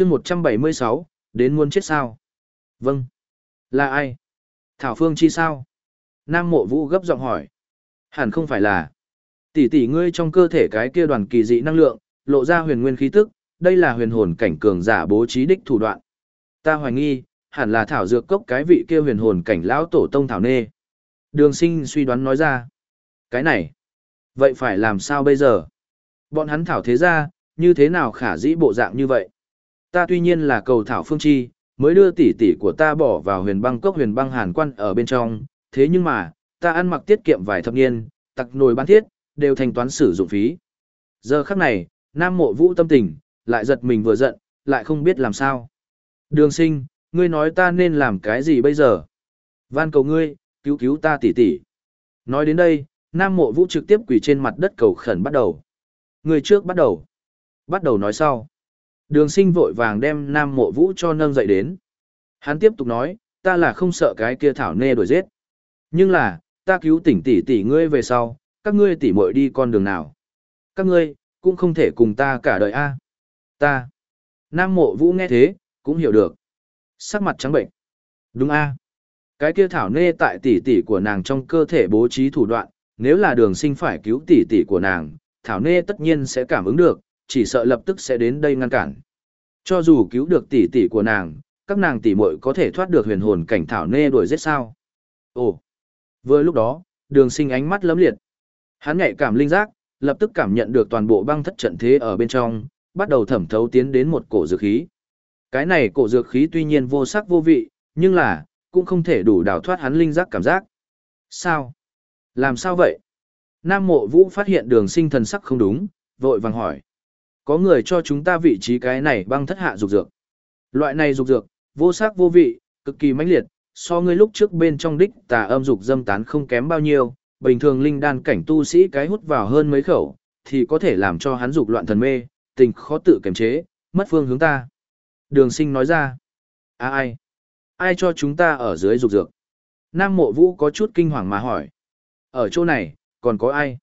chương 176, đến muốn chết sao? Vâng. Là ai? Thảo Phương Chi sao? Nam mộ vũ gấp giọng hỏi. Hẳn không phải là. Tỷ tỷ ngươi trong cơ thể cái kia đoàn kỳ dị năng lượng, lộ ra huyền nguyên khí tức, đây là huyền hồn cảnh cường giả bố trí đích thủ đoạn. Ta hoài nghi, hẳn là thảo dược cốc cái vị kia huyền hồn cảnh lão tổ tông thảo nê. Đường sinh suy đoán nói ra. Cái này, vậy phải làm sao bây giờ? Bọn hắn thảo thế ra, như thế nào khả dĩ bộ dạng như vậy? Ta tuy nhiên là cầu thảo phương chi, mới đưa tỷ tỷ của ta bỏ vào huyền băng cốc huyền băng hàn quan ở bên trong, thế nhưng mà, ta ăn mặc tiết kiệm vài thập niên, tặc nồi bán thiết, đều thanh toán sử dụng phí. Giờ khắc này, Nam Mộ Vũ tâm tình, lại giật mình vừa giận, lại không biết làm sao. Đường sinh, ngươi nói ta nên làm cái gì bây giờ? Van cầu ngươi, cứu cứu ta tỷ tỷ. Nói đến đây, Nam Mộ Vũ trực tiếp quỳ trên mặt đất cầu khẩn bắt đầu. Người trước bắt đầu. Bắt đầu nói sau. Đường sinh vội vàng đem Nam Mộ Vũ cho nâng dậy đến. Hắn tiếp tục nói, ta là không sợ cái kia thảo nê đuổi giết. Nhưng là, ta cứu tỉnh tỷ tỷ ngươi về sau, các ngươi tỷ muội đi con đường nào. Các ngươi, cũng không thể cùng ta cả đời a Ta. Nam Mộ Vũ nghe thế, cũng hiểu được. Sắc mặt trắng bệnh. Đúng a Cái kia thảo nê tại tỷ tỷ của nàng trong cơ thể bố trí thủ đoạn, nếu là đường sinh phải cứu tỷ tỷ của nàng, thảo nê tất nhiên sẽ cảm ứng được, chỉ sợ lập tức sẽ đến đây ngăn cản. Cho dù cứu được tỷ tỷ của nàng, các nàng tỷ muội có thể thoát được huyền hồn cảnh thảo nê đuổi giết sao? Ồ. Vừa lúc đó, Đường Sinh ánh mắt lấm liệt. Hắn nhạy cảm linh giác, lập tức cảm nhận được toàn bộ băng thất trận thế ở bên trong, bắt đầu thẩm thấu tiến đến một cổ dược khí. Cái này cổ dược khí tuy nhiên vô sắc vô vị, nhưng là, cũng không thể đủ đào thoát hắn linh giác cảm giác. Sao? Làm sao vậy? Nam mộ vũ phát hiện đường sinh thần sắc không đúng, vội vàng hỏi. Có người cho chúng ta vị trí cái này băng thất hạ dục dược. Loại này dục dược, vô sắc vô vị, cực kỳ mãnh liệt, so ngươi lúc trước bên trong đích tà âm dục dâm tán không kém bao nhiêu, bình thường linh đan cảnh tu sĩ cái hút vào hơn mấy khẩu, thì có thể làm cho hắn dục loạn thần mê, tình khó tự kiềm chế, mất phương hướng ta. Đường sinh nói ra, à ai? Ai cho chúng ta ở dưới dục dược? Nam mộ vũ có chút kinh hoàng mà hỏi. Ở chỗ này, còn có ai?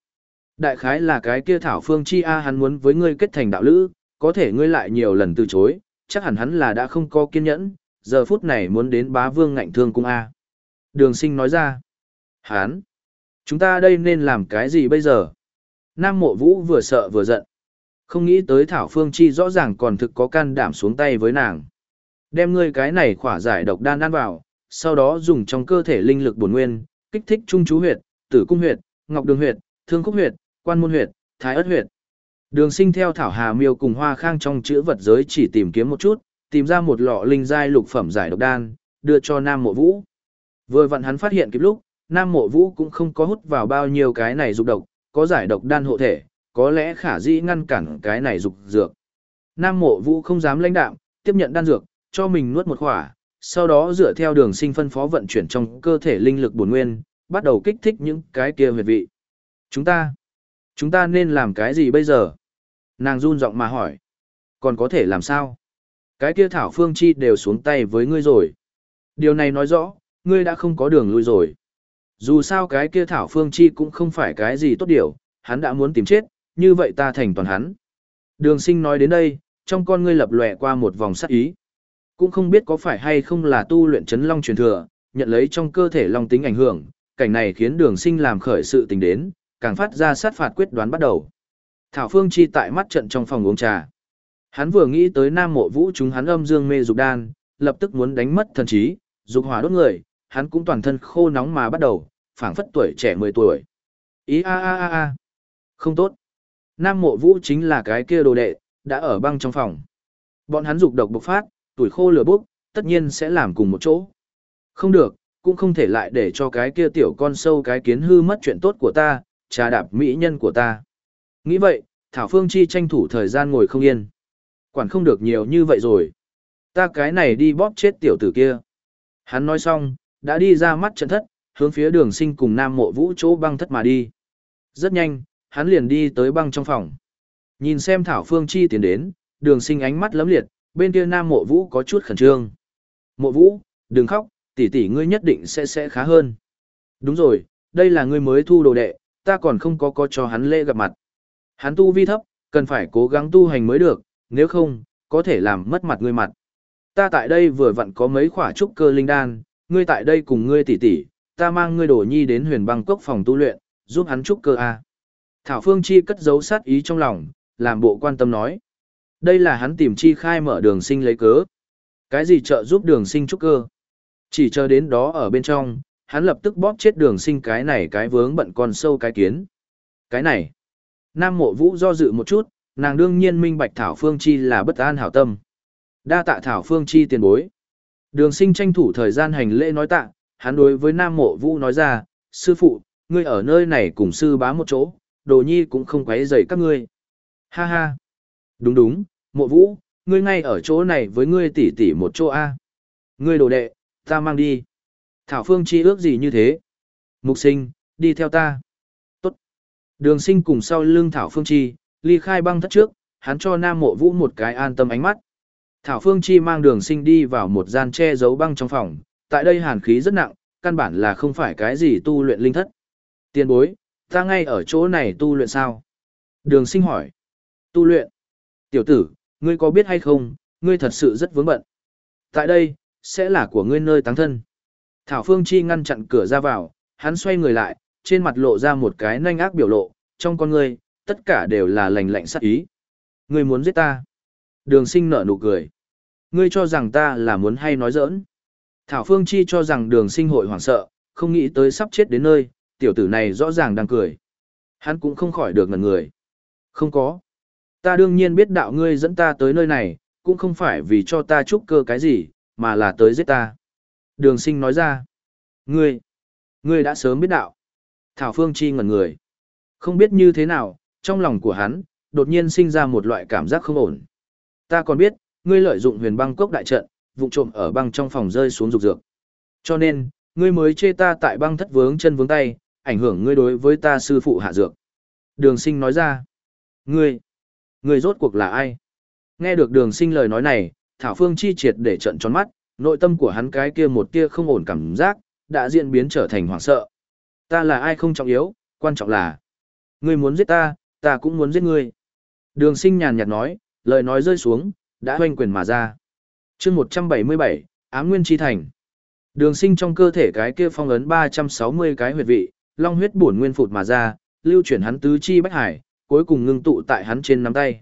Đại khái là cái kia thảo phương chi a hắn muốn với ngươi kết thành đạo lữ, có thể ngươi lại nhiều lần từ chối, chắc hẳn hắn là đã không có kiên nhẫn, giờ phút này muốn đến bá vương ngạnh thương cung a. Đường sinh nói ra. Hắn, chúng ta đây nên làm cái gì bây giờ? Nam mộ vũ vừa sợ vừa giận. Không nghĩ tới Thảo Phương Chi rõ ràng còn thực có can đảm xuống tay với nàng. Đem ngươi cái này khỏa giải độc đan ăn vào, sau đó dùng trong cơ thể linh lực bổn nguyên, kích thích trung chú huyệt, tử cung huyệt, ngọc đường huyệt, thương khúc huyệt, quan môn huyệt, thái ất huyệt. Đường sinh theo thảo hà miêu cùng hoa khang trong chữ vật giới chỉ tìm kiếm một chút, tìm ra một lọ linh giai lục phẩm giải độc đan, đưa cho Nam Mộ Vũ. Vừa vặn hắn phát hiện kịp lúc, Nam Mộ Vũ cũng không có hút vào bao nhiêu cái này dục độc, có giải độc đan hộ thể, có lẽ khả dĩ ngăn cản cái này dục dược. Nam Mộ Vũ không dám lãnh đạm, tiếp nhận đan dược, cho mình nuốt một khỏa, sau đó dựa theo đường sinh phân phó vận chuyển trong cơ thể linh lực bổn nguyên, bắt đầu kích thích những cái kia huyệt vị. Chúng ta, chúng ta nên làm cái gì bây giờ? Nàng run giọng mà hỏi. Còn có thể làm sao? Cái kia Thảo Phương Chi đều xuống tay với ngươi rồi. Điều này nói rõ, ngươi đã không có đường lui rồi. Dù sao cái kia Thảo Phương Chi cũng không phải cái gì tốt điều, hắn đã muốn tìm chết, như vậy ta thành toàn hắn. Đường sinh nói đến đây, trong con ngươi lập lòe qua một vòng sắc ý. Cũng không biết có phải hay không là tu luyện chấn long truyền thừa, nhận lấy trong cơ thể long tính ảnh hưởng, cảnh này khiến đường sinh làm khởi sự tình đến, càng phát ra sát phạt quyết đoán bắt đầu. Thảo Phương Chi tại mắt trận trong phòng uống trà. Hắn vừa nghĩ tới Nam Mộ Vũ chúng hắn âm dương mê dục đan, lập tức muốn đánh mất thần trí, dục hỏa đốt người, hắn cũng toàn thân khô nóng mà bắt đầu, phảng phất tuổi trẻ 10 tuổi. Ý a a a a. Không tốt. Nam Mộ Vũ chính là cái kia đồ đệ, đã ở băng trong phòng. Bọn hắn dục độc bộc phát, tuổi khô lửa bốc, tất nhiên sẽ làm cùng một chỗ. Không được, cũng không thể lại để cho cái kia tiểu con sâu cái kiến hư mất chuyện tốt của ta, trà đạp mỹ nhân của ta. Nghĩ vậy, Thảo Phương Chi tranh thủ thời gian ngồi không yên. Quản không được nhiều như vậy rồi. Ta cái này đi bóp chết tiểu tử kia. Hắn nói xong, đã đi ra mắt trận thất, hướng phía đường sinh cùng nam mộ vũ chỗ băng thất mà đi. Rất nhanh, hắn liền đi tới băng trong phòng. Nhìn xem Thảo Phương Chi tiến đến, đường sinh ánh mắt lấm liệt, bên kia nam mộ vũ có chút khẩn trương. Mộ vũ, đừng khóc, tỷ tỷ ngươi nhất định sẽ sẽ khá hơn. Đúng rồi, đây là ngươi mới thu đồ đệ, ta còn không có có cho hắn lễ gặp mặt. Hắn tu vi thấp, cần phải cố gắng tu hành mới được, nếu không, có thể làm mất mặt ngươi mặt. Ta tại đây vừa vặn có mấy khỏa trúc cơ linh đan, ngươi tại đây cùng ngươi tỷ tỷ, ta mang ngươi đổ nhi đến huyền băng cốc phòng tu luyện, giúp hắn trúc cơ a. Thảo Phương Chi cất giấu sát ý trong lòng, làm bộ quan tâm nói. Đây là hắn tìm chi khai mở đường sinh lấy cớ. Cái gì trợ giúp đường sinh trúc cơ? Chỉ chờ đến đó ở bên trong, hắn lập tức bóp chết đường sinh cái này cái vướng bận con sâu cái kiến. Cái này, Nam mộ vũ do dự một chút, nàng đương nhiên minh bạch Thảo Phương Chi là bất an hảo tâm. Đa tạ Thảo Phương Chi tiền bối. Đường sinh tranh thủ thời gian hành lễ nói tạ, hắn đối với Nam mộ vũ nói ra, sư phụ, ngươi ở nơi này cùng sư bá một chỗ, đồ nhi cũng không quấy rầy các ngươi. Ha ha. Đúng đúng, mộ vũ, ngươi ngay ở chỗ này với ngươi tỷ tỷ một chỗ A. Ngươi đồ đệ, ta mang đi. Thảo Phương Chi ước gì như thế? Mục sinh, đi theo ta. Tốt. Đường sinh cùng sau lưng Thảo Phương Chi, ly khai băng thất trước, hắn cho Nam Mộ Vũ một cái an tâm ánh mắt. Thảo Phương Chi mang đường sinh đi vào một gian che giấu băng trong phòng, tại đây hàn khí rất nặng, căn bản là không phải cái gì tu luyện linh thất. Tiên bối, ta ngay ở chỗ này tu luyện sao? Đường sinh hỏi. Tu luyện. Tiểu tử, ngươi có biết hay không, ngươi thật sự rất vướng bận. Tại đây, sẽ là của ngươi nơi táng thân. Thảo Phương Chi ngăn chặn cửa ra vào, hắn xoay người lại, trên mặt lộ ra một cái nanh ác biểu lộ, trong con ngươi, tất cả đều là lành lạnh sát ý. Ngươi muốn giết ta. Đường sinh nở nụ cười. Ngươi cho rằng ta là muốn hay nói giỡn. Thảo Phương Chi cho rằng đường sinh hội hoảng sợ, không nghĩ tới sắp chết đến nơi, tiểu tử này rõ ràng đang cười. Hắn cũng không khỏi được ngần người. Không có. Ta đương nhiên biết đạo ngươi dẫn ta tới nơi này, cũng không phải vì cho ta chúc cơ cái gì, mà là tới giết ta. Đường sinh nói ra. Ngươi, ngươi đã sớm biết đạo. Thảo Phương Chi ngẩn người. Không biết như thế nào, trong lòng của hắn, đột nhiên sinh ra một loại cảm giác không ổn. Ta còn biết, ngươi lợi dụng huyền băng cốc đại trận, vụ trộm ở băng trong phòng rơi xuống rục dược. Cho nên, ngươi mới chê ta tại băng thất vướng chân vướng tay, ảnh hưởng ngươi đối với ta sư phụ hạ dược. Đường sinh nói ra. Ngươi, ngươi rốt cuộc là ai? Nghe được đường sinh lời nói này, Thảo Phương chi triệt để trận tròn mắt, nội tâm của hắn cái kia một tia không ổn cảm giác, đã diễn biến trở thành hoảng sợ. Ta là ai không trọng yếu, quan trọng là Ngươi muốn giết ta, ta cũng muốn giết ngươi. Đường sinh nhàn nhạt nói, lời nói rơi xuống, đã hoanh quyền mà ra. chương 177, Ám Nguyên Chi Thành. Đường sinh trong cơ thể cái kia phong ấn 360 cái huyệt vị, long huyết bổn nguyên phụt mà ra, lưu chuyển hắn tứ chi bách hải, cuối cùng ngưng tụ tại hắn trên nắm tay.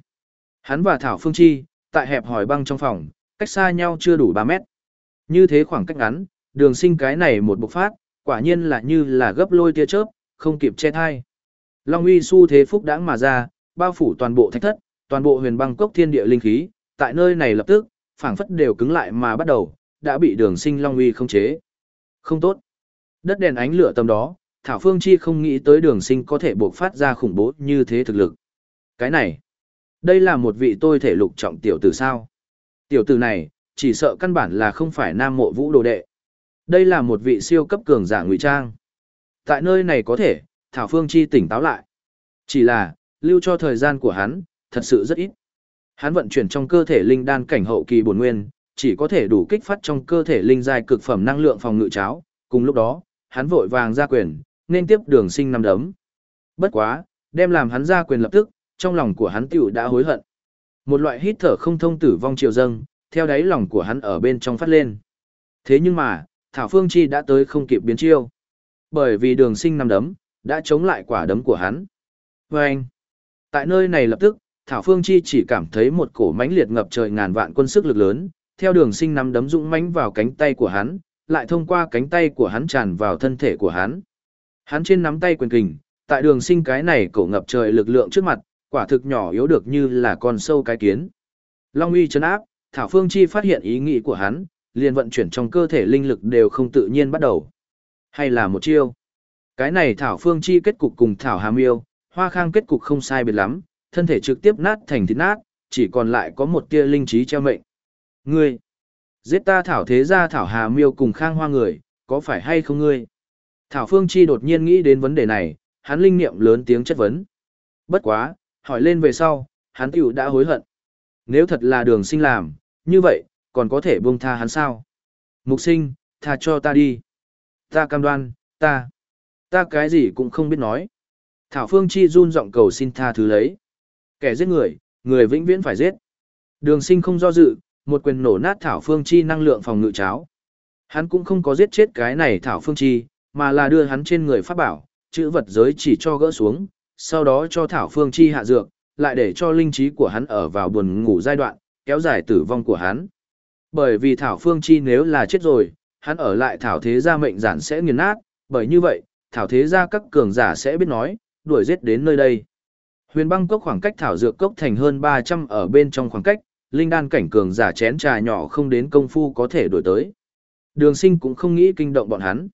Hắn và Thảo Phương Chi, tại hẹp hỏi băng trong phòng, cách xa nhau chưa đủ 3 mét. Như thế khoảng cách ngắn, đường sinh cái này một bộc phát, quả nhiên là như là gấp lôi tia chớp, không kịp che thai. Long uy su thế phúc đãng mà ra, bao phủ toàn bộ thạch thất, toàn bộ huyền băng cốc thiên địa linh khí, tại nơi này lập tức, phảng phất đều cứng lại mà bắt đầu, đã bị đường sinh Long uy không chế. Không tốt. Đất đèn ánh lửa tầm đó, Thảo Phương Chi không nghĩ tới đường sinh có thể buộc phát ra khủng bố như thế thực lực. Cái này, đây là một vị tôi thể lục trọng tiểu tử sao. Tiểu tử này, chỉ sợ căn bản là không phải nam mộ vũ đồ đệ. Đây là một vị siêu cấp cường giả ngụy trang. Tại nơi này có thể, Thảo Phương Chi tỉnh táo lại. Chỉ là, lưu cho thời gian của hắn, thật sự rất ít. Hắn vận chuyển trong cơ thể linh đan cảnh hậu kỳ bổn nguyên, chỉ có thể đủ kích phát trong cơ thể linh giai cực phẩm năng lượng phòng ngự cháo, cùng lúc đó, hắn vội vàng ra quyền, nên tiếp đường sinh năm đấm. Bất quá, đem làm hắn ra quyền lập tức, trong lòng của hắn tiểu đã hối hận. Một loại hít thở không thông tử vong triều dâng, theo đáy lòng của hắn ở bên trong phát lên. Thế nhưng mà, Thảo Phương Chi đã tới không kịp biến chiêu. Bởi vì đường sinh nằm đấm, đã chống lại quả đấm của hắn. Và anh, tại nơi này lập tức, Thảo Phương Chi chỉ cảm thấy một cổ mãnh liệt ngập trời ngàn vạn quân sức lực lớn, theo đường sinh nắm đấm dũng mãnh vào cánh tay của hắn, lại thông qua cánh tay của hắn tràn vào thân thể của hắn. Hắn trên nắm tay quyền kình, tại đường sinh cái này cổ ngập trời lực lượng trước mặt, quả thực nhỏ yếu được như là con sâu cái kiến. Long uy chấn áp, Thảo Phương Chi phát hiện ý nghĩ của hắn, liền vận chuyển trong cơ thể linh lực đều không tự nhiên bắt đầu. Hay là một chiêu. Cái này Thảo Phương Chi kết cục cùng Thảo Hàm Yêu, Hoa Khang kết cục không sai biệt lắm, thân thể trực tiếp nát thành thịt nát, chỉ còn lại có một tia linh trí treo mệnh. Ngươi, giết ta Thảo Thế gia Thảo Hà Miêu cùng Khang Hoa người, có phải hay không ngươi? Thảo Phương Chi đột nhiên nghĩ đến vấn đề này, hắn linh niệm lớn tiếng chất vấn. Bất quá, hỏi lên về sau, hắn tiểu đã hối hận. Nếu thật là đường sinh làm, như vậy, còn có thể buông tha hắn sao? Mục sinh, tha cho ta đi. Ta cam đoan, ta. Ta cái gì cũng không biết nói. Thảo Phương Chi run giọng cầu xin tha thứ lấy. Kẻ giết người, người vĩnh viễn phải giết. Đường sinh không do dự, một quyền nổ nát Thảo Phương Chi năng lượng phòng ngự cháo. Hắn cũng không có giết chết cái này Thảo Phương Chi, mà là đưa hắn trên người phát bảo, chữ vật giới chỉ cho gỡ xuống, sau đó cho Thảo Phương Chi hạ dược, lại để cho linh trí của hắn ở vào buồn ngủ giai đoạn, kéo dài tử vong của hắn. Bởi vì Thảo Phương Chi nếu là chết rồi, hắn ở lại Thảo Thế Gia mệnh giản sẽ nghiền nát, bởi như vậy, Thảo Thế Gia các cường giả sẽ biết nói, đuổi giết đến nơi đây. Huyền băng cốc khoảng cách Thảo Dược Cốc thành hơn 300 ở bên trong khoảng cách, linh đan cảnh cường giả chén trà nhỏ không đến công phu có thể đuổi tới. Đường sinh cũng không nghĩ kinh động bọn hắn.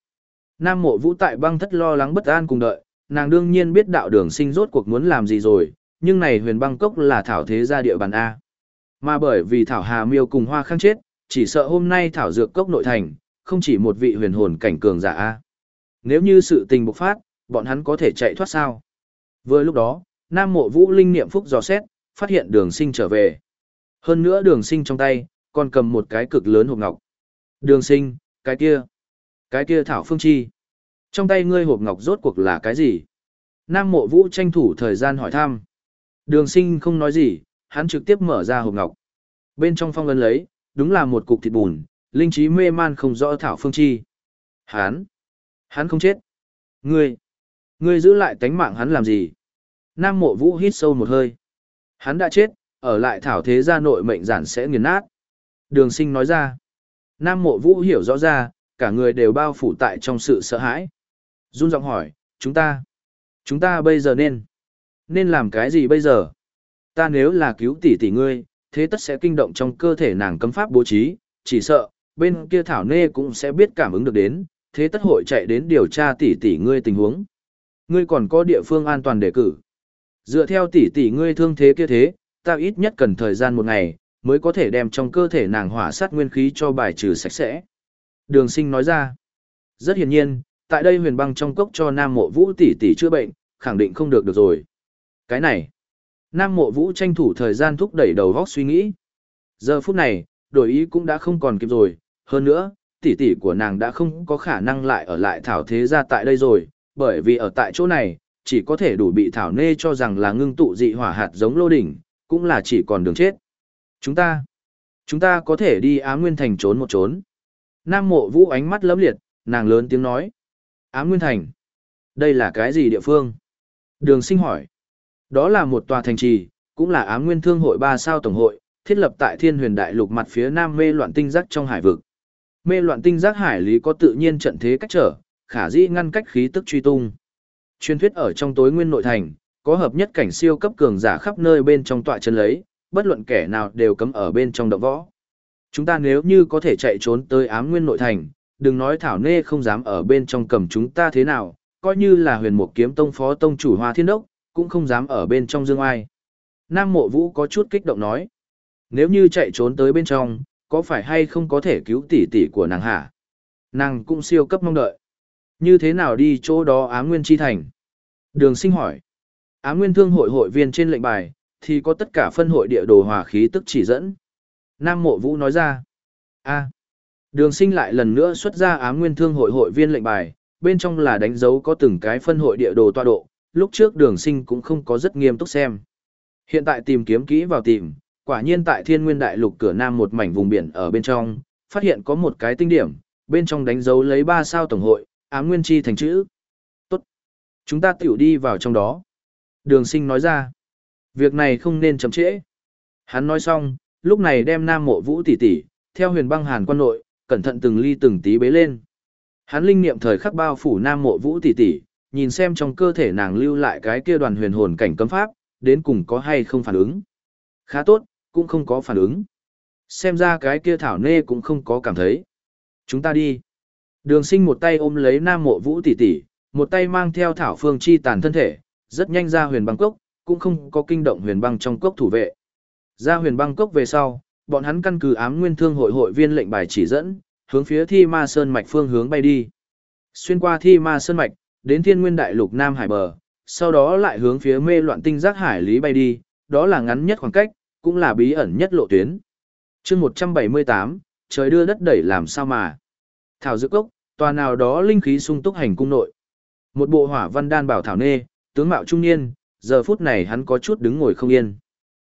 Nam mộ vũ tại băng thất lo lắng bất an cùng đợi, nàng đương nhiên biết đạo đường sinh rốt cuộc muốn làm gì rồi, nhưng này huyền băng cốc là thảo thế gia địa bàn A. Mà bởi vì thảo hà miêu cùng hoa khang chết, chỉ sợ hôm nay thảo dược cốc nội thành, không chỉ một vị huyền hồn cảnh cường giả A. Nếu như sự tình bộc phát, bọn hắn có thể chạy thoát sao? Vừa lúc đó, Nam mộ vũ linh niệm phúc dò xét, phát hiện đường sinh trở về. Hơn nữa đường sinh trong tay, còn cầm một cái cực lớn hộp ngọc. Đường sinh, cái kia, cái kia thảo phương chi. Trong tay ngươi hộp ngọc rốt cuộc là cái gì? Nam mộ vũ tranh thủ thời gian hỏi thăm. Đường sinh không nói gì, hắn trực tiếp mở ra hộp ngọc. Bên trong phong ấn lấy, đúng là một cục thịt bùn, linh trí mê man không rõ thảo phương chi. Hắn, hắn không chết. Ngươi, ngươi giữ lại tánh mạng hắn làm gì? Nam mộ vũ hít sâu một hơi. Hắn đã chết, ở lại thảo thế gia nội mệnh giản sẽ nghiền nát. Đường sinh nói ra. Nam mộ vũ hiểu rõ ra, cả người đều bao phủ tại trong sự sợ hãi. Run giọng hỏi, chúng ta, chúng ta bây giờ nên, nên làm cái gì bây giờ? Ta nếu là cứu tỷ tỷ ngươi, thế tất sẽ kinh động trong cơ thể nàng cấm pháp bố trí, chỉ sợ, bên kia thảo nê cũng sẽ biết cảm ứng được đến, thế tất hội chạy đến điều tra tỷ tỷ ngươi tình huống. Ngươi còn có địa phương an toàn để cử. Dựa theo tỷ tỷ ngươi thương thế kia thế, ta ít nhất cần thời gian một ngày, mới có thể đem trong cơ thể nàng hỏa sát nguyên khí cho bài trừ sạch sẽ. Đường sinh nói ra, rất hiển nhiên, tại đây huyền băng trong cốc cho Nam Mộ Vũ tỷ tỷ chữa bệnh, khẳng định không được được rồi. Cái này, Nam Mộ Vũ tranh thủ thời gian thúc đẩy đầu góc suy nghĩ. Giờ phút này, đổi ý cũng đã không còn kịp rồi, hơn nữa, tỷ tỷ của nàng đã không có khả năng lại ở lại thảo thế gia tại đây rồi, bởi vì ở tại chỗ này, chỉ có thể đủ bị thảo nê cho rằng là ngưng tụ dị hỏa hạt giống lô đỉnh, cũng là chỉ còn đường chết. Chúng ta, chúng ta có thể đi Á Nguyên Thành trốn một trốn. Nam mộ vũ ánh mắt lấm liệt, nàng lớn tiếng nói. Á Nguyên Thành, đây là cái gì địa phương? Đường sinh hỏi. Đó là một tòa thành trì, cũng là Á Nguyên Thương hội ba sao tổng hội, thiết lập tại thiên huyền đại lục mặt phía nam mê loạn tinh giác trong hải vực. Mê loạn tinh giác hải lý có tự nhiên trận thế cách trở, khả dĩ ngăn cách khí tức truy tung. Truyền thuyết ở trong tối nguyên nội thành, có hợp nhất cảnh siêu cấp cường giả khắp nơi bên trong tọa chân lấy, bất luận kẻ nào đều cấm ở bên trong động võ. Chúng ta nếu như có thể chạy trốn tới ám nguyên nội thành, đừng nói thảo nê không dám ở bên trong cầm chúng ta thế nào, coi như là huyền mục kiếm tông phó tông chủ hoa thiên đốc, cũng không dám ở bên trong dương ai. Nam mộ vũ có chút kích động nói, nếu như chạy trốn tới bên trong, có phải hay không có thể cứu tỷ tỷ của nàng hả? Nàng cũng siêu cấp mong đợi. Như thế nào đi chỗ đó ám nguyên chi thành? Đường sinh hỏi. Ám nguyên thương hội hội viên trên lệnh bài, thì có tất cả phân hội địa đồ hòa khí tức chỉ dẫn. Nam mộ vũ nói ra. a đường sinh lại lần nữa xuất ra ám nguyên thương hội hội viên lệnh bài, bên trong là đánh dấu có từng cái phân hội địa đồ tọa độ, lúc trước đường sinh cũng không có rất nghiêm túc xem. Hiện tại tìm kiếm kỹ vào tìm, quả nhiên tại thiên nguyên đại lục cửa nam một mảnh vùng biển ở bên trong, phát hiện có một cái tinh điểm, bên trong đánh dấu lấy ba sao tổng hội, ám nguyên chi thành chữ. Tốt. Chúng ta tiểu đi vào trong đó. Đường sinh nói ra. Việc này không nên chậm trễ. Hắn nói xong, lúc này đem nam mộ vũ tỷ tỷ, theo huyền băng hàn quan nội, cẩn thận từng ly từng tí bế lên. Hắn linh niệm thời khắc bao phủ nam mộ vũ tỷ tỷ, nhìn xem trong cơ thể nàng lưu lại cái kia đoàn huyền hồn cảnh cấm pháp, đến cùng có hay không phản ứng. Khá tốt, cũng không có phản ứng. Xem ra cái kia thảo nê cũng không có cảm thấy. Chúng ta đi. Đường sinh một tay ôm lấy nam mộ vũ tỷ tỷ, một tay mang theo thảo phương chi tàn thân thể, rất nhanh ra huyền băng cốc, cũng không có kinh động huyền băng trong cốc thủ vệ. Ra huyền băng cốc về sau, bọn hắn căn cứ ám nguyên thương hội hội viên lệnh bài chỉ dẫn, hướng phía thi ma sơn mạch phương hướng bay đi. Xuyên qua thi ma sơn mạch, đến thiên nguyên đại lục Nam Hải bờ, sau đó lại hướng phía mê loạn tinh giác hải lý bay đi, đó là ngắn nhất khoảng cách, cũng là bí ẩn nhất lộ tuyến. chương 178, trời đưa đất đẩy làm sao mà. Thảo dược cốc, tòa nào đó linh khí sung túc hành cung nội. Một bộ hỏa văn đan bảo thảo nê, tướng mạo trung niên, giờ phút này hắn có chút đứng ngồi không yên.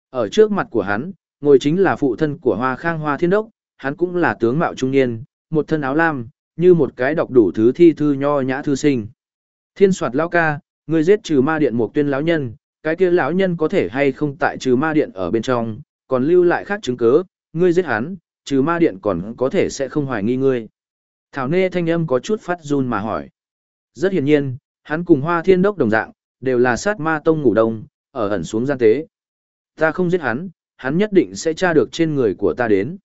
Ở trước mặt của hắn, ngồi chính là phụ thân của Hoa Khang Hoa Thiên Đốc, hắn cũng là tướng mạo trung niên, một thân áo lam, như một cái đọc đủ thứ thi thư nho nhã thư sinh. Thiên soạt lão ca, ngươi giết trừ ma điện một tuyên lão nhân, cái kia lão nhân có thể hay không tại trừ ma điện ở bên trong, còn lưu lại khác chứng cứ, ngươi giết hắn, trừ ma điện còn có thể sẽ không hoài nghi ngươi. Thảo Nê thanh âm có chút phát run mà hỏi. Rất hiển nhiên, hắn cùng Hoa Thiên Đốc đồng dạng, đều là sát ma tông ngủ đông, ở ẩn xuống gian tế. Ta không giết hắn, hắn nhất định sẽ tra được trên người của ta đến.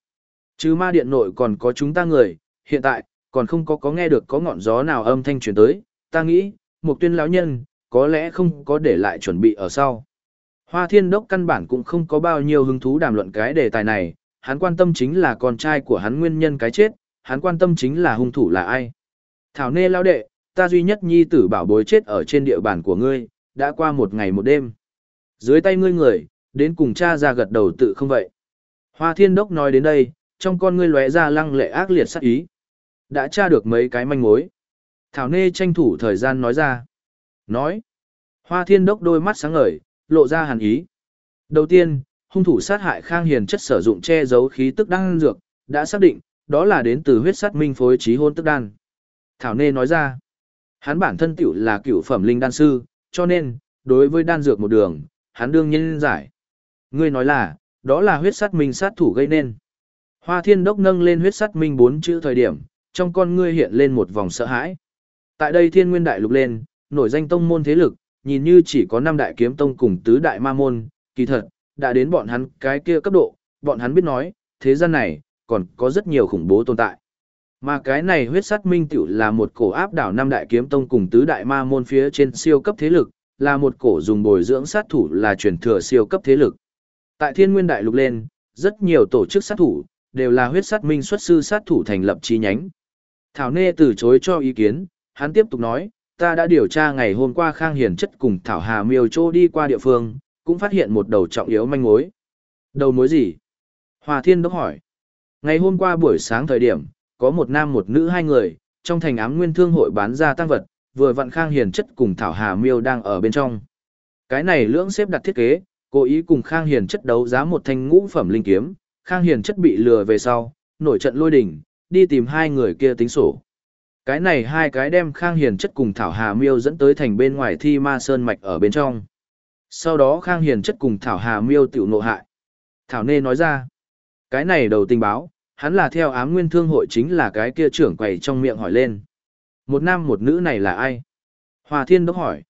Chứ ma điện nội còn có chúng ta người, hiện tại, còn không có có nghe được có ngọn gió nào âm thanh truyền tới, ta nghĩ, một tuyên lão nhân, có lẽ không có để lại chuẩn bị ở sau. Hoa thiên đốc căn bản cũng không có bao nhiêu hứng thú đàm luận cái đề tài này, hắn quan tâm chính là con trai của hắn nguyên nhân cái chết, hắn quan tâm chính là hung thủ là ai. Thảo nê lao đệ, ta duy nhất nhi tử bảo bối chết ở trên địa bàn của ngươi, đã qua một ngày một đêm. Dưới tay ngươi người, đến cùng cha ra gật đầu tự không vậy. Hoa thiên đốc nói đến đây, trong con ngươi lóe ra lăng lệ ác liệt sắc ý. Đã tra được mấy cái manh mối. Thảo Nê tranh thủ thời gian nói ra. Nói. Hoa thiên đốc đôi mắt sáng ngời, lộ ra hàn ý. Đầu tiên, hung thủ sát hại Khang Hiền chất sử dụng che giấu khí tức đan dược, đã xác định, đó là đến từ huyết sát minh phối trí hôn tức đan. Thảo Nê nói ra. Hắn bản thân tiểu là cựu phẩm linh đan sư, cho nên, đối với đan dược một đường, hắn đương nhiên giải. Ngươi nói là, đó là huyết sát minh sát thủ gây nên. Hoa thiên đốc nâng lên huyết sát minh bốn chữ thời điểm, trong con ngươi hiện lên một vòng sợ hãi. Tại đây thiên nguyên đại lục lên, nổi danh tông môn thế lực, nhìn như chỉ có năm đại kiếm tông cùng tứ đại ma môn, kỳ thật, đã đến bọn hắn cái kia cấp độ, bọn hắn biết nói, thế gian này, còn có rất nhiều khủng bố tồn tại. Mà cái này huyết sát minh tiểu là một cổ áp đảo năm đại kiếm tông cùng tứ đại ma môn phía trên siêu cấp thế lực, là một cổ dùng bồi dưỡng sát thủ là truyền thừa siêu cấp thế lực. Tại thiên nguyên đại lục lên, rất nhiều tổ chức sát thủ, đều là huyết sát minh xuất sư sát thủ thành lập chi nhánh. Thảo Nê từ chối cho ý kiến, hắn tiếp tục nói, ta đã điều tra ngày hôm qua Khang Hiền chất cùng Thảo Hà Miêu Chô đi qua địa phương, cũng phát hiện một đầu trọng yếu manh mối. Đầu mối gì? Hòa Thiên đốc hỏi. Ngày hôm qua buổi sáng thời điểm, có một nam một nữ hai người, trong thành ám nguyên thương hội bán ra tăng vật, vừa vặn Khang Hiền chất cùng Thảo Hà Miêu đang ở bên trong. Cái này lưỡng xếp đặt thiết kế, cố ý cùng Khang Hiền chất đấu giá một thanh ngũ phẩm linh kiếm, Khang Hiền chất bị lừa về sau, nổi trận lôi đỉnh, đi tìm hai người kia tính sổ. Cái này hai cái đem Khang Hiền chất cùng Thảo Hà Miêu dẫn tới thành bên ngoài thi ma sơn mạch ở bên trong. Sau đó Khang Hiền chất cùng Thảo Hà Miêu tiểu nộ hại. Thảo Nê nói ra, cái này đầu tình báo, hắn là theo ám nguyên thương hội chính là cái kia trưởng quầy trong miệng hỏi lên. Một nam một nữ này là ai? Hòa Thiên đốc hỏi.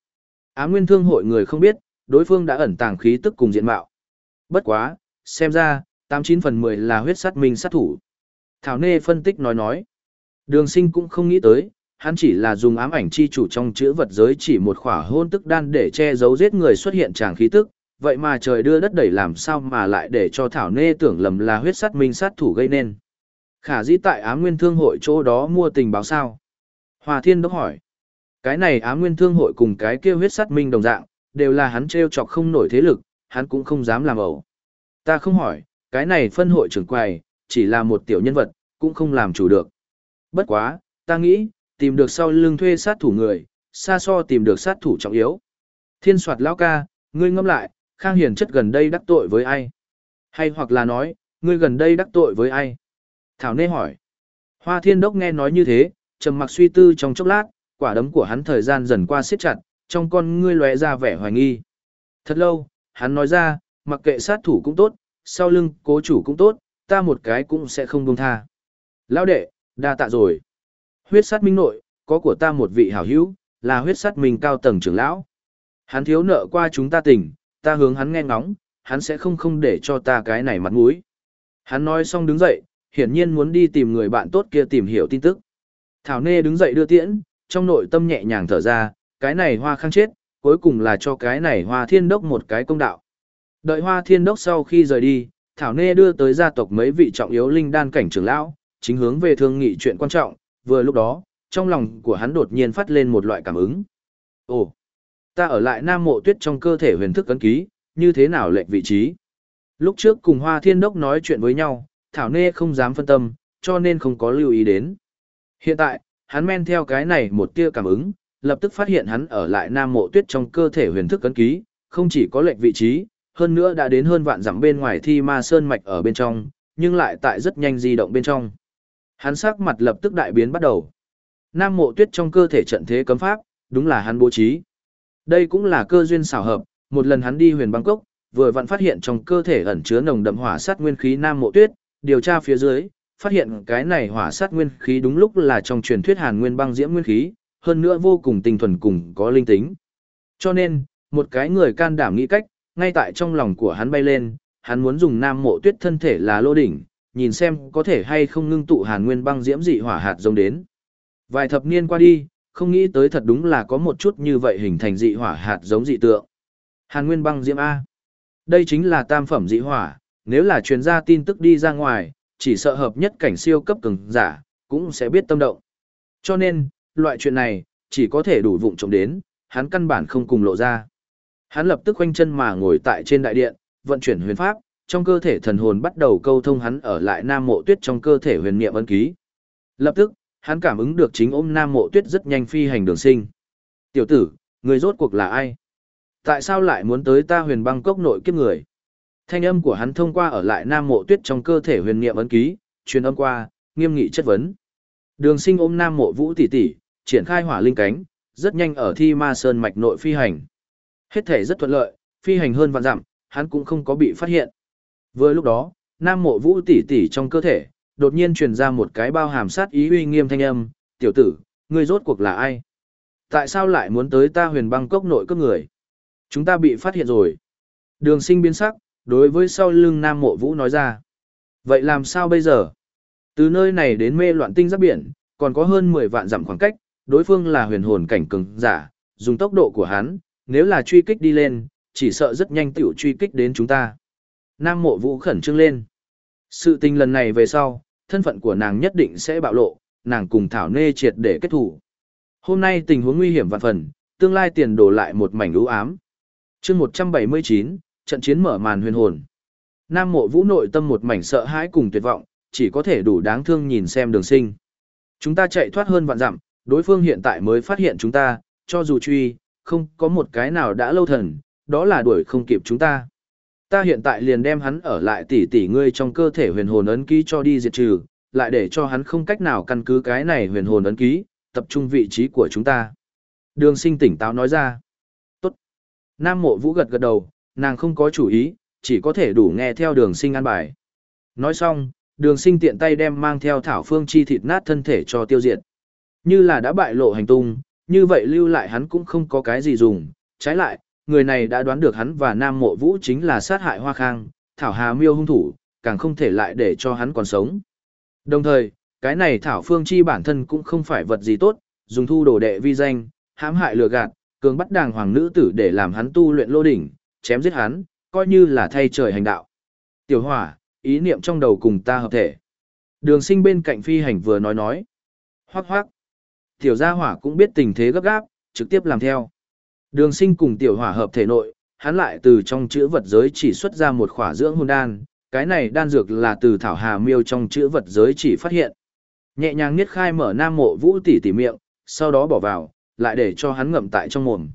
Ám nguyên thương hội người không biết, đối phương đã ẩn tàng khí tức cùng diện mạo. Bất quá, xem ra, 89 phần 10 là huyết sát minh sát thủ. Thảo Nê phân tích nói nói. Đường sinh cũng không nghĩ tới, hắn chỉ là dùng ám ảnh chi chủ trong chữ vật giới chỉ một khỏa hôn tức đan để che giấu giết người xuất hiện tràng khí tức, vậy mà trời đưa đất đẩy làm sao mà lại để cho Thảo Nê tưởng lầm là huyết sát minh sát thủ gây nên. Khả dĩ tại ám nguyên thương hội chỗ đó mua tình báo sao? Hòa Thiên đốc hỏi. Cái này ám nguyên thương hội cùng cái kia huyết sát minh đồng dạng, đều là hắn treo chọc không nổi thế lực, hắn cũng không dám làm ẩu. Ta không hỏi, cái này phân hội trưởng quầy, chỉ là một tiểu nhân vật, cũng không làm chủ được. Bất quá, ta nghĩ, tìm được sau lưng thuê sát thủ người, xa so tìm được sát thủ trọng yếu. Thiên soạt lão ca, ngươi ngâm lại, Khang Hiền chất gần đây đắc tội với ai? Hay hoặc là nói, ngươi gần đây đắc tội với ai? Thảo Nê hỏi. Hoa Thiên Đốc nghe nói như thế, trầm mặc suy tư trong chốc lát, quả đấm của hắn thời gian dần qua siết chặt, trong con ngươi lóe ra vẻ hoài nghi. Thật lâu, hắn nói ra, mặc kệ sát thủ cũng tốt, sau lưng cố chủ cũng tốt, ta một cái cũng sẽ không buông tha. Lão đệ, đa tạ rồi. Huyết sát minh nội, có của ta một vị hảo hữu, là huyết sát minh cao tầng trưởng lão. Hắn thiếu nợ qua chúng ta tỉnh, ta hướng hắn nghe ngóng, hắn sẽ không không để cho ta cái này mặt mũi. Hắn nói xong đứng dậy, hiển nhiên muốn đi tìm người bạn tốt kia tìm hiểu tin tức. Thảo Nê đứng dậy đưa tiễn, trong nội tâm nhẹ nhàng thở ra, cái này hoa khang chết, cuối cùng là cho cái này hoa thiên đốc một cái công đạo. Đợi hoa thiên đốc sau khi rời đi, Thảo Nê đưa tới gia tộc mấy vị trọng yếu linh đan cảnh trưởng lão, chính hướng về thương nghị chuyện quan trọng, vừa lúc đó, trong lòng của hắn đột nhiên phát lên một loại cảm ứng. Ồ, ta ở lại Nam Mộ Tuyết trong cơ thể huyền thức ấn ký, như thế nào lệch vị trí? Lúc trước cùng Hoa Thiên Đốc nói chuyện với nhau, Thảo Nê không dám phân tâm, cho nên không có lưu ý đến. Hiện tại, hắn men theo cái này một tia cảm ứng, lập tức phát hiện hắn ở lại Nam Mộ Tuyết trong cơ thể huyền thức ấn ký, không chỉ có lệch vị trí, hơn nữa đã đến hơn vạn dặm bên ngoài thi ma sơn mạch ở bên trong, nhưng lại tại rất nhanh di động bên trong. Hắn sắc mặt lập tức đại biến bắt đầu. Nam mộ tuyết trong cơ thể trận thế cấm pháp, đúng là hắn bố trí. Đây cũng là cơ duyên xảo hợp, một lần hắn đi huyền Bangkok, vừa vặn phát hiện trong cơ thể ẩn chứa nồng đậm hỏa sát nguyên khí Nam mộ tuyết, điều tra phía dưới, phát hiện cái này hỏa sát nguyên khí đúng lúc là trong truyền thuyết Hàn Nguyên băng diễm nguyên khí, hơn nữa vô cùng tinh thuần cùng có linh tính. Cho nên, một cái người can đảm nghĩ cách, ngay tại trong lòng của hắn bay lên, hắn muốn dùng Nam Mộ Tuyết thân thể là lô đỉnh, nhìn xem có thể hay không ngưng tụ Hàn Nguyên băng diễm dị hỏa hạt giống đến. Vài thập niên qua đi, không nghĩ tới thật đúng là có một chút như vậy hình thành dị hỏa hạt giống dị tượng. Hàn Nguyên băng diễm A. Đây chính là tam phẩm dị hỏa, nếu là truyền ra tin tức đi ra ngoài, chỉ sợ hợp nhất cảnh siêu cấp cường giả, cũng sẽ biết tâm động. Cho nên, loại chuyện này, chỉ có thể đủ vụng trộm đến, hắn căn bản không cùng lộ ra. Hắn lập tức khoanh chân mà ngồi tại trên đại điện, vận chuyển huyền pháp, trong cơ thể thần hồn bắt đầu câu thông hắn ở lại Nam Mộ Tuyết trong cơ thể huyền niệm ấn ký. Lập tức, hắn cảm ứng được chính ôm Nam Mộ Tuyết rất nhanh phi hành đường sinh. "Tiểu tử, người rốt cuộc là ai? Tại sao lại muốn tới ta Huyền Băng cốc nội kiếp người?" Thanh âm của hắn thông qua ở lại Nam Mộ Tuyết trong cơ thể huyền niệm ấn ký, truyền âm qua, nghiêm nghị chất vấn. Đường Sinh ôm Nam Mộ Vũ tỷ tỷ, triển khai hỏa linh cánh, rất nhanh ở Thi Ma Sơn mạch nội phi hành. Hết thể rất thuận lợi, phi hành hơn vạn dặm, hắn cũng không có bị phát hiện. Vừa lúc đó, Nam Mộ Vũ tỷ tỷ trong cơ thể, đột nhiên truyền ra một cái bao hàm sát ý uy nghiêm thanh âm, "Tiểu tử, ngươi rốt cuộc là ai? Tại sao lại muốn tới ta Huyền Băng cốc nội cướp người? Chúng ta bị phát hiện rồi." Đường Sinh biến sắc, đối với sau lưng Nam Mộ Vũ nói ra. Vậy làm sao bây giờ? Từ nơi này đến mê loạn tinh giáp biển, còn có hơn 10 vạn dặm khoảng cách, đối phương là huyền hồn cảnh cường giả, dùng tốc độ của hắn, nếu là truy kích đi lên, chỉ sợ rất nhanh tiểu truy kích đến chúng ta. Nam Mộ Vũ khẩn trương lên. Sự tình lần này về sau, thân phận của nàng nhất định sẽ bạo lộ, nàng cùng Thảo Nê triệt để kết thủ. Hôm nay tình huống nguy hiểm vạn phần, tương lai tiền đổ lại một mảnh u ám. chương 179, trận chiến mở màn huyền hồn. Nam mộ vũ nội tâm một mảnh sợ hãi cùng tuyệt vọng, chỉ có thể đủ đáng thương nhìn xem đường sinh. Chúng ta chạy thoát hơn vạn dặm, đối phương hiện tại mới phát hiện chúng ta, cho dù truy, không có một cái nào đã lâu thần, đó là đuổi không kịp chúng ta. Ta hiện tại liền đem hắn ở lại tỷ tỷ ngươi trong cơ thể huyền hồn ấn ký cho đi diệt trừ, lại để cho hắn không cách nào căn cứ cái này huyền hồn ấn ký, tập trung vị trí của chúng ta. Đường sinh tỉnh táo nói ra. Tốt. Nam mộ vũ gật gật đầu, nàng không có chủ ý, chỉ có thể đủ nghe theo đường sinh ăn bài. Nói xong, đường sinh tiện tay đem mang theo thảo phương chi thịt nát thân thể cho tiêu diệt. Như là đã bại lộ hành tung, như vậy lưu lại hắn cũng không có cái gì dùng. Trái lại, người này đã đoán được hắn và Nam Mộ Vũ chính là sát hại Hoa Khang, Thảo Hà Miêu hung thủ, càng không thể lại để cho hắn còn sống. Đồng thời, cái này Thảo Phương Chi bản thân cũng không phải vật gì tốt, dùng thu đồ đệ vi danh, hãm hại lừa gạt, cường bắt đàng hoàng nữ tử để làm hắn tu luyện lô đỉnh, chém giết hắn, coi như là thay trời hành đạo. Tiểu hỏa, ý niệm trong đầu cùng ta hợp thể. Đường sinh bên cạnh phi hành vừa nói nói. Hoác hoác. Tiểu gia hỏa cũng biết tình thế gấp gáp, trực tiếp làm theo. Đường sinh cùng tiểu hỏa hợp thể nội, hắn lại từ trong chữ vật giới chỉ xuất ra một khỏa dưỡng hồn đan. Cái này đan dược là từ thảo hà miêu trong chữ vật giới chỉ phát hiện. Nhẹ nhàng niết khai mở nam mộ vũ tỉ tỉ miệng, sau đó bỏ vào, lại để cho hắn ngậm tại trong mồm.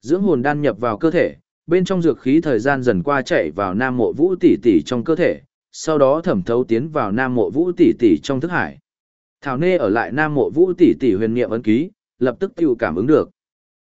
Dưỡng hồn đan nhập vào cơ thể, bên trong dược khí thời gian dần qua chảy vào nam mộ vũ tỷ tỷ trong cơ thể, sau đó thẩm thấu tiến vào nam mộ vũ tỷ tỷ trong thức hải. Thảo Nê ở lại nam mộ vũ tỷ tỷ huyền niệm ấn ký, lập tức tiêu cảm ứng được.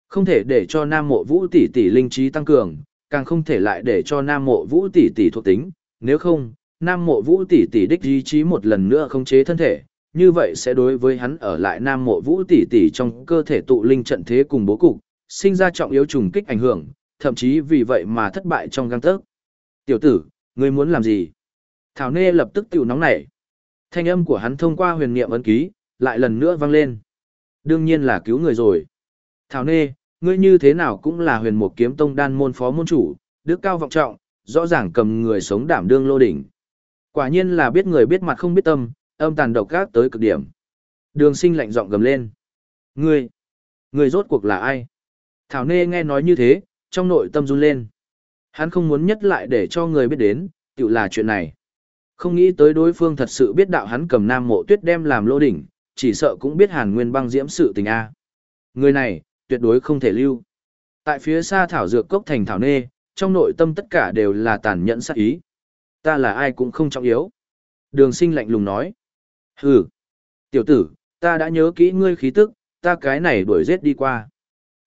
Không thể để cho nam mộ vũ tỷ tỷ linh trí tăng cường, càng không thể lại để cho nam mộ vũ tỷ tỷ thuộc tính, nếu không, nam mộ vũ tỷ tỷ đích ý chí một lần nữa không chế thân thể, như vậy sẽ đối với hắn ở lại nam mộ vũ tỷ tỷ trong cơ thể tụ linh trận thế cùng bố cục, sinh ra trọng yếu trùng kích ảnh hưởng, thậm chí vì vậy mà thất bại trong găng tớc. Tiểu tử, ngươi muốn làm gì? Thảo Nê lập tức tiểu nóng nảy. Thanh âm của hắn thông qua huyền niệm ấn ký, lại lần nữa vang lên. Đương nhiên là cứu người rồi. Thảo Nê, ngươi như thế nào cũng là huyền mục kiếm tông đan môn phó môn chủ, đức cao vọng trọng, rõ ràng cầm người sống đảm đương lô đỉnh. Quả nhiên là biết người biết mặt không biết tâm, âm tàn độc ác tới cực điểm. Đường sinh lạnh giọng gầm lên. Ngươi, ngươi rốt cuộc là ai? Thảo Nê nghe nói như thế, trong nội tâm run lên. Hắn không muốn nhất lại để cho người biết đến, tự là chuyện này. Không nghĩ tới đối phương thật sự biết đạo hắn cầm nam mộ tuyết đem làm lô đỉnh, chỉ sợ cũng biết hàn nguyên băng diễm sự tình A. Người này, tuyệt đối không thể lưu. Tại phía xa thảo dược cốc thành thảo nê, trong nội tâm tất cả đều là tàn nhẫn sát ý. Ta là ai cũng không trọng yếu. Đường sinh lạnh lùng nói. Hừ, tiểu tử, ta đã nhớ kỹ ngươi khí tức, ta cái này đuổi giết đi qua.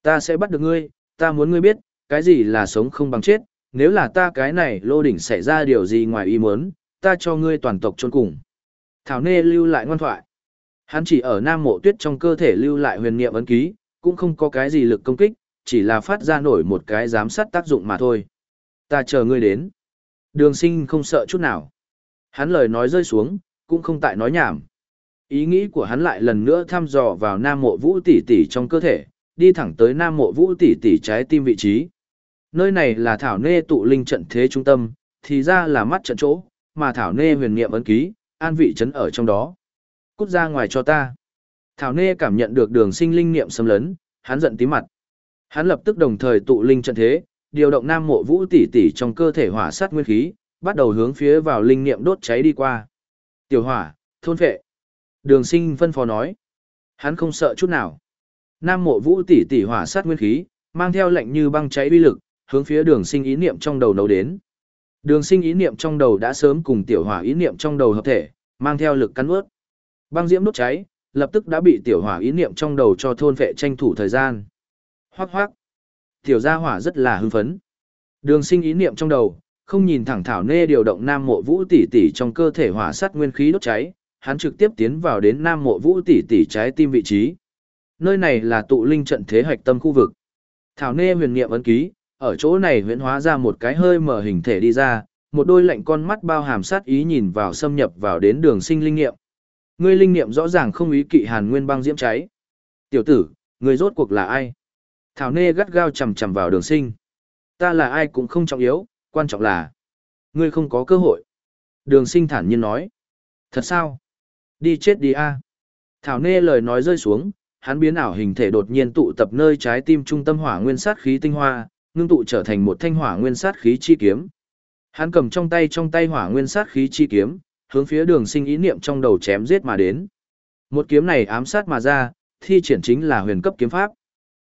Ta sẽ bắt được ngươi, ta muốn ngươi biết, cái gì là sống không bằng chết, nếu là ta cái này lô đỉnh xảy ra điều gì ngoài ý muốn, ta cho ngươi toàn tộc chôn cùng. Thảo Nê lưu lại ngoan thoại. Hắn chỉ ở Nam Mộ Tuyết trong cơ thể lưu lại huyền niệm ấn ký, cũng không có cái gì lực công kích, chỉ là phát ra nổi một cái giám sát tác dụng mà thôi. Ta chờ ngươi đến. Đường sinh không sợ chút nào. Hắn lời nói rơi xuống, cũng không tại nói nhảm. Ý nghĩ của hắn lại lần nữa thăm dò vào Nam Mộ Vũ tỷ tỷ trong cơ thể, đi thẳng tới Nam Mộ Vũ tỷ tỷ trái tim vị trí. Nơi này là Thảo Nê tụ linh trận thế trung tâm, thì ra là mắt trận chỗ, mà Thảo Nê huyền niệm ấn ký, an vị trấn ở trong đó. Cút ra ngoài cho ta. Thảo Nê cảm nhận được đường sinh linh niệm xâm lấn, hắn giận tí mặt. Hắn lập tức đồng thời tụ linh trận thế, điều động Nam Mộ Vũ tỷ tỷ trong cơ thể hỏa sát nguyên khí, bắt đầu hướng phía vào linh niệm đốt cháy đi qua. Tiểu hỏa, thôn phệ. Đường sinh phân phó nói. Hắn không sợ chút nào. Nam Mộ Vũ tỷ tỷ hỏa sát nguyên khí, mang theo lệnh như băng cháy uy lực, hướng phía đường sinh ý niệm trong đầu nấu đến. Đường sinh ý niệm trong đầu đã sớm cùng tiểu hỏa ý niệm trong đầu hợp thể, mang theo lực cắn ướt. Băng diễm đốt cháy, lập tức đã bị tiểu hỏa ý niệm trong đầu cho thôn vệ tranh thủ thời gian. Hoác hoác. Tiểu gia hỏa rất là hưng phấn. Đường sinh ý niệm trong đầu, không nhìn thẳng thảo nê điều động nam mộ vũ tỷ tỷ trong cơ thể hỏa sắt nguyên khí đốt cháy, hắn trực tiếp tiến vào đến nam mộ vũ tỷ tỷ trái tim vị trí. Nơi này là tụ linh trận thế hoạch tâm khu vực. Thảo nê huyền niệm ấn ký, ở chỗ này huyễn hóa ra một cái hơi mở hình thể đi ra, một đôi lạnh con mắt bao hàm sát ý nhìn vào xâm nhập vào đến đường sinh linh nghiệm. Ngươi linh niệm rõ ràng không ý kỵ hàn nguyên băng diễm cháy. Tiểu tử, người rốt cuộc là ai? Thảo nê gắt gao chầm chầm vào đường sinh. Ta là ai cũng không trọng yếu, quan trọng là ngươi không có cơ hội. Đường sinh thản nhiên nói. Thật sao? Đi chết đi a Thảo nê lời nói rơi xuống, hắn biến ảo hình thể đột nhiên tụ tập nơi trái tim trung tâm hỏa nguyên sát khí tinh hoa, ngưng tụ trở thành một thanh hỏa nguyên sát khí chi kiếm. Hắn cầm trong tay trong tay hỏa nguyên sát khí chi kiếm, hướng phía đường sinh ý niệm trong đầu chém giết mà đến. Một kiếm này ám sát mà ra, thi triển chính là huyền cấp kiếm pháp.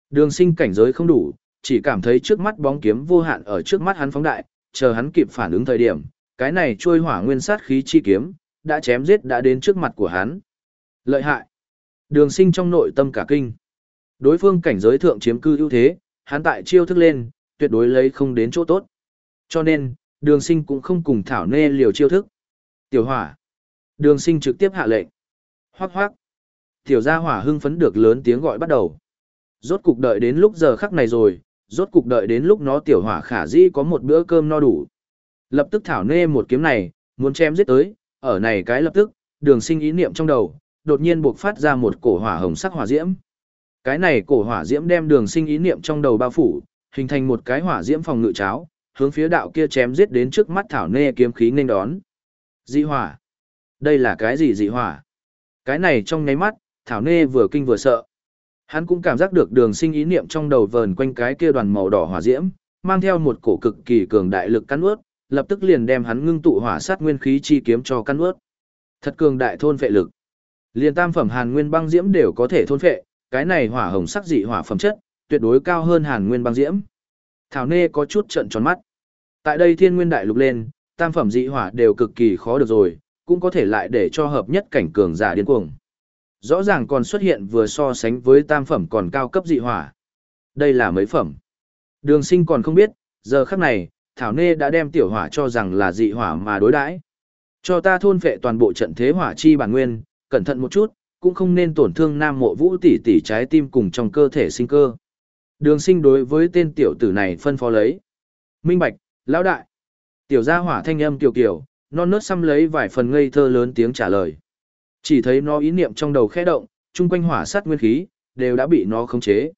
Đường sinh cảnh giới không đủ, chỉ cảm thấy trước mắt bóng kiếm vô hạn ở trước mắt hắn phóng đại, chờ hắn kịp phản ứng thời điểm, cái này trôi hỏa nguyên sát khí chi kiếm, đã chém giết đã đến trước mặt của hắn. Lợi hại. Đường sinh trong nội tâm cả kinh. Đối phương cảnh giới thượng chiếm cư ưu thế, hắn tại chiêu thức lên, tuyệt đối lấy không đến chỗ tốt. Cho nên, đường sinh cũng không cùng thảo nê liều chiêu thức. Tiểu hỏa. Đường sinh trực tiếp hạ lệnh. Hoác hoác. Tiểu gia hỏa hưng phấn được lớn tiếng gọi bắt đầu. Rốt cục đợi đến lúc giờ khắc này rồi, rốt cục đợi đến lúc nó tiểu hỏa khả dĩ có một bữa cơm no đủ. Lập tức thảo nê một kiếm này, muốn chém giết tới, ở này cái lập tức, đường sinh ý niệm trong đầu, đột nhiên buộc phát ra một cổ hỏa hồng sắc hỏa diễm. Cái này cổ hỏa diễm đem đường sinh ý niệm trong đầu bao phủ, hình thành một cái hỏa diễm phòng ngự cháo, hướng phía đạo kia chém giết đến trước mắt thảo nê kiếm khí nên đón. Dị hỏa. Đây là cái gì dị hỏa? Cái này trong nháy mắt, thảo nê vừa kinh vừa sợ. Hắn cũng cảm giác được đường sinh ý niệm trong đầu vờn quanh cái kia đoàn màu đỏ hỏa diễm, mang theo một cổ cực kỳ cường đại lực cắn ướt, lập tức liền đem hắn ngưng tụ hỏa sát nguyên khí chi kiếm cho cắn ướt. Thật cường đại thôn phệ lực. Liền tam phẩm hàn nguyên băng diễm đều có thể thôn phệ, cái này hỏa hồng sắc dị hỏa phẩm chất, tuyệt đối cao hơn hàn nguyên băng diễm. Thảo Nê có chút trận tròn mắt. Tại đây thiên nguyên đại lục lên, tam phẩm dị hỏa đều cực kỳ khó được rồi, cũng có thể lại để cho hợp nhất cảnh cường giả điên cuồng. Rõ ràng còn xuất hiện vừa so sánh với tam phẩm còn cao cấp dị hỏa. Đây là mấy phẩm. Đường sinh còn không biết, giờ khắc này, Thảo Nê đã đem tiểu hỏa cho rằng là dị hỏa mà đối đãi Cho ta thôn phệ toàn bộ trận thế hỏa chi bản nguyên, cẩn thận một chút, cũng không nên tổn thương nam mộ vũ tỷ tỷ trái tim cùng trong cơ thể sinh cơ. Đường sinh đối với tên tiểu tử này phân phó lấy. Minh Bạch, lão đại. Tiểu gia hỏa thanh âm tiểu kiểu, non nớt xăm lấy vài phần ngây thơ lớn tiếng trả lời. Chỉ thấy nó ý niệm trong đầu khẽ động, chung quanh hỏa sát nguyên khí, đều đã bị nó khống chế.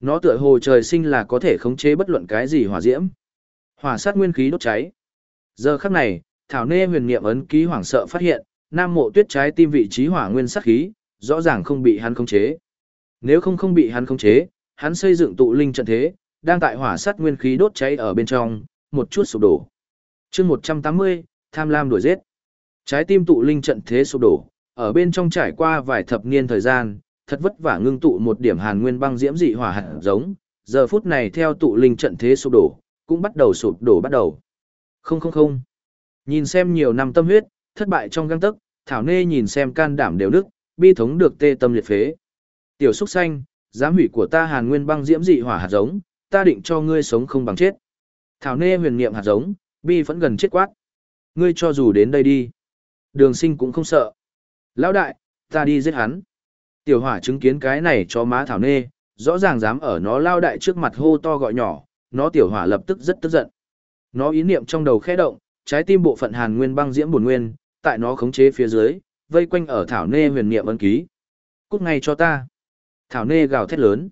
Nó tựa hồ trời sinh là có thể khống chế bất luận cái gì hỏa diễm. Hỏa sát nguyên khí đốt cháy. Giờ khắc này, Thảo Nê huyền niệm ấn ký hoảng sợ phát hiện, Nam Mộ Tuyết trái tim vị trí hỏa nguyên sát khí, rõ ràng không bị hắn khống chế. Nếu không không bị hắn khống chế, hắn xây dựng tụ linh trận thế, đang tại hỏa sát nguyên khí đốt cháy ở bên trong, một chút sụp đổ chương 180, tham lam đuổi giết. Trái tim tụ linh trận thế sụp đổ, ở bên trong trải qua vài thập niên thời gian, thật vất vả ngưng tụ một điểm hàn nguyên băng diễm dị hỏa hạt giống, giờ phút này theo tụ linh trận thế sụp đổ, cũng bắt đầu sụp đổ bắt đầu. Không không không. Nhìn xem nhiều năm tâm huyết, thất bại trong găng tấc, Thảo Nê nhìn xem can đảm đều đức, bi thống được tê tâm liệt phế. Tiểu Súc Xanh, dám hủy của ta hàn nguyên băng diễm dị hỏa hạt giống, ta định cho ngươi sống không bằng chết. Thảo Nê huyền niệm hạt giống, bi vẫn gần chết quát. Ngươi cho dù đến đây đi. Đường sinh cũng không sợ. Lão đại, ta đi giết hắn. Tiểu hỏa chứng kiến cái này cho má Thảo Nê, rõ ràng dám ở nó lao đại trước mặt hô to gọi nhỏ, nó tiểu hỏa lập tức rất tức giận. Nó ý niệm trong đầu khẽ động, trái tim bộ phận hàn nguyên băng diễm buồn nguyên, tại nó khống chế phía dưới, vây quanh ở Thảo Nê huyền niệm ấn ký. Cút ngay cho ta. Thảo Nê gào thét lớn.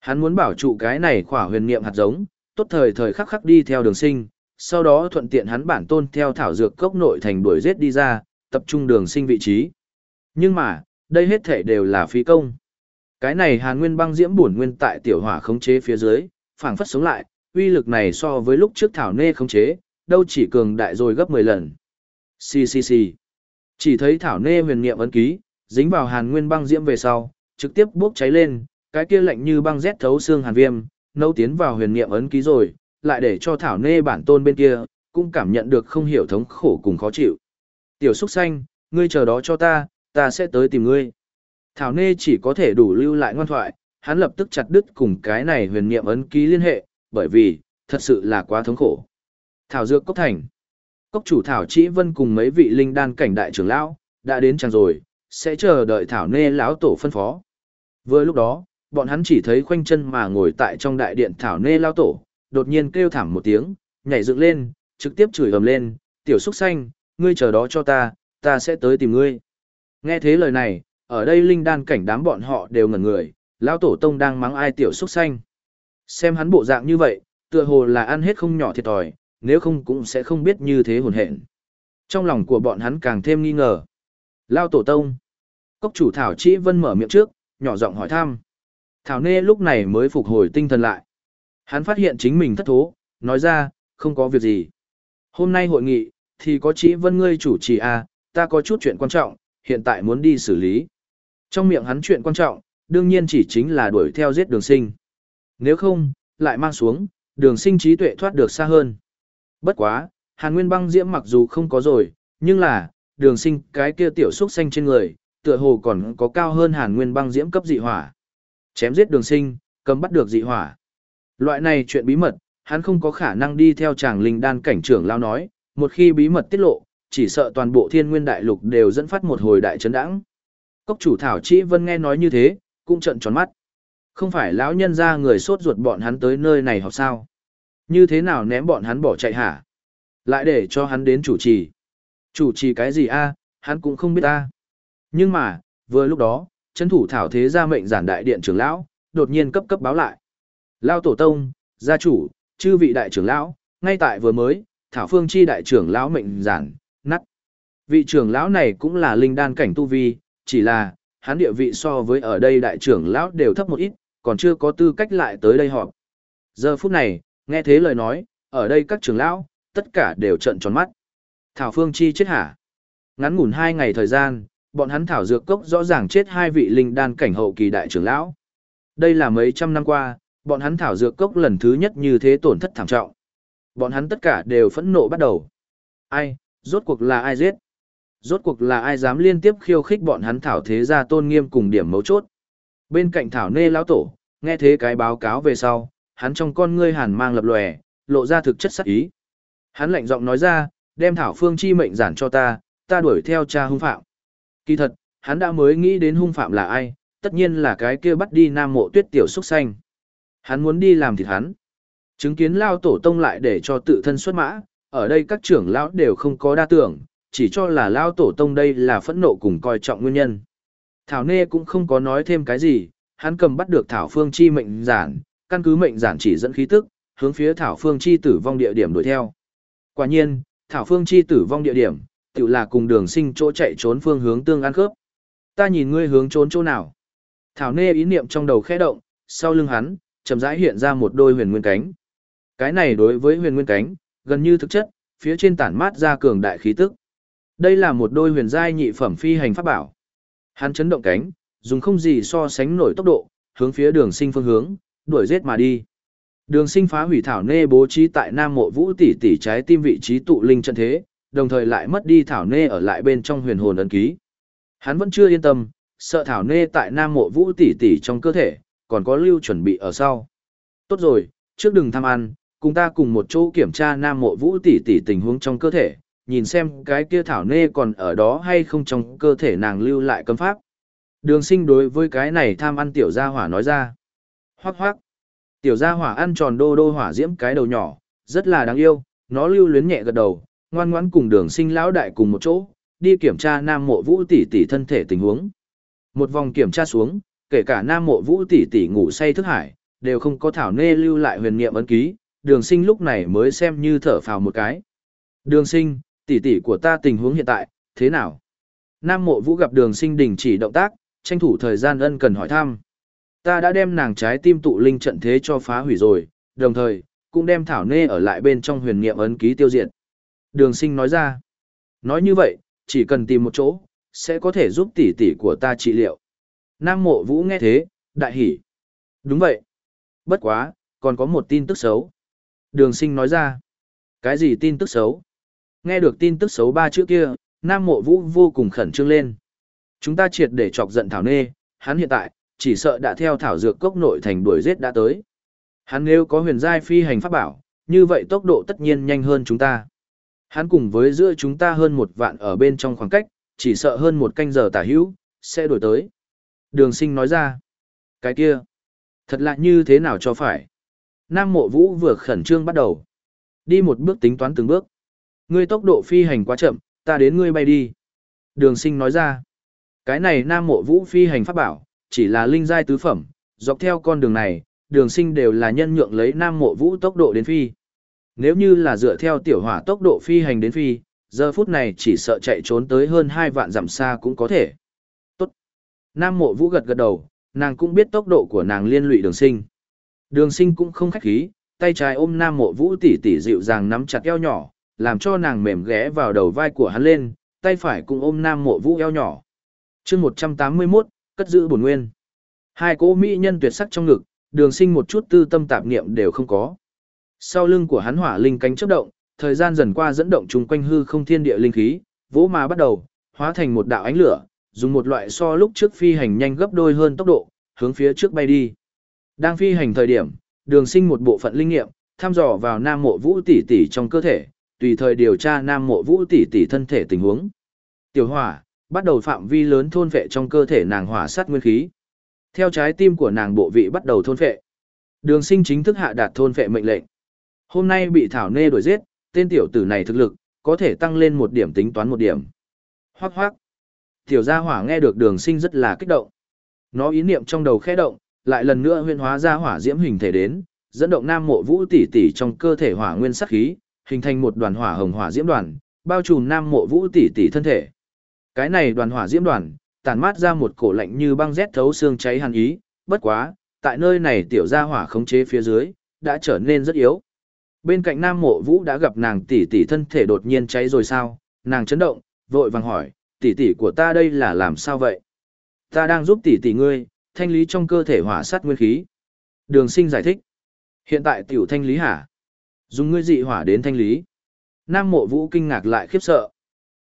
Hắn muốn bảo trụ cái này khỏa huyền niệm hạt giống, tốt thời thời khắc khắc đi theo đường sinh, sau đó thuận tiện hắn bản tôn theo thảo dược cốc nội thành đuổi giết đi ra, tập trung đường sinh vị trí. Nhưng mà, đây hết thể đều là phí công. Cái này Hàn Nguyên băng diễm bổn nguyên tại tiểu hỏa khống chế phía dưới, phảng phất sống lại, uy lực này so với lúc trước thảo nê khống chế, đâu chỉ cường đại rồi gấp 10 lần. Xì xì xì. Chỉ thấy thảo nê huyền niệm ấn ký, dính vào Hàn Nguyên băng diễm về sau, trực tiếp bốc cháy lên, cái kia lạnh như băng rét thấu xương hàn viêm, nấu tiến vào huyền niệm ấn ký rồi, lại để cho thảo nê bản tôn bên kia, cũng cảm nhận được không hiểu thống khổ cùng khó chịu. Tiểu Súc Xanh, ngươi chờ đó cho ta, ta sẽ tới tìm ngươi. Thảo Nê chỉ có thể đủ lưu lại ngoan thoại, hắn lập tức chặt đứt cùng cái này huyền niệm ấn ký liên hệ, bởi vì, thật sự là quá thống khổ. Thảo Dược Cốc Thành Cốc chủ Thảo Chỉ Vân cùng mấy vị linh đan cảnh đại trưởng lão đã đến chàng rồi, sẽ chờ đợi Thảo Nê lão tổ phân phó. Vừa lúc đó, bọn hắn chỉ thấy khoanh chân mà ngồi tại trong đại điện Thảo Nê lão tổ, đột nhiên kêu thảm một tiếng, nhảy dựng lên, trực tiếp chửi ầm lên, "Tiểu Súc Xanh, ngươi chờ đó cho ta, ta sẽ tới tìm ngươi." Nghe thế lời này, ở đây linh đan cảnh đám bọn họ đều ngẩn người, lão tổ tông đang mắng ai tiểu xúc xanh. Xem hắn bộ dạng như vậy, tựa hồ là ăn hết không nhỏ thiệt thòi, nếu không cũng sẽ không biết như thế hồn hện. Trong lòng của bọn hắn càng thêm nghi ngờ. Lao tổ tông. Cốc chủ Thảo Chỉ Vân mở miệng trước, nhỏ giọng hỏi thăm. Thảo Nê lúc này mới phục hồi tinh thần lại. Hắn phát hiện chính mình thất thố, nói ra, không có việc gì. Hôm nay hội nghị, thì có Chỉ Vân ngươi chủ trì à, ta có chút chuyện quan trọng, hiện tại muốn đi xử lý. Trong miệng hắn chuyện quan trọng, đương nhiên chỉ chính là đuổi theo giết đường sinh. Nếu không, lại mang xuống, đường sinh trí tuệ thoát được xa hơn. Bất quá, hàn nguyên băng diễm mặc dù không có rồi, nhưng là, đường sinh cái kia tiểu xúc xanh trên người, tựa hồ còn có cao hơn hàn nguyên băng diễm cấp dị hỏa. Chém giết đường sinh, cầm bắt được dị hỏa. Loại này chuyện bí mật, hắn không có khả năng đi theo chàng linh đan cảnh trưởng lao nói, một khi bí mật tiết lộ, chỉ sợ toàn bộ thiên nguyên đại lục đều dẫn phát một hồi đại chấn đãng. Cốc chủ Thảo Chỉ Vân nghe nói như thế, cũng trợn tròn mắt. Không phải lão nhân ra người sốt ruột bọn hắn tới nơi này học sao? Như thế nào ném bọn hắn bỏ chạy hả? Lại để cho hắn đến chủ trì. Chủ trì cái gì a? hắn cũng không biết ta. Nhưng mà, vừa lúc đó, chân thủ Thảo Thế ra mệnh giản đại điện trưởng lão, đột nhiên cấp cấp báo lại. Lao tổ tông, gia chủ, chư vị đại trưởng lão, ngay tại vừa mới, Thảo Phương chi đại trưởng lão mệnh giản, nắt. Vị trưởng lão này cũng là linh đan cảnh tu vi, chỉ là, hắn địa vị so với ở đây đại trưởng lão đều thấp một ít, còn chưa có tư cách lại tới đây họp. Giờ phút này, nghe thế lời nói, ở đây các trưởng lão, tất cả đều trợn tròn mắt. Thảo Phương Chi chết hả? Ngắn ngủn hai ngày thời gian, bọn hắn thảo dược cốc rõ ràng chết hai vị linh đan cảnh hậu kỳ đại trưởng lão. Đây là mấy trăm năm qua, bọn hắn thảo dược cốc lần thứ nhất như thế tổn thất thảm trọng. Bọn hắn tất cả đều phẫn nộ bắt đầu. Ai, rốt cuộc là ai giết? Rốt cuộc là ai dám liên tiếp khiêu khích bọn hắn thảo thế gia tôn nghiêm cùng điểm mấu chốt. Bên cạnh thảo nê lão tổ, nghe thế cái báo cáo về sau, hắn trong con ngươi hàn mang lập lòe, lộ ra thực chất sắc ý. Hắn lạnh giọng nói ra, đem thảo phương chi mệnh giản cho ta, ta đuổi theo cha hung phạm. Kỳ thật, hắn đã mới nghĩ đến hung phạm là ai, tất nhiên là cái kia bắt đi nam mộ tuyết tiểu xuất xanh. Hắn muốn đi làm thịt hắn. Chứng kiến lao tổ tông lại để cho tự thân xuất mã, ở đây các trưởng lão đều không có đa tưởng, chỉ cho là lao tổ tông đây là phẫn nộ cùng coi trọng nguyên nhân. Thảo Nê cũng không có nói thêm cái gì, hắn cầm bắt được Thảo Phương Chi mệnh giản, căn cứ mệnh giản chỉ dẫn khí tức, hướng phía Thảo Phương Chi tử vong địa điểm đuổi theo. Quả nhiên, Thảo Phương Chi tử vong địa điểm, tự là cùng đường sinh chỗ chạy trốn phương hướng tương ăn khớp. Ta nhìn ngươi hướng trốn chỗ nào. Thảo Nê ý niệm trong đầu khẽ động, sau lưng hắn, chậm rãi hiện ra một đôi huyền nguyên cánh. Cái này đối với huyền nguyên cánh, gần như thực chất, phía trên tản mát ra cường đại khí tức. Đây là một đôi huyền giai nhị phẩm phi hành pháp bảo. Hắn chấn động cánh, dùng không gì so sánh nổi tốc độ, hướng phía đường sinh phương hướng, đuổi giết mà đi. Đường sinh phá hủy thảo nê bố trí tại Nam Mộ Vũ tỷ tỷ trái tim vị trí tụ linh trận thế, đồng thời lại mất đi thảo nê ở lại bên trong huyền hồn ấn ký. Hắn vẫn chưa yên tâm, sợ thảo nê tại Nam Mộ Vũ tỷ tỷ trong cơ thể, còn có lưu chuẩn bị ở sau. Tốt rồi, trước đừng tham ăn, cùng ta cùng một chỗ kiểm tra Nam Mộ Vũ tỷ tỷ tình huống trong cơ thể, nhìn xem cái kia thảo nê còn ở đó hay không trong cơ thể nàng lưu lại cấm pháp. Đường sinh đối với cái này tham ăn tiểu gia hỏa nói ra. Hoác hoác. Tiểu gia hỏa ăn tròn đô đô hỏa diễm cái đầu nhỏ, rất là đáng yêu, nó lưu luyến nhẹ gật đầu, ngoan ngoãn cùng đường sinh lão đại cùng một chỗ, đi kiểm tra nam mộ vũ tỷ tỷ thân thể tình huống. Một vòng kiểm tra xuống, kể cả nam mộ vũ tỷ tỷ ngủ say thức hải, đều không có thảo nê lưu lại huyền niệm ấn ký, đường sinh lúc này mới xem như thở phào một cái. Đường sinh, tỷ tỷ của ta tình huống hiện tại, thế nào? Nam mộ vũ gặp đường sinh đình chỉ động tác, tranh thủ thời gian ân cần hỏi thăm. Ta đã đem nàng trái tim tụ linh trận thế cho phá hủy rồi, đồng thời, cũng đem thảo nê ở lại bên trong huyền niệm ấn ký tiêu diệt. Đường sinh nói ra. Nói như vậy, chỉ cần tìm một chỗ, sẽ có thể giúp tỷ tỷ của ta trị liệu. Nam mộ vũ nghe thế, đại hỉ. Đúng vậy. Bất quá, còn có một tin tức xấu. Đường sinh nói ra. Cái gì tin tức xấu? Nghe được tin tức xấu ba chữ kia, Nam mộ vũ vô cùng khẩn trương lên. Chúng ta triệt để chọc giận Thảo Nê, hắn hiện tại, chỉ sợ đã theo Thảo Dược Cốc nội thành đuổi giết đã tới. Hắn nếu có huyền giai phi hành pháp bảo, như vậy tốc độ tất nhiên nhanh hơn chúng ta. Hắn cùng với giữa chúng ta hơn một vạn ở bên trong khoảng cách, chỉ sợ hơn một canh giờ tả hữu, sẽ đổi tới. Đường sinh nói ra. Cái kia, thật lạ như thế nào cho phải. Nam mộ vũ vừa khẩn trương bắt đầu. Đi một bước tính toán từng bước. Ngươi tốc độ phi hành quá chậm, ta đến ngươi bay đi. Đường sinh nói ra. Cái này nam mộ vũ phi hành pháp bảo, chỉ là linh giai tứ phẩm, dọc theo con đường này, đường sinh đều là nhân nhượng lấy nam mộ vũ tốc độ đến phi. Nếu như là dựa theo tiểu hỏa tốc độ phi hành đến phi, giờ phút này chỉ sợ chạy trốn tới hơn 2 vạn dặm xa cũng có thể. Nam mộ vũ gật gật đầu, nàng cũng biết tốc độ của nàng liên lụy đường sinh. Đường sinh cũng không khách khí, tay trái ôm nam mộ vũ tỉ tỉ dịu dàng nắm chặt eo nhỏ, làm cho nàng mềm ghé vào đầu vai của hắn lên, tay phải cũng ôm nam mộ vũ eo nhỏ. chương 181, cất giữ bổn nguyên. Hai cô mỹ nhân tuyệt sắc trong ngực, đường sinh một chút tư tâm tạp niệm đều không có. Sau lưng của hắn hỏa linh cánh chấp động, thời gian dần qua dẫn động chung quanh hư không thiên địa linh khí, vỗ mà bắt đầu, hóa thành một đạo ánh lửa, dùng một loại so lúc trước phi hành nhanh gấp đôi hơn tốc độ, hướng phía trước bay đi. Đang phi hành thời điểm, đường sinh một bộ phận linh nghiệm, thăm dò vào nam mộ vũ tỷ tỷ trong cơ thể, tùy thời điều tra nam mộ vũ tỷ tỷ thân thể tình huống. Tiểu hỏa, bắt đầu phạm vi lớn thôn vệ trong cơ thể nàng hỏa sát nguyên khí. Theo trái tim của nàng bộ vị bắt đầu thôn vệ. Đường sinh chính thức hạ đạt thôn vệ mệnh lệnh. Hôm nay bị Thảo Nê đuổi giết, tên tiểu tử này thực lực, có thể tăng lên một điểm tính toán một điểm. Hoác hoác. Tiểu gia hỏa nghe được đường sinh rất là kích động. Nó ý niệm trong đầu khẽ động, lại lần nữa huyên hóa ra hỏa diễm hình thể đến, dẫn động nam mộ vũ tỷ tỷ trong cơ thể hỏa nguyên sắc khí, hình thành một đoàn hỏa hồng hỏa diễm đoàn, bao trùm nam mộ vũ tỷ tỷ thân thể. Cái này đoàn hỏa diễm đoàn, tản mát ra một cổ lạnh như băng rét thấu xương cháy hàn ý, bất quá, tại nơi này tiểu gia hỏa khống chế phía dưới, đã trở nên rất yếu. Bên cạnh Nam Mộ Vũ đã gặp nàng tỷ tỷ thân thể đột nhiên cháy rồi sao? Nàng chấn động, vội vàng hỏi, tỷ tỷ của ta đây là làm sao vậy? Ta đang giúp tỷ tỷ ngươi, thanh lý trong cơ thể hỏa sát nguyên khí. Đường sinh giải thích. Hiện tại tiểu thanh lý hả? Dùng ngươi dị hỏa đến thanh lý. Nam Mộ Vũ kinh ngạc lại khiếp sợ.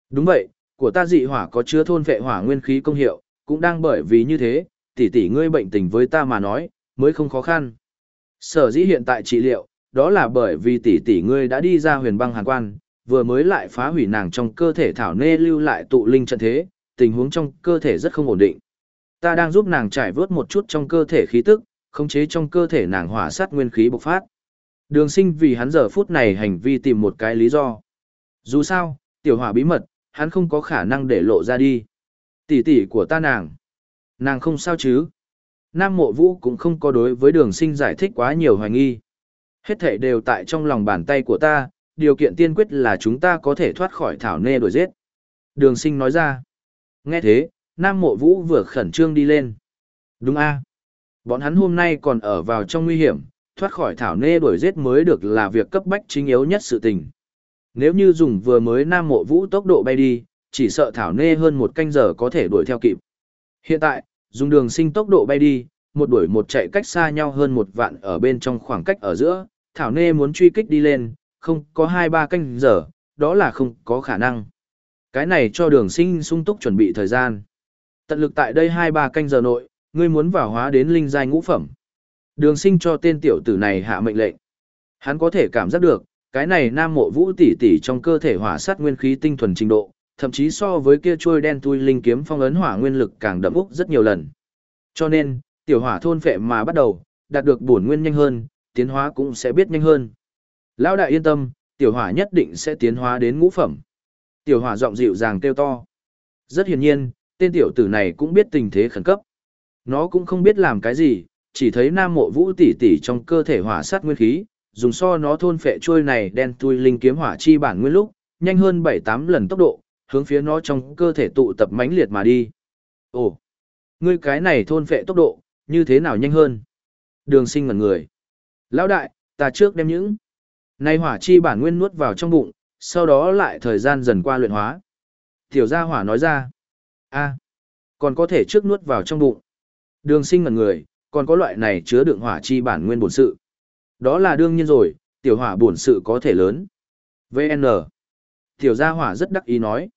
Đúng vậy, của ta dị hỏa có chứa thôn vệ hỏa nguyên khí công hiệu, cũng đang bởi vì như thế, tỷ tỷ ngươi bệnh tình với ta mà nói, mới không khó khăn. Sở dĩ hiện tại trị liệu, đó là bởi vì tỷ tỷ ngươi đã đi ra huyền băng hàn quan, vừa mới lại phá hủy nàng trong cơ thể thảo nê lưu lại tụ linh trận thế, tình huống trong cơ thể rất không ổn định. Ta đang giúp nàng trải vớt một chút trong cơ thể khí tức, khống chế trong cơ thể nàng hỏa sát nguyên khí bộc phát. Đường sinh vì hắn giờ phút này hành vi tìm một cái lý do. Dù sao, tiểu hỏa bí mật, hắn không có khả năng để lộ ra đi. Tỷ tỷ của ta nàng. Nàng không sao chứ. Nam mộ vũ cũng không có đối với đường sinh giải thích quá nhiều hoài nghi. Hết thể đều tại trong lòng bàn tay của ta, điều kiện tiên quyết là chúng ta có thể thoát khỏi thảo nê đổi giết. Đường sinh nói ra. Nghe thế, Nam Mộ Vũ vừa khẩn trương đi lên. Đúng a Bọn hắn hôm nay còn ở vào trong nguy hiểm, thoát khỏi thảo nê đuổi giết mới được là việc cấp bách chính yếu nhất sự tình. Nếu như dùng vừa mới Nam Mộ Vũ tốc độ bay đi, chỉ sợ thảo nê hơn một canh giờ có thể đuổi theo kịp. Hiện tại, dùng đường sinh tốc độ bay đi, một đuổi một chạy cách xa nhau hơn một vạn ở bên trong khoảng cách ở giữa, Thảo Nê muốn truy kích đi lên, không có hai ba canh giờ, đó là không có khả năng. Cái này cho đường sinh sung túc chuẩn bị thời gian. Tận lực tại đây hai ba canh giờ nội, ngươi muốn vào hóa đến linh giai ngũ phẩm. Đường sinh cho tên tiểu tử này hạ mệnh lệnh. Hắn có thể cảm giác được, cái này nam mộ vũ tỷ tỷ trong cơ thể hỏa sát nguyên khí tinh thuần trình độ, thậm chí so với kia trôi đen tui linh kiếm phong ấn hỏa nguyên lực càng đậm úc rất nhiều lần. Cho nên, tiểu hỏa thôn phệ mà bắt đầu, đạt được bổn nguyên nhanh hơn, tiến hóa cũng sẽ biết nhanh hơn. Lão đại yên tâm, tiểu hỏa nhất định sẽ tiến hóa đến ngũ phẩm. Tiểu hỏa giọng dịu dàng kêu to. Rất hiển nhiên, tên tiểu tử này cũng biết tình thế khẩn cấp. Nó cũng không biết làm cái gì, chỉ thấy nam mộ vũ tỷ tỷ trong cơ thể hỏa sát nguyên khí, dùng so nó thôn phệ trôi này đen tui linh kiếm hỏa chi bản nguyên lúc, nhanh hơn 7-8 lần tốc độ, hướng phía nó trong cơ thể tụ tập mãnh liệt mà đi. Ồ, ngươi cái này thôn phệ tốc độ, như thế nào nhanh hơn? Đường sinh ngẩn người. Lão đại, ta trước đem những nay hỏa chi bản nguyên nuốt vào trong bụng, sau đó lại thời gian dần qua luyện hóa. Tiểu gia hỏa nói ra. a còn có thể trước nuốt vào trong bụng. Đường sinh ngần người, còn có loại này chứa đựng hỏa chi bản nguyên bổn sự. Đó là đương nhiên rồi, tiểu hỏa bổn sự có thể lớn. VN. Tiểu gia hỏa rất đắc ý nói.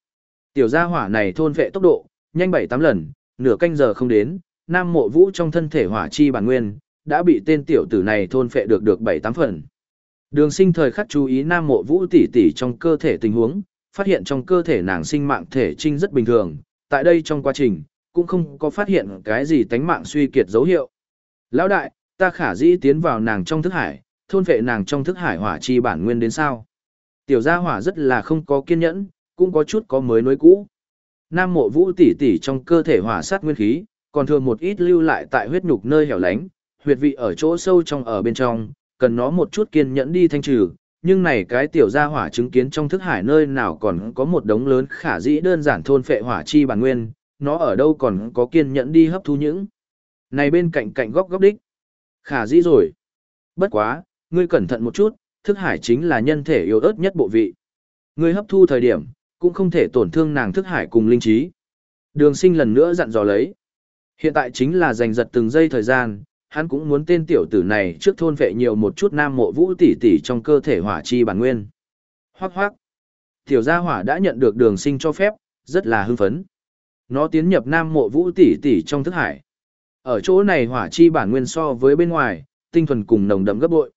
Tiểu gia hỏa này thôn vệ tốc độ, nhanh 7-8 lần, nửa canh giờ không đến, nam mộ vũ trong thân thể hỏa chi bản nguyên, đã bị tên tiểu tử này thôn phệ được được 7-8 phần. Đường sinh thời khắc chú ý nam mộ vũ tỷ tỷ trong cơ thể tình huống, phát hiện trong cơ thể nàng sinh mạng thể trinh rất bình thường, tại đây trong quá trình, cũng không có phát hiện cái gì tánh mạng suy kiệt dấu hiệu. Lão đại, ta khả dĩ tiến vào nàng trong thức hải, thôn vệ nàng trong thức hải hỏa chi bản nguyên đến sao. Tiểu gia hỏa rất là không có kiên nhẫn, cũng có chút có mới nối cũ. Nam mộ vũ tỷ tỷ trong cơ thể hỏa sát nguyên khí, còn thường một ít lưu lại tại huyết nhục nơi hẻo lánh, huyệt vị ở chỗ sâu trong ở bên trong, cần nó một chút kiên nhẫn đi thanh trừ, nhưng này cái tiểu gia hỏa chứng kiến trong thức hải nơi nào còn có một đống lớn khả dĩ đơn giản thôn phệ hỏa chi bản nguyên, nó ở đâu còn có kiên nhẫn đi hấp thu những. Này bên cạnh cạnh góc góc đích. Khả dĩ rồi. Bất quá, ngươi cẩn thận một chút, thức hải chính là nhân thể yếu ớt nhất bộ vị. Ngươi hấp thu thời điểm, cũng không thể tổn thương nàng thức hải cùng linh trí. Đường sinh lần nữa dặn dò lấy. Hiện tại chính là giành giật từng giây thời gian, hắn cũng muốn tên tiểu tử này trước thôn vệ nhiều một chút nam mộ vũ tỷ tỷ trong cơ thể hỏa chi bản nguyên. Hoác hoác. Tiểu gia hỏa đã nhận được đường sinh cho phép, rất là hưng phấn. Nó tiến nhập nam mộ vũ tỷ tỷ trong thức hải. Ở chỗ này hỏa chi bản nguyên so với bên ngoài, tinh thuần cùng nồng đậm gấp bội.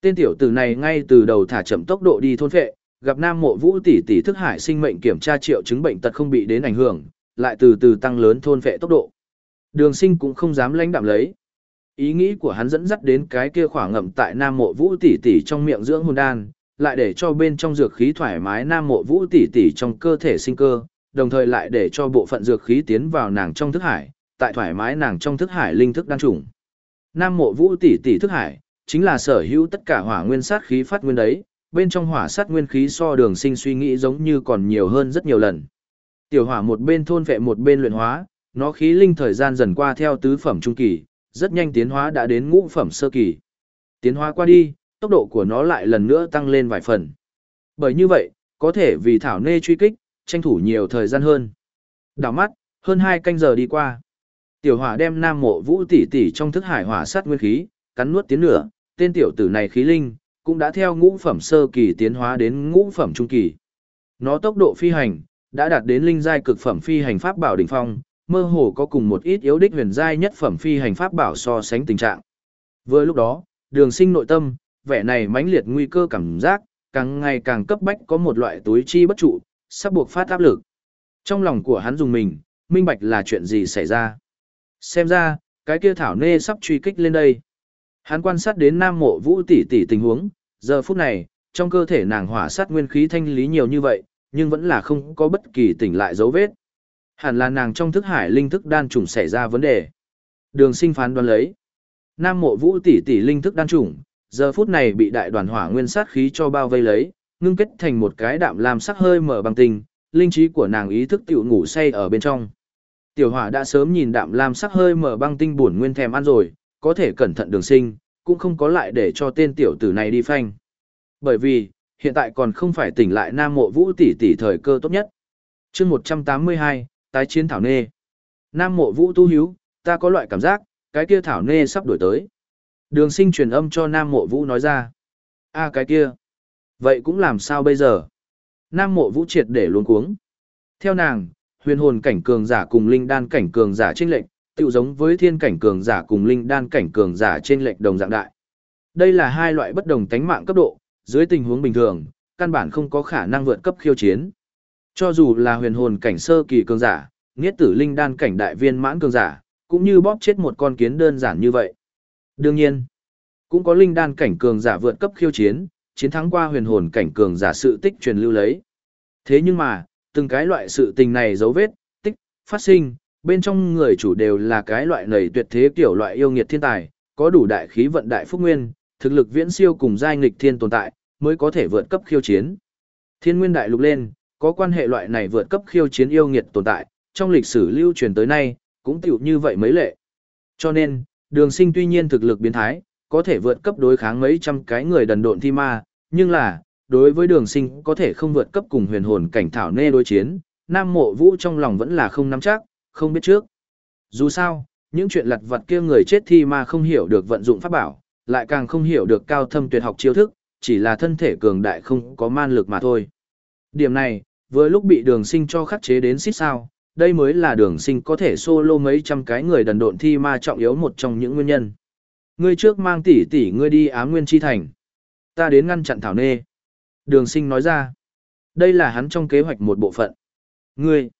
Tên tiểu tử này ngay từ đầu thả chậm tốc độ đi thôn vệ, gặp nam mộ vũ tỷ tỷ thức hải sinh mệnh kiểm tra triệu chứng bệnh tật không bị đến ảnh hưởng, lại từ từ tăng lớn thôn vệ tốc độ. Đường sinh cũng không dám lãnh đạm lấy. Ý nghĩ của hắn dẫn dắt đến cái kia khỏa ngậm tại Nam Mộ Vũ tỷ tỷ trong miệng dưỡng hồn đan, lại để cho bên trong dược khí thoải mái Nam Mộ Vũ tỷ tỷ trong cơ thể sinh cơ, đồng thời lại để cho bộ phận dược khí tiến vào nàng trong thức hải, tại thoải mái nàng trong thức hải linh thức đan trùng. Nam Mộ Vũ tỷ tỷ thức hải chính là sở hữu tất cả hỏa nguyên sát khí phát nguyên đấy, bên trong hỏa sát nguyên khí so đường sinh suy nghĩ giống như còn nhiều hơn rất nhiều lần. Tiểu hỏa một bên thôn vệ một bên luyện hóa, nó khí linh thời gian dần qua theo tứ phẩm trung kỳ, rất nhanh tiến hóa đã đến ngũ phẩm sơ kỳ. Tiến hóa qua đi, tốc độ của nó lại lần nữa tăng lên vài phần. Bởi như vậy, có thể vì Thảo Nê truy kích, tranh thủ nhiều thời gian hơn. Đảo mắt, hơn 2 canh giờ đi qua. Tiểu hỏa đem nam mộ vũ tỷ tỷ trong thức hải hỏa sát nguyên khí, cắn nuốt tiến nửa, tên tiểu tử này khí linh, cũng đã theo ngũ phẩm sơ kỳ tiến hóa đến ngũ phẩm trung kỳ. Nó tốc độ phi hành, đã đạt đến linh giai cực phẩm phi hành pháp bảo đỉnh phong, mơ hồ có cùng một ít yếu đích huyền giai nhất phẩm phi hành pháp bảo so sánh tình trạng. Vừa lúc đó, đường sinh nội tâm, vẻ này mãnh liệt nguy cơ cảm giác, càng ngày càng cấp bách có một loại túi chi bất trụ, sắp buộc phát áp lực. Trong lòng của hắn dùng mình, minh bạch là chuyện gì xảy ra. Xem ra, cái kia thảo nê sắp truy kích lên đây. Hắn quan sát đến nam mộ vũ tỷ tỷ tình huống, giờ phút này, trong cơ thể nàng hỏa sát nguyên khí thanh lý nhiều như vậy, nhưng vẫn là không có bất kỳ tỉnh lại dấu vết. Hẳn là nàng trong thức hải linh thức đan trùng xảy ra vấn đề. Đường sinh phán đoán lấy. Nam mộ vũ tỷ tỷ linh thức đan trùng, giờ phút này bị đại đoàn hỏa nguyên sát khí cho bao vây lấy, ngưng kết thành một cái đạm làm sắc hơi mở bằng tình, linh trí của nàng ý thức tiểu ngủ say ở bên trong. Tiểu hỏa đã sớm nhìn đạm lam sắc hơi mở băng tinh buồn nguyên thèm ăn rồi, có thể cẩn thận đường sinh, cũng không có lại để cho tên tiểu tử này đi phanh. Bởi vì, hiện tại còn không phải tỉnh lại nam mộ vũ tỷ tỷ thời cơ tốt nhất. chương 182, tái chiến thảo nê. Nam mộ vũ tu hiếu, ta có loại cảm giác, cái kia thảo nê sắp đổi tới. Đường sinh truyền âm cho Nam Mộ Vũ nói ra. a cái kia. Vậy cũng làm sao bây giờ? Nam Mộ Vũ triệt để luôn cuống. Theo nàng, huyền hồn cảnh cường giả cùng linh đan cảnh cường giả trên lệnh, tự giống với thiên cảnh cường giả cùng linh đan cảnh cường giả trên lệnh đồng dạng đại. Đây là hai loại bất đồng tánh mạng cấp độ, dưới tình huống bình thường, căn bản không có khả năng vượt cấp khiêu chiến. Cho dù là huyền hồn cảnh sơ kỳ cường giả, nghiết tử linh đan cảnh đại viên mãn cường giả, cũng như bóp chết một con kiến đơn giản như vậy. Đương nhiên, cũng có linh đan cảnh cường giả vượt cấp khiêu chiến, chiến thắng qua huyền hồn cảnh cường giả sự tích truyền lưu lấy. Thế nhưng mà, từng cái loại sự tình này dấu vết, tích, phát sinh, bên trong người chủ đều là cái loại nầy tuyệt thế kiểu loại yêu nghiệt thiên tài, có đủ đại khí vận đại phúc nguyên, thực lực viễn siêu cùng giai nghịch thiên tồn tại, mới có thể vượt cấp khiêu chiến. Thiên nguyên đại lục lên, có quan hệ loại này vượt cấp khiêu chiến yêu nghiệt tồn tại, trong lịch sử lưu truyền tới nay, cũng tiểu như vậy mấy lệ. Cho nên, đường sinh tuy nhiên thực lực biến thái, có thể vượt cấp đối kháng mấy trăm cái người đần độn thi ma, nhưng là, đối với đường sinh có thể không vượt cấp cùng huyền hồn cảnh thảo nê đối chiến, nam mộ vũ trong lòng vẫn là không nắm chắc, không biết trước. Dù sao, những chuyện lặt vặt kia người chết thi ma không hiểu được vận dụng pháp bảo, lại càng không hiểu được cao thâm tuyệt học chiêu thức, chỉ là thân thể cường đại không có man lực mà thôi. Điểm này, vừa lúc bị đường sinh cho khắc chế đến xít sao, đây mới là đường sinh có thể solo mấy trăm cái người đần độn thi ma trọng yếu một trong những nguyên nhân. Ngươi trước mang tỷ tỷ ngươi đi ám nguyên chi thành. Ta đến ngăn chặn thảo nê. Đường sinh nói ra. Đây là hắn trong kế hoạch một bộ phận. Ngươi.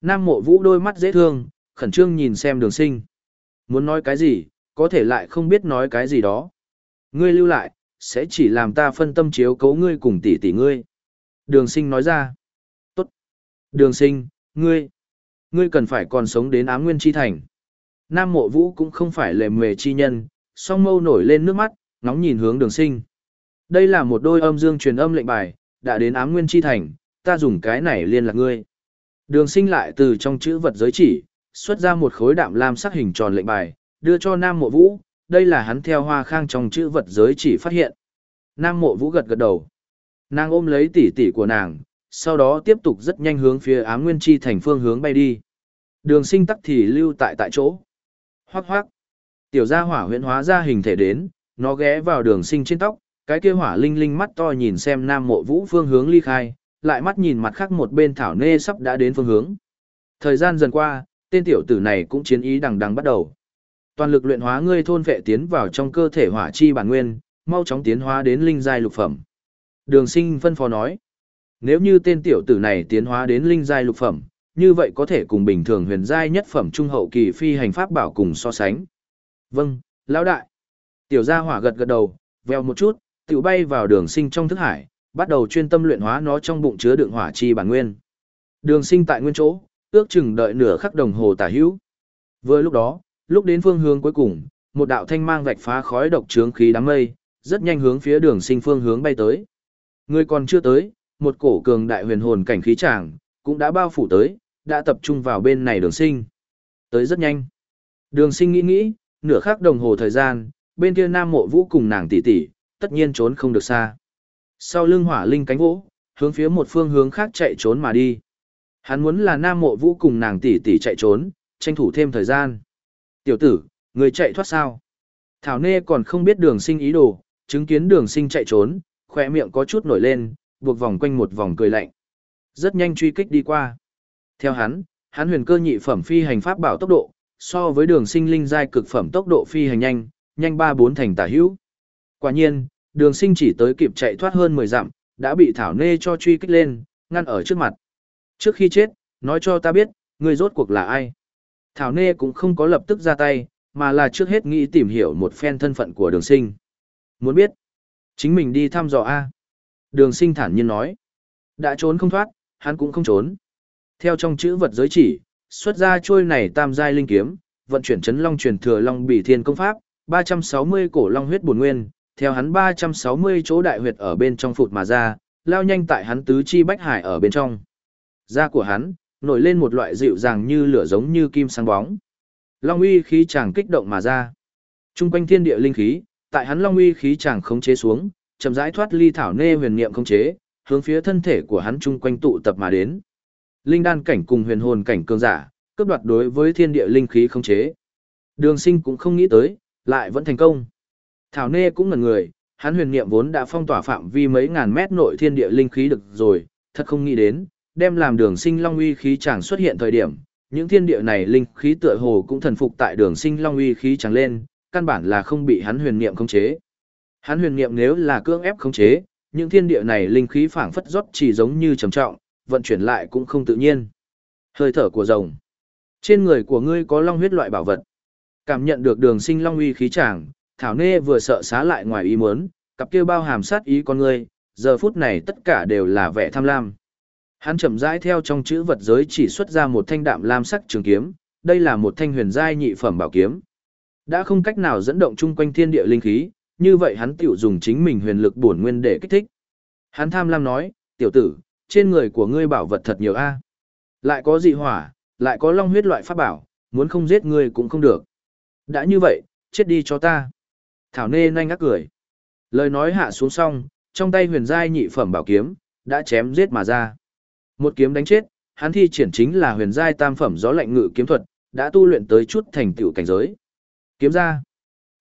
Nam mộ vũ đôi mắt dễ thương, khẩn trương nhìn xem đường sinh. Muốn nói cái gì, có thể lại không biết nói cái gì đó. Ngươi lưu lại, sẽ chỉ làm ta phân tâm chiếu cấu ngươi cùng tỷ tỷ ngươi. Đường sinh nói ra. Đường sinh, ngươi. Ngươi cần phải còn sống đến ám nguyên chi thành. Nam mộ vũ cũng không phải lề mề chi nhân, song mâu nổi lên nước mắt, ngóng nhìn hướng đường sinh. Đây là một đôi âm dương truyền âm lệnh bài, đã đến ám nguyên chi thành, ta dùng cái này liên lạc ngươi. Đường sinh lại từ trong chữ vật giới chỉ, xuất ra một khối đạm lam sắc hình tròn lệnh bài, đưa cho Nam Mộ Vũ, đây là hắn theo hoa khang trong chữ vật giới chỉ phát hiện. Nam Mộ Vũ gật gật đầu. Nàng ôm lấy tỷ tỷ của nàng, sau đó tiếp tục rất nhanh hướng phía Á nguyên chi thành phương hướng bay đi. Đường sinh tắc thì lưu tại tại chỗ. Hoác hoác. Tiểu gia hỏa huyễn hóa ra hình thể đến, nó ghé vào đường sinh trên tóc, cái kia hỏa linh linh mắt to nhìn xem nam mộ vũ phương hướng ly khai, lại mắt nhìn mặt khác một bên thảo nê sắp đã đến phương hướng. Thời gian dần qua, tên tiểu tử này cũng chiến ý đằng đằng bắt đầu. Toàn lực luyện hóa ngươi thôn vệ tiến vào trong cơ thể hỏa chi bản nguyên, mau chóng tiến hóa đến linh giai lục phẩm. Đường sinh phân phó nói, nếu như tên tiểu tử này tiến hóa đến linh giai lục phẩm, như vậy có thể cùng bình thường huyền giai nhất phẩm trung hậu kỳ phi hành pháp bảo cùng so sánh. Vâng, lão đại. Tiểu gia hỏa gật gật đầu, veo một chút, tiểu bay vào đường sinh trong thức hải, bắt đầu chuyên tâm luyện hóa nó trong bụng chứa đựng hỏa chi bản nguyên. Đường sinh tại nguyên chỗ, ước chừng đợi nửa khắc đồng hồ tả hữu. Vừa lúc đó, lúc đến phương hướng cuối cùng, một đạo thanh mang vạch phá khói độc trướng khí đám mây, rất nhanh hướng phía đường sinh phương hướng bay tới. Người còn chưa tới, một cổ cường đại huyền hồn cảnh khí tràng, cũng đã bao phủ tới, đã tập trung vào bên này đường sinh. Tới rất nhanh. Đường sinh nghĩ nghĩ, nửa khắc đồng hồ thời gian, bên kia nam mộ vũ cùng nàng tỷ tỷ, tất nhiên trốn không được xa. Sau lưng hỏa linh cánh vỗ, hướng phía một phương hướng khác chạy trốn mà đi. Hắn muốn là nam mộ vũ cùng nàng tỷ tỷ chạy trốn, tranh thủ thêm thời gian. Tiểu tử, người chạy thoát sao? Thảo Nê còn không biết đường sinh ý đồ, chứng kiến đường sinh chạy trốn, khỏe miệng có chút nổi lên, buộc vòng quanh một vòng cười lạnh. Rất nhanh truy kích đi qua. Theo hắn, hắn huyền cơ nhị phẩm phi hành pháp bảo tốc độ, so với đường sinh linh giai cực phẩm tốc độ phi hành nhanh, nhanh 3-4 thành tả hữu. Quả nhiên, đường sinh chỉ tới kịp chạy thoát hơn 10 dặm, đã bị Thảo Nê cho truy kích lên, ngăn ở trước mặt. Trước khi chết, nói cho ta biết, người rốt cuộc là ai. Thảo Nê cũng không có lập tức ra tay, mà là trước hết nghĩ tìm hiểu một phen thân phận của đường sinh. Muốn biết, chính mình đi thăm dò A. Đường sinh thản nhiên nói, đã trốn không thoát, hắn cũng không trốn. Theo trong chữ vật giới chỉ, xuất ra trôi này tam giai linh kiếm, vận chuyển chấn long truyền thừa long bỉ thiên công pháp, 360 cổ long huyết bổn nguyên, theo hắn 360 chỗ đại huyệt ở bên trong phụt mà ra, lao nhanh tại hắn tứ chi bách hải ở bên trong. Da của hắn, nổi lên một loại dịu dàng như lửa giống như kim sáng bóng. Long uy khí chàng kích động mà ra. Trung quanh thiên địa linh khí, tại hắn long uy khí chàng khống chế xuống, chậm rãi thoát ly thảo nê huyền niệm không chế, hướng phía thân thể của hắn trung quanh tụ tập mà đến. Linh đan cảnh cùng huyền hồn cảnh cường giả, cướp đoạt đối với thiên địa linh khí không chế. Đường sinh cũng không nghĩ tới, lại vẫn thành công. Thảo Nê cũng ngần người, hắn huyền niệm vốn đã phong tỏa phạm vi mấy ngàn mét nội thiên địa linh khí được rồi, thật không nghĩ đến, đem làm đường sinh long uy khí chẳng xuất hiện thời điểm, những thiên địa này linh khí tựa hồ cũng thần phục tại đường sinh long uy khí chẳng lên, căn bản là không bị hắn huyền niệm khống chế. Hắn huyền niệm nếu là cưỡng ép khống chế, những thiên địa này linh khí phảng phất rót chỉ giống như trầm trọng, vận chuyển lại cũng không tự nhiên. Hơi thở của rồng. Trên người của ngươi có long huyết loại bảo vật. Cảm nhận được đường sinh long uy khí chàng, Thảo Nê vừa sợ xá lại ngoài ý muốn, cặp kia bao hàm sát ý con ngươi, giờ phút này tất cả đều là vẻ tham lam. Hắn chậm rãi theo trong chữ vật giới chỉ xuất ra một thanh đạm lam sắc trường kiếm, đây là một thanh huyền giai nhị phẩm bảo kiếm. Đã không cách nào dẫn động chung quanh thiên địa linh khí, như vậy hắn tiểu dùng chính mình huyền lực bổn nguyên để kích thích. Hắn tham lam nói, tiểu tử, trên người của ngươi bảo vật thật nhiều a. Lại có dị hỏa, lại có long huyết loại pháp bảo, muốn không giết ngươi cũng không được. Đã như vậy, chết đi cho ta. Thảo nê nhanh ngắc cười. Lời nói hạ xuống xong, trong tay huyền giai nhị phẩm bảo kiếm, đã chém giết mà ra. Một kiếm đánh chết, hắn thi triển chính là huyền giai tam phẩm gió lạnh ngự kiếm thuật, đã tu luyện tới chút thành tựu cảnh giới. Kiếm ra.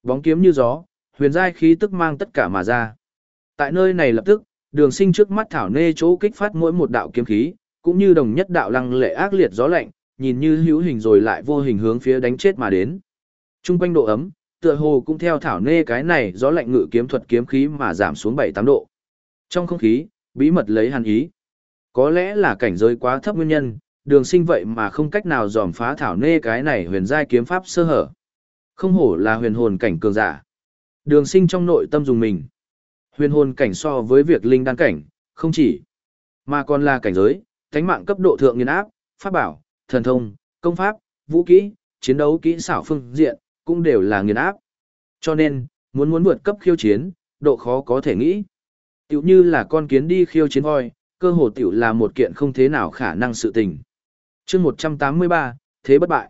Bóng kiếm như gió, huyền giai khí tức mang tất cả mà ra. Tại nơi này lập tức, đường sinh trước mắt thảo nê chỗ kích phát mỗi một đạo kiếm khí, cũng như đồng nhất đạo lăng lệ ác liệt gió lạnh, nhìn như hữu hình rồi lại vô hình hướng phía đánh chết mà đến. Trung quanh độ ấm, tựa hồ cũng theo thảo nê cái này gió lạnh ngự kiếm thuật kiếm khí mà giảm xuống 7-8 độ. Trong không khí, bí mật lấy hàn ý. Có lẽ là cảnh giới quá thấp nguyên nhân, đường sinh vậy mà không cách nào dòm phá thảo nê cái này huyền giai kiếm pháp sơ hở. Không hổ là huyền hồn cảnh cường giả. Đường sinh trong nội tâm dùng mình. Huyền hồn cảnh so với việc linh đan cảnh, không chỉ, mà còn là cảnh giới, thánh mạng cấp độ thượng nghiên áp, pháp bảo, thần thông, công pháp, vũ kỹ, chiến đấu kỹ xảo phương diện, cũng đều là nghiền áp. Cho nên, muốn muốn vượt cấp khiêu chiến, độ khó có thể nghĩ. Tiểu như là con kiến đi khiêu chiến voi, cơ hồ tiểu là một kiện không thế nào khả năng sự tình. chương 183, thế bất bại.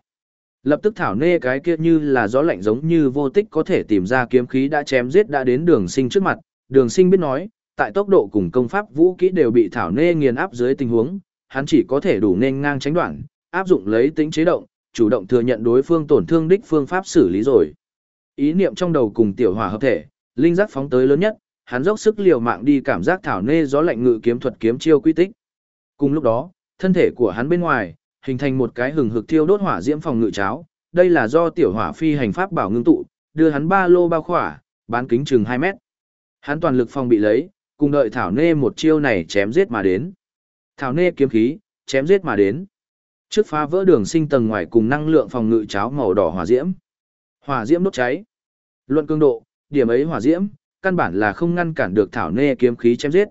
Lập tức thảo nê cái kia như là gió lạnh giống như vô tích có thể tìm ra kiếm khí đã chém giết đã đến đường sinh trước mặt, đường sinh biết nói, tại tốc độ cùng công pháp vũ kỹ đều bị thảo nê nghiền áp dưới tình huống, hắn chỉ có thể đủ nên ngang tránh đoạn, áp dụng lấy tính chế động, chủ động thừa nhận đối phương tổn thương đích phương pháp xử lý rồi. Ý niệm trong đầu cùng tiểu hỏa hợp thể, linh giác phóng tới lớn nhất, hắn dốc sức liều mạng đi cảm giác thảo nê gió lạnh ngự kiếm thuật kiếm chiêu quy tích. Cùng lúc đó, thân thể của hắn bên ngoài hình thành một cái hừng hực thiêu đốt hỏa diễm phòng ngự cháo, đây là do tiểu hỏa phi hành pháp bảo ngưng tụ, đưa hắn ba lô bao khỏa, bán kính chừng 2 mét. Hắn toàn lực phòng bị lấy, cùng đợi thảo nê một chiêu này chém giết mà đến. Thảo nê kiếm khí, chém giết mà đến. Trước phá vỡ đường sinh tầng ngoài cùng năng lượng phòng ngự cháo màu đỏ hỏa diễm. Hỏa diễm đốt cháy. Luận cương độ, điểm ấy hỏa diễm, căn bản là không ngăn cản được thảo nê kiếm khí chém giết.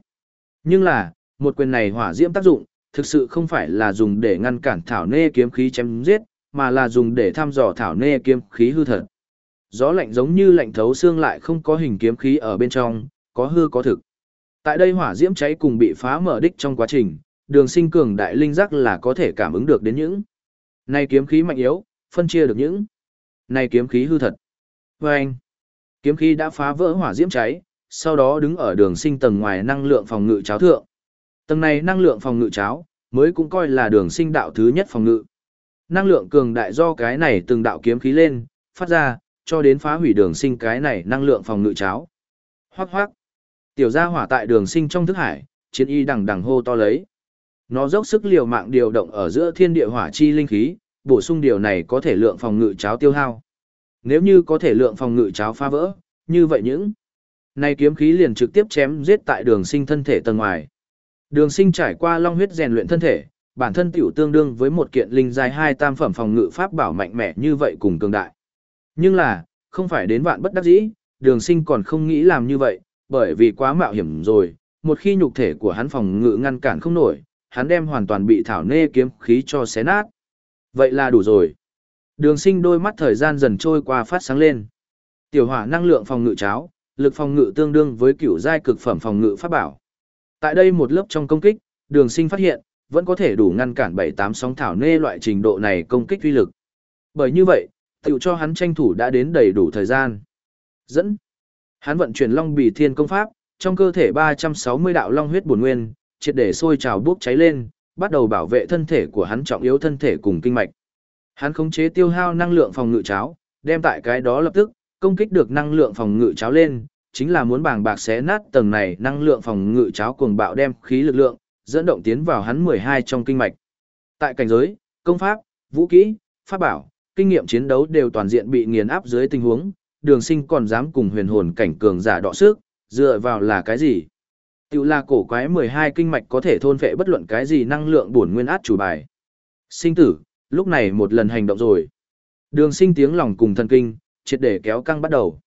Nhưng là, một quyền này hỏa diễm tác dụng, thực sự không phải là dùng để ngăn cản thảo nê kiếm khí chém giết, mà là dùng để thăm dò thảo nê kiếm khí hư thật. Gió lạnh giống như lạnh thấu xương lại không có hình kiếm khí ở bên trong, có hư có thực. Tại đây hỏa diễm cháy cùng bị phá mở đích trong quá trình, đường sinh cường đại linh giác là có thể cảm ứng được đến những. Này kiếm khí mạnh yếu, phân chia được những. Này kiếm khí hư thật. Vâng! anh, kiếm khí đã phá vỡ hỏa diễm cháy, sau đó đứng ở đường sinh tầng ngoài năng lượng phòng ngự cháo thượng. Tầng này năng lượng phòng ngự cháo, mới cũng coi là đường sinh đạo thứ nhất phòng ngự. Năng lượng cường đại do cái này từng đạo kiếm khí lên, phát ra, cho đến phá hủy đường sinh cái này năng lượng phòng ngự cháo. Hoác hoác. Tiểu gia hỏa tại đường sinh trong thức hải, chiến y đằng đằng hô to lấy. Nó dốc sức liều mạng điều động ở giữa thiên địa hỏa chi linh khí, bổ sung điều này có thể lượng phòng ngự cháo tiêu hao. Nếu như có thể lượng phòng ngự cháo phá vỡ, như vậy những này kiếm khí liền trực tiếp chém giết tại đường sinh thân thể tầng ngoài. Đường sinh trải qua long huyết rèn luyện thân thể, bản thân tiểu tương đương với một kiện linh dài hai tam phẩm phòng ngự pháp bảo mạnh mẽ như vậy cùng cường đại. Nhưng là, không phải đến vạn bất đắc dĩ, đường sinh còn không nghĩ làm như vậy, bởi vì quá mạo hiểm rồi, một khi nhục thể của hắn phòng ngự ngăn cản không nổi, hắn đem hoàn toàn bị thảo nê kiếm khí cho xé nát. Vậy là đủ rồi. Đường sinh đôi mắt thời gian dần trôi qua phát sáng lên. Tiểu hỏa năng lượng phòng ngự cháo, lực phòng ngự tương đương với kiểu giai cực phẩm phòng ngự pháp bảo. Tại đây một lớp trong công kích, đường sinh phát hiện, vẫn có thể đủ ngăn cản 7-8 sóng thảo nê loại trình độ này công kích uy lực. Bởi như vậy, tự cho hắn tranh thủ đã đến đầy đủ thời gian. Dẫn. Hắn vận chuyển long bì thiên công pháp, trong cơ thể 360 đạo long huyết bổn nguyên, triệt để sôi trào bốc cháy lên, bắt đầu bảo vệ thân thể của hắn trọng yếu thân thể cùng kinh mạch. Hắn khống chế tiêu hao năng lượng phòng ngự cháo, đem tại cái đó lập tức, công kích được năng lượng phòng ngự cháo lên, chính là muốn bàng bạc xé nát tầng này năng lượng phòng ngự cháo cuồng bạo đem khí lực lượng, dẫn động tiến vào hắn 12 trong kinh mạch. Tại cảnh giới, công pháp, vũ kỹ, pháp bảo, kinh nghiệm chiến đấu đều toàn diện bị nghiền áp dưới tình huống, đường sinh còn dám cùng huyền hồn cảnh cường giả đọ sức, dựa vào là cái gì? Tiểu là cổ quái 12 kinh mạch có thể thôn phệ bất luận cái gì năng lượng bổn nguyên át chủ bài. Sinh tử, lúc này một lần hành động rồi. Đường sinh tiếng lòng cùng thần kinh, triệt để kéo căng bắt đầu.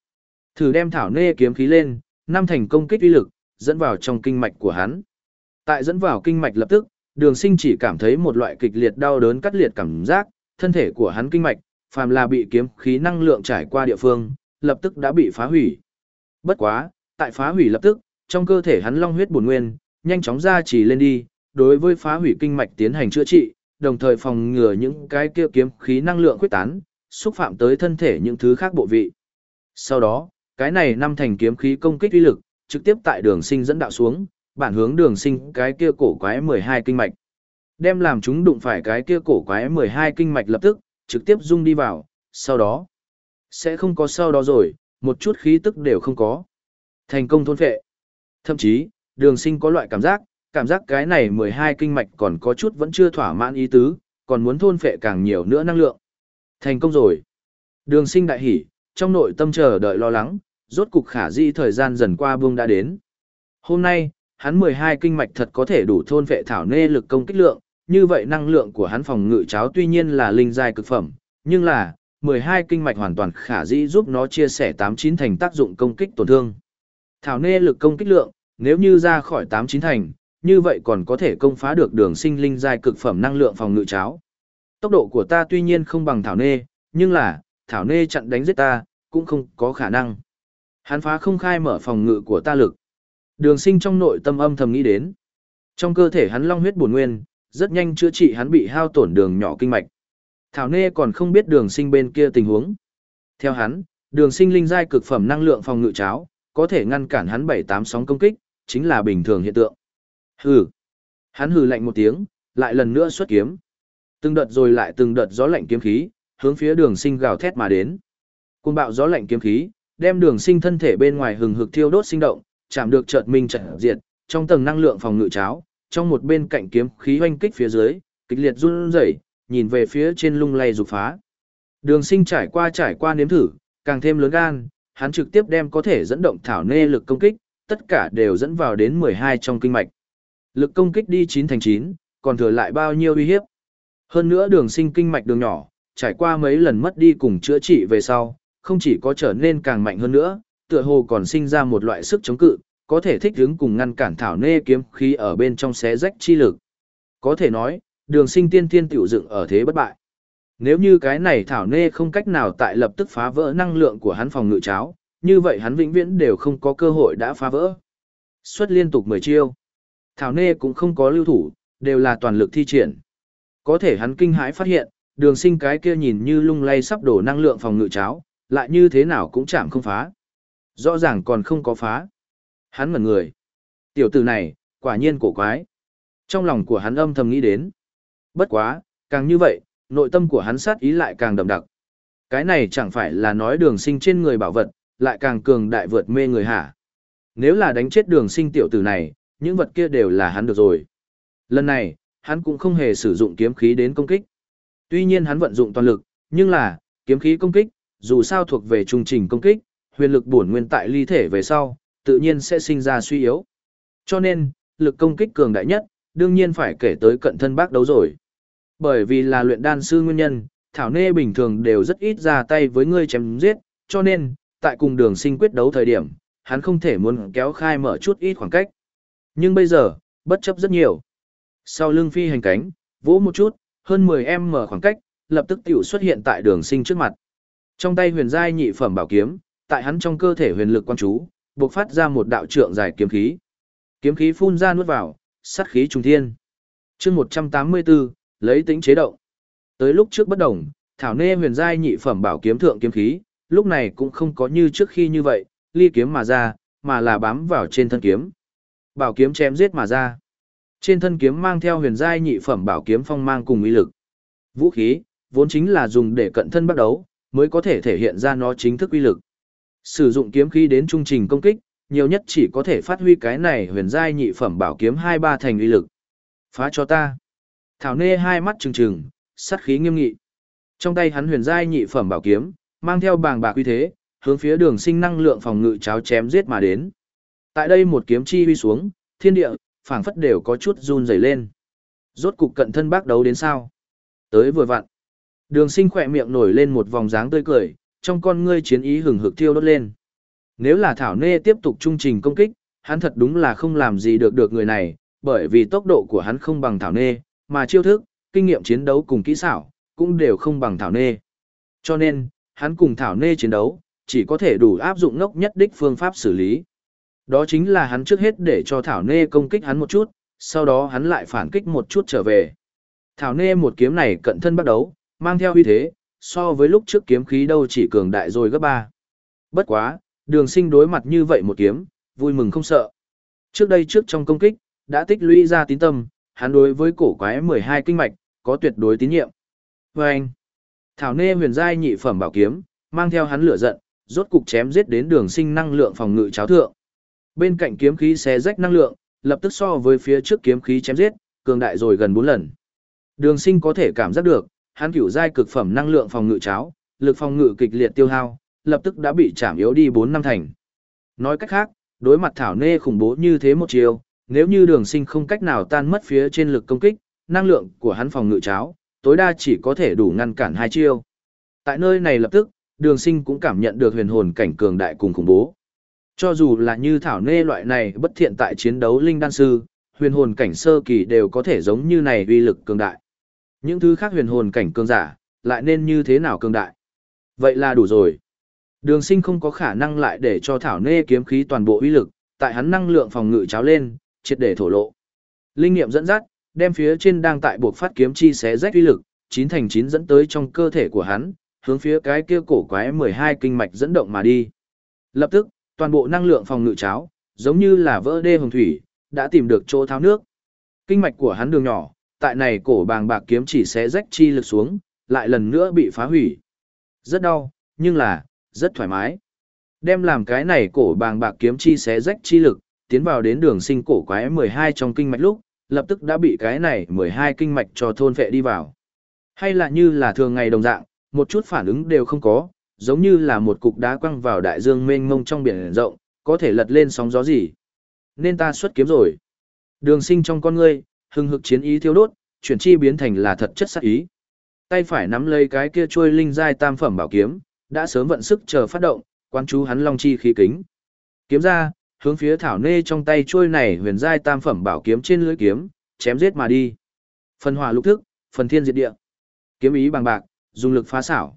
Thử đem thảo nê kiếm khí lên, năm thành công kích uy lực, dẫn vào trong kinh mạch của hắn. Tại dẫn vào kinh mạch lập tức, đường sinh chỉ cảm thấy một loại kịch liệt đau đớn cắt liệt cảm giác, thân thể của hắn kinh mạch, phàm là bị kiếm khí năng lượng trải qua địa phương, lập tức đã bị phá hủy. Bất quá, tại phá hủy lập tức, trong cơ thể hắn long huyết bổn nguyên, nhanh chóng ra chỉ lên đi, đối với phá hủy kinh mạch tiến hành chữa trị, đồng thời phòng ngừa những cái kia kiếm khí năng lượng khuyết tán, xúc phạm tới thân thể những thứ khác bộ vị. Sau đó, cái này năm thành kiếm khí công kích uy lực, trực tiếp tại đường sinh dẫn đạo xuống, bản hướng đường sinh cái kia cổ quái 12 kinh mạch. Đem làm chúng đụng phải cái kia cổ quái 12 kinh mạch lập tức, trực tiếp rung đi vào, sau đó, sẽ không có sau đó rồi, một chút khí tức đều không có. Thành công thôn phệ. Thậm chí, đường sinh có loại cảm giác, cảm giác cái này 12 kinh mạch còn có chút vẫn chưa thỏa mãn ý tứ, còn muốn thôn phệ càng nhiều nữa năng lượng. Thành công rồi. Đường sinh đại hỉ, trong nội tâm chờ đợi lo lắng, rốt cục khả di thời gian dần qua buông đã đến. Hôm nay, hắn 12 kinh mạch thật có thể đủ thôn vệ thảo nê lực công kích lượng, như vậy năng lượng của hắn phòng ngự cháo tuy nhiên là linh giai cực phẩm, nhưng là 12 kinh mạch hoàn toàn khả dĩ giúp nó chia sẻ 89 thành tác dụng công kích tổn thương. Thảo nê lực công kích lượng, nếu như ra khỏi 89 thành, như vậy còn có thể công phá được đường sinh linh giai cực phẩm năng lượng phòng ngự cháo. Tốc độ của ta tuy nhiên không bằng thảo nê, nhưng là, thảo nê chặn đánh giết ta, cũng không có khả năng. Hắn phá không khai mở phòng ngự của ta lực. Đường sinh trong nội tâm âm thầm nghĩ đến. Trong cơ thể hắn long huyết bổn nguyên, rất nhanh chữa trị hắn bị hao tổn đường nhỏ kinh mạch. Thảo Nê còn không biết đường sinh bên kia tình huống. Theo hắn, đường sinh linh giai cực phẩm năng lượng phòng ngự cháo, có thể ngăn cản hắn 7-8 sóng công kích, chính là bình thường hiện tượng. Hừ. Hắn hừ lạnh một tiếng, lại lần nữa xuất kiếm. Từng đợt rồi lại từng đợt gió lạnh kiếm khí, hướng phía đường sinh gào thét mà đến. Côn bạo gió lạnh kiếm khí, đem đường sinh thân thể bên ngoài hừng hực thiêu đốt sinh động, chạm được chợt minh chợt diệt, trong tầng năng lượng phòng ngự cháo, trong một bên cạnh kiếm khí hoanh kích phía dưới, kịch liệt run rẩy, nhìn về phía trên lung lay dục phá. Đường sinh trải qua trải qua nếm thử, càng thêm lớn gan, hắn trực tiếp đem có thể dẫn động thảo nê lực công kích, tất cả đều dẫn vào đến 12 trong kinh mạch. Lực công kích đi 9 thành 9, còn thừa lại bao nhiêu uy hiếp. Hơn nữa đường sinh kinh mạch đường nhỏ, trải qua mấy lần mất đi cùng chữa trị về sau, không chỉ có trở nên càng mạnh hơn nữa, tựa hồ còn sinh ra một loại sức chống cự, có thể thích ứng cùng ngăn cản thảo nê kiếm khí ở bên trong xé rách chi lực. Có thể nói, đường sinh tiên tiên tiểu dựng ở thế bất bại. Nếu như cái này thảo nê không cách nào tại lập tức phá vỡ năng lượng của hắn phòng ngự cháo, như vậy hắn vĩnh viễn đều không có cơ hội đã phá vỡ. Xuất liên tục 10 chiêu. Thảo nê cũng không có lưu thủ, đều là toàn lực thi triển. Có thể hắn kinh hãi phát hiện, đường sinh cái kia nhìn như lung lay sắp đổ năng lượng phòng ngự cháo, lại như thế nào cũng chạm không phá. Rõ ràng còn không có phá. Hắn ngẩn người. Tiểu tử này, quả nhiên cổ quái. Trong lòng của hắn âm thầm nghĩ đến. Bất quá, càng như vậy, nội tâm của hắn sát ý lại càng đậm đặc. Cái này chẳng phải là nói đường sinh trên người bảo vật, lại càng cường đại vượt mê người hả. Nếu là đánh chết đường sinh tiểu tử này, những vật kia đều là hắn được rồi. Lần này, hắn cũng không hề sử dụng kiếm khí đến công kích. Tuy nhiên hắn vận dụng toàn lực, nhưng là, kiếm khí công kích, dù sao thuộc về trung trình công kích, huyền lực bổn nguyên tại ly thể về sau, tự nhiên sẽ sinh ra suy yếu. Cho nên, lực công kích cường đại nhất, đương nhiên phải kể tới cận thân bác đấu rồi. Bởi vì là luyện đan sư nguyên nhân, Thảo Nê bình thường đều rất ít ra tay với ngươi chém giết, cho nên, tại cùng đường sinh quyết đấu thời điểm, hắn không thể muốn kéo khai mở chút ít khoảng cách. Nhưng bây giờ, bất chấp rất nhiều. Sau lưng phi hành cánh, vỗ một chút, hơn 10 em mở khoảng cách, lập tức tiểu xuất hiện tại đường sinh trước mặt. Trong tay huyền giai nhị phẩm bảo kiếm, tại hắn trong cơ thể huyền lực quan chú, bộc phát ra một đạo trượng dài kiếm khí. Kiếm khí phun ra nuốt vào, sát khí trùng thiên. Chương 184, lấy tính chế động. Tới lúc trước bất đồng, Thảo Nê huyền giai nhị phẩm bảo kiếm thượng kiếm khí, lúc này cũng không có như trước khi như vậy, ly kiếm mà ra, mà là bám vào trên thân kiếm. Bảo kiếm chém giết mà ra. Trên thân kiếm mang theo huyền giai nhị phẩm bảo kiếm phong mang cùng uy lực. Vũ khí, vốn chính là dùng để cận thân bắt đấu, mới có thể thể hiện ra nó chính thức uy lực. Sử dụng kiếm khí đến trung trình công kích, nhiều nhất chỉ có thể phát huy cái này huyền giai nhị phẩm bảo kiếm hai ba thành uy lực. Phá cho ta. Thảo Nê hai mắt trừng trừng, sát khí nghiêm nghị. Trong tay hắn huyền giai nhị phẩm bảo kiếm, mang theo bàng bạc uy thế, hướng phía đường sinh năng lượng phòng ngự cháo chém giết mà đến. Tại đây một kiếm chi uy xuống, thiên địa, phảng phất đều có chút run rẩy lên. Rốt cục cận thân bác đấu đến sao? Tới vừa vặn. Đường sinh khỏe miệng nổi lên một vòng dáng tươi cười, trong con ngươi chiến ý hừng hực thiêu đốt lên. Nếu là Thảo Nê tiếp tục trung trình công kích, hắn thật đúng là không làm gì được được người này, bởi vì tốc độ của hắn không bằng Thảo Nê, mà chiêu thức, kinh nghiệm chiến đấu cùng kỹ xảo, cũng đều không bằng Thảo Nê. Cho nên, hắn cùng Thảo Nê chiến đấu, chỉ có thể đủ áp dụng ngốc nhất đích phương pháp xử lý. Đó chính là hắn trước hết để cho Thảo Nê công kích hắn một chút, sau đó hắn lại phản kích một chút trở về. Thảo Nê một kiếm này cận thân bắt đấu, mang theo uy thế, so với lúc trước kiếm khí đâu chỉ cường đại rồi gấp ba. Bất quá, đường sinh đối mặt như vậy một kiếm, vui mừng không sợ. Trước đây trước trong công kích, đã tích lũy ra tín tâm, hắn đối với cổ quái 12 kinh mạch, có tuyệt đối tín nhiệm. Và anh, Thảo Nê huyền giai nhị phẩm bảo kiếm, mang theo hắn lửa giận, rốt cục chém giết đến đường sinh năng lượng phòng ngự cháo thượng. Bên cạnh kiếm khí xé rách năng lượng, lập tức so với phía trước kiếm khí chém giết, cường đại rồi gần 4 lần. Đường sinh có thể cảm giác được, hắn cửu giai cực phẩm năng lượng phòng ngự cháo, lực phòng ngự kịch liệt tiêu hao, lập tức đã bị giảm yếu đi 4 năm thành. Nói cách khác, đối mặt Thảo Nê khủng bố như thế một chiều, nếu như đường sinh không cách nào tan mất phía trên lực công kích, năng lượng của hắn phòng ngự cháo, tối đa chỉ có thể đủ ngăn cản hai chiêu. Tại nơi này lập tức, đường sinh cũng cảm nhận được huyền hồn cảnh cường đại cùng khủng bố. Cho dù là như thảo nê loại này bất thiện tại chiến đấu linh đan sư, huyền hồn cảnh sơ kỳ đều có thể giống như này uy lực cường đại. Những thứ khác huyền hồn cảnh cường giả, lại nên như thế nào cường đại? Vậy là đủ rồi. Đường sinh không có khả năng lại để cho thảo nê kiếm khí toàn bộ uy lực, tại hắn năng lượng phòng ngự cháo lên, triệt để thổ lộ. Linh nghiệm dẫn dắt, đem phía trên đang tại buộc phát kiếm chi xé rách uy lực, chín thành chín dẫn tới trong cơ thể của hắn, hướng phía cái kia cổ quái 12 kinh mạch dẫn động mà đi. Lập tức, toàn bộ năng lượng phòng ngự cháo, giống như là vỡ đê hồng thủy, đã tìm được chỗ tháo nước. Kinh mạch của hắn đường nhỏ, tại này cổ bàng bạc kiếm chỉ sẽ rách chi lực xuống, lại lần nữa bị phá hủy. Rất đau, nhưng là, rất thoải mái. Đem làm cái này cổ bàng bạc kiếm chi xé rách chi lực, tiến vào đến đường sinh cổ quái 12 trong kinh mạch lúc, lập tức đã bị cái này 12 kinh mạch cho thôn vệ đi vào. Hay là như là thường ngày đồng dạng, một chút phản ứng đều không có, giống như là một cục đá quăng vào đại dương mênh mông trong biển rộng, có thể lật lên sóng gió gì. Nên ta xuất kiếm rồi. Đường sinh trong con ngươi, hưng hực chiến ý thiêu đốt, chuyển chi biến thành là thật chất sát ý. Tay phải nắm lấy cái kia chuôi linh giai tam phẩm bảo kiếm, đã sớm vận sức chờ phát động, quan chú hắn long chi khí kính. Kiếm ra, hướng phía thảo nê trong tay chuôi này huyền giai tam phẩm bảo kiếm trên lưỡi kiếm, chém giết mà đi. Phần hỏa lục thức, phần thiên diệt địa. Kiếm ý bằng bạc, dùng lực phá xảo.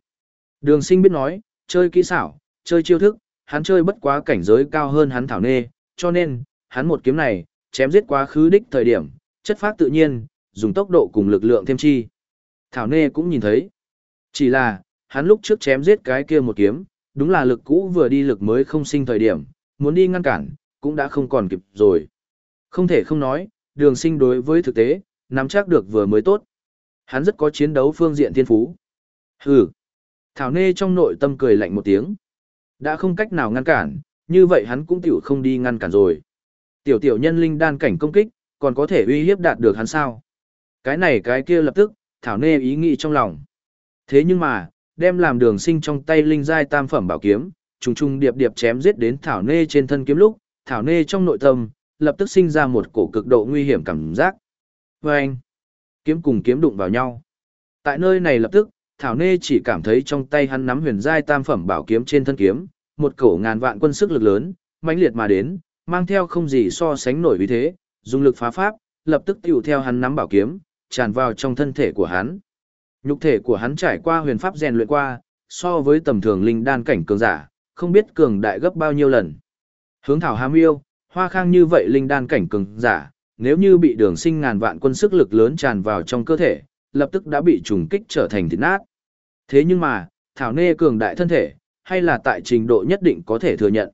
Đường sinh biết nói, chơi kỹ xảo, chơi chiêu thức, hắn chơi bất quá cảnh giới cao hơn hắn thảo nê, cho nên, hắn một kiếm này, chém giết quá khứ đích thời điểm, chất phát tự nhiên, dùng tốc độ cùng lực lượng thêm chi. Thảo nê cũng nhìn thấy. Chỉ là, hắn lúc trước chém giết cái kia một kiếm, đúng là lực cũ vừa đi lực mới không sinh thời điểm, muốn đi ngăn cản, cũng đã không còn kịp rồi. Không thể không nói, đường sinh đối với thực tế, nắm chắc được vừa mới tốt. Hắn rất có chiến đấu phương diện thiên phú. Hừ. Thảo Nê trong nội tâm cười lạnh một tiếng. Đã không cách nào ngăn cản, như vậy hắn cũng tiểu không đi ngăn cản rồi. Tiểu tiểu nhân linh đan cảnh công kích, còn có thể uy hiếp đạt được hắn sao? Cái này cái kia lập tức, Thảo Nê ý nghĩ trong lòng. Thế nhưng mà, đem làm đường sinh trong tay linh giai tam phẩm bảo kiếm, trùng trùng điệp điệp chém giết đến Thảo Nê trên thân kiếm lúc, Thảo Nê trong nội tâm, lập tức sinh ra một cổ cực độ nguy hiểm cảm giác. Và anh, kiếm cùng kiếm đụng vào nhau. Tại nơi này lập tức, Thảo Nê chỉ cảm thấy trong tay hắn nắm huyền giai tam phẩm bảo kiếm trên thân kiếm, một cổ ngàn vạn quân sức lực lớn, mãnh liệt mà đến, mang theo không gì so sánh nổi vì thế, dùng lực phá pháp, lập tức tiểu theo hắn nắm bảo kiếm, tràn vào trong thân thể của hắn. Nhục thể của hắn trải qua huyền pháp rèn luyện qua, so với tầm thường linh đan cảnh cường giả, không biết cường đại gấp bao nhiêu lần. Hướng thảo hàm yêu, hoa khang như vậy linh đan cảnh cường giả, nếu như bị đường sinh ngàn vạn quân sức lực lớn tràn vào trong cơ thể, lập tức đã bị trùng kích trở thành thịt nát. Thế nhưng mà, Thảo Nê cường đại thân thể, hay là tại trình độ nhất định có thể thừa nhận.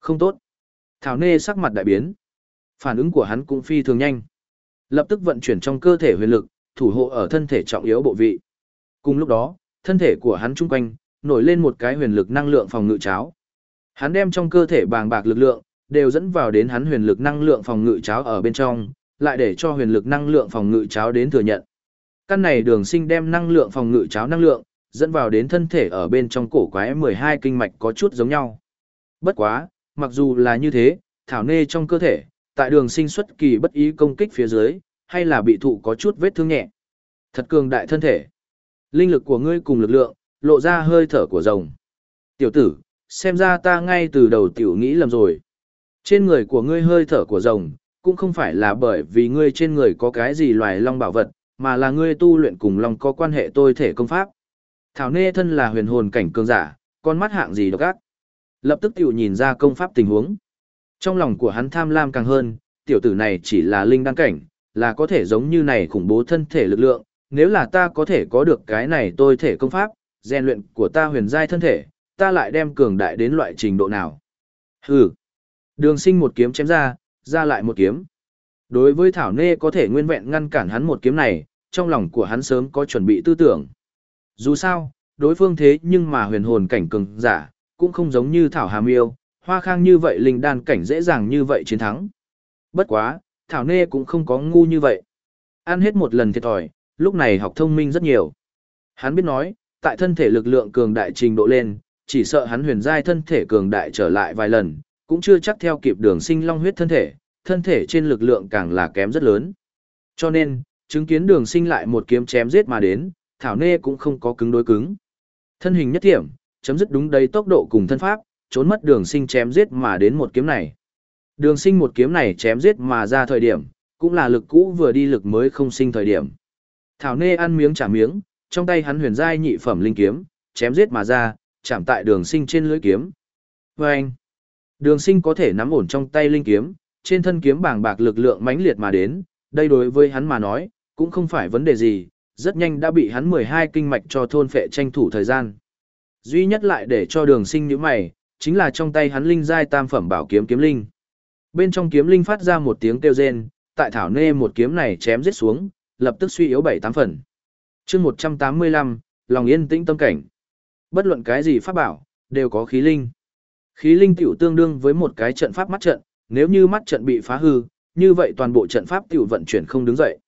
Không tốt. Thảo Nê sắc mặt đại biến. Phản ứng của hắn cũng phi thường nhanh. Lập tức vận chuyển trong cơ thể huyền lực, thủ hộ ở thân thể trọng yếu bộ vị. Cùng lúc đó, thân thể của hắn trung quanh, nổi lên một cái huyền lực năng lượng phòng ngự cháo. Hắn đem trong cơ thể bàng bạc lực lượng, đều dẫn vào đến hắn huyền lực năng lượng phòng ngự cháo ở bên trong, lại để cho huyền lực năng lượng phòng ngự cháo đến thừa nhận. Căn này đường sinh đem năng lượng phòng ngự cháo năng lượng, dẫn vào đến thân thể ở bên trong cổ quái 12 kinh mạch có chút giống nhau. Bất quá, mặc dù là như thế, thảo nê trong cơ thể, tại đường sinh xuất kỳ bất ý công kích phía dưới, hay là bị thụ có chút vết thương nhẹ. Thật cường đại thân thể. Linh lực của ngươi cùng lực lượng, lộ ra hơi thở của rồng. Tiểu tử, xem ra ta ngay từ đầu tiểu nghĩ lầm rồi. Trên người của ngươi hơi thở của rồng, cũng không phải là bởi vì ngươi trên người có cái gì loài long bảo vật, mà là ngươi tu luyện cùng long có quan hệ tôi thể công pháp. Thảo Nê thân là huyền hồn cảnh cường giả, con mắt hạng gì độc ác. Lập tức tiểu nhìn ra công pháp tình huống. Trong lòng của hắn tham lam càng hơn, tiểu tử này chỉ là linh đăng cảnh, là có thể giống như này khủng bố thân thể lực lượng, nếu là ta có thể có được cái này tôi thể công pháp, rèn luyện của ta huyền giai thân thể, ta lại đem cường đại đến loại trình độ nào. Hừ. Đường sinh một kiếm chém ra, ra lại một kiếm. Đối với Thảo Nê có thể nguyên vẹn ngăn cản hắn một kiếm này, trong lòng của hắn sớm có chuẩn bị tư tưởng. Dù sao, đối phương thế nhưng mà huyền hồn cảnh cường giả, cũng không giống như Thảo Hàm Yêu, hoa khang như vậy linh đan cảnh dễ dàng như vậy chiến thắng. Bất quá, Thảo Nê cũng không có ngu như vậy. Ăn hết một lần thiệt thòi, lúc này học thông minh rất nhiều. Hắn biết nói, tại thân thể lực lượng cường đại trình độ lên, chỉ sợ hắn huyền giai thân thể cường đại trở lại vài lần, cũng chưa chắc theo kịp đường sinh long huyết thân thể, thân thể trên lực lượng càng là kém rất lớn. Cho nên, chứng kiến đường sinh lại một kiếm chém giết mà đến, Thảo Nê cũng không có cứng đối cứng. Thân hình nhất thiểm, chấm dứt đúng đấy tốc độ cùng thân pháp, trốn mất đường sinh chém giết mà đến một kiếm này. Đường sinh một kiếm này chém giết mà ra thời điểm, cũng là lực cũ vừa đi lực mới không sinh thời điểm. Thảo Nê ăn miếng trả miếng, trong tay hắn huyền giai nhị phẩm linh kiếm, chém giết mà ra, chạm tại đường sinh trên lưỡi kiếm. Và anh, đường sinh có thể nắm ổn trong tay linh kiếm, trên thân kiếm bảng bạc lực lượng mãnh liệt mà đến, đây đối với hắn mà nói, cũng không phải vấn đề gì, rất nhanh đã bị hắn 12 kinh mạch cho thôn phệ tranh thủ thời gian. Duy nhất lại để cho đường sinh như mày, chính là trong tay hắn linh giai tam phẩm bảo kiếm kiếm linh. Bên trong kiếm linh phát ra một tiếng kêu rên, tại thảo nê một kiếm này chém giết xuống, lập tức suy yếu bảy tám phần. chương 185, lòng yên tĩnh tâm cảnh. Bất luận cái gì pháp bảo, đều có khí linh. Khí linh tiểu tương đương với một cái trận pháp mắt trận, nếu như mắt trận bị phá hư, như vậy toàn bộ trận pháp tiểu vận chuyển không đứng dậy.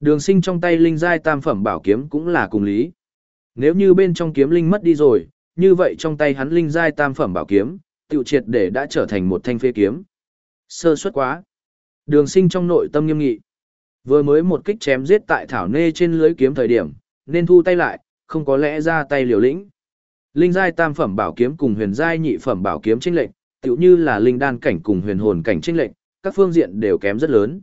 Đường sinh trong tay linh giai tam phẩm bảo kiếm cũng là cùng lý. Nếu như bên trong kiếm linh mất đi rồi, như vậy trong tay hắn linh giai tam phẩm bảo kiếm, tiểu triệt để đã trở thành một thanh phê kiếm. Sơ suất quá. Đường sinh trong nội tâm nghiêm nghị. Vừa mới một kích chém giết tại thảo nê trên lưới kiếm thời điểm, nên thu tay lại, không có lẽ ra tay liều lĩnh. Linh giai tam phẩm bảo kiếm cùng huyền giai nhị phẩm bảo kiếm chênh lệnh, tựu như là linh đan cảnh cùng huyền hồn cảnh chênh lệnh, các phương diện đều kém rất lớn.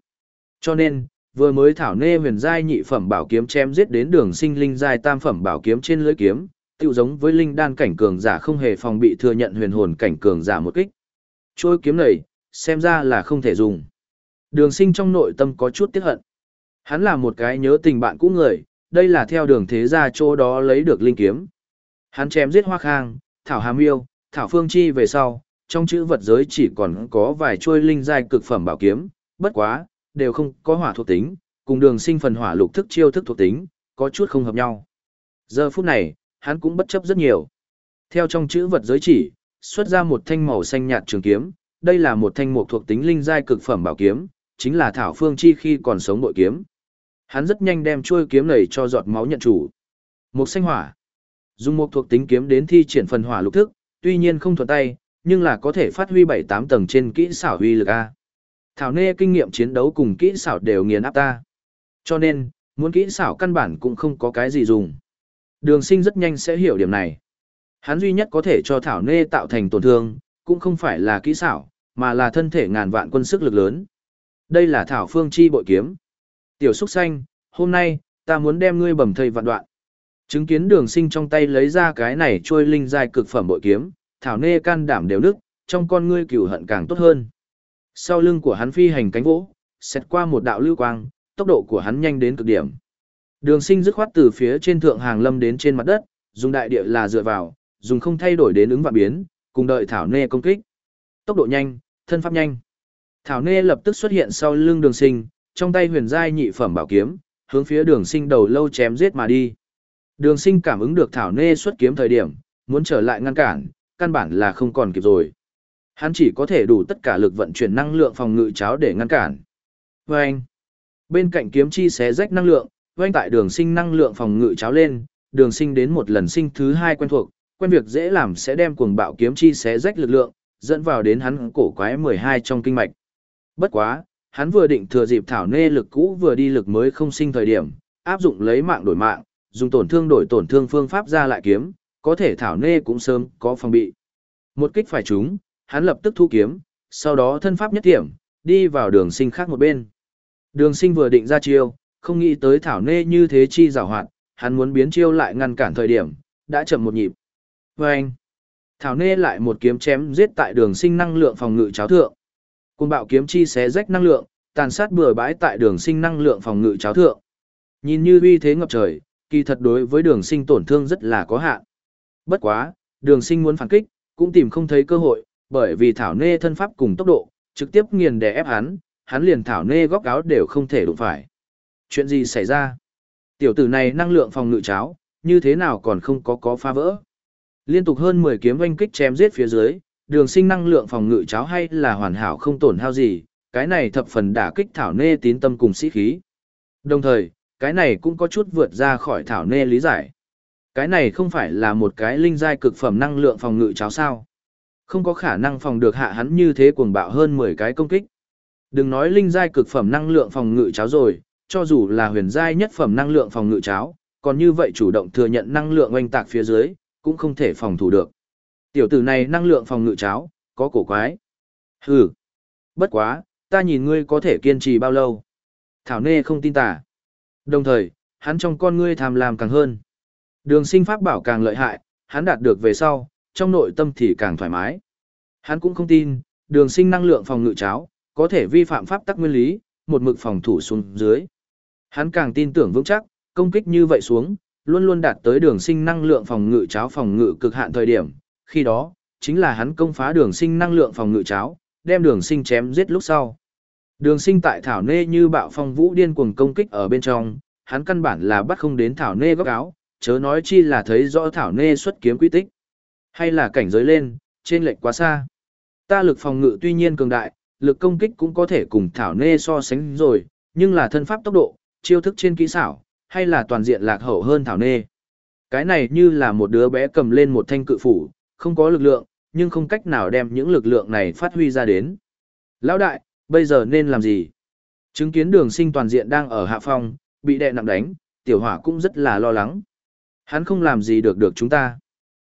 Cho nên, vừa mới thảo nê huyền giai nhị phẩm bảo kiếm chém giết đến đường sinh linh giai tam phẩm bảo kiếm trên lưới kiếm, tựu giống với linh đan cảnh cường giả không hề phòng bị thừa nhận huyền hồn cảnh cường giả một kích. Trôi kiếm này, xem ra là không thể dùng. Đường sinh trong nội tâm có chút tiếc hận. Hắn là một cái nhớ tình bạn cũ người, đây là theo đường thế gia chỗ đó lấy được linh kiếm. Hắn chém giết hoa khang, thảo hàm yêu, thảo phương chi về sau, trong chữ vật giới chỉ còn có vài chuôi linh giai cực phẩm bảo kiếm, bất quá, đều không có hỏa thuộc tính, cùng đường sinh phần hỏa lục thức chiêu thức thuộc tính, có chút không hợp nhau. Giờ phút này, hắn cũng bất chấp rất nhiều. Theo trong chữ vật giới chỉ, xuất ra một thanh màu xanh nhạt trường kiếm, đây là một thanh mục thuộc tính linh giai cực phẩm bảo kiếm, chính là Thảo Phương Chi khi còn sống bội kiếm. Hắn rất nhanh đem chuôi kiếm này cho giọt máu nhận chủ. Mộc xanh hỏa. Dùng mộc thuộc tính kiếm đến thi triển phần hỏa lục thức, tuy nhiên không thuận tay, nhưng là có thể phát huy 7-8 tầng trên kỹ xảo huy lực A. Thảo nê kinh nghiệm chiến đấu cùng kỹ xảo đều nghiền áp ta. Cho nên, muốn kỹ xảo căn bản cũng không có cái gì dùng. Đường sinh rất nhanh sẽ hiểu điểm này. Hắn duy nhất có thể cho Thảo nê tạo thành tổn thương, cũng không phải là kỹ xảo, mà là thân thể ngàn vạn quân sức lực lớn. Đây là Thảo Phương Chi bội kiếm. Tiểu Súc Xanh, hôm nay, ta muốn đem ngươi bầm thây vạn đoạn. Chứng kiến đường sinh trong tay lấy ra cái này trôi linh dài cực phẩm bội kiếm, Thảo Nê can đảm đều nức, trong con ngươi cửu hận càng tốt hơn. Sau lưng của hắn phi hành cánh vỗ, xét qua một đạo lưu quang, tốc độ của hắn nhanh đến cực điểm. Đường sinh dứt khoát từ phía trên thượng hàng lâm đến trên mặt đất, dùng đại địa là dựa vào, dùng không thay đổi đến ứng và biến, cùng đợi Thảo Nê công kích. Tốc độ nhanh, thân pháp nhanh. Thảo Nê lập tức xuất hiện sau lưng đường sinh, trong tay huyền giai nhị phẩm bảo kiếm, hướng phía đường sinh đầu lâu chém giết mà đi. Đường sinh cảm ứng được Thảo Nê xuất kiếm thời điểm, muốn trở lại ngăn cản, căn bản là không còn kịp rồi. Hắn chỉ có thể đủ tất cả lực vận chuyển năng lượng phòng ngự cháo để ngăn cản. Vâng! Bên cạnh kiếm chi xé rách năng lượng, vâng tại đường sinh năng lượng phòng ngự cháo lên, đường sinh đến một lần sinh thứ hai quen thuộc, quen việc dễ làm sẽ đem cuồng bạo kiếm chi xé rách lực lượng, dẫn vào đến hắn cổ quái 12 trong kinh mạch. Bất quá, hắn vừa định thừa dịp thảo nê lực cũ vừa đi lực mới không sinh thời điểm, áp dụng lấy mạng đổi mạng, dùng tổn thương đổi tổn thương phương pháp ra lại kiếm, có thể thảo nê cũng sớm có phòng bị. Một kích phải trúng, hắn lập tức thu kiếm, sau đó thân pháp nhất điểm, đi vào đường sinh khác một bên. Đường sinh vừa định ra chiêu, không nghĩ tới thảo nê như thế chi rào hoạt, hắn muốn biến chiêu lại ngăn cản thời điểm, đã chậm một nhịp. Và anh, thảo nê lại một kiếm chém giết tại đường sinh năng lượng phòng ngự cháo thượng. Cùng bạo kiếm chi xé rách năng lượng, tàn sát bừa bãi tại đường sinh năng lượng phòng ngự cháo thượng. Nhìn như uy thế ngập trời, kỳ thật đối với đường sinh tổn thương rất là có hạn. Bất quá, đường sinh muốn phản kích, cũng tìm không thấy cơ hội, bởi vì thảo nê thân pháp cùng tốc độ, trực tiếp nghiền đè ép hắn, hắn liền thảo nê góc áo đều không thể đụng phải. Chuyện gì xảy ra? Tiểu tử này năng lượng phòng ngự cháo, như thế nào còn không có có phá vỡ? Liên tục hơn 10 kiếm oanh kích chém giết phía dưới, đường sinh năng lượng phòng ngự cháo hay là hoàn hảo không tổn hao gì, cái này thập phần đả kích thảo nê tín tâm cùng sĩ khí. Đồng thời, cái này cũng có chút vượt ra khỏi thảo nê lý giải. Cái này không phải là một cái linh giai cực phẩm năng lượng phòng ngự cháo sao. Không có khả năng phòng được hạ hắn như thế cuồng bạo hơn 10 cái công kích. Đừng nói linh giai cực phẩm năng lượng phòng ngự cháo rồi, cho dù là huyền giai nhất phẩm năng lượng phòng ngự cháo, còn như vậy chủ động thừa nhận năng lượng oanh tạc phía dưới, cũng không thể phòng thủ được. Tiểu tử này năng lượng phòng ngự cháo, có cổ quái. Hừ. Bất quá, ta nhìn ngươi có thể kiên trì bao lâu. Thảo nê không tin tả. Đồng thời, hắn trong con ngươi tham lam càng hơn. Đường sinh pháp bảo càng lợi hại, hắn đạt được về sau, trong nội tâm thì càng thoải mái. Hắn cũng không tin, đường sinh năng lượng phòng ngự cháo, có thể vi phạm pháp tắc nguyên lý, một mực phòng thủ xuống dưới. Hắn càng tin tưởng vững chắc, công kích như vậy xuống, luôn luôn đạt tới đường sinh năng lượng phòng ngự cháo phòng ngự cực hạn thời điểm, khi đó, chính là hắn công phá đường sinh năng lượng phòng ngự cháo, đem đường sinh chém giết lúc sau. Đường sinh tại thảo nê như bạo phong vũ điên cuồng công kích ở bên trong, hắn căn bản là bắt không đến thảo nê góc áo, chớ nói chi là thấy rõ thảo nê xuất kiếm quy tích. Hay là cảnh giới lên, trên lệch quá xa. Ta lực phòng ngự tuy nhiên cường đại, lực công kích cũng có thể cùng thảo nê so sánh rồi, nhưng là thân pháp tốc độ, chiêu thức trên kỹ xảo, hay là toàn diện lạc hậu hơn thảo nê. Cái này như là một đứa bé cầm lên một thanh cự phủ, không có lực lượng, nhưng không cách nào đem những lực lượng này phát huy ra đến. Lão đại, bây giờ nên làm gì? Chứng kiến đường sinh toàn diện đang ở hạ phong, bị đẹ nặng đánh, tiểu hỏa cũng rất là lo lắng. Hắn không làm gì được được chúng ta.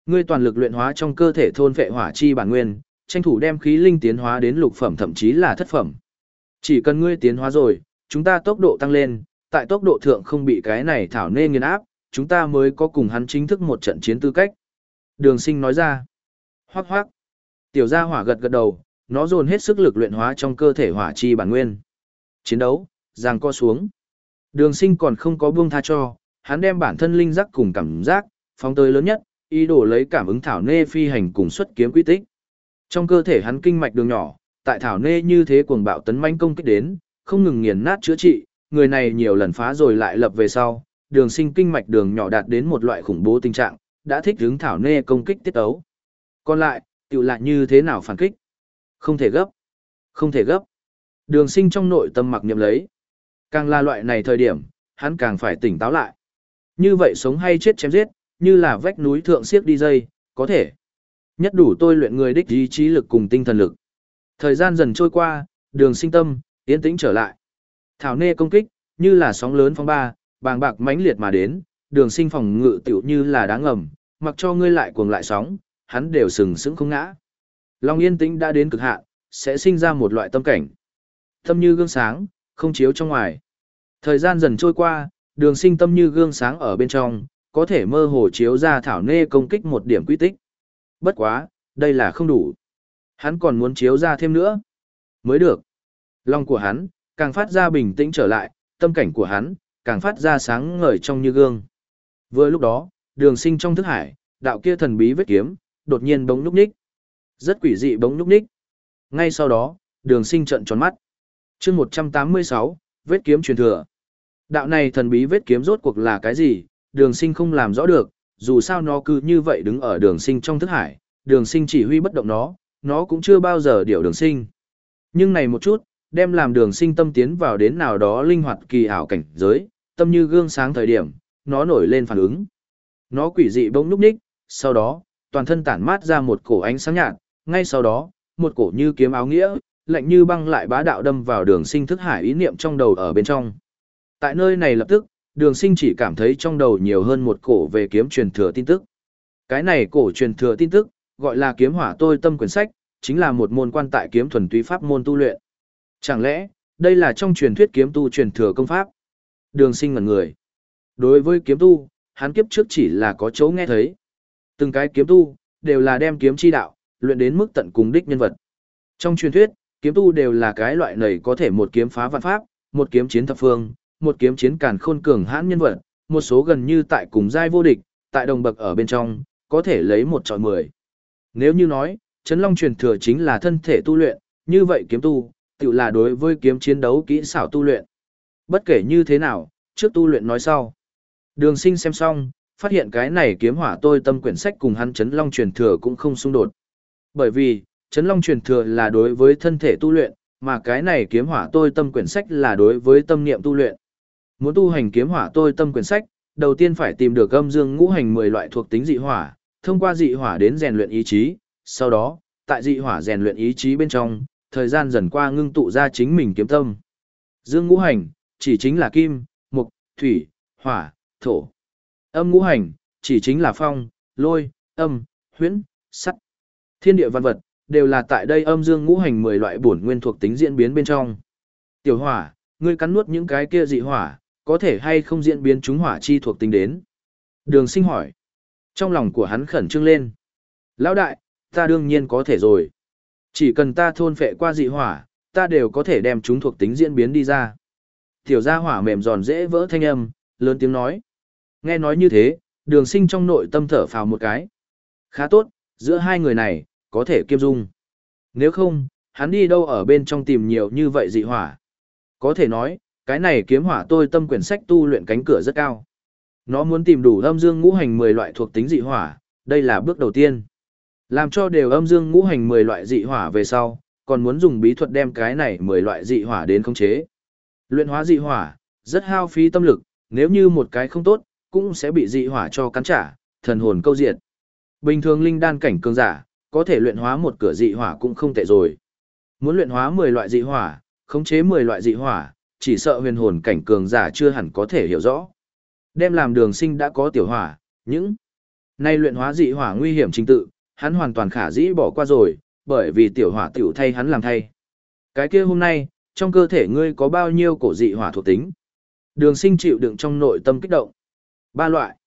Ngươi toàn lực luyện hóa trong cơ thể thôn vệ hỏa chi bản nguyên, tranh thủ đem khí linh tiến hóa đến lục phẩm thậm chí là thất phẩm. Chỉ cần ngươi tiến hóa rồi, chúng ta tốc độ tăng lên, tại tốc độ thượng không bị cái này thảo nên nghiền áp, chúng ta mới có cùng hắn chính thức một trận chiến tư cách. Đường sinh nói ra. Hoác hoác. Tiểu gia hỏa gật gật đầu, nó dồn hết sức lực luyện hóa trong cơ thể hỏa chi bản nguyên. Chiến đấu, giang co xuống. Đường sinh còn không có buông tha cho, hắn đem bản thân linh giác cùng cảm giác, phóng tới lớn nhất, ý đồ lấy cảm ứng thảo nê phi hành cùng xuất kiếm quy tích. Trong cơ thể hắn kinh mạch đường nhỏ, tại thảo nê như thế cuồng bạo tấn manh công kích đến, không ngừng nghiền nát chữa trị, người này nhiều lần phá rồi lại lập về sau, đường sinh kinh mạch đường nhỏ đạt đến một loại khủng bố tình trạng, đã thích hướng thảo nê công kích tiết ấu. Còn lại, tiểu lại như thế nào phản kích? Không thể gấp. Không thể gấp. Đường sinh trong nội tâm mặc niệm lấy. Càng là loại này thời điểm, hắn càng phải tỉnh táo lại. Như vậy sống hay chết chém giết, như là vách núi thượng siếc đi dây, có thể. Nhất đủ tôi luyện người đích ý chí lực cùng tinh thần lực. Thời gian dần trôi qua, đường sinh tâm, yên tĩnh trở lại. Thảo nê công kích, như là sóng lớn phong ba, bàng bạc mãnh liệt mà đến, đường sinh phòng ngự tiểu như là đáng ngầm, mặc cho ngươi lại cuồng lại sóng, hắn đều sừng sững không ngã. Long yên tĩnh đã đến cực hạn, sẽ sinh ra một loại tâm cảnh. Tâm như gương sáng, không chiếu trong ngoài. Thời gian dần trôi qua, đường sinh tâm như gương sáng ở bên trong, có thể mơ hồ chiếu ra thảo nê công kích một điểm quy tích. Bất quá, đây là không đủ. Hắn còn muốn chiếu ra thêm nữa. Mới được. Lòng của hắn, càng phát ra bình tĩnh trở lại, tâm cảnh của hắn, càng phát ra sáng ngời trong như gương. Vừa lúc đó, đường sinh trong thức hải, đạo kia thần bí vết kiếm, đột nhiên bóng núp ních. Rất quỷ dị bóng núp ních. Ngay sau đó, đường sinh trận tròn mắt. chương 186, vết kiếm truyền thừa. Đạo này thần bí vết kiếm rốt cuộc là cái gì, đường sinh không làm rõ được, dù sao nó cứ như vậy đứng ở đường sinh trong thức hải, đường sinh chỉ huy bất động nó, nó cũng chưa bao giờ điều đường sinh. Nhưng này một chút, đem làm đường sinh tâm tiến vào đến nào đó linh hoạt kỳ ảo cảnh giới, tâm như gương sáng thời điểm, nó nổi lên phản ứng. Nó quỷ dị bỗng núp ních, sau đó, toàn thân tản mát ra một cổ ánh sáng nhạt, ngay sau đó, một cổ như kiếm áo nghĩa, lạnh như băng lại bá đạo đâm vào đường sinh thức hải ý niệm trong đầu ở bên trong. Tại nơi này lập tức, đường sinh chỉ cảm thấy trong đầu nhiều hơn một cổ về kiếm truyền thừa tin tức. Cái này cổ truyền thừa tin tức, gọi là kiếm hỏa tôi tâm quyển sách, chính là một môn quan tại kiếm thuần túy pháp môn tu luyện. Chẳng lẽ, đây là trong truyền thuyết kiếm tu truyền thừa công pháp? Đường sinh ngần người. Đối với kiếm tu, hắn kiếp trước chỉ là có chỗ nghe thấy. Từng cái kiếm tu, đều là đem kiếm chi đạo, luyện đến mức tận cùng đích nhân vật. Trong truyền thuyết, kiếm tu đều là cái loại này có thể một kiếm phá vạn pháp, một kiếm chiến thập phương, một kiếm chiến càn khôn cường hãn nhân vật, một số gần như tại cùng giai vô địch, tại đồng bậc ở bên trong, có thể lấy một trọi mười. Nếu như nói, Trấn Long truyền thừa chính là thân thể tu luyện, như vậy kiếm tu, tự là đối với kiếm chiến đấu kỹ xảo tu luyện. Bất kể như thế nào, trước tu luyện nói sau. Đường sinh xem xong, phát hiện cái này kiếm hỏa tôi tâm quyển sách cùng hắn Trấn Long truyền thừa cũng không xung đột. Bởi vì, Trấn Long truyền thừa là đối với thân thể tu luyện, mà cái này kiếm hỏa tôi tâm quyển sách là đối với tâm niệm tu luyện. Muốn tu hành kiếm hỏa tôi tâm quyển sách, đầu tiên phải tìm được âm dương ngũ hành 10 loại thuộc tính dị hỏa, thông qua dị hỏa đến rèn luyện ý chí, sau đó, tại dị hỏa rèn luyện ý chí bên trong, thời gian dần qua ngưng tụ ra chính mình kiếm tâm. Dương ngũ hành, chỉ chính là kim, mục, thủy, hỏa, thổ. Âm ngũ hành, chỉ chính là phong, lôi, âm, huyễn, sắt. Thiên địa văn vật, đều là tại đây âm dương ngũ hành 10 loại bổn nguyên thuộc tính diễn biến bên trong. Tiểu hỏa, ngươi cắn nuốt những cái kia dị hỏa, có thể hay không diễn biến chúng hỏa chi thuộc tính đến. Đường sinh hỏi. Trong lòng của hắn khẩn trương lên. Lão đại, ta đương nhiên có thể rồi. Chỉ cần ta thôn phệ qua dị hỏa, ta đều có thể đem chúng thuộc tính diễn biến đi ra. Tiểu gia hỏa mềm giòn dễ vỡ thanh âm, lớn tiếng nói. Nghe nói như thế, đường sinh trong nội tâm thở phào một cái. Khá tốt, giữa hai người này, có thể kiêm dung. Nếu không, hắn đi đâu ở bên trong tìm nhiều như vậy dị hỏa. Có thể nói, cái này kiếm hỏa tôi tâm quyển sách tu luyện cánh cửa rất cao. Nó muốn tìm đủ âm dương ngũ hành 10 loại thuộc tính dị hỏa, đây là bước đầu tiên. Làm cho đều âm dương ngũ hành 10 loại dị hỏa về sau, còn muốn dùng bí thuật đem cái này 10 loại dị hỏa đến khống chế. Luyện hóa dị hỏa, rất hao phí tâm lực, nếu như một cái không tốt, cũng sẽ bị dị hỏa cho cắn trả, thần hồn câu diệt. Bình thường linh đan cảnh cường giả, có thể luyện hóa một cửa dị hỏa cũng không tệ rồi. Muốn luyện hóa 10 loại dị hỏa, khống chế 10 loại dị hỏa, chỉ sợ huyền hồn cảnh cường giả chưa hẳn có thể hiểu rõ. Đem làm đường sinh đã có tiểu hỏa, những nay luyện hóa dị hỏa nguy hiểm trình tự, hắn hoàn toàn khả dĩ bỏ qua rồi, bởi vì tiểu hỏa tiểu thay hắn làm thay. Cái kia hôm nay, trong cơ thể ngươi có bao nhiêu cổ dị hỏa thuộc tính? Đường sinh chịu đựng trong nội tâm kích động. Ba loại.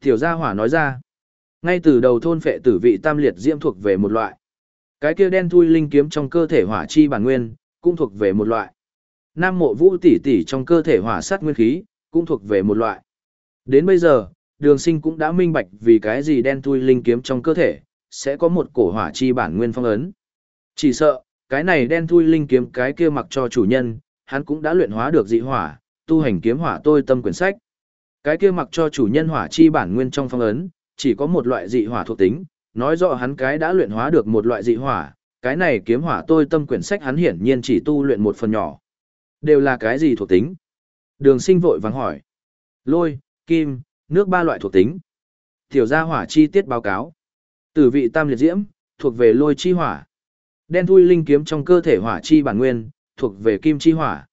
Tiểu gia hỏa nói ra. Ngay từ đầu thôn phệ tử vị tam liệt diễm thuộc về một loại. Cái kia đen thui linh kiếm trong cơ thể hỏa chi bản nguyên, cũng thuộc về một loại. Nam mộ vũ tỷ tỷ trong cơ thể hỏa sát nguyên khí, cũng thuộc về một loại. Đến bây giờ, đường sinh cũng đã minh bạch vì cái gì đen thui linh kiếm trong cơ thể, sẽ có một cổ hỏa chi bản nguyên phong ấn. Chỉ sợ, cái này đen thui linh kiếm cái kia mặc cho chủ nhân, hắn cũng đã luyện hóa được dị hỏa, tu hành kiếm hỏa tôi tâm quyển sách. Cái kia mặc cho chủ nhân hỏa chi bản nguyên trong phong ấn, chỉ có một loại dị hỏa thuộc tính, nói rõ hắn cái đã luyện hóa được một loại dị hỏa, cái này kiếm hỏa tôi tâm quyển sách hắn hiển nhiên chỉ tu luyện một phần nhỏ. Đều là cái gì thuộc tính? Đường sinh vội vàng hỏi. Lôi, kim, nước ba loại thuộc tính. Tiểu gia hỏa chi tiết báo cáo. Tử vị tam liệt diễm, thuộc về lôi chi hỏa. Đen thui linh kiếm trong cơ thể hỏa chi bản nguyên, thuộc về kim chi hỏa.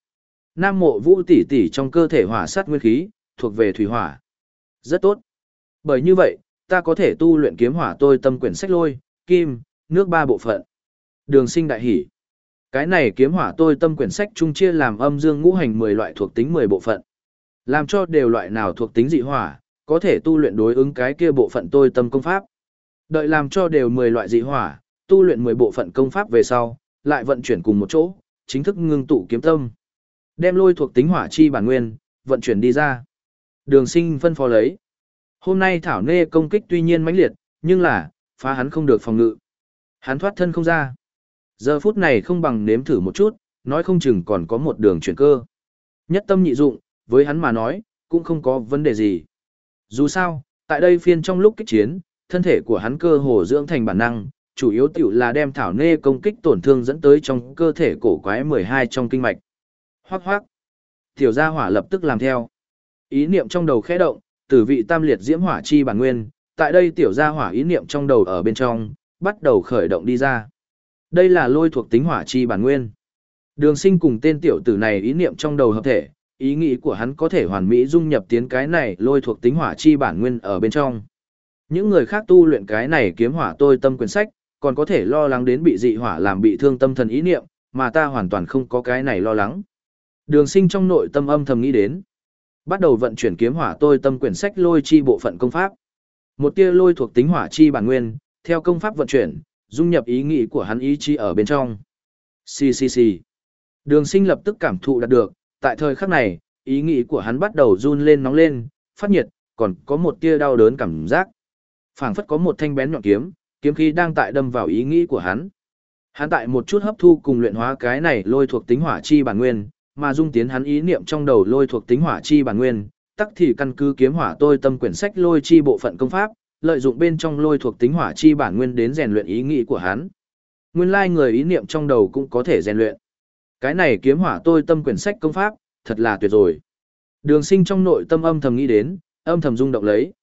Nam mộ vũ tỷ tỷ trong cơ thể hỏa sát nguyên khí, thuộc về thủy hỏa. Rất tốt. Bởi như vậy, ta có thể tu luyện kiếm hỏa tôi tâm quyển sách lôi, kim, nước ba bộ phận. Đường sinh đại hỷ. Cái này kiếm hỏa tôi tâm quyển sách chung chia làm âm dương ngũ hành 10 loại thuộc tính 10 bộ phận. Làm cho đều loại nào thuộc tính dị hỏa, có thể tu luyện đối ứng cái kia bộ phận tôi tâm công pháp. Đợi làm cho đều 10 loại dị hỏa, tu luyện 10 bộ phận công pháp về sau, lại vận chuyển cùng một chỗ, chính thức ngưng tụ kiếm tâm. Đem lôi thuộc tính hỏa chi bản nguyên, vận chuyển đi ra. Đường sinh phân phó lấy. Hôm nay Thảo Nê công kích tuy nhiên mãnh liệt, nhưng là, phá hắn không được phòng ngự. Hắn thoát thân không ra. Giờ phút này không bằng nếm thử một chút, nói không chừng còn có một đường chuyển cơ. Nhất tâm nhị dụng, với hắn mà nói, cũng không có vấn đề gì. Dù sao, Tại đây phiên trong lúc kích chiến, thân thể của hắn cơ hồ dưỡng thành bản năng, chủ yếu tiểu là đem thảo nê công kích tổn thương dẫn tới trong cơ thể cổ quái 12 trong kinh mạch. Hoắc hoắc. Tiểu gia hỏa lập tức làm theo. Ý niệm trong đầu khẽ động, tử vị tam liệt diễm hỏa chi bản nguyên, tại đây tiểu gia hỏa ý niệm trong đầu ở bên trong, bắt đầu khởi động đi ra. Đây là lôi thuộc tính hỏa chi bản nguyên. Đường sinh cùng tên tiểu tử này ý niệm trong đầu hợp thể, ý nghĩ của hắn có thể hoàn mỹ dung nhập tiến cái này lôi thuộc tính hỏa chi bản nguyên ở bên trong. Những người khác tu luyện cái này kiếm hỏa tôi tâm quyển sách, còn có thể lo lắng đến bị dị hỏa làm bị thương tâm thần ý niệm, mà ta hoàn toàn không có cái này lo lắng. Đường sinh trong nội tâm âm thầm nghĩ đến. Bắt đầu vận chuyển kiếm hỏa tôi tâm quyển sách lôi chi bộ phận công pháp. Một tia lôi thuộc tính hỏa chi bản nguyên, theo công pháp vận chuyển, dung nhập ý nghĩ của hắn ý chi ở bên trong. Xì xì xì. Đường sinh lập tức cảm thụ đạt được, tại thời khắc này, ý nghĩ của hắn bắt đầu run lên nóng lên, phát nhiệt, còn có một tia đau đớn cảm giác phảng phất có một thanh bén nhọn kiếm, kiếm khí đang tại đâm vào ý nghĩ của hắn. Hắn tại một chút hấp thu cùng luyện hóa cái này lôi thuộc tính hỏa chi bản nguyên, mà dung tiến hắn ý niệm trong đầu lôi thuộc tính hỏa chi bản nguyên, tắc thì căn cứ kiếm hỏa tôi tâm quyển sách lôi chi bộ phận công pháp, lợi dụng bên trong lôi thuộc tính hỏa chi bản nguyên đến rèn luyện ý nghĩ của hắn. Nguyên lai người ý niệm trong đầu cũng có thể rèn luyện. Cái này kiếm hỏa tôi tâm quyển sách công pháp, thật là tuyệt rồi. Đường sinh trong nội tâm âm thầm nghĩ đến, âm thầm rung động lấy.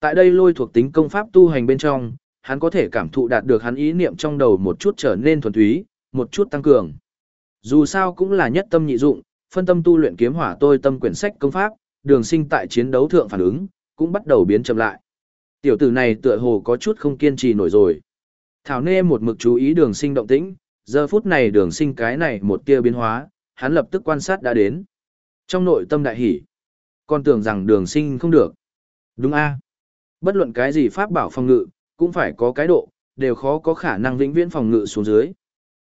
Tại đây lôi thuộc tính công pháp tu hành bên trong, hắn có thể cảm thụ đạt được hắn ý niệm trong đầu một chút trở nên thuần túy, một chút tăng cường. Dù sao cũng là nhất tâm nhị dụng, phân tâm tu luyện kiếm hỏa tôi tâm quyển sách công pháp, đường sinh tại chiến đấu thượng phản ứng, cũng bắt đầu biến chậm lại. Tiểu tử này tựa hồ có chút không kiên trì nổi rồi. Thảo Nê một mực chú ý đường sinh động tĩnh, giờ phút này đường sinh cái này một tia biến hóa, hắn lập tức quan sát đã đến. Trong nội tâm đại hỷ, con tưởng rằng đường sinh không được. Đúng a Bất luận cái gì pháp bảo phòng ngự, cũng phải có cái độ, đều khó có khả năng vĩnh viễn phòng ngự xuống dưới.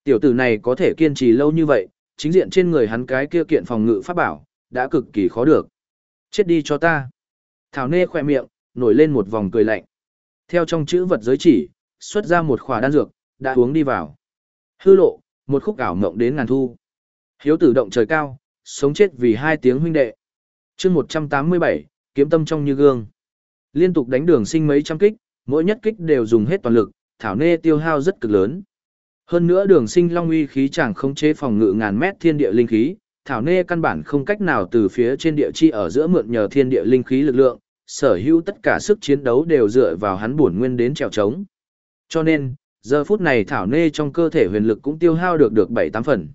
Tiểu tử này có thể kiên trì lâu như vậy, chính diện trên người hắn cái kia kiện phòng ngự pháp bảo, đã cực kỳ khó được. Chết đi cho ta. Thảo nê khỏe miệng, nổi lên một vòng cười lạnh. Theo trong chữ vật giới chỉ, xuất ra một khỏa đan dược, đã uống đi vào. Hư lộ, một khúc ảo mộng đến ngàn thu. Hiếu tử động trời cao, sống chết vì hai tiếng huynh đệ. chương 187, kiếm tâm trong như gương. Liên tục đánh đường sinh mấy trăm kích, mỗi nhất kích đều dùng hết toàn lực, thảo nê tiêu hao rất cực lớn. Hơn nữa đường sinh long uy khí chẳng không chế phòng ngự ngàn mét thiên địa linh khí, thảo nê căn bản không cách nào từ phía trên địa chi ở giữa mượn nhờ thiên địa linh khí lực lượng, sở hữu tất cả sức chiến đấu đều dựa vào hắn bổn nguyên đến trèo trống. Cho nên, giờ phút này thảo nê trong cơ thể huyền lực cũng tiêu hao được được 7-8 phần.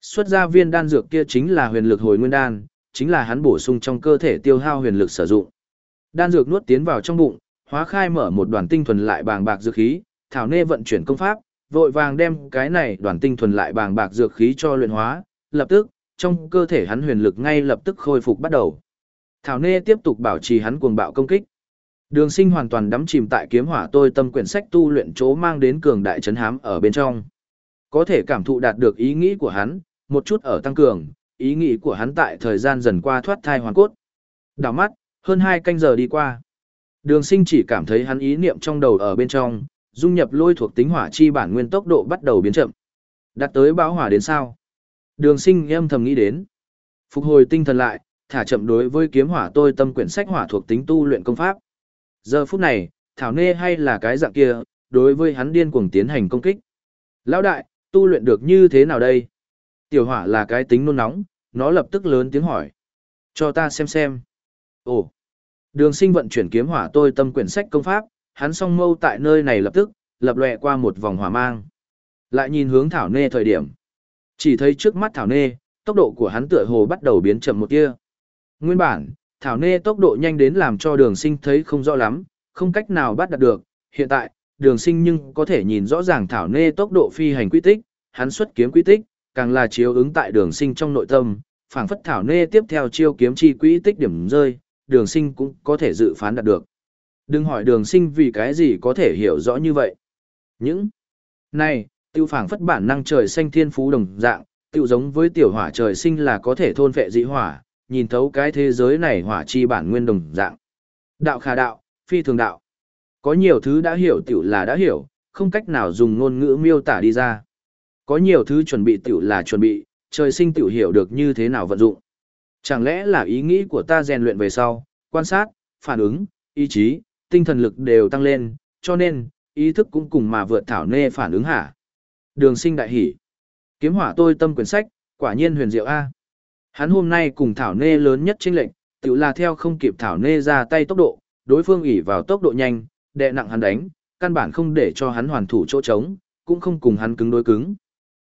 Xuất ra viên đan dược kia chính là huyền lực hồi nguyên đan, chính là hắn bổ sung trong cơ thể tiêu hao huyền lực sử dụng. Đan dược nuốt tiến vào trong bụng, hóa khai mở một đoàn tinh thuần lại bàng bạc dược khí, thảo nê vận chuyển công pháp, vội vàng đem cái này đoàn tinh thuần lại bàng bạc dược khí cho luyện hóa, lập tức, trong cơ thể hắn huyền lực ngay lập tức khôi phục bắt đầu. Thảo Nê tiếp tục bảo trì hắn cuồng bạo công kích. Đường Sinh hoàn toàn đắm chìm tại kiếm hỏa tôi tâm quyển sách tu luyện chỗ mang đến cường đại chấn hám ở bên trong. Có thể cảm thụ đạt được ý nghĩ của hắn, một chút ở tăng cường, ý nghĩ của hắn tại thời gian dần qua thoát thai hoàn cốt. Đảo mắt, hơn 2 canh giờ đi qua. Đường Sinh chỉ cảm thấy hắn ý niệm trong đầu ở bên trong, dung nhập lôi thuộc tính hỏa chi bản nguyên tốc độ bắt đầu biến chậm. Đặt tới báo hỏa đến sao? Đường Sinh em thầm nghĩ đến. Phục hồi tinh thần lại, thả chậm đối với kiếm hỏa tôi tâm quyển sách hỏa thuộc tính tu luyện công pháp. Giờ phút này, Thảo Nê hay là cái dạng kia, đối với hắn điên cuồng tiến hành công kích. Lão đại, tu luyện được như thế nào đây? Tiểu hỏa là cái tính nôn nóng, nó lập tức lớn tiếng hỏi. Cho ta xem xem. Ồ. Đường sinh vận chuyển kiếm hỏa tôi tâm quyển sách công pháp, hắn song mâu tại nơi này lập tức, lập lệ qua một vòng hỏa mang. Lại nhìn hướng Thảo Nê thời điểm. Chỉ thấy trước mắt Thảo Nê, tốc độ của hắn tựa hồ bắt đầu biến chậm một tia. Nguyên bản, Thảo Nê tốc độ nhanh đến làm cho đường sinh thấy không rõ lắm, không cách nào bắt đạt được. Hiện tại, đường sinh nhưng có thể nhìn rõ ràng Thảo Nê tốc độ phi hành quy tích, hắn xuất kiếm quy tích, càng là chiếu ứng tại đường sinh trong nội tâm, phảng phất Thảo Nê tiếp theo chiêu kiếm chi quỹ tích điểm rơi, đường sinh cũng có thể dự phán đạt được. Đừng hỏi đường sinh vì cái gì có thể hiểu rõ như vậy. Những này, tiêu phảng phất bản năng trời xanh thiên phú đồng dạng, tiêu giống với tiểu hỏa trời sinh là có thể thôn phệ dị hỏa, nhìn thấu cái thế giới này hỏa chi bản nguyên đồng dạng. Đạo khả đạo, phi thường đạo. Có nhiều thứ đã hiểu tiểu là đã hiểu, không cách nào dùng ngôn ngữ miêu tả đi ra. Có nhiều thứ chuẩn bị tiểu là chuẩn bị, trời sinh tiểu hiểu được như thế nào vận dụng. Chẳng lẽ là ý nghĩ của ta rèn luyện về sau, quan sát, phản ứng, ý chí, tinh thần lực đều tăng lên, cho nên, ý thức cũng cùng mà vượt thảo nê phản ứng hả. Đường sinh đại hỷ. Kiếm hỏa tôi tâm quyển sách, quả nhiên huyền diệu A. Hắn hôm nay cùng thảo nê lớn nhất chênh lệnh, tự là theo không kịp thảo nê ra tay tốc độ, đối phương ỉ vào tốc độ nhanh, đè nặng hắn đánh, căn bản không để cho hắn hoàn thủ chỗ trống, cũng không cùng hắn cứng đối cứng.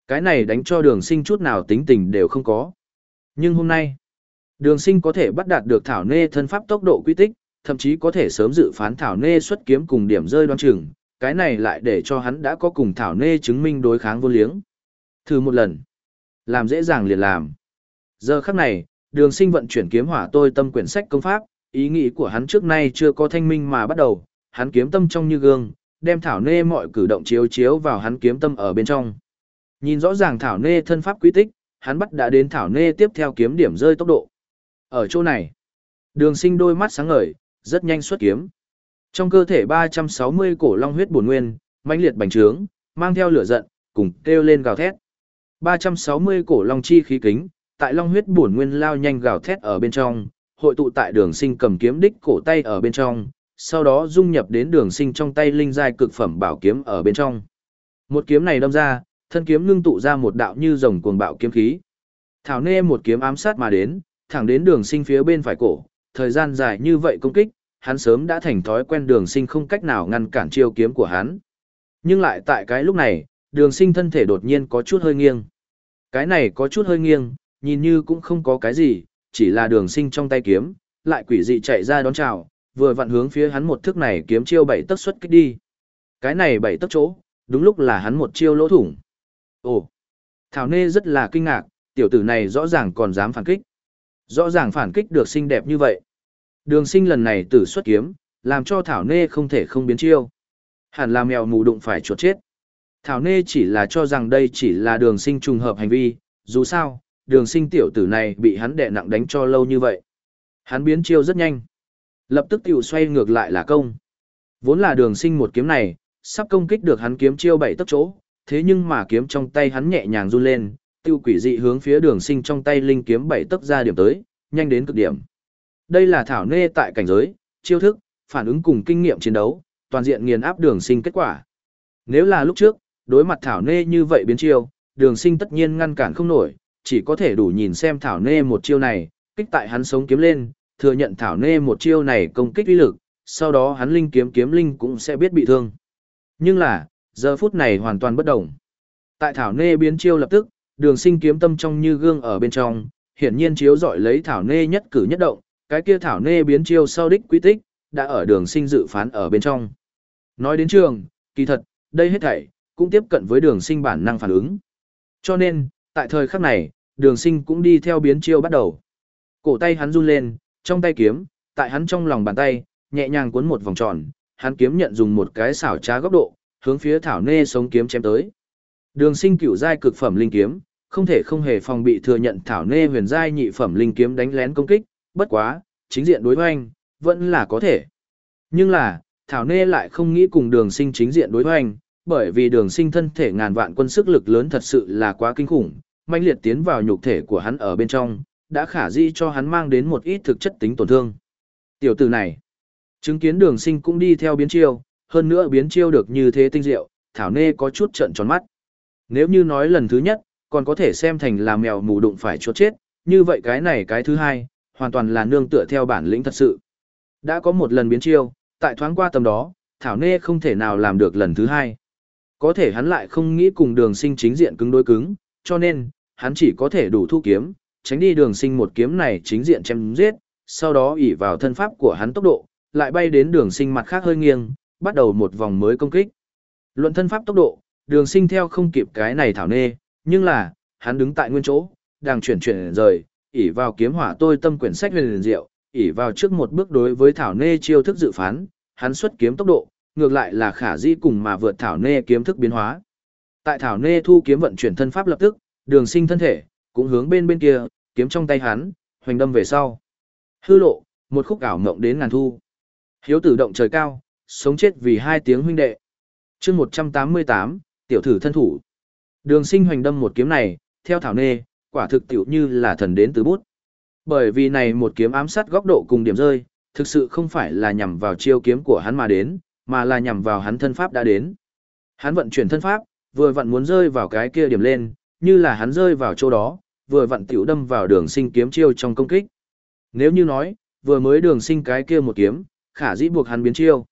Cái này đánh cho đường sinh chút nào tính tình đều không có. Nhưng hôm nay, đường sinh có thể bắt đạt được thảo nê thân pháp tốc độ quy tích, thậm chí có thể sớm dự phán thảo nê xuất kiếm cùng điểm rơi đoan chừng, cái này lại để cho hắn đã có cùng thảo nê chứng minh đối kháng vô liếng. Thử một lần, làm dễ dàng liền làm. Giờ khắc này, đường sinh vận chuyển kiếm hỏa tôi tâm quyển sách công pháp, ý nghĩ của hắn trước nay chưa có thanh minh mà bắt đầu, hắn kiếm tâm trong như gương, đem thảo nê mọi cử động chiếu chiếu vào hắn kiếm tâm ở bên trong. Nhìn rõ ràng thảo nê thân pháp quy tích, hắn bắt đã đến thảo nê tiếp theo kiếm điểm rơi tốc độ. Ở chỗ này, đường sinh đôi mắt sáng ngời, rất nhanh xuất kiếm. Trong cơ thể 360 cổ long huyết bổn nguyên, mãnh liệt bành trướng, mang theo lửa giận, cùng kêu lên gào thét. 360 cổ long chi khí kính, tại long huyết bổn nguyên lao nhanh gào thét ở bên trong, hội tụ tại đường sinh cầm kiếm đích cổ tay ở bên trong, sau đó dung nhập đến đường sinh trong tay linh giai cực phẩm bảo kiếm ở bên trong. Một kiếm này đâm ra, thân kiếm ngưng tụ ra một đạo như rồng cuồng bạo kiếm khí. Thảo nê một kiếm ám sát mà đến, thẳng đến đường sinh phía bên phải cổ, thời gian dài như vậy công kích, hắn sớm đã thành thói quen đường sinh không cách nào ngăn cản chiêu kiếm của hắn. Nhưng lại tại cái lúc này, đường sinh thân thể đột nhiên có chút hơi nghiêng. Cái này có chút hơi nghiêng, nhìn như cũng không có cái gì, chỉ là đường sinh trong tay kiếm, lại quỷ dị chạy ra đón chào, vừa vặn hướng phía hắn một thức này kiếm chiêu bảy tấc xuất kích đi. Cái này bảy tấc chỗ, đúng lúc là hắn một chiêu lỗ thủng. Ồ, Thảo Nê rất là kinh ngạc, tiểu tử này rõ ràng còn dám phản kích. Rõ ràng phản kích được xinh đẹp như vậy. Đường sinh lần này tử xuất kiếm, làm cho Thảo Nê không thể không biến chiêu. Hẳn là mèo mù đụng phải chuột chết. Thảo Nê chỉ là cho rằng đây chỉ là đường sinh trùng hợp hành vi, dù sao, đường sinh tiểu tử này bị hắn đẻ nặng đánh cho lâu như vậy. Hắn biến chiêu rất nhanh. Lập tức tiểu xoay ngược lại là công. Vốn là đường sinh một kiếm này, sắp công kích được hắn kiếm chiêu bảy tấc chỗ, thế nhưng mà kiếm trong tay hắn nhẹ nhàng run lên, tiêu quỷ dị hướng phía đường sinh trong tay linh kiếm bảy tấc ra điểm tới, nhanh đến cực điểm. Đây là thảo nê tại cảnh giới, chiêu thức, phản ứng cùng kinh nghiệm chiến đấu, toàn diện nghiền áp đường sinh kết quả. Nếu là lúc trước, đối mặt thảo nê như vậy biến chiêu, đường sinh tất nhiên ngăn cản không nổi, chỉ có thể đủ nhìn xem thảo nê một chiêu này, kích tại hắn sống kiếm lên, thừa nhận thảo nê một chiêu này công kích uy lực, sau đó hắn linh kiếm kiếm linh cũng sẽ biết bị thương. Nhưng là, giờ phút này hoàn toàn bất động. Tại thảo nê biến chiêu lập tức, đường sinh kiếm tâm trong như gương ở bên trong, hiển nhiên chiếu dọi lấy thảo nê nhất cử nhất động, cái kia thảo nê biến chiêu sau đích quy tích, đã ở đường sinh dự phán ở bên trong. Nói đến trường, kỳ thật, đây hết thảy, cũng tiếp cận với đường sinh bản năng phản ứng. Cho nên, tại thời khắc này, đường sinh cũng đi theo biến chiêu bắt đầu. Cổ tay hắn run lên, trong tay kiếm, tại hắn trong lòng bàn tay, nhẹ nhàng cuốn một vòng tròn, hắn kiếm nhận dùng một cái xảo trá góc độ, hướng phía thảo nê sống kiếm chém tới. Đường sinh cửu giai cực phẩm linh kiếm, không thể không hề phòng bị thừa nhận thảo nê huyền giai nhị phẩm linh kiếm đánh lén công kích, bất quá, chính diện đối hoành, vẫn là có thể. Nhưng là, thảo nê lại không nghĩ cùng đường sinh chính diện đối hoành, bởi vì đường sinh thân thể ngàn vạn quân sức lực lớn thật sự là quá kinh khủng, manh liệt tiến vào nhục thể của hắn ở bên trong, đã khả di cho hắn mang đến một ít thực chất tính tổn thương. Tiểu tử này, chứng kiến đường sinh cũng đi theo biến chiêu, hơn nữa biến chiêu được như thế tinh diệu, Thảo Nê có chút trận tròn mắt. Nếu như nói lần thứ nhất, còn có thể xem thành là mèo mù đụng phải chuột chết, như vậy cái này cái thứ hai, hoàn toàn là nương tựa theo bản lĩnh thật sự. Đã có một lần biến chiêu, tại thoáng qua tầm đó, Thảo Nê không thể nào làm được lần thứ hai. Có thể hắn lại không nghĩ cùng đường sinh chính diện cứng đối cứng, cho nên, hắn chỉ có thể đủ thu kiếm, tránh đi đường sinh một kiếm này chính diện chém giết, sau đó ỉ vào thân pháp của hắn tốc độ, lại bay đến đường sinh mặt khác hơi nghiêng, bắt đầu một vòng mới công kích. Luận thân pháp tốc độ, đường sinh theo không kịp cái này thảo nê, nhưng là, hắn đứng tại nguyên chỗ, đang chuyển chuyển rời, ỉ vào kiếm hỏa tôi tâm quyển sách huyền liền diệu, ỉ vào trước một bước đối với thảo nê chiêu thức dự phán, hắn xuất kiếm tốc độ, ngược lại là khả dĩ cùng mà vượt thảo nê kiếm thức biến hóa. Tại thảo nê thu kiếm vận chuyển thân pháp lập tức, đường sinh thân thể, cũng hướng bên bên kia, kiếm trong tay hắn, hoành đâm về sau. Hư lộ, một khúc ảo mộng đến ngàn thu. Hiếu tử động trời cao, sống chết vì hai tiếng huynh đệ. chương 188, tiểu thử thân thủ. Đường sinh hoành đâm một kiếm này, theo thảo nê, quả thực tiểu như là thần đến từ bút. Bởi vì này một kiếm ám sát góc độ cùng điểm rơi, thực sự không phải là nhằm vào chiêu kiếm của hắn mà đến, mà là nhằm vào hắn thân pháp đã đến. Hắn vận chuyển thân pháp, vừa vặn muốn rơi vào cái kia điểm lên, như là hắn rơi vào chỗ đó, vừa vặn tiểu đâm vào đường sinh kiếm chiêu trong công kích. Nếu như nói, vừa mới đường sinh cái kia một kiếm, khả dĩ buộc hắn biến chiêu.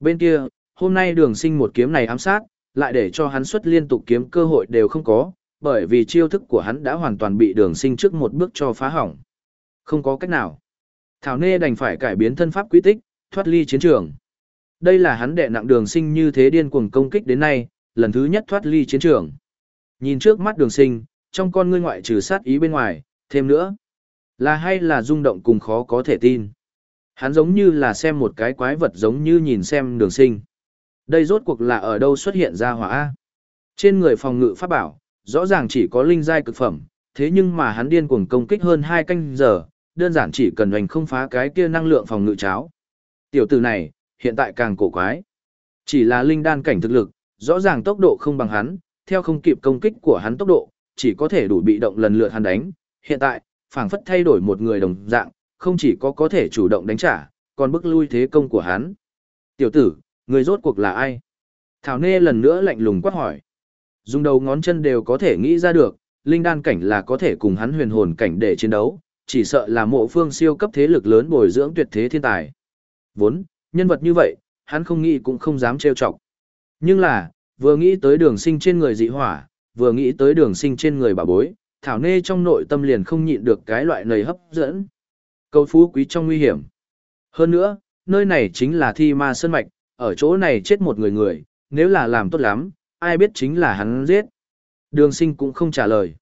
Bên kia, hôm nay đường sinh một kiếm này ám sát, lại để cho hắn xuất liên tục kiếm cơ hội đều không có, bởi vì chiêu thức của hắn đã hoàn toàn bị đường sinh trước một bước cho phá hỏng. Không có cách nào. Thảo Nê đành phải cải biến thân pháp quy tích, thoát ly chiến trường. Đây là hắn đệ nặng đường sinh như thế điên cuồng công kích đến nay, lần thứ nhất thoát ly chiến trường. Nhìn trước mắt đường sinh, trong con ngươi ngoại trừ sát ý bên ngoài, thêm nữa. Là hay là rung động cùng khó có thể tin. Hắn giống như là xem một cái quái vật giống như nhìn xem đường sinh. Đây rốt cuộc là ở đâu xuất hiện ra hỏa A. Trên người phòng ngự pháp bảo, rõ ràng chỉ có linh giai cực phẩm, thế nhưng mà hắn điên cuồng công kích hơn hai canh giờ, đơn giản chỉ cần hoành không phá cái kia năng lượng phòng ngự cháo. Tiểu tử này, hiện tại càng cổ quái. Chỉ là linh đan cảnh thực lực, rõ ràng tốc độ không bằng hắn, theo không kịp công kích của hắn tốc độ, chỉ có thể đủ bị động lần lượt hắn đánh. Hiện tại, phảng phất thay đổi một người đồng dạng, không chỉ có có thể chủ động đánh trả, còn bức lui thế công của hắn. Tiểu tử, người rốt cuộc là ai? Thảo Nê lần nữa lạnh lùng quát hỏi. Dùng đầu ngón chân đều có thể nghĩ ra được, linh đan cảnh là có thể cùng hắn huyền hồn cảnh để chiến đấu, chỉ sợ là mộ phương siêu cấp thế lực lớn bồi dưỡng tuyệt thế thiên tài. Vốn, nhân vật như vậy, hắn không nghĩ cũng không dám trêu chọc. Nhưng là, vừa nghĩ tới đường sinh trên người dị hỏa, vừa nghĩ tới đường sinh trên người bà bối, thảo nê trong nội tâm liền không nhịn được cái loại nầy hấp dẫn. Cầu phú quý trong nguy hiểm. Hơn nữa, nơi này chính là thi ma sơn mạch, ở chỗ này chết một người người, nếu là làm tốt lắm, ai biết chính là hắn giết. Đường sinh cũng không trả lời.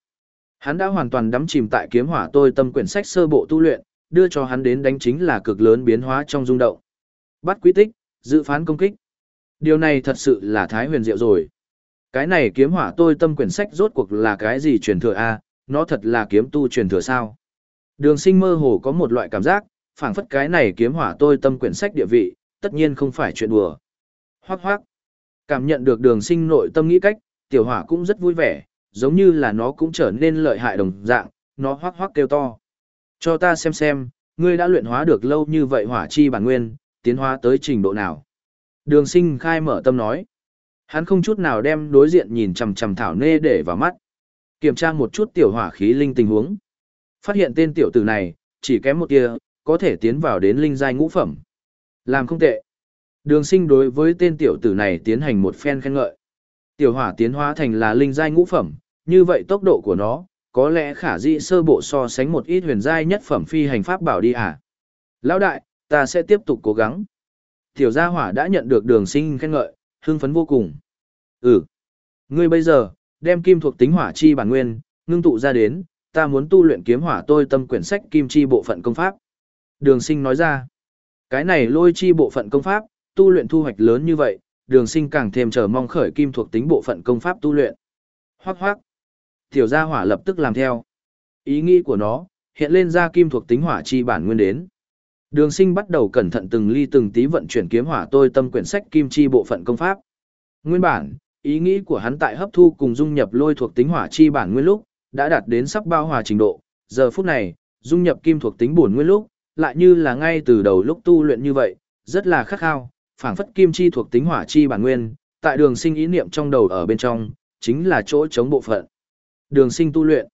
Hắn đã hoàn toàn đắm chìm tại kiếm hỏa tôi tâm quyển sách sơ bộ tu luyện, đưa cho hắn đến đánh chính là cực lớn biến hóa trong rung động. Bắt quy tích, dự phán công kích. Điều này thật sự là thái huyền diệu rồi. Cái này kiếm hỏa tôi tâm quyển sách rốt cuộc là cái gì truyền thừa a nó thật là kiếm tu truyền thừa sao. Đường sinh mơ hồ có một loại cảm giác, phản phất cái này kiếm hỏa tôi tâm quyển sách địa vị, tất nhiên không phải chuyện đùa. Hoác hoác. Cảm nhận được đường sinh nội tâm nghĩ cách, tiểu hỏa cũng rất vui vẻ, giống như là nó cũng trở nên lợi hại đồng dạng, nó hoác hoác kêu to. Cho ta xem xem, ngươi đã luyện hóa được lâu như vậy hỏa chi bản nguyên, tiến hóa tới trình độ nào. Đường sinh khai mở tâm nói. Hắn không chút nào đem đối diện nhìn chằm chằm thảo nê để vào mắt. Kiểm tra một chút tiểu hỏa khí linh tình huống. Phát hiện tên tiểu tử này, chỉ kém một tia, có thể tiến vào đến linh giai ngũ phẩm. Làm không tệ. Đường sinh đối với tên tiểu tử này tiến hành một phen khen ngợi. Tiểu hỏa tiến hóa thành là linh giai ngũ phẩm, như vậy tốc độ của nó, có lẽ khả dĩ sơ bộ so sánh một ít huyền giai nhất phẩm phi hành pháp bảo đi à. Lão đại, ta sẽ tiếp tục cố gắng. Tiểu gia hỏa đã nhận được đường sinh khen ngợi, hưng phấn vô cùng. Ừ. Ngươi bây giờ, đem kim thuộc tính hỏa chi bản nguyên, ngưng tụ ra đến, ta muốn tu luyện kiếm hỏa tôi tâm quyển sách kim chi bộ phận công pháp. Đường sinh nói ra, cái này lôi chi bộ phận công pháp, tu luyện thu hoạch lớn như vậy, đường sinh càng thêm chờ mong khởi kim thuộc tính bộ phận công pháp tu luyện. Hoác hoác. Tiểu gia hỏa lập tức làm theo. Ý nghĩ của nó, hiện lên ra kim thuộc tính hỏa chi bản nguyên đến. Đường sinh bắt đầu cẩn thận từng ly từng tí vận chuyển kiếm hỏa tôi tâm quyển sách kim chi bộ phận công pháp. Nguyên bản, ý nghĩ của hắn tại hấp thu cùng dung nhập lôi thuộc tính hỏa chi bản nguyên lúc, đã đạt đến sắp bao hòa trình độ. Giờ phút này, dung nhập kim thuộc tính bổn nguyên lúc, lại như là ngay từ đầu lúc tu luyện như vậy, rất là khắc khao, phảng phất kim chi thuộc tính hỏa chi bản nguyên, tại đường sinh ý niệm trong đầu ở bên trong, chính là chỗ chống bộ phận. Đường sinh tu luyện,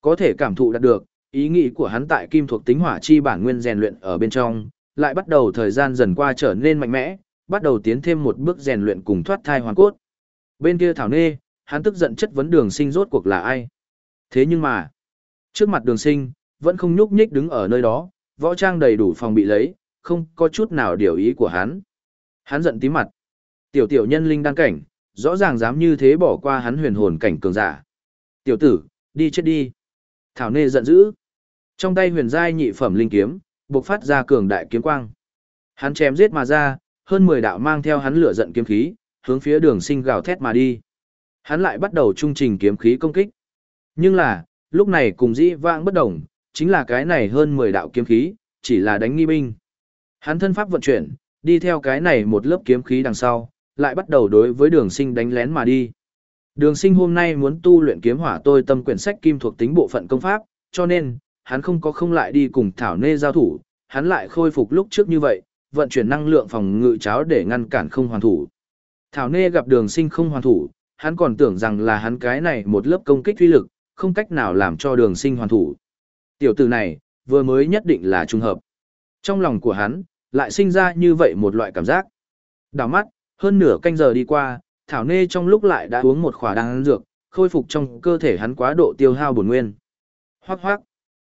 có thể cảm thụ đạt được, ý nghĩ của hắn tại kim thuộc tính hỏa chi bản nguyên rèn luyện ở bên trong, lại bắt đầu thời gian dần qua trở nên mạnh mẽ, bắt đầu tiến thêm một bước rèn luyện cùng thoát thai hoàn cốt. Bên kia Thảo Nê, hắn tức giận chất vấn đường sinh rốt cuộc là ai. Thế nhưng mà, trước mặt đường sinh, vẫn không nhúc nhích đứng ở nơi đó, võ trang đầy đủ phòng bị lấy, không có chút nào điều ý của hắn. Hắn giận tí mặt. Tiểu tiểu nhân linh đang cảnh, rõ ràng dám như thế bỏ qua hắn huyền hồn cảnh cường giả. Tiểu tử, đi chết đi. Thảo Nê giận dữ. Trong tay huyền giai nhị phẩm linh kiếm, bộc phát ra cường đại kiếm quang. Hắn chém giết mà ra, hơn 10 đạo mang theo hắn lửa giận kiếm khí, hướng phía đường sinh gào thét mà đi. Hắn lại bắt đầu trung trình kiếm khí công kích. Nhưng là, lúc này cùng dĩ vãng bất đồng, chính là cái này hơn 10 đạo kiếm khí, chỉ là đánh nghi binh. Hắn thân pháp vận chuyển, đi theo cái này một lớp kiếm khí đằng sau, lại bắt đầu đối với đường sinh đánh lén mà đi. Đường sinh hôm nay muốn tu luyện kiếm hỏa tôi tâm quyển sách kim thuộc tính bộ phận công pháp, cho nên, hắn không có không lại đi cùng Thảo Nê giao thủ, hắn lại khôi phục lúc trước như vậy, vận chuyển năng lượng phòng ngự cháo để ngăn cản không hoàn thủ. Thảo Nê gặp đường sinh không hoàn thủ, hắn còn tưởng rằng là hắn cái này một lớp công kích uy lực, không cách nào làm cho đường sinh hoàn thủ. Tiểu tử này, vừa mới nhất định là trung hợp. Trong lòng của hắn, lại sinh ra như vậy một loại cảm giác. Đào mắt, hơn nửa canh giờ đi qua, Thảo Nê trong lúc lại đã uống một khỏa đan dược, khôi phục trong cơ thể hắn quá độ tiêu hao bổn nguyên. Hoác hoác.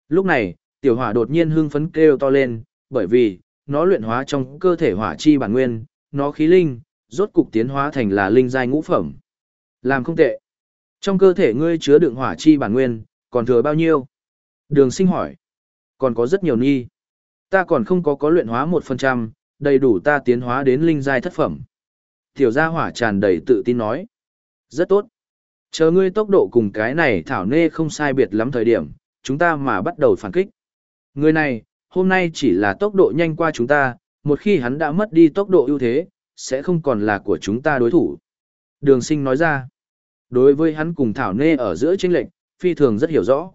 Lúc này, tiểu hỏa đột nhiên hưng phấn kêu to lên, bởi vì, nó luyện hóa trong cơ thể hỏa chi bản nguyên, nó khí linh, rốt cục tiến hóa thành là linh giai ngũ phẩm. Làm không tệ. Trong cơ thể ngươi chứa đựng hỏa chi bản nguyên, còn thừa bao nhiêu? Đường sinh hỏi. Còn có rất nhiều nghi. Ta còn không có có luyện hóa 1%, đầy đủ ta tiến hóa đến linh giai thất phẩm. Tiểu gia hỏa tràn đầy tự tin nói. Rất tốt. Chờ ngươi tốc độ cùng cái này thảo nê không sai biệt lắm thời điểm, chúng ta mà bắt đầu phản kích. Người này, hôm nay chỉ là tốc độ nhanh qua chúng ta, một khi hắn đã mất đi tốc độ ưu thế, sẽ không còn là của chúng ta đối thủ. Đường sinh nói ra, đối với hắn cùng Thảo Nê ở giữa chênh lệnh, phi thường rất hiểu rõ.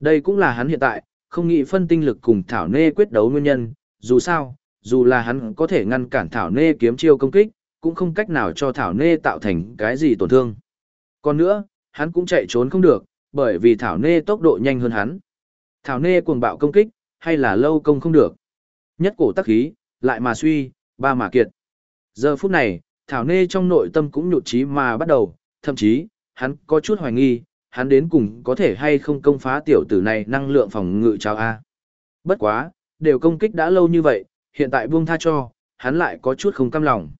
Đây cũng là hắn hiện tại, không nghĩ phân tinh lực cùng Thảo Nê quyết đấu nguyên nhân, dù sao, dù là hắn có thể ngăn cản Thảo Nê kiếm chiêu công kích, cũng không cách nào cho Thảo Nê tạo thành cái gì tổn thương. Còn nữa, hắn cũng chạy trốn không được, bởi vì Thảo Nê tốc độ nhanh hơn hắn. Thảo Nê cuồng bạo công kích, hay là lâu công không được. Nhất cổ tắc khí, lại mà suy, ba mà kiệt. Giờ phút này, Thảo Nê trong nội tâm cũng nhụt chí mà bắt đầu, thậm chí, hắn có chút hoài nghi, hắn đến cùng có thể hay không công phá tiểu tử này năng lượng phòng ngự trao A. Bất quá, đều công kích đã lâu như vậy, hiện tại buông tha cho, hắn lại có chút không cam lòng.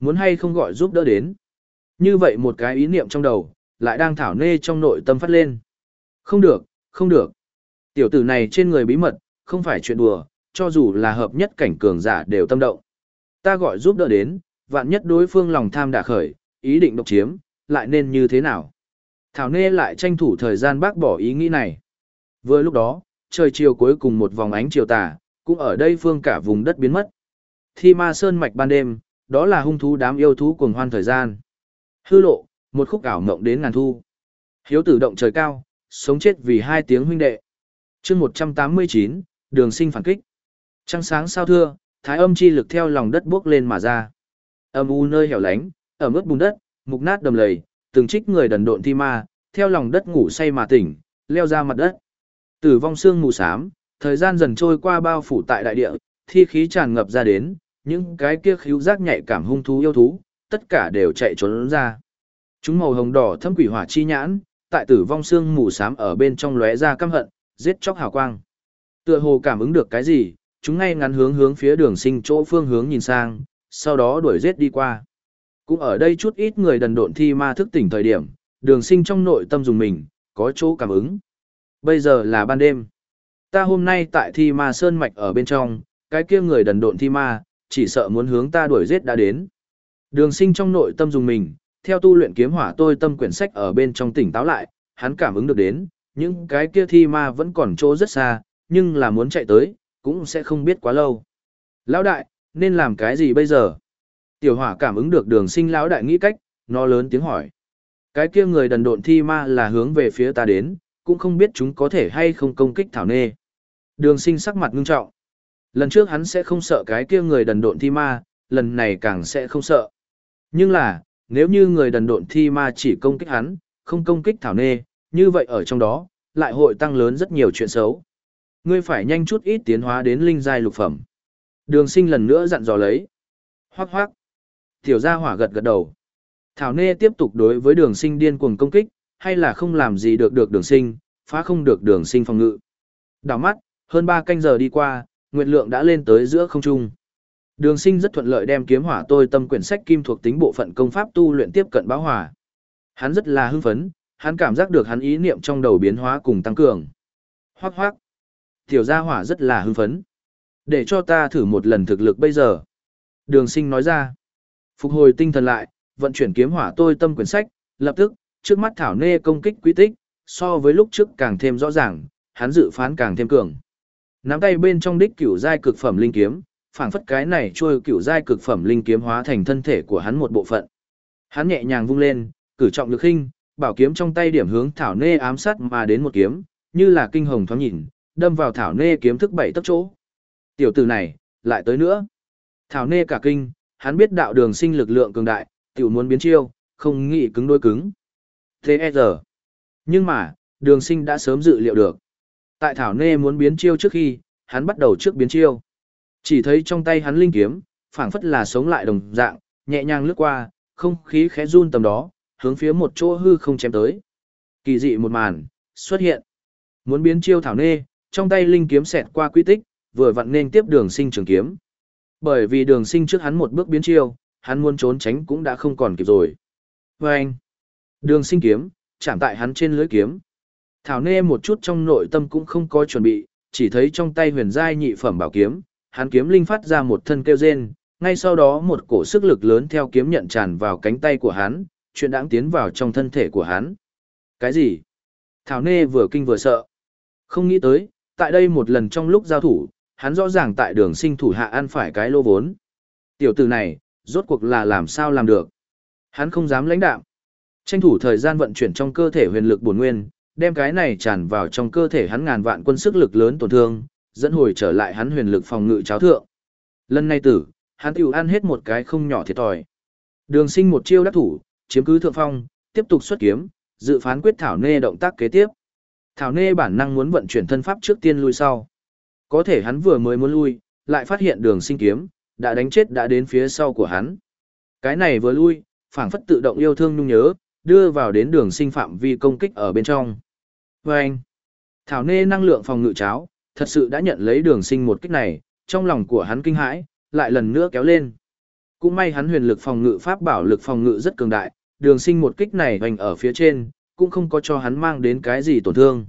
Muốn hay không gọi giúp đỡ đến. Như vậy một cái ý niệm trong đầu, lại đang thảo nê trong nội tâm phát lên. Không được, không được. Tiểu tử này trên người bí mật, không phải chuyện đùa, cho dù là hợp nhất cảnh cường giả đều tâm động. Ta gọi giúp đỡ đến, vạn nhất đối phương lòng tham đã khởi, ý định độc chiếm, lại nên như thế nào? Thảo Nê lại tranh thủ thời gian bác bỏ ý nghĩ này. Vừa lúc đó, trời chiều cuối cùng một vòng ánh chiều tà, cũng ở đây phương cả vùng đất biến mất. Thi ma sơn mạch ban đêm, đó là hung thú đám yêu thú cuồng hoan thời gian. Hư lộ, một khúc ảo mộng đến ngàn thu. Hiếu tử động trời cao, sống chết vì hai tiếng huynh đệ. chương 189, đường sinh phản kích. Trăng sáng sao thưa, thái âm chi lực theo lòng đất bước lên mà ra. Âm u nơi hẻo lánh, ở mức bùn đất, mục nát đầm lầy, từng trích người đần độn thi ma, theo lòng đất ngủ say mà tỉnh, leo ra mặt đất. Tử vong xương mù xám, thời gian dần trôi qua bao phủ tại đại địa, thi khí tràn ngập ra đến, những cái kia khíu giác nhạy cảm hung thú yêu thú, tất cả đều chạy trốn ra. Chúng màu hồng đỏ thâm quỷ hỏa chi nhãn, tại tử vong xương mù xám ở bên trong lóe ra căm hận, giết chóc hào quang. Tựa hồ cảm ứng được cái gì, chúng ngay ngắn hướng hướng phía đường sinh chỗ phương hướng nhìn sang, sau đó đuổi giết đi qua. Cũng ở đây chút ít người đần độn thi ma thức tỉnh thời điểm, đường sinh trong nội tâm dùng mình, có chỗ cảm ứng. Bây giờ là ban đêm. Ta hôm nay tại thi ma sơn mạch ở bên trong, cái kia người đần độn thi ma, chỉ sợ muốn hướng ta đuổi giết đã đến. Đường sinh trong nội tâm dùng mình, theo tu luyện kiếm hỏa tôi tâm quyển sách ở bên trong tỉnh táo lại, hắn cảm ứng được đến, những cái kia thi ma vẫn còn chỗ rất xa, nhưng là muốn chạy tới, cũng sẽ không biết quá lâu. Lão đại, nên làm cái gì bây giờ? Tiểu hỏa cảm ứng được đường sinh lão đại nghĩ cách, nó lớn tiếng hỏi. Cái kia người đần độn thi ma là hướng về phía ta đến, cũng không biết chúng có thể hay không công kích thảo nê. Đường sinh sắc mặt ngưng trọng. Lần trước hắn sẽ không sợ cái kia người đần độn thi ma, lần này càng sẽ không sợ. Nhưng là, nếu như người đần độn thi ma chỉ công kích hắn, không công kích thảo nê, như vậy ở trong đó, lại hội tăng lớn rất nhiều chuyện xấu. Ngươi phải nhanh chút ít tiến hóa đến linh giai lục phẩm. Đường sinh lần nữa dặn dò lấy. Hoác hoác. Tiểu gia hỏa gật gật đầu. Thảo nê tiếp tục đối với đường sinh điên cuồng công kích, hay là không làm gì được được đường sinh, phá không được đường sinh phòng ngự. Đảo mắt, hơn 3 canh giờ đi qua, nguyệt lượng đã lên tới giữa không trung. Đường sinh rất thuận lợi đem kiếm hỏa tôi tâm quyển sách kim thuộc tính bộ phận công pháp tu luyện tiếp cận báo hỏa. Hắn rất là hưng phấn, hắn cảm giác được hắn ý niệm trong đầu biến hóa cùng tăng cường. Hoác hoác. Tiểu gia hỏa rất là hưng phấn. Để cho ta thử một lần thực lực bây giờ. Đường sinh nói ra. Phục hồi tinh thần lại, vận chuyển kiếm hỏa tôi tâm quyển sách, lập tức, trước mắt Thảo Nê công kích quý tích, so với lúc trước càng thêm rõ ràng, hắn dự phán càng thêm cường. Nắm tay bên trong đích cửu giai cực phẩm linh kiếm, phảng phất cái này trôi cửu giai cực phẩm linh kiếm hóa thành thân thể của hắn một bộ phận. Hắn nhẹ nhàng vung lên, cử trọng lực khinh, bảo kiếm trong tay điểm hướng Thảo Nê ám sát mà đến một kiếm, như là kinh hồng thoáng nhìn, đâm vào Thảo Nê kiếm thức bảy tấc chỗ. Tiểu tử này, lại tới nữa. Thảo nê cả kinh, hắn biết đạo đường sinh lực lượng cường đại, tiểu muốn biến chiêu, không nghĩ cứng đôi cứng. Thế e giờ. Nhưng mà, đường sinh đã sớm dự liệu được. Tại Thảo nê muốn biến chiêu trước khi, hắn bắt đầu trước biến chiêu. Chỉ thấy trong tay hắn linh kiếm, phảng phất là sống lại đồng dạng, nhẹ nhàng lướt qua, không khí khẽ run tầm đó, hướng phía một chỗ hư không chém tới. Kỳ dị một màn, xuất hiện. Muốn biến chiêu thảo nê, trong tay linh kiếm xẹt qua quy tích, vừa vặn nên tiếp đường sinh trường kiếm. Bởi vì đường sinh trước hắn một bước biến chiêu, hắn muốn trốn tránh cũng đã không còn kịp rồi. Và anh, đường sinh kiếm, chạm tại hắn trên lưới kiếm. Thảo nê một chút trong nội tâm cũng không có chuẩn bị, chỉ thấy trong tay huyền giai nhị phẩm bảo kiếm, hắn kiếm linh phát ra một thân kêu rên, ngay sau đó một cổ sức lực lớn theo kiếm nhận tràn vào cánh tay của hắn, chuyện đáng tiến vào trong thân thể của hắn. Cái gì? Thảo Nê vừa kinh vừa sợ. Không nghĩ tới, tại đây một lần trong lúc giao thủ, hắn rõ ràng tại đường sinh thủ hạ ăn phải cái lô vốn. Tiểu tử này, rốt cuộc là làm sao làm được. Hắn không dám lãnh đạm. Tranh thủ thời gian vận chuyển trong cơ thể huyền lực bổn nguyên, đem cái này tràn vào trong cơ thể hắn ngàn vạn quân sức lực lớn tổn thương, dẫn hồi trở lại hắn huyền lực phòng ngự cháo thượng. Lần này tử, hắn tiểu ăn hết một cái không nhỏ thiệt thòi. Đường sinh một chiêu đắc thủ, chiếm cứ thượng phong, tiếp tục xuất kiếm, dự phán quyết Thảo Nê động tác kế tiếp. Thảo Nê bản năng muốn vận chuyển thân pháp trước tiên lui sau. Có thể hắn vừa mới muốn lui, lại phát hiện đường sinh kiếm, đã đánh chết đã đến phía sau của hắn. Cái này vừa lui, phảng phất tự động yêu thương nhung nhớ, đưa vào đến đường sinh phạm vi công kích ở bên trong. Và anh, Thảo Nê năng lượng phòng ngự cháo, thật sự đã nhận lấy đường sinh một kích này, trong lòng của hắn kinh hãi, lại lần nữa kéo lên. Cũng may hắn huyền lực phòng ngự pháp bảo lực phòng ngự rất cường đại, đường sinh một kích này hoành ở phía trên, cũng không có cho hắn mang đến cái gì tổn thương.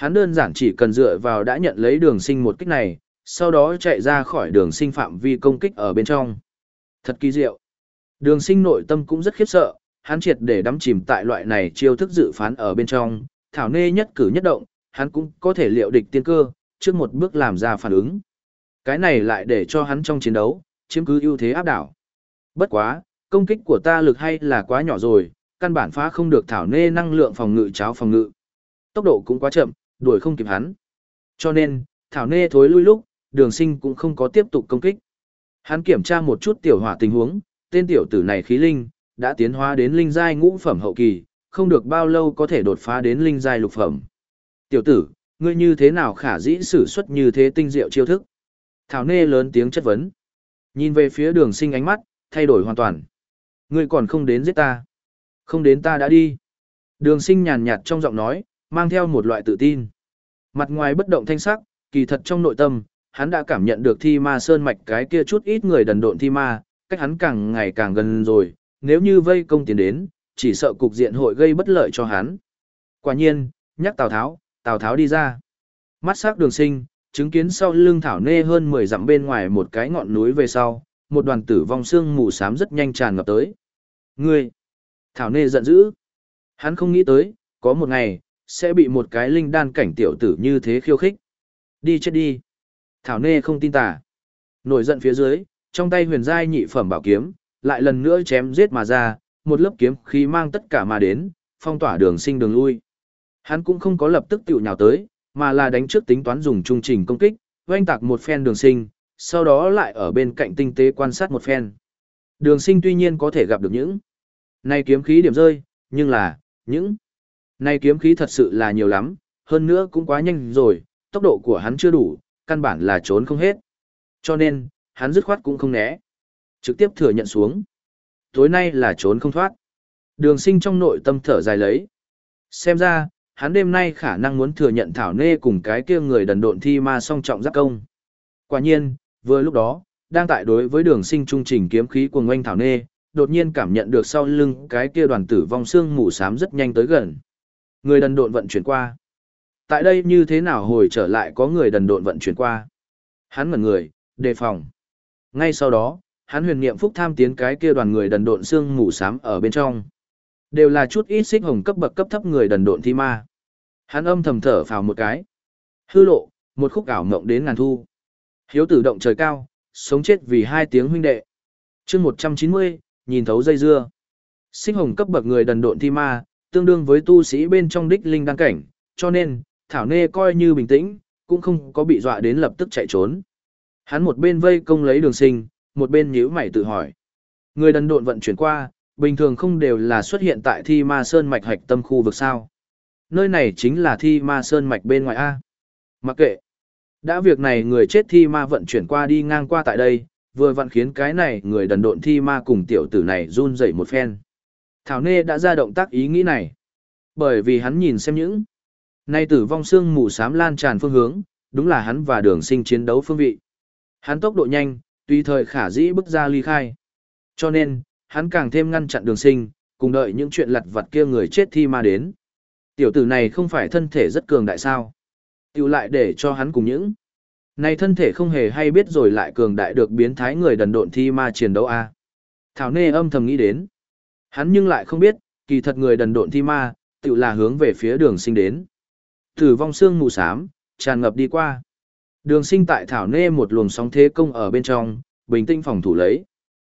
Hắn đơn giản chỉ cần dựa vào đã nhận lấy đường sinh một kích này, sau đó chạy ra khỏi đường sinh phạm vi công kích ở bên trong. Thật kỳ diệu. Đường sinh nội tâm cũng rất khiếp sợ, hắn triệt để đắm chìm tại loại này chiêu thức dự phán ở bên trong, thảo nê nhất cử nhất động, hắn cũng có thể liệu địch tiên cơ, trước một bước làm ra phản ứng. Cái này lại để cho hắn trong chiến đấu, chiếm cứ ưu thế áp đảo. Bất quá, công kích của ta lực hay là quá nhỏ rồi, căn bản phá không được thảo nê năng lượng phòng ngự cháo phòng ngự. Tốc độ cũng quá chậm, đuổi không kịp hắn. Cho nên, thảo nê thối lui lúc, đường sinh cũng không có tiếp tục công kích. Hắn kiểm tra một chút tiểu hỏa tình huống, tên tiểu tử này khí linh, đã tiến hóa đến linh giai ngũ phẩm hậu kỳ, không được bao lâu có thể đột phá đến linh giai lục phẩm. Tiểu tử, ngươi như thế nào khả dĩ sử xuất như thế tinh diệu chiêu thức? Thảo nê lớn tiếng chất vấn. Nhìn về phía đường sinh ánh mắt, thay đổi hoàn toàn. Ngươi còn không đến giết ta. Không đến ta đã đi. Đường sinh nhàn nhạt trong giọng nói, mang theo một loại tự tin. Mặt ngoài bất động thanh sắc, kỳ thật trong nội tâm, hắn đã cảm nhận được thi ma sơn mạch cái kia chút ít người đần độn thi ma, cách hắn càng ngày càng gần rồi, nếu như vây công tiến đến, chỉ sợ cục diện hội gây bất lợi cho hắn. Quả nhiên, nhắc Tào Tháo, Tào Tháo đi ra. Mắt sắc đường sinh, chứng kiến sau lưng thảo nê hơn 10 dặm bên ngoài một cái ngọn núi về sau, một đoàn tử vong xương mù xám rất nhanh tràn ngập tới. Ngươi! Thảo nê giận dữ. Hắn không nghĩ tới, có một ngày, sẽ bị một cái linh đan cảnh tiểu tử như thế khiêu khích. Đi chết đi. Thảo nê không tin tà. Nổi giận phía dưới, trong tay huyền giai nhị phẩm bảo kiếm, lại lần nữa chém giết mà ra, một lớp kiếm khí mang tất cả mà đến, phong tỏa đường sinh đường lui. Hắn cũng không có lập tức tiểu nhào tới, mà là đánh trước tính toán dùng trung trình công kích, oanh tạc một phen đường sinh, sau đó lại ở bên cạnh tinh tế quan sát một phen. Đường sinh tuy nhiên có thể gặp được những này kiếm khí điểm rơi, nhưng là, những nay kiếm khí thật sự là nhiều lắm, hơn nữa cũng quá nhanh rồi, tốc độ của hắn chưa đủ, căn bản là trốn không hết. Cho nên, hắn dứt khoát cũng không né. Trực tiếp thừa nhận xuống. Tối nay là trốn không thoát. Đường sinh trong nội tâm thở dài lấy. Xem ra, hắn đêm nay khả năng muốn thừa nhận thảo nê cùng cái kia người đần độn thi ma song trọng giác công. Quả nhiên, vừa lúc đó, đang tại đối với đường sinh trung trình kiếm khí của ngoanh thảo nê, đột nhiên cảm nhận được sau lưng cái kia đoàn tử vong xương mù xám rất nhanh tới gần. Người đần độn vận chuyển qua. Tại đây như thế nào hồi trở lại có người đần độn vận chuyển qua. Hắn ngẩn người, đề phòng. Ngay sau đó, hắn huyền niệm phúc tham tiến cái kia đoàn người đần độn xương mù xám ở bên trong. Đều là chút ít xích hồng cấp bậc cấp thấp người đần độn thi ma. Hắn âm thầm thở phào một cái. Hư lộ, một khúc ảo mộng đến ngàn thu. Hiếu tử động trời cao, sống chết vì hai tiếng huynh đệ. chương 190, nhìn thấu dây dưa. Xích hồng cấp bậc người đần độn thi ma, tương đương với tu sĩ bên trong đích linh đăng cảnh, cho nên, Thảo Nê coi như bình tĩnh, cũng không có bị dọa đến lập tức chạy trốn. Hắn một bên vây công lấy đường sinh, một bên nhíu mày tự hỏi. Người đần độn vận chuyển qua, bình thường không đều là xuất hiện tại thi ma sơn mạch hạch tâm khu vực sao. Nơi này chính là thi ma sơn mạch bên ngoài A. Mặc kệ. Đã việc này người chết thi ma vận chuyển qua đi ngang qua tại đây, vừa vặn khiến cái này người đần độn thi ma cùng tiểu tử này run dậy một phen. Thảo Nê đã ra động tác ý nghĩ này. Bởi vì hắn nhìn xem những nay tử vong xương mù xám lan tràn phương hướng, đúng là hắn và đường sinh chiến đấu phương vị. Hắn tốc độ nhanh, tùy thời khả dĩ bước ra ly khai. Cho nên, hắn càng thêm ngăn chặn đường sinh, cùng đợi những chuyện lặt vặt kia người chết thi ma đến. Tiểu tử này không phải thân thể rất cường đại sao. Tiểu lại để cho hắn cùng những. Này thân thể không hề hay biết rồi lại cường đại được biến thái người đần độn thi ma chiến đấu a Thảo Nê âm thầm nghĩ đến. Hắn nhưng lại không biết, kỳ thật người đần độn thi ma, tự là hướng về phía đường sinh đến. Tử vong xương mù xám tràn ngập đi qua. Đường sinh tại Thảo Nê một luồng sóng thế công ở bên trong, bình tĩnh phòng thủ lấy.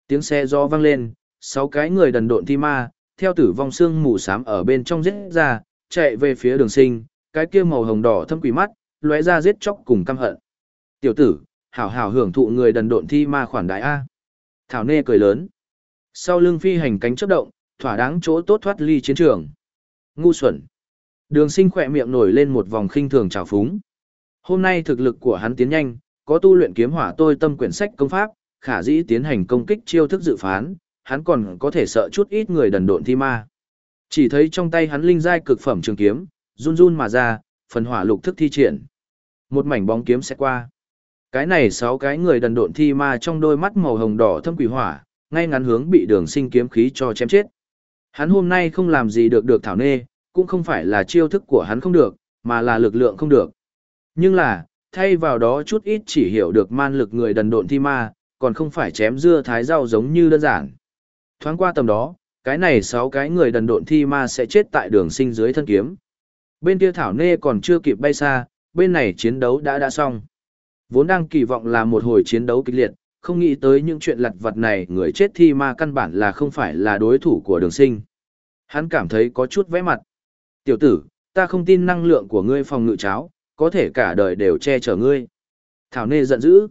Tiếng xe do vang lên, sáu cái người đần độn thi ma, theo tử vong xương mù xám ở bên trong giết ra, chạy về phía đường sinh, cái kia màu hồng đỏ thâm quỷ mắt, lóe ra giết chóc cùng căm hận. Tiểu tử, hảo hảo hưởng thụ người đần độn thi ma khoản đại A. Thảo Nê cười lớn. Sau lưng phi hành cánh chớp động, thỏa đáng chỗ tốt thoát ly chiến trường. Ngu xuẩn. Đường sinh khỏe miệng nổi lên một vòng khinh thường trào phúng. Hôm nay thực lực của hắn tiến nhanh, có tu luyện kiếm hỏa tôi tâm quyển sách công pháp, khả dĩ tiến hành công kích chiêu thức dự phán, hắn còn có thể sợ chút ít người đần độn thi ma. Chỉ thấy trong tay hắn linh giai cực phẩm trường kiếm, run run mà ra, phần hỏa lục thức thi triển. Một mảnh bóng kiếm sẽ qua. Cái này sáu cái người đần độn thi ma trong đôi mắt màu hồng đỏ thâm quỷ hỏa, ngay ngắn hướng bị đường sinh kiếm khí cho chém chết. Hắn hôm nay không làm gì được được thảo nê, cũng không phải là chiêu thức của hắn không được, mà là lực lượng không được. Nhưng là, thay vào đó chút ít chỉ hiểu được man lực người đần độn thi ma, còn không phải chém dưa thái rau giống như đơn giản. Thoáng qua tầm đó, cái này sáu cái người đần độn thi ma sẽ chết tại đường sinh dưới thân kiếm. Bên kia thảo nê còn chưa kịp bay xa, bên này chiến đấu đã đã xong. Vốn đang kỳ vọng là một hồi chiến đấu kịch liệt, không nghĩ tới những chuyện lặt vặt này người chết thi ma căn bản là không phải là đối thủ của đường sinh. Hắn cảm thấy có chút vẽ mặt. Tiểu tử, ta không tin năng lượng của ngươi phòng ngự cháo, có thể cả đời đều che chở ngươi. Thảo Nê giận dữ.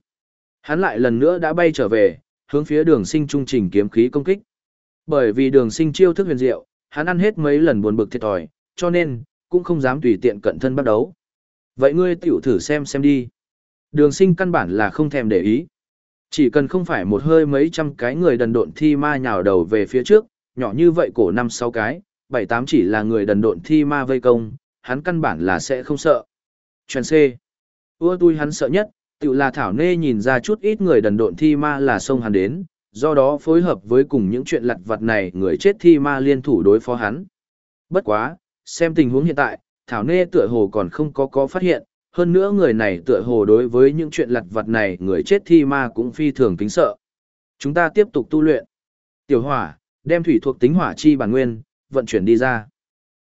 Hắn lại lần nữa đã bay trở về, hướng phía đường sinh trung trình kiếm khí công kích. Bởi vì đường sinh chiêu thức huyền diệu, hắn ăn hết mấy lần buồn bực thiệt thòi, cho nên, cũng không dám tùy tiện cận thân bắt đấu. Vậy ngươi tiểu thử xem xem đi. Đường sinh căn bản là không thèm để ý. Chỉ cần không phải một hơi mấy trăm cái người đần độn thi ma nhào đầu về phía trước, nhỏ như vậy cổ năm sáu cái, bảy tám chỉ là người đần độn thi ma vây công, hắn căn bản là sẽ không sợ. Chuyện C. Ưa tôi hắn sợ nhất, tự là Thảo Nê nhìn ra chút ít người đần độn thi ma là sông hắn đến, do đó phối hợp với cùng những chuyện lặt vặt này người chết thi ma liên thủ đối phó hắn. Bất quá, xem tình huống hiện tại, Thảo Nê tựa hồ còn không có có phát hiện, hơn nữa người này tựa hồ đối với những chuyện lặt vặt này người chết thi ma cũng phi thường kính sợ. Chúng ta tiếp tục tu luyện. Tiểu hỏa, đem thủy thuộc tính hỏa chi bản nguyên, vận chuyển đi ra.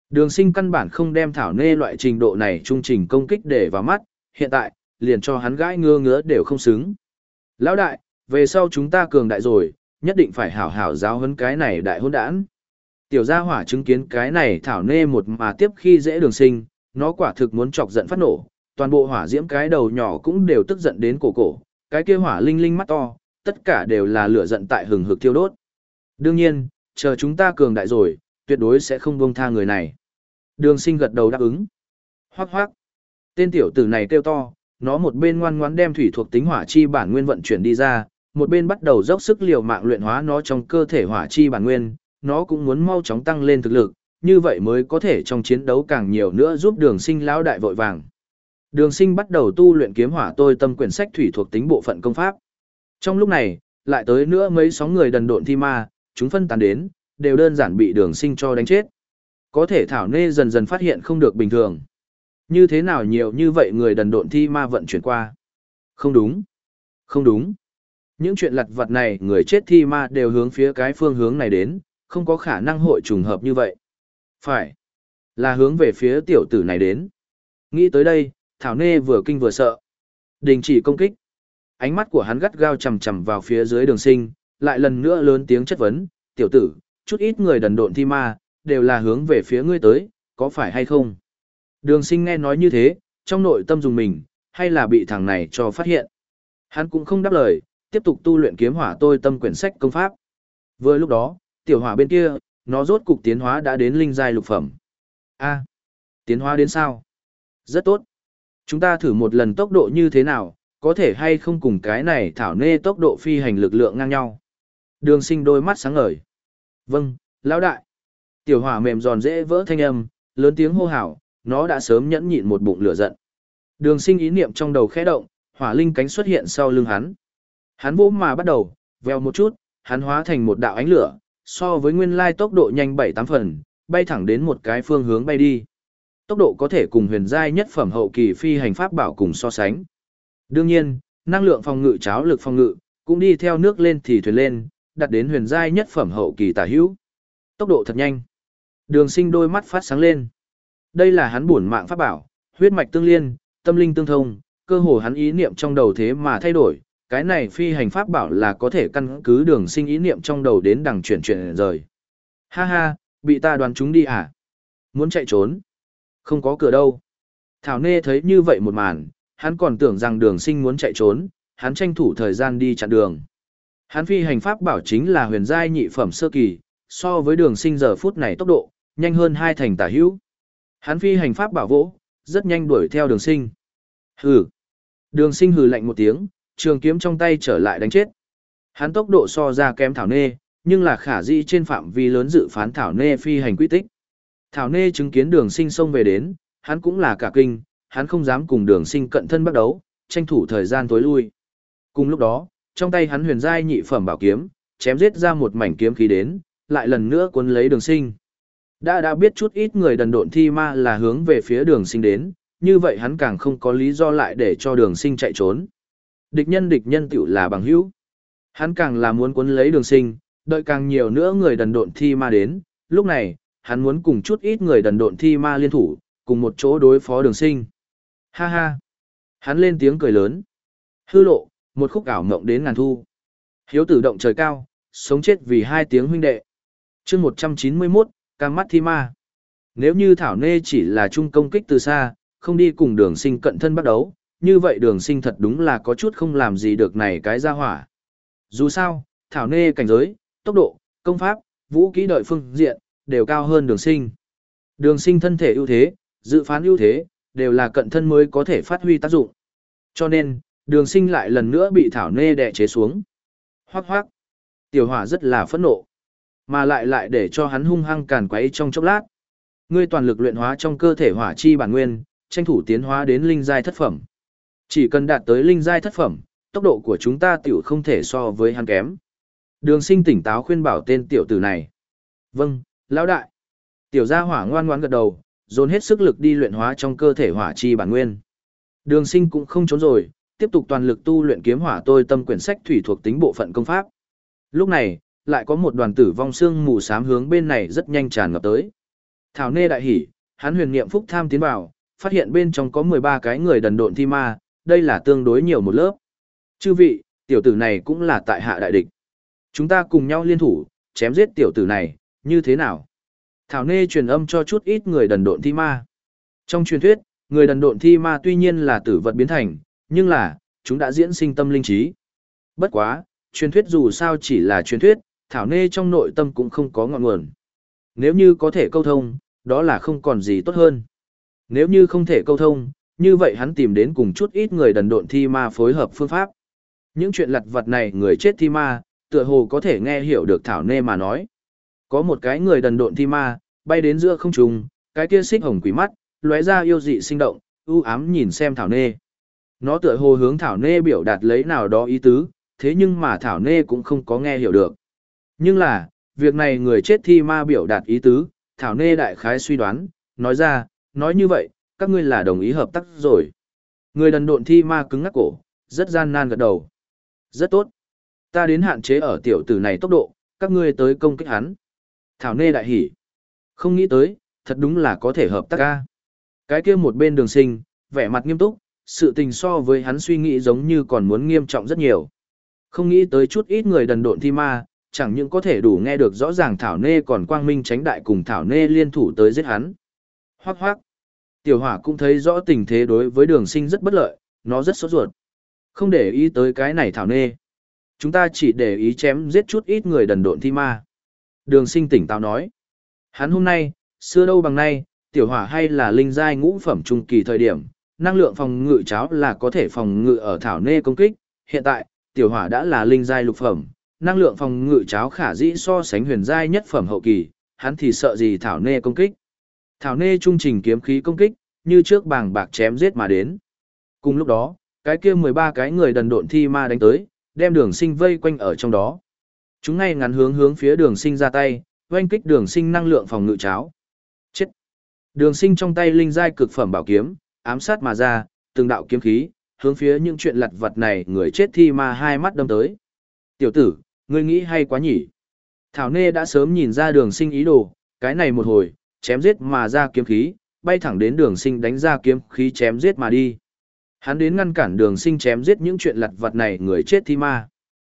Đường sinh căn bản không đem thảo nê loại trình độ này trung trình công kích để vào mắt, hiện tại, liền cho hắn gãi ngơ ngứa đều không xứng. Lão đại, về sau chúng ta cường đại rồi, nhất định phải hảo hảo giáo huấn cái này đại hôn đản. Tiểu gia hỏa chứng kiến cái này thảo nê một mà tiếp khi dễ đường sinh, nó quả thực muốn chọc giận phát nổ, toàn bộ hỏa diễm cái đầu nhỏ cũng đều tức giận đến cổ cổ, cái kia hỏa linh linh mắt to, tất cả đều là lửa giận tại hừng hực thiêu đốt. Đương nhiên, chờ chúng ta cường đại rồi, tuyệt đối sẽ không buông tha người này. Đường sinh gật đầu đáp ứng. Hoác hoác. Tên tiểu tử này kêu to, nó một bên ngoan ngoãn đem thủy thuộc tính hỏa chi bản nguyên vận chuyển đi ra, một bên bắt đầu dốc sức liều mạng luyện hóa nó trong cơ thể hỏa chi bản nguyên, nó cũng muốn mau chóng tăng lên thực lực, như vậy mới có thể trong chiến đấu càng nhiều nữa giúp đường sinh lão đại vội vàng. Đường sinh bắt đầu tu luyện kiếm hỏa tôi tâm quyển sách thủy thuộc tính bộ phận công pháp. Trong lúc này, lại tới nữa mấy sóng người đần độn thi ma, chúng phân tán đến, đều đơn giản bị đường sinh cho đánh chết. Có thể Thảo Nê dần dần phát hiện không được bình thường. Như thế nào nhiều như vậy người đần độn thi ma vận chuyển qua? Không đúng. Không đúng. Những chuyện lặt vặt này người chết thi ma đều hướng phía cái phương hướng này đến, không có khả năng hội trùng hợp như vậy. Phải. Là hướng về phía tiểu tử này đến. Nghĩ tới đây, Thảo Nê vừa kinh vừa sợ. Đình chỉ công kích. Ánh mắt của hắn gắt gao chằm chằm vào phía dưới đường sinh, lại lần nữa lớn tiếng chất vấn, tiểu tử, chút ít người đần độn thi ma, đều là hướng về phía ngươi tới, có phải hay không? Đường sinh nghe nói như thế, trong nội tâm dùng mình, hay là bị thằng này cho phát hiện. Hắn cũng không đáp lời, tiếp tục tu luyện kiếm hỏa tôi tâm quyển sách công pháp. Vừa lúc đó, tiểu hỏa bên kia, nó rốt cục tiến hóa đã đến linh giai lục phẩm. A, tiến hóa đến sao? Rất tốt. Chúng ta thử một lần tốc độ như thế nào, có thể hay không cùng cái này thảo nê tốc độ phi hành lực lượng ngang nhau. Đường sinh đôi mắt sáng ngời. Vâng, lão đại. Tiểu hỏa mềm giòn dễ vỡ thanh âm, lớn tiếng hô hào, nó đã sớm nhẫn nhịn một bụng lửa giận. Đường sinh ý niệm trong đầu khẽ động, hỏa linh cánh xuất hiện sau lưng hắn. Hắn vô mà bắt đầu, veo một chút, hắn hóa thành một đạo ánh lửa, so với nguyên lai tốc độ nhanh 7-8 phần, bay thẳng đến một cái phương hướng bay đi. Tốc độ có thể cùng huyền giai nhất phẩm hậu kỳ phi hành pháp bảo cùng so sánh. Đương nhiên, năng lượng phòng ngự cháo lực phòng ngự, cũng đi theo nước lên thì thuyền lên, đặt đến huyền giai nhất phẩm hậu kỳ tả hữu. Tốc độ thật nhanh. Đường sinh đôi mắt phát sáng lên. Đây là hắn buồn mạng pháp bảo, huyết mạch tương liên, tâm linh tương thông, cơ hồ hắn ý niệm trong đầu thế mà thay đổi. Cái này phi hành pháp bảo là có thể căn cứ đường sinh ý niệm trong đầu đến đằng chuyển chuyển rời. Ha ha, bị ta đoán chúng đi à? Muốn chạy trốn? Không có cửa đâu. Thảo Nê thấy như vậy một màn, hắn còn tưởng rằng đường sinh muốn chạy trốn, hắn tranh thủ thời gian đi chặn đường. Hắn phi hành pháp bảo chính là huyền giai nhị phẩm sơ kỳ, so với đường sinh giờ phút này tốc độ, nhanh hơn hai thành tả hữu. Hắn phi hành pháp bảo vỗ, rất nhanh đuổi theo đường sinh. Hừ. Đường sinh hừ lạnh một tiếng, trường kiếm trong tay trở lại đánh chết. Hắn tốc độ so ra kém thảo nê, nhưng là khả di trên phạm vi lớn dự phán thảo nê phi hành quy tích. Thảo nê chứng kiến đường sinh xông về đến, hắn cũng là cả kinh, hắn không dám cùng đường sinh cận thân bắt đấu, tranh thủ thời gian tối lui. Cùng lúc đó, trong tay hắn huyền giai nhị phẩm bảo kiếm, chém giết ra một mảnh kiếm khí đến, lại lần nữa cuốn lấy đường sinh. Đã đã biết chút ít người đần độn thi ma là hướng về phía đường sinh đến, như vậy hắn càng không có lý do lại để cho đường sinh chạy trốn. Địch nhân địch nhân tiểu là bằng hữu. Hắn càng là muốn cuốn lấy đường sinh, đợi càng nhiều nữa người đần độn thi ma đến, lúc này, hắn muốn cùng chút ít người đần độn thi ma liên thủ, cùng một chỗ đối phó đường sinh. Ha ha! Hắn lên tiếng cười lớn. Hư lộ, một khúc ảo mộng đến ngàn thu. Hiếu tử động trời cao, sống chết vì hai tiếng huynh đệ. chương 191, cam mắt thi ma. Nếu như Thảo Nê chỉ là trung công kích từ xa, không đi cùng đường sinh cận thân bắt đấu, như vậy đường sinh thật đúng là có chút không làm gì được này cái ra hỏa. Dù sao, Thảo Nê cảnh giới, tốc độ, công pháp, vũ kỹ đợi phương diện, đều cao hơn đường sinh. Đường sinh thân thể ưu thế, dự phán ưu thế, đều là cận thân mới có thể phát huy tác dụng. Cho nên, đường sinh lại lần nữa bị Thảo Nê đè chế xuống. Hoác hoác. Tiểu hỏa rất là phẫn nộ. Mà lại lại để cho hắn hung hăng càn quấy trong chốc lát. Ngươi toàn lực luyện hóa trong cơ thể hỏa chi bản nguyên, tranh thủ tiến hóa đến linh giai thất phẩm. Chỉ cần đạt tới linh giai thất phẩm, tốc độ của chúng ta tiểu không thể so với hắn kém. Đường sinh tỉnh táo khuyên bảo tên tiểu tử này. Vâng, lão đại. Tiểu gia hỏa ngoan ngoan gật đầu, dồn hết sức lực đi luyện hóa trong cơ thể hỏa chi bản nguyên. Đường sinh cũng không trốn rồi, tiếp tục toàn lực tu luyện kiếm hỏa tôi tâm quyển sách thủy thuộc tính bộ phận công pháp. Lúc này, lại có một đoàn tử vong xương mù xám hướng bên này rất nhanh tràn ngập tới. Thảo Nê đại hỉ, hắn huyền niệm phúc tham tiến vào, phát hiện bên trong có 13 cái người đần độn thi ma, đây là tương đối nhiều một lớp. Chư vị, tiểu tử này cũng là tại hạ đại địch. Chúng ta cùng nhau liên thủ, chém giết tiểu tử này, như thế nào? Thảo Nê truyền âm cho chút ít người đần độn thi ma. Trong truyền thuyết, người đần độn thi ma tuy nhiên là tử vật biến thành, nhưng là, chúng đã diễn sinh tâm linh trí. Bất quá, truyền thuyết dù sao chỉ là truyền thuyết, Thảo Nê trong nội tâm cũng không có ngọn nguồn. Nếu như có thể câu thông, đó là không còn gì tốt hơn. Nếu như không thể câu thông, như vậy hắn tìm đến cùng chút ít người đần độn thi ma phối hợp phương pháp. Những chuyện lặt vật này người chết thi ma, tựa hồ có thể nghe hiểu được Thảo Nê mà nói. Có một cái người đần độn thi ma, bay đến giữa không trung, cái kia xích hồng quỷ mắt, lóe ra yêu dị sinh động, u ám nhìn xem Thảo Nê. Nó tựa hồ hướng Thảo Nê biểu đạt lấy nào đó ý tứ, thế nhưng mà Thảo Nê cũng không có nghe hiểu được. Nhưng là, việc này người chết thi ma biểu đạt ý tứ, Thảo Nê đại khái suy đoán, nói ra, nói như vậy, các ngươi là đồng ý hợp tác rồi. Người đần độn thi ma cứng ngắc cổ, rất gian nan gật đầu. Rất tốt. Ta đến hạn chế ở tiểu tử này tốc độ, các ngươi tới công kích hắn. Thảo Nê đại hỉ. Không nghĩ tới, thật đúng là có thể hợp tác ca. Cái kia một bên đường sinh, vẻ mặt nghiêm túc, sự tình so với hắn suy nghĩ giống như còn muốn nghiêm trọng rất nhiều. Không nghĩ tới chút ít người đần độn thi ma, chẳng những có thể đủ nghe được rõ ràng Thảo Nê còn quang minh tránh đại cùng Thảo Nê liên thủ tới giết hắn. Hoác hoác. Tiểu hỏa cũng thấy rõ tình thế đối với đường sinh rất bất lợi, nó rất sốt ruột. Không để ý tới cái này thảo nê. Chúng ta chỉ để ý chém giết chút ít người đần độn thi ma. Đường sinh tỉnh táo nói. Hắn hôm nay, xưa đâu bằng nay, tiểu hỏa hay là linh giai ngũ phẩm trung kỳ thời điểm, năng lượng phòng ngự cháo là có thể phòng ngự ở thảo nê công kích. Hiện tại, tiểu hỏa đã là linh giai lục phẩm, năng lượng phòng ngự cháo khả dĩ so sánh huyền giai nhất phẩm hậu kỳ, hắn thì sợ gì thảo nê công kích. Thảo nê trung trình kiếm khí công kích, như trước bàng bạc chém giết mà đến. Cùng lúc đó, cái kia 13 cái người đần độn thi ma đánh tới, đem đường sinh vây quanh ở trong đó. Chúng ngay ngắn hướng hướng phía đường sinh ra tay, oanh kích đường sinh năng lượng phòng ngự cháo. Chết! Đường sinh trong tay linh giai cực phẩm bảo kiếm, ám sát mà ra, từng đạo kiếm khí, hướng phía những chuyện lặt vật này người chết thi ma hai mắt đâm tới. Tiểu tử, ngươi nghĩ hay quá nhỉ? Thảo Nê đã sớm nhìn ra đường sinh ý đồ, cái này một hồi, chém giết mà ra kiếm khí, bay thẳng đến đường sinh đánh ra kiếm khí chém giết mà đi. Hắn đến ngăn cản đường sinh chém giết những chuyện lặt vật này người chết thi ma.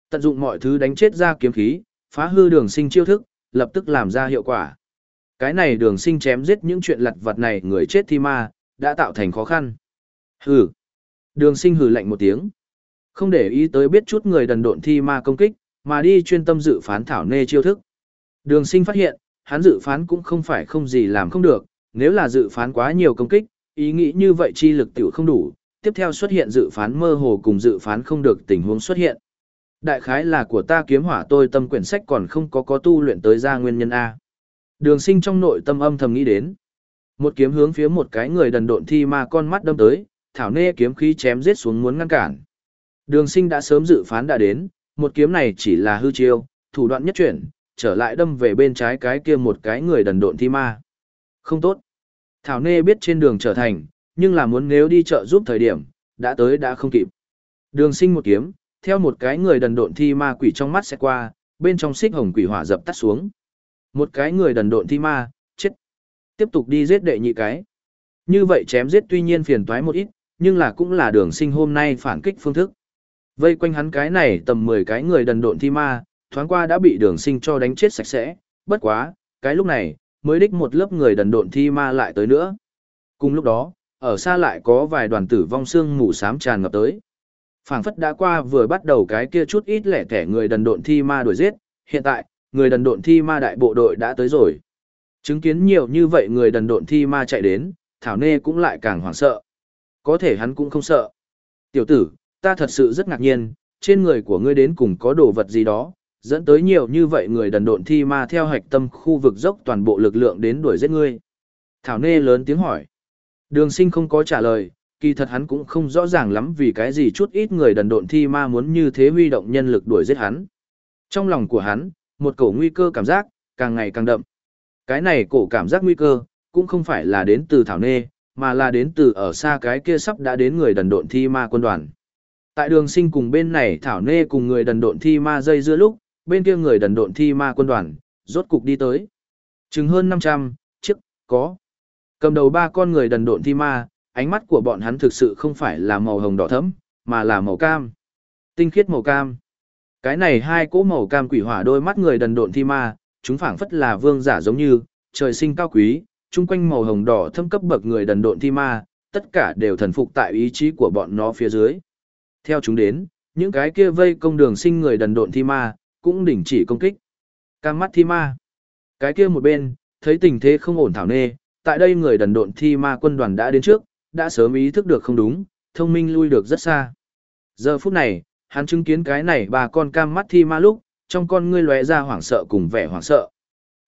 Tận dụng mọi thứ đánh chết ra kiếm khí, phá hư đường sinh chiêu thức, lập tức làm ra hiệu quả. Cái này đường sinh chém giết những chuyện lặt vật này người chết thi ma, đã tạo thành khó khăn. Hừ. Đường sinh hừ lạnh một tiếng. Không để ý tới biết chút người đần độn thi ma công kích, mà đi chuyên tâm dự phán thảo nê chiêu thức. Đường sinh phát hiện, hắn dự phán cũng không phải không gì làm không được, nếu là dự phán quá nhiều công kích, ý nghĩ như vậy chi lực tiểu không đủ, tiếp theo xuất hiện dự phán mơ hồ cùng dự phán không được tình huống xuất hiện. Đại khái là của ta kiếm hỏa tôi tâm quyển sách còn không có có tu luyện tới ra nguyên nhân A. Đường sinh trong nội tâm âm thầm nghĩ đến. Một kiếm hướng phía một cái người đần độn thi ma con mắt đâm tới, thảo nê kiếm khí chém giết xuống muốn ngăn cản. Đường sinh đã sớm dự phán đã đến, một kiếm này chỉ là hư chiêu, thủ đoạn nhất chuyển, trở lại đâm về bên trái cái kia một cái người đần độn thi ma. Không tốt. Thảo nê biết trên đường trở thành, nhưng là muốn nếu đi chợ giúp thời điểm, đã tới đã không kịp. Đường sinh một kiếm, theo một cái người đần độn thi ma quỷ trong mắt sẽ qua, bên trong xích hồng quỷ hỏa dập tắt xuống. Một cái người đần độn thi ma, chết. Tiếp tục đi giết đệ nhị cái. Như vậy chém giết tuy nhiên phiền toái một ít, nhưng là cũng là đường sinh hôm nay phản kích phương thức. Vây quanh hắn cái này tầm 10 cái người đần độn thi ma, thoáng qua đã bị đường sinh cho đánh chết sạch sẽ, bất quá, cái lúc này, mới đích một lớp người đần độn thi ma lại tới nữa. Cùng lúc đó, ở xa lại có vài đoàn tử vong xương mù xám tràn ngập tới. Phảng phất đã qua vừa bắt đầu cái kia chút ít lẻ thẻ người đần độn thi ma đuổi giết, hiện tại, người đần độn thi ma đại bộ đội đã tới rồi. Chứng kiến nhiều như vậy người đần độn thi ma chạy đến, Thảo Nê cũng lại càng hoảng sợ. Có thể hắn cũng không sợ. Tiểu tử, ta thật sự rất ngạc nhiên, trên người của ngươi đến cùng có đồ vật gì đó, dẫn tới nhiều như vậy người đần độn thi ma theo hạch tâm khu vực dốc toàn bộ lực lượng đến đuổi giết ngươi. Thảo Nê lớn tiếng hỏi. Đường sinh không có trả lời, kỳ thật hắn cũng không rõ ràng lắm vì cái gì chút ít người đần độn thi ma muốn như thế huy động nhân lực đuổi giết hắn. Trong lòng của hắn, một cổ nguy cơ cảm giác, càng ngày càng đậm. Cái này cổ cảm giác nguy cơ, cũng không phải là đến từ Thảo Nê, mà là đến từ ở xa cái kia sắp đã đến người đần độn thi ma quân đoàn. Tại đường sinh cùng bên này Thảo Nê cùng người đần độn thi ma dây dưa lúc, bên kia người đần độn thi ma quân đoàn, rốt cục đi tới. Chừng hơn 500, chiếc, có. Cầm đầu ba con người đần độn thi ma, ánh mắt của bọn hắn thực sự không phải là màu hồng đỏ thẫm, mà là màu cam. Tinh khiết màu cam. Cái này hai cỗ màu cam quỷ hỏa đôi mắt người đần độn thi ma, chúng phảng phất là vương giả giống như, trời sinh cao quý, chung quanh màu hồng đỏ thâm cấp bậc người đần độn thi ma, tất cả đều thần phục tại ý chí của bọn nó phía dưới. Theo chúng đến, những cái kia vây công đường sinh người đần độn thi ma, cũng đình chỉ công kích. Cam mắt thi ma. Cái kia một bên, thấy tình thế không ổn thảo nê, tại đây người đần độn thi ma quân đoàn đã đến trước, đã sớm ý thức được không đúng, thông minh lui được rất xa. Giờ phút này, hắn chứng kiến cái này bà con cam mắt thi ma lúc, trong con ngươi lóe ra hoảng sợ cùng vẻ hoảng sợ.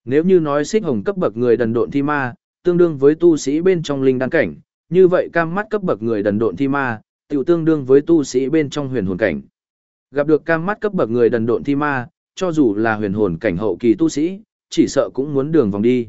Nếu như nói xích hồng cấp bậc người đần độn thi ma, tương đương với tu sĩ bên trong linh đan cảnh, như vậy cam mắt cấp bậc người đần độn thi ma, tiểu tương đương với tu sĩ bên trong huyền hồn cảnh. Gặp được cam mắt cấp bậc người đần độn thi ma, cho dù là huyền hồn cảnh hậu kỳ tu sĩ, chỉ sợ cũng muốn đường vòng đi.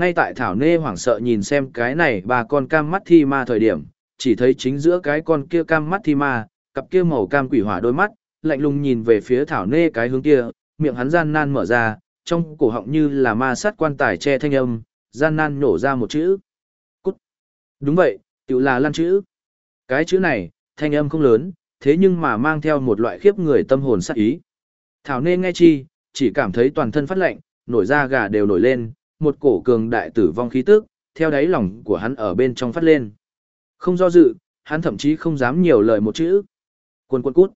Ngay tại Thảo Nê hoảng sợ nhìn xem cái này bà con cam mắt thi ma thời điểm, chỉ thấy chính giữa cái con kia cam mắt thi ma, cặp kia màu cam quỷ hỏa đôi mắt, lạnh lùng nhìn về phía Thảo Nê cái hướng kia, miệng hắn gian nan mở ra, trong cổ họng như là ma sát quan tài che thanh âm, gian nan nổ ra một chữ. Cút. Đúng vậy, tự là lan chữ. Cái chữ này, thanh âm không lớn, thế nhưng mà mang theo một loại khiếp người tâm hồn sát ý. Thảo Nê nghe chi, chỉ cảm thấy toàn thân phát lạnh, nổi da gà đều nổi lên, một cổ cường đại tử vong khí tức, theo đáy lòng của hắn ở bên trong phát lên. Không do dự, hắn thậm chí không dám nhiều lời một chữ. Quân quân cút.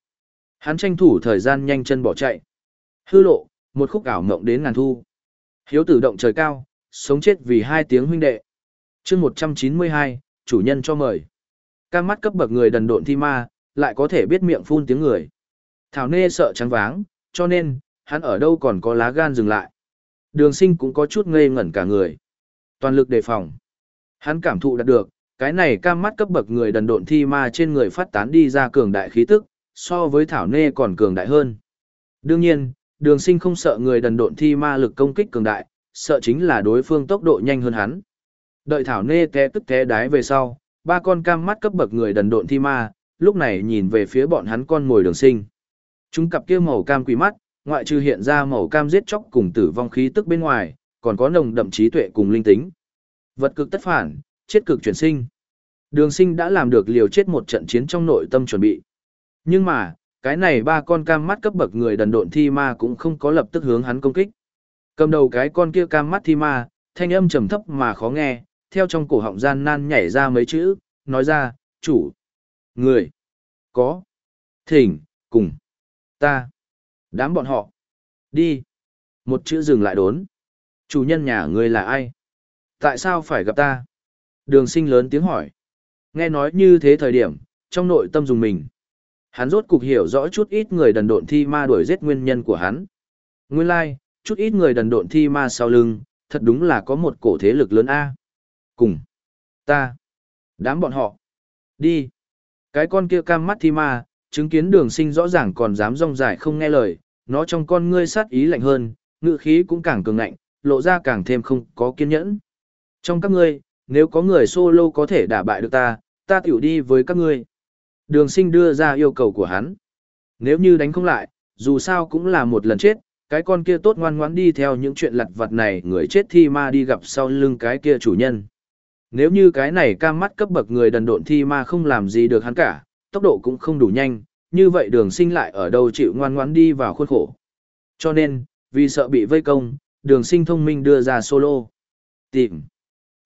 Hắn tranh thủ thời gian nhanh chân bỏ chạy. Hư lộ, một khúc ảo mộng đến ngàn thu. Hiếu tử động trời cao, sống chết vì hai tiếng huynh đệ. chương 192, chủ nhân cho mời. Cam mắt cấp bậc người đần độn thi ma, lại có thể biết miệng phun tiếng người. Thảo nê sợ trắng váng, cho nên, hắn ở đâu còn có lá gan dừng lại. Đường sinh cũng có chút ngây ngẩn cả người. Toàn lực đề phòng. Hắn cảm thụ đạt được, cái này cam mắt cấp bậc người đần độn thi ma trên người phát tán đi ra cường đại khí tức, so với thảo nê còn cường đại hơn. Đương nhiên, đường sinh không sợ người đần độn thi ma lực công kích cường đại, sợ chính là đối phương tốc độ nhanh hơn hắn. Đợi thảo nê té tức té đái về sau, ba con cam mắt cấp bậc người đần độn thi ma, lúc này nhìn về phía bọn hắn con ngồi đường sinh. Chúng cặp kia màu cam quỷ mắt, ngoại trừ hiện ra màu cam giết chóc cùng tử vong khí tức bên ngoài, còn có nồng đậm trí tuệ cùng linh tính. Vật cực tất phản, chết cực chuyển sinh. Đường sinh đã làm được liều chết một trận chiến trong nội tâm chuẩn bị. Nhưng mà, cái này ba con cam mắt cấp bậc người đần độn thi ma cũng không có lập tức hướng hắn công kích. Cầm đầu cái con kia cam mắt thi ma, thanh âm trầm thấp mà khó nghe, theo trong cổ họng gian nan nhảy ra mấy chữ, nói ra, chủ, người, có, thỉnh, cùng, ta, đám bọn họ, đi. Một chữ dừng lại đốn. Chủ nhân nhà ngươi là ai? Tại sao phải gặp ta? Đường sinh lớn tiếng hỏi. Nghe nói như thế thời điểm, trong nội tâm dùng mình. Hắn rốt cục hiểu rõ chút ít người đần độn thi ma đuổi giết nguyên nhân của hắn. Nguyên lai, like, chút ít người đần độn thi ma sau lưng, thật đúng là có một cổ thế lực lớn A. Cùng. Ta. Đám bọn họ. Đi. Cái con kia cam mắt thi ma, chứng kiến đường sinh rõ ràng còn dám rong dài không nghe lời, nó trong con ngươi sát ý lạnh hơn, ngự khí cũng càng cường ngạnh, lộ ra càng thêm không có kiên nhẫn. Trong các ngươi, nếu có người solo có thể đả bại được ta, ta tiểu đi với các ngươi. Đường sinh đưa ra yêu cầu của hắn. Nếu như đánh không lại, dù sao cũng là một lần chết, cái con kia tốt ngoan ngoãn đi theo những chuyện lặt vặt này người chết thi ma đi gặp sau lưng cái kia chủ nhân. Nếu như cái này cam mắt cấp bậc người đần độn thi ma không làm gì được hắn cả, tốc độ cũng không đủ nhanh, như vậy đường sinh lại ở đâu chịu ngoan ngoãn đi vào khuôn khổ. Cho nên, vì sợ bị vây công, đường sinh thông minh đưa ra solo. Tìm.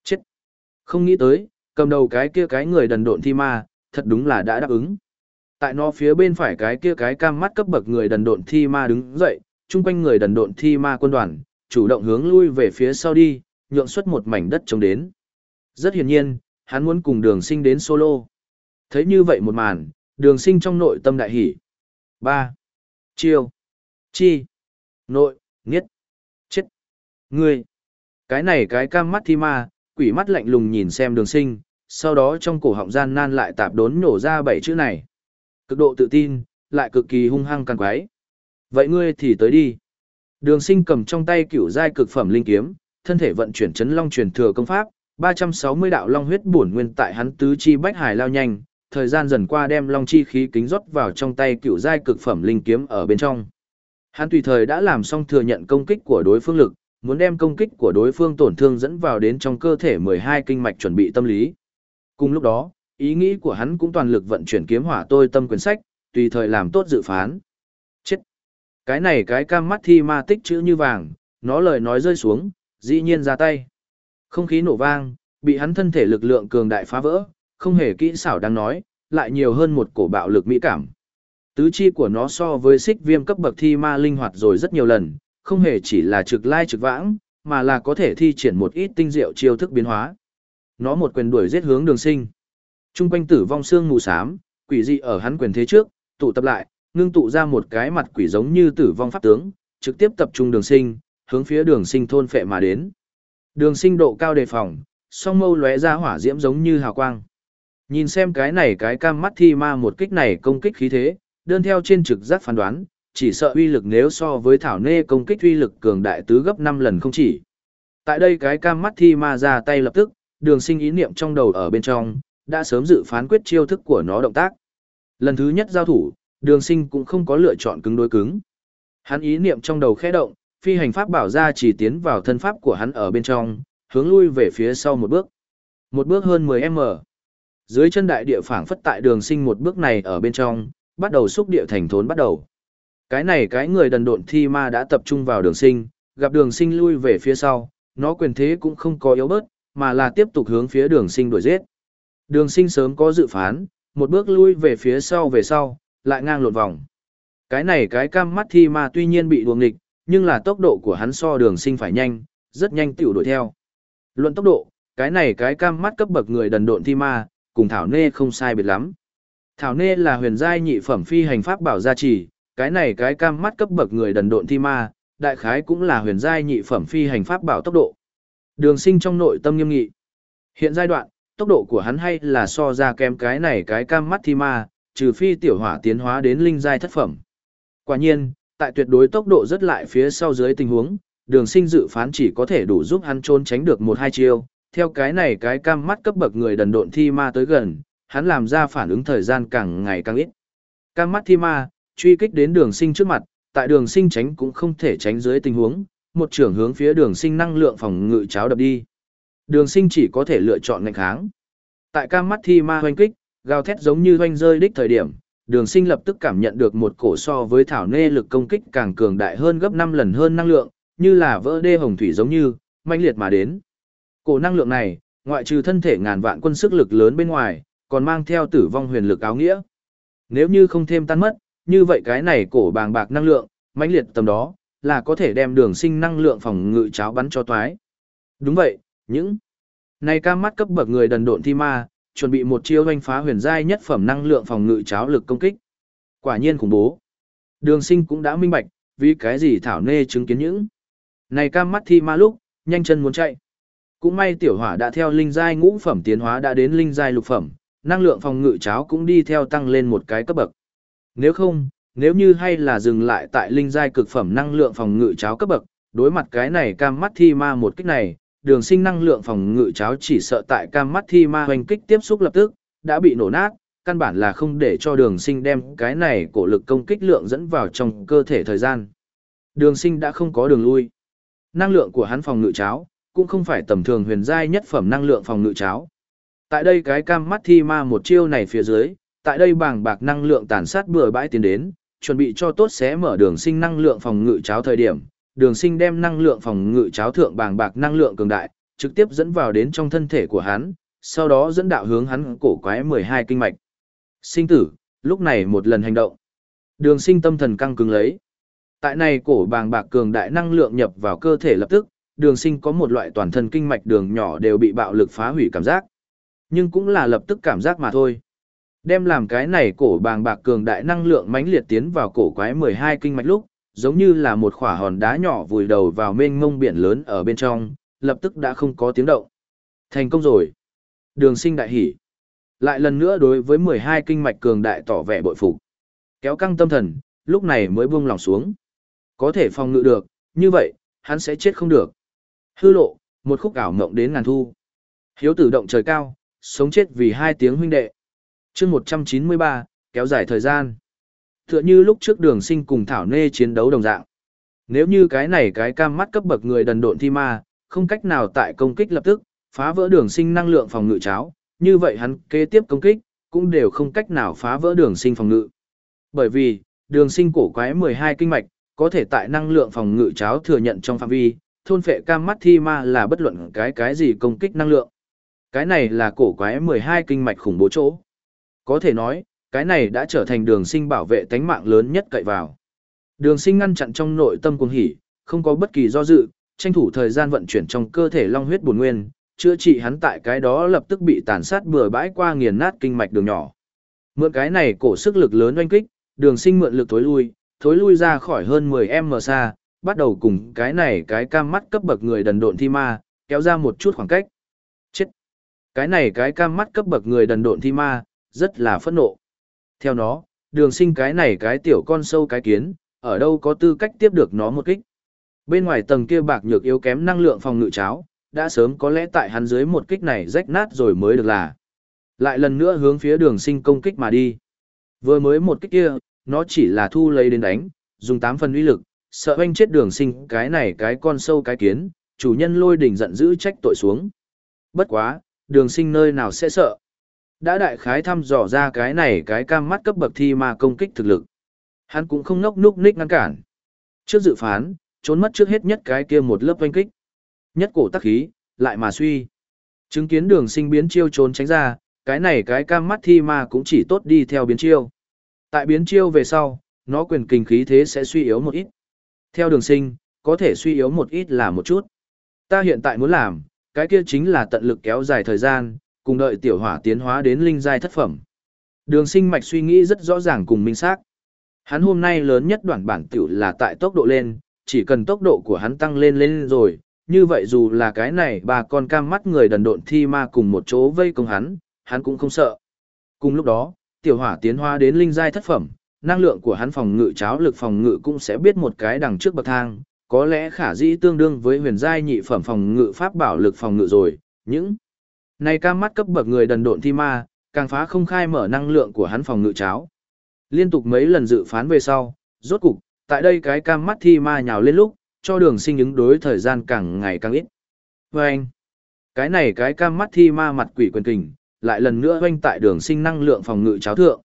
Chết. Không nghĩ tới, cầm đầu cái kia cái người đần độn thi ma, thật đúng là đã đáp ứng. Tại nó phía bên phải cái kia cái cam mắt cấp bậc người đần độn thi ma đứng dậy, chung quanh người đần độn thi ma quân đoàn, chủ động hướng lui về phía sau đi, nhượng xuất một mảnh đất trống đến. Rất hiển nhiên, hắn muốn cùng đường sinh đến solo. Thấy như vậy một màn, đường sinh trong nội tâm đại hỷ. 3. Chiêu. Chi. Nội, nghiết. Chết. Ngươi. Cái này cái cam mắt thi ma, quỷ mắt lạnh lùng nhìn xem đường sinh, sau đó trong cổ họng gian nan lại tạp đốn nổ ra bảy chữ này. Cực độ tự tin, lại cực kỳ hung hăng càng quái. Vậy ngươi thì tới đi. Đường sinh cầm trong tay cửu giai cực phẩm linh kiếm, thân thể vận chuyển chấn long truyền thừa công pháp, 360 đạo long huyết bổn nguyên tại hắn tứ chi bách hải lao nhanh, thời gian dần qua đem long chi khí kính rót vào trong tay Cựu giai cực phẩm linh kiếm ở bên trong. Hắn tùy thời đã làm xong thừa nhận công kích của đối phương lực, muốn đem công kích của đối phương tổn thương dẫn vào đến trong cơ thể 12 kinh mạch chuẩn bị tâm lý. Cùng lúc đó, ý nghĩ của hắn cũng toàn lực vận chuyển kiếm hỏa tôi tâm quyển sách, tùy thời làm tốt dự phán. Chết! Cái này cái cam mắt thi ma tích chữ như vàng, nó lời nói rơi xuống, dĩ nhiên ra tay. Không khí nổ vang, bị hắn thân thể lực lượng cường đại phá vỡ, không hề kỹ xảo đang nói, lại nhiều hơn một cổ bạo lực mỹ cảm. Tứ chi của nó so với xích viêm cấp bậc thi ma linh hoạt rồi rất nhiều lần, không hề chỉ là trực lai trực vãng, mà là có thể thi triển một ít tinh diệu chiêu thức biến hóa. Nó một quyền đuổi giết hướng đường sinh. Trung quanh tử vong xương mù xám, quỷ dị ở hắn quyền thế trước, tụ tập lại, ngưng tụ ra một cái mặt quỷ giống như tử vong pháp tướng, trực tiếp tập trung đường sinh, hướng phía đường sinh thôn phệ mà đến. Đường sinh độ cao đề phòng, song mâu lóe ra hỏa diễm giống như hào quang. Nhìn xem cái này cái cam mắt thi ma một kích này công kích khí thế, đơn theo trên trực giác phán đoán, chỉ sợ uy lực nếu so với thảo nê công kích uy lực cường đại tứ gấp 5 lần không chỉ. Tại đây cái cam mắt thi ma ra tay lập tức, đường sinh ý niệm trong đầu ở bên trong, đã sớm dự phán quyết chiêu thức của nó động tác. Lần thứ nhất giao thủ, đường sinh cũng không có lựa chọn cứng đối cứng. Hắn ý niệm trong đầu khẽ động, phi hành pháp bảo ra chỉ tiến vào thân pháp của hắn ở bên trong, hướng lui về phía sau một bước. Một bước hơn 10m. Dưới chân đại địa phảng phất tại đường sinh một bước này ở bên trong, bắt đầu xúc địa thành thốn bắt đầu. Cái này cái người đần độn thi ma đã tập trung vào đường sinh, gặp đường sinh lui về phía sau, nó quyền thế cũng không có yếu bớt, mà là tiếp tục hướng phía đường sinh đuổi giết. Đường sinh sớm có dự phán, một bước lui về phía sau về sau, lại ngang lộn vòng. Cái này cái cam mắt thi ma tuy nhiên bị đuồng nghịch, nhưng là tốc độ của hắn so đường sinh phải nhanh, rất nhanh tiểu đuổi theo. Luận tốc độ, cái này cái cam mắt cấp bậc người đần độn thi ma, cùng Thảo Nê không sai biệt lắm. Thảo Nê là huyền giai nhị phẩm phi hành pháp bảo gia trì, cái này cái cam mắt cấp bậc người đần độn thi ma, đại khái cũng là huyền giai nhị phẩm phi hành pháp bảo tốc độ. Đường sinh trong nội tâm nghiêm nghị. Hiện giai đoạn, tốc độ của hắn hay là so ra kém cái này cái cam mắt thi ma, trừ phi tiểu hỏa tiến hóa đến linh giai thất phẩm. Quả nhiên, tại tuyệt đối tốc độ rất lại phía sau dưới tình huống, đường sinh dự phán chỉ có thể đủ giúp hắn trốn tránh được một hai chiêu. Theo cái này cái cam mắt cấp bậc người đần độn thi ma tới gần, hắn làm ra phản ứng thời gian càng ngày càng ít. Cam mắt thi ma, truy kích đến đường sinh trước mặt, tại đường sinh tránh cũng không thể tránh dưới tình huống, một trưởng hướng phía đường sinh năng lượng phòng ngự cháo đập đi. Đường sinh chỉ có thể lựa chọn ngành kháng. Tại cam mắt thi ma hoanh kích, gào thét giống như hoanh rơi đích thời điểm, đường sinh lập tức cảm nhận được một cổ so với thảo nê lực công kích càng cường đại hơn gấp 5 lần hơn năng lượng, như là vỡ đê hồng thủy giống như, mãnh liệt mà đến. Cổ năng lượng này, ngoại trừ thân thể ngàn vạn quân sức lực lớn bên ngoài, còn mang theo tử vong huyền lực áo nghĩa. Nếu như không thêm tan mất, như vậy cái này cổ bàng bạc năng lượng, mãnh liệt tầm đó, là có thể đem đường sinh năng lượng phòng ngự cháo bắn cho toái. Đúng vậy, những này cam mắt cấp bậc người đần độn thi ma, chuẩn bị một chiêu doanh phá huyền giai nhất phẩm năng lượng phòng ngự cháo lực công kích. Quả nhiên khủng bố. Đường sinh cũng đã minh bạch, vì cái gì thảo nê chứng kiến những. Này cam mắt thi ma lúc, nhanh chân muốn chạy. Cũng may tiểu hỏa đã theo linh giai ngũ phẩm tiến hóa đã đến linh giai lục phẩm, năng lượng phòng ngự cháo cũng đi theo tăng lên một cái cấp bậc. Nếu không, nếu như hay là dừng lại tại linh giai cực phẩm năng lượng phòng ngự cháo cấp bậc, đối mặt cái này cam mắt thi ma một kích này, đường sinh năng lượng phòng ngự cháo chỉ sợ tại cam mắt thi ma hoành kích tiếp xúc lập tức, đã bị nổ nát, căn bản là không để cho đường sinh đem cái này cổ lực công kích lượng dẫn vào trong cơ thể thời gian. Đường sinh đã không có đường lui. Năng lượng của hắn phòng ngự cháo, cũng không phải tầm thường huyền giai nhất phẩm năng lượng phòng ngự cháo. Tại đây cái cam mắt thi ma một chiêu này phía dưới, tại đây bảng bạc năng lượng tàn sát bừa bãi tiến đến, chuẩn bị cho tốt sẽ mở đường sinh năng lượng phòng ngự cháo thời điểm, đường sinh đem năng lượng phòng ngự cháo thượng bàng bạc năng lượng cường đại, trực tiếp dẫn vào đến trong thân thể của hắn, sau đó dẫn đạo hướng hắn cổ quái 12 kinh mạch. Sinh tử, lúc này một lần hành động. Đường sinh tâm thần căng cứng lấy. Tại này cổ bàng bạc cường đại năng lượng nhập vào cơ thể lập tức, đường sinh có một loại toàn thân kinh mạch đường nhỏ đều bị bạo lực phá hủy cảm giác. Nhưng cũng là lập tức cảm giác mà thôi. Đem làm cái này cổ bàng bạc cường đại năng lượng mãnh liệt tiến vào cổ quái 12 kinh mạch lúc, giống như là một khỏa hòn đá nhỏ vùi đầu vào mênh mông biển lớn ở bên trong, lập tức đã không có tiếng động. Thành công rồi. Đường sinh đại hỉ. Lại lần nữa đối với 12 kinh mạch cường đại tỏ vẻ bội phục Kéo căng tâm thần, lúc này mới buông lòng xuống. Có thể phòng ngự được, như vậy, hắn sẽ chết không được. Hư lộ, một khúc ảo mộng đến ngàn thu. Hiếu tử động trời cao, sống chết vì hai tiếng huynh đệ. chương 193, kéo dài thời gian. Tựa như lúc trước đường sinh cùng Thảo Nê chiến đấu đồng dạng. Nếu như cái này cái cam mắt cấp bậc người đần độn thi ma, không cách nào tại công kích lập tức, phá vỡ đường sinh năng lượng phòng ngự cháo, như vậy hắn kế tiếp công kích, cũng đều không cách nào phá vỡ đường sinh phòng ngự. Bởi vì, đường sinh cổ quái 12 kinh mạch, có thể tại năng lượng phòng ngự cháo thừa nhận trong phạm vi, thôn phệ cam mắt thi ma là bất luận cái cái gì công kích năng lượng. Cái này là cổ quái 12 kinh mạch khủng bố chỗ. Có thể nói, cái này đã trở thành đường sinh bảo vệ tánh mạng lớn nhất cậy vào. Đường sinh ngăn chặn trong nội tâm cuồng hỉ, không có bất kỳ do dự, tranh thủ thời gian vận chuyển trong cơ thể long huyết buồn nguyên, chữa trị hắn tại cái đó lập tức bị tàn sát bừa bãi qua nghiền nát kinh mạch đường nhỏ. Mượn cái này cổ sức lực lớn oanh kích, đường sinh mượn lực thối lui, thối lui ra khỏi hơn 10m xa, bắt đầu cùng cái này cái cam mắt cấp bậc người đần độn thi ma, kéo ra một chút khoảng cách. Chết! Cái này cái cam mắt cấp bậc người đần độn thi ma, rất là phẫn nộ. Theo nó, đường sinh cái này cái tiểu con sâu cái kiến, ở đâu có tư cách tiếp được nó một kích. Bên ngoài tầng kia bạc nhược yếu kém năng lượng phòng ngự cháo, đã sớm có lẽ tại hắn dưới một kích này rách nát rồi mới được là. Lại lần nữa hướng phía đường sinh công kích mà đi. Vừa mới một kích kia, nó chỉ là thu lấy đến đánh, dùng 8 phần uy lực, sợ anh chết đường sinh cái này cái con sâu cái kiến, chủ nhân lôi đỉnh giận dữ trách tội xuống. Bất quá, đường sinh nơi nào sẽ sợ. Đã đại khái thăm dò ra cái này cái cam mắt cấp bậc thi mà công kích thực lực. Hắn cũng không nốc núc ních ngăn cản. Trước dự phán, trốn mất trước hết nhất cái kia một lớp oanh kích. Nhất cổ tắc khí, lại mà suy. Chứng kiến đường sinh biến chiêu trốn tránh ra, cái này cái cam mắt thi ma cũng chỉ tốt đi theo biến chiêu. Tại biến chiêu về sau, nó quyền kinh khí thế sẽ suy yếu một ít. Theo đường sinh, có thể suy yếu một ít là một chút. Ta hiện tại muốn làm, cái kia chính là tận lực kéo dài thời gian, cùng đợi tiểu hỏa tiến hóa đến linh giai thất phẩm. Đường sinh mạch suy nghĩ rất rõ ràng cùng minh xác Hắn hôm nay lớn nhất đoạn bản tiểu là tại tốc độ lên, chỉ cần tốc độ của hắn tăng lên lên rồi, như vậy dù là cái này bà con cam mắt người đần độn thi ma cùng một chỗ vây công hắn, hắn cũng không sợ. Cùng lúc đó, tiểu hỏa tiến hóa đến linh giai thất phẩm, năng lượng của hắn phòng ngự cháo lực phòng ngự cũng sẽ biết một cái đằng trước bậc thang, có lẽ khả dĩ tương đương với huyền giai nhị phẩm phòng ngự pháp bảo lực phòng ngự rồi, những này cam mắt cấp bậc người đần độn thi ma, càng phá không khai mở năng lượng của hắn phòng ngự cháo. Liên tục mấy lần dự phán về sau, rốt cục, tại đây cái cam mắt thi ma nhào lên lúc, cho đường sinh ứng đối thời gian càng ngày càng ít. Vâng! anh, cái này cái cam mắt thi ma mặt quỷ quyền kình, lại lần nữa hoanh tại đường sinh năng lượng phòng ngự cháo thượng.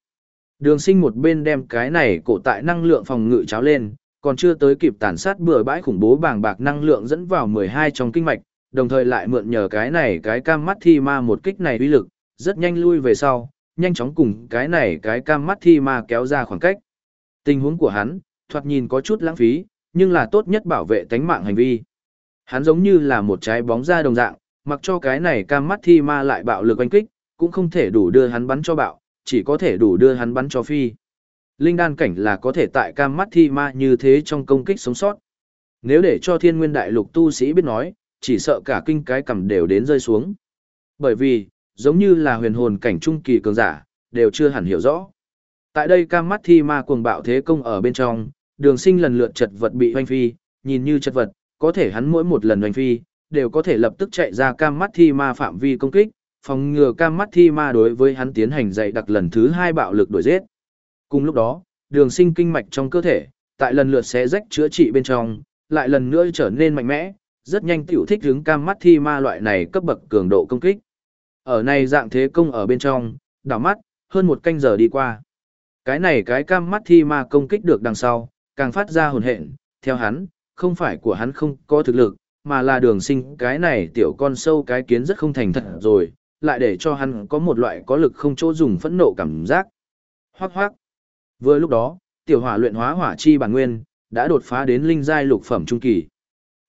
Đường sinh một bên đem cái này cổ tại năng lượng phòng ngự cháo lên, còn chưa tới kịp tàn sát bừa bãi khủng bố bàng bạc năng lượng dẫn vào 12 trong kinh mạch, đồng thời lại mượn nhờ cái này cái cam mắt thi ma một kích này uy lực, rất nhanh lui về sau, nhanh chóng cùng cái này cái cam mắt thi ma kéo ra khoảng cách. Tình huống của hắn, thoạt nhìn có chút lãng phí, nhưng là tốt nhất bảo vệ tánh mạng hành vi. Hắn giống như là một trái bóng ra đồng dạng, mặc cho cái này cam mắt thi ma lại bạo lực oanh kích, cũng không thể đủ đưa hắn bắn cho bạo, chỉ có thể đủ đưa hắn bắn cho phi. Linh đan cảnh là có thể tại cam mắt thi ma như thế trong công kích sống sót. Nếu để cho thiên nguyên đại lục tu sĩ biết nói, chỉ sợ cả kinh cái cầm đều đến rơi xuống. Bởi vì, giống như là huyền hồn cảnh trung kỳ cường giả, đều chưa hẳn hiểu rõ. Tại đây cam mắt thi ma cuồng bạo thế công ở bên trong, đường sinh lần lượt chật vật bị hoanh phi, nhìn như chật vật, có thể hắn mỗi một lần hoanh phi, đều có thể lập tức chạy ra cam mắt thi ma phạm vi công kích, phòng ngừa cam mắt thi ma đối với hắn tiến hành dạy đặc lần thứ hai bạo lực đuổi giết. Cùng lúc đó, đường sinh kinh mạch trong cơ thể, tại lần lượt xé rách chữa trị bên trong, lại lần nữa trở nên mạnh mẽ, rất nhanh tiểu thích hướng cam mắt thi ma loại này cấp bậc cường độ công kích. Ở này dạng thế công ở bên trong, đảo mắt, hơn một canh giờ đi qua. Cái này cái cam mắt thi ma công kích được đằng sau, càng phát ra hồn hện, theo hắn, không phải của hắn không có thực lực, mà là đường sinh cái này tiểu con sâu cái kiến rất không thành thật rồi, lại để cho hắn có một loại có lực không chỗ dùng phẫn nộ cảm giác. Hoác hoác. Vừa lúc đó, tiểu hỏa luyện hóa hỏa chi bản nguyên, đã đột phá đến linh giai lục phẩm trung kỳ.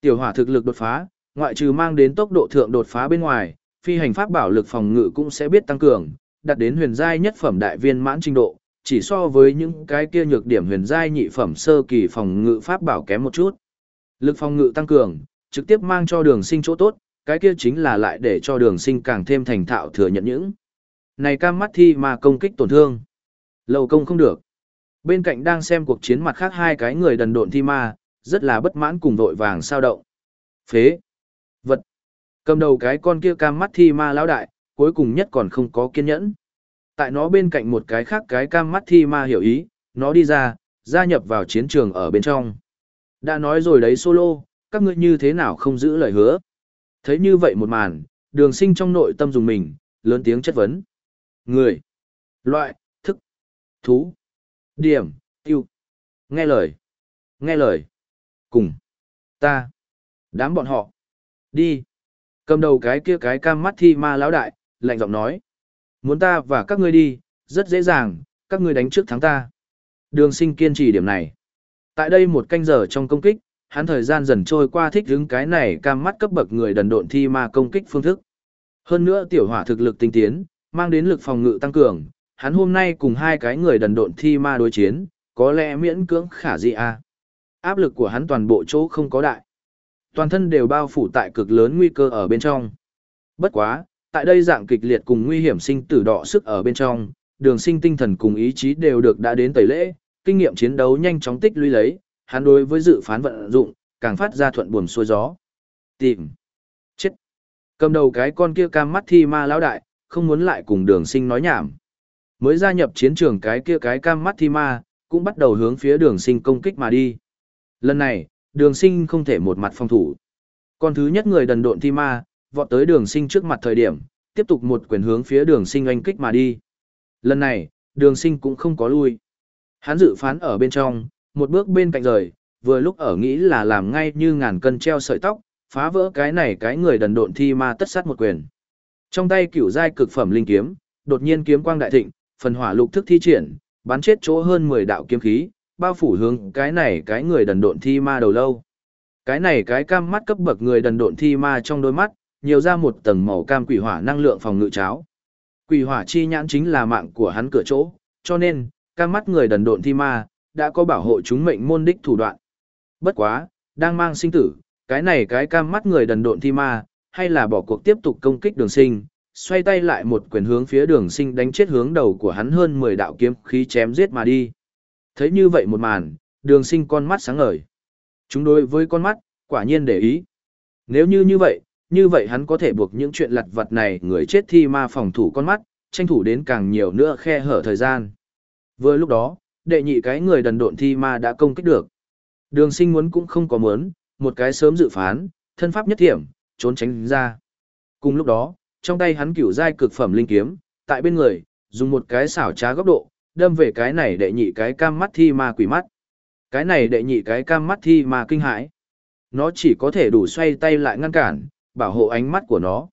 Tiểu hỏa thực lực đột phá, ngoại trừ mang đến tốc độ thượng đột phá bên ngoài, phi hành pháp bảo lực phòng ngự cũng sẽ biết tăng cường, đạt đến huyền giai nhất phẩm đại viên mãn trình độ, chỉ so với những cái kia nhược điểm huyền giai nhị phẩm sơ kỳ phòng ngự pháp bảo kém một chút. Lực phòng ngự tăng cường, trực tiếp mang cho đường sinh chỗ tốt, cái kia chính là lại để cho đường sinh càng thêm thành thạo thừa nhận những. Này cam mắt thi mà công kích tổn thương. Lầu công không được. Bên cạnh đang xem cuộc chiến mặt khác hai cái người đần độn thi ma, rất là bất mãn cùng vội vàng sao động. Phế. Vật. Cầm đầu cái con kia cam mắt thi ma lão đại, cuối cùng nhất còn không có kiên nhẫn. Tại nó bên cạnh một cái khác cái cam mắt thi ma hiểu ý, nó đi ra, gia nhập vào chiến trường ở bên trong. Đã nói rồi đấy solo, các ngươi như thế nào không giữ lời hứa. Thấy như vậy một màn, đường sinh trong nội tâm dùng mình, lớn tiếng chất vấn. Người, loại, thức, thú, điểm, yêu. Nghe lời, nghe lời, cùng, ta, đám bọn họ, đi. Cầm đầu cái kia cái cam mắt thi ma lão đại, lạnh giọng nói. Muốn ta và các ngươi đi, rất dễ dàng, các ngươi đánh trước thắng ta. Đường sinh kiên trì điểm này. Tại đây một canh giờ trong công kích, hắn thời gian dần trôi qua thích hứng cái này cam mắt cấp bậc người đần độn thi ma công kích phương thức. Hơn nữa tiểu hỏa thực lực tinh tiến, mang đến lực phòng ngự tăng cường, hắn hôm nay cùng hai cái người đần độn thi ma đối chiến, có lẽ miễn cưỡng khả dị a. Áp lực của hắn toàn bộ chỗ không có đại. Toàn thân đều bao phủ tại cực lớn nguy cơ ở bên trong. Bất quá, tại đây dạng kịch liệt cùng nguy hiểm sinh tử đỏ sức ở bên trong, đường sinh tinh thần cùng ý chí đều được đã đến tẩy lễ, kinh nghiệm chiến đấu nhanh chóng tích lũy lấy, hắn đối với dự phán vận dụng, càng phát ra thuận buồm xuôi gió. Tìm. Chết. Cầm đầu cái con kia cam mắt thi ma lão đại, không muốn lại cùng đường sinh nói nhảm. Mới gia nhập chiến trường cái kia cái cam mắt thi ma, cũng bắt đầu hướng phía đường sinh công kích mà đi. Lần này, đường sinh không thể một mặt phòng thủ. Con thứ nhất người đần độn thi ma, vọt tới đường sinh trước mặt thời điểm, tiếp tục một quyền hướng phía đường sinh oanh kích mà đi. Lần này, đường sinh cũng không có lui. Hắn dự phán ở bên trong, một bước bên cạnh rời, vừa lúc ở nghĩ là làm ngay như ngàn cân treo sợi tóc, phá vỡ cái này cái người đần độn thi ma tất sát một quyền. Trong tay cửu giai cực phẩm linh kiếm, đột nhiên kiếm quang đại thịnh, phần hỏa lục thức thi triển, bắn chết chỗ hơn 10 đạo kiếm khí, bao phủ hướng cái này cái người đần độn thi ma đầu lâu. Cái này cái cam mắt cấp bậc người đần độn thi ma trong đôi mắt, nhiều ra một tầng màu cam quỷ hỏa năng lượng phòng ngự cháo. Quỷ hỏa chi nhãn chính là mạng của hắn cửa chỗ, cho nên, cam mắt người đần độn thi ma, đã có bảo hộ chúng mệnh môn đích thủ đoạn. Bất quá, đang mang sinh tử, cái này cái cam mắt người đần độn thi ma, hay là bỏ cuộc tiếp tục công kích đường sinh, xoay tay lại một quyền hướng phía đường sinh đánh chết hướng đầu của hắn hơn 10 đạo kiếm khí chém giết mà đi. Thấy như vậy một màn, đường sinh con mắt sáng ngời. Chúng đối với con mắt, quả nhiên để ý. Nếu như như vậy, như vậy hắn có thể buộc những chuyện lặt vặt này người chết thi ma phòng thủ con mắt, tranh thủ đến càng nhiều nữa khe hở thời gian. Vừa lúc đó, đệ nhị cái người đần độn thi ma đã công kích được. Đường sinh muốn cũng không có muốn, một cái sớm dự phán, thân pháp nhất thiểm, trốn tránh ra. Cùng lúc đó, trong tay hắn cửu giai cực phẩm linh kiếm, tại bên người, dùng một cái xảo trá góc độ, đâm về cái này đệ nhị cái cam mắt thi ma quỷ mắt. Cái này đệ nhị cái cam mắt thi ma kinh hãi. Nó chỉ có thể đủ xoay tay lại ngăn cản, bảo hộ ánh mắt của nó.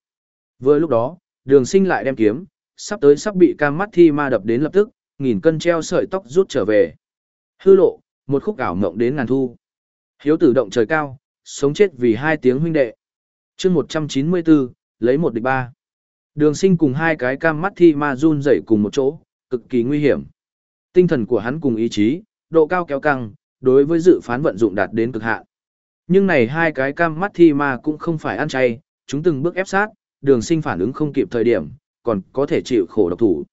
Vừa lúc đó, đường sinh lại đem kiếm, sắp tới sắp bị cam mắt thi ma đập đến lập tức, nghìn cân treo sợi tóc rút trở về. Hư lộ, một khúc ảo mộng đến ngàn thu. Hiếu tử động trời cao, sống chết vì hai tiếng huynh đệ. chương 194, lấy một địch ba. Đường sinh cùng hai cái cam mắt thi ma run dậy cùng một chỗ, cực kỳ nguy hiểm. Tinh thần của hắn cùng ý chí, độ cao kéo căng, đối với dự phán vận dụng đạt đến cực hạn. Nhưng này hai cái cam mắt thi ma cũng không phải ăn chay, chúng từng bước ép sát, đường sinh phản ứng không kịp thời điểm, còn có thể chịu khổ độc thủ.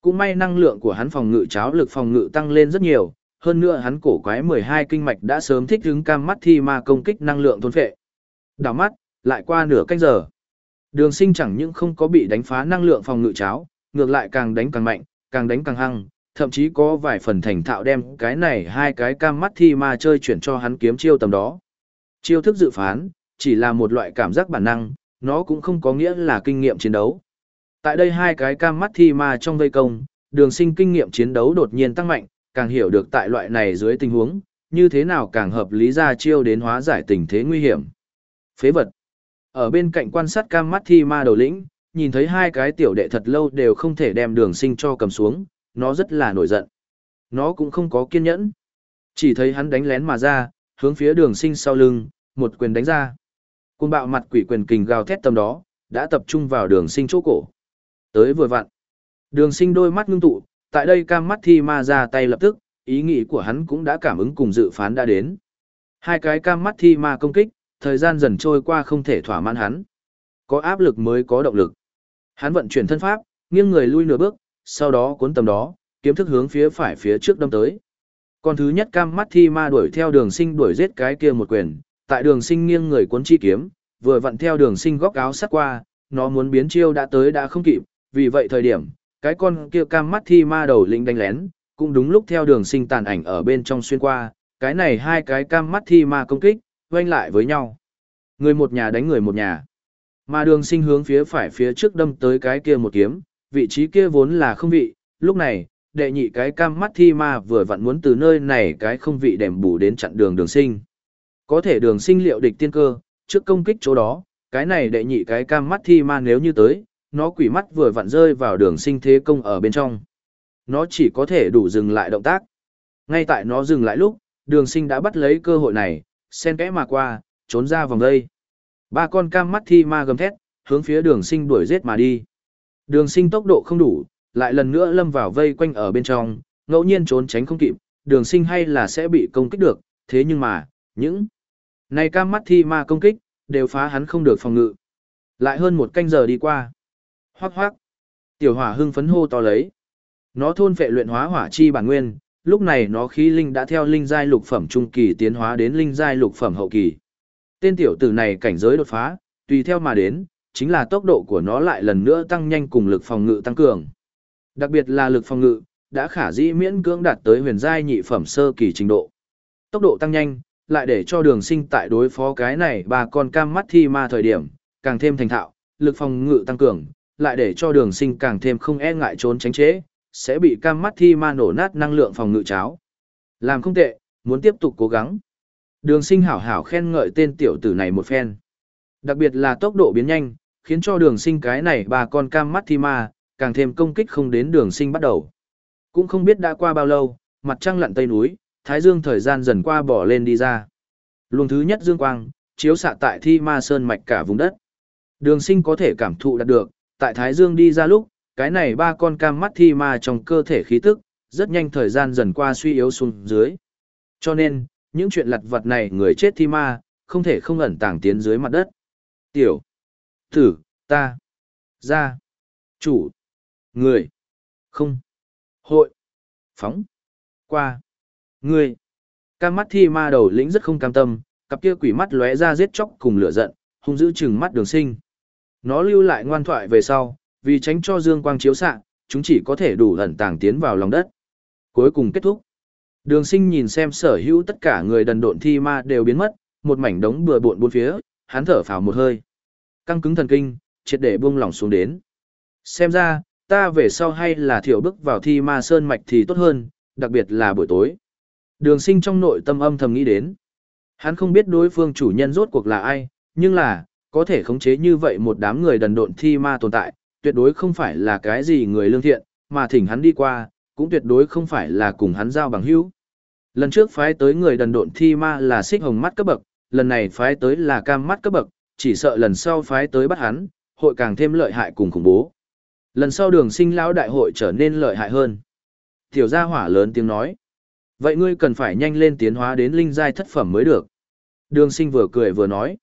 Cũng may năng lượng của hắn phòng ngự cháo lực phòng ngự tăng lên rất nhiều, hơn nữa hắn cổ quái 12 kinh mạch đã sớm thích ứng cam mắt thi ma công kích năng lượng thôn phệ. Đảo mắt, lại qua nửa canh giờ. Đường sinh chẳng những không có bị đánh phá năng lượng phòng ngự cháo, ngược lại càng đánh càng mạnh, càng đánh càng hăng, thậm chí có vài phần thành thạo đem cái này hai cái cam mắt thi ma chơi chuyển cho hắn kiếm chiêu tầm đó. Chiêu thức dự phán, chỉ là một loại cảm giác bản năng, nó cũng không có nghĩa là kinh nghiệm chiến đấu. Tại đây hai cái cam mắt thi ma trong vây công, đường sinh kinh nghiệm chiến đấu đột nhiên tăng mạnh, càng hiểu được tại loại này dưới tình huống, như thế nào càng hợp lý ra chiêu đến hóa giải tình thế nguy hiểm. Phế vật. Ở bên cạnh quan sát cam mắt thi ma đầu lĩnh, nhìn thấy hai cái tiểu đệ thật lâu đều không thể đem đường sinh cho cầm xuống, nó rất là nổi giận. Nó cũng không có kiên nhẫn. Chỉ thấy hắn đánh lén mà ra, hướng phía đường sinh sau lưng, một quyền đánh ra. Côn bạo mặt quỷ quyền kình gào thét tầm đó, đã tập trung vào đường sinh chỗ cổ. Tới vừa vặn. Đường sinh đôi mắt ngưng tụ, tại đây cam mắt thi ma ra tay lập tức, ý nghĩ của hắn cũng đã cảm ứng cùng dự phán đã đến. Hai cái cam mắt thi ma công kích, thời gian dần trôi qua không thể thỏa mãn hắn. Có áp lực mới có động lực. Hắn vận chuyển thân pháp, nghiêng người lui nửa bước, sau đó cuốn tầm đó, kiếm thức hướng phía phải phía trước đâm tới. Còn thứ nhất cam mắt thi ma đuổi theo đường sinh đuổi giết cái kia một quyền, tại đường sinh nghiêng người cuốn chi kiếm, vừa vặn theo đường sinh góc áo sắt qua, nó muốn biến chiêu đã tới đã không kịp, vì vậy thời điểm, cái con kia cam mắt thi ma đầu linh đánh lén, cũng đúng lúc theo đường sinh tàn ảnh ở bên trong xuyên qua, cái này hai cái cam mắt thi ma công kích, quanh lại với nhau. Người một nhà đánh người một nhà. Mà đường sinh hướng phía phải phía trước đâm tới cái kia một kiếm, vị trí kia vốn là không vị, lúc này, đệ nhị cái cam mắt thi ma vừa vặn muốn từ nơi này cái không vị đèm bù đến chặn đường đường sinh. Có thể đường sinh liệu địch tiên cơ, trước công kích chỗ đó, cái này đệ nhị cái cam mắt thi ma nếu như tới, nó quỷ mắt vừa vặn rơi vào đường sinh thế công ở bên trong. Nó chỉ có thể đủ dừng lại động tác. Ngay tại nó dừng lại lúc, đường sinh đã bắt lấy cơ hội này, sen kẽ mà qua, trốn ra vòng đây. Ba con cam mắt thi ma gầm thét, hướng phía đường sinh đuổi giết mà đi. Đường sinh tốc độ không đủ, lại lần nữa lâm vào vây quanh ở bên trong, ngẫu nhiên trốn tránh không kịp, đường sinh hay là sẽ bị công kích được, thế nhưng mà, những này cam mắt thi ma công kích, đều phá hắn không được phòng ngự. Lại hơn một canh giờ đi qua. Hoác hoác. Tiểu hỏa hưng phấn hô to lấy. Nó thôn phệ luyện hóa hỏa chi bản nguyên, lúc này nó khí linh đã theo linh giai lục phẩm trung kỳ tiến hóa đến linh giai lục phẩm hậu kỳ. Tên tiểu tử này cảnh giới đột phá, tùy theo mà đến, chính là tốc độ của nó lại lần nữa tăng nhanh cùng lực phòng ngự tăng cường. Đặc biệt là lực phòng ngự, đã khả dĩ miễn cưỡng đạt tới huyền giai nhị phẩm sơ kỳ trình độ. Tốc độ tăng nhanh, lại để cho đường sinh tại đối phó cái này bà con cam mắt thi ma thời điểm, càng thêm thành thạo, lực phòng ngự tăng cường, lại để cho đường sinh càng thêm không e ngại trốn tránh chế, sẽ bị cam mắt thi ma nổ nát năng lượng phòng ngự cháo. Làm không tệ, muốn tiếp tục cố gắng. Đường sinh hảo hảo khen ngợi tên tiểu tử này một phen. Đặc biệt là tốc độ biến nhanh, khiến cho đường sinh cái này bà con cam mắt thi ma, càng thêm công kích không đến đường sinh bắt đầu. Cũng không biết đã qua bao lâu, mặt trăng lặn tây núi, thái dương thời gian dần qua bỏ lên đi ra. Luồng thứ nhất dương quang, chiếu xạ tại thi ma sơn mạch cả vùng đất. Đường sinh có thể cảm thụ đạt được, tại thái dương đi ra lúc, cái này ba con cam mắt thi ma trong cơ thể khí tức, rất nhanh thời gian dần qua suy yếu xuống dưới. Cho nên, những chuyện lặt vật này người chết thi ma, không thể không ẩn tàng tiến dưới mặt đất. Tiểu, tử, ta, ra, chủ, người, không, hội, phóng, qua, người. Cam mắt thi ma đầu lĩnh rất không cam tâm, cặp kia quỷ mắt lóe ra giết chóc cùng lửa giận, hung dữ chừng mắt đường sinh. Nó lưu lại ngoan thoại về sau, vì tránh cho dương quang chiếu xạ, chúng chỉ có thể đủ ẩn tàng tiến vào lòng đất. Cuối cùng kết thúc. Đường sinh nhìn xem sở hữu tất cả người đần độn thi ma đều biến mất, một mảnh đống bừa bộn bốn phía, hắn thở phào một hơi. Căng cứng thần kinh, triệt để buông lỏng xuống đến. Xem ra, ta về sau hay là thiểu bước vào thi ma sơn mạch thì tốt hơn, đặc biệt là buổi tối. Đường sinh trong nội tâm âm thầm nghĩ đến. Hắn không biết đối phương chủ nhân rốt cuộc là ai, nhưng là, có thể khống chế như vậy một đám người đần độn thi ma tồn tại, tuyệt đối không phải là cái gì người lương thiện, mà thỉnh hắn đi qua, cũng tuyệt đối không phải là cùng hắn giao bằng hữu. Lần trước phái tới người đần độn thi ma là xích hồng mắt cấp bậc, lần này phái tới là cam mắt cấp bậc, chỉ sợ lần sau phái tới bắt hắn, hội càng thêm lợi hại cùng khủng bố. Lần sau đường sinh lão đại hội trở nên lợi hại hơn. Tiểu gia hỏa lớn tiếng nói. Vậy ngươi cần phải nhanh lên tiến hóa đến linh giai thất phẩm mới được. Đường sinh vừa cười vừa nói.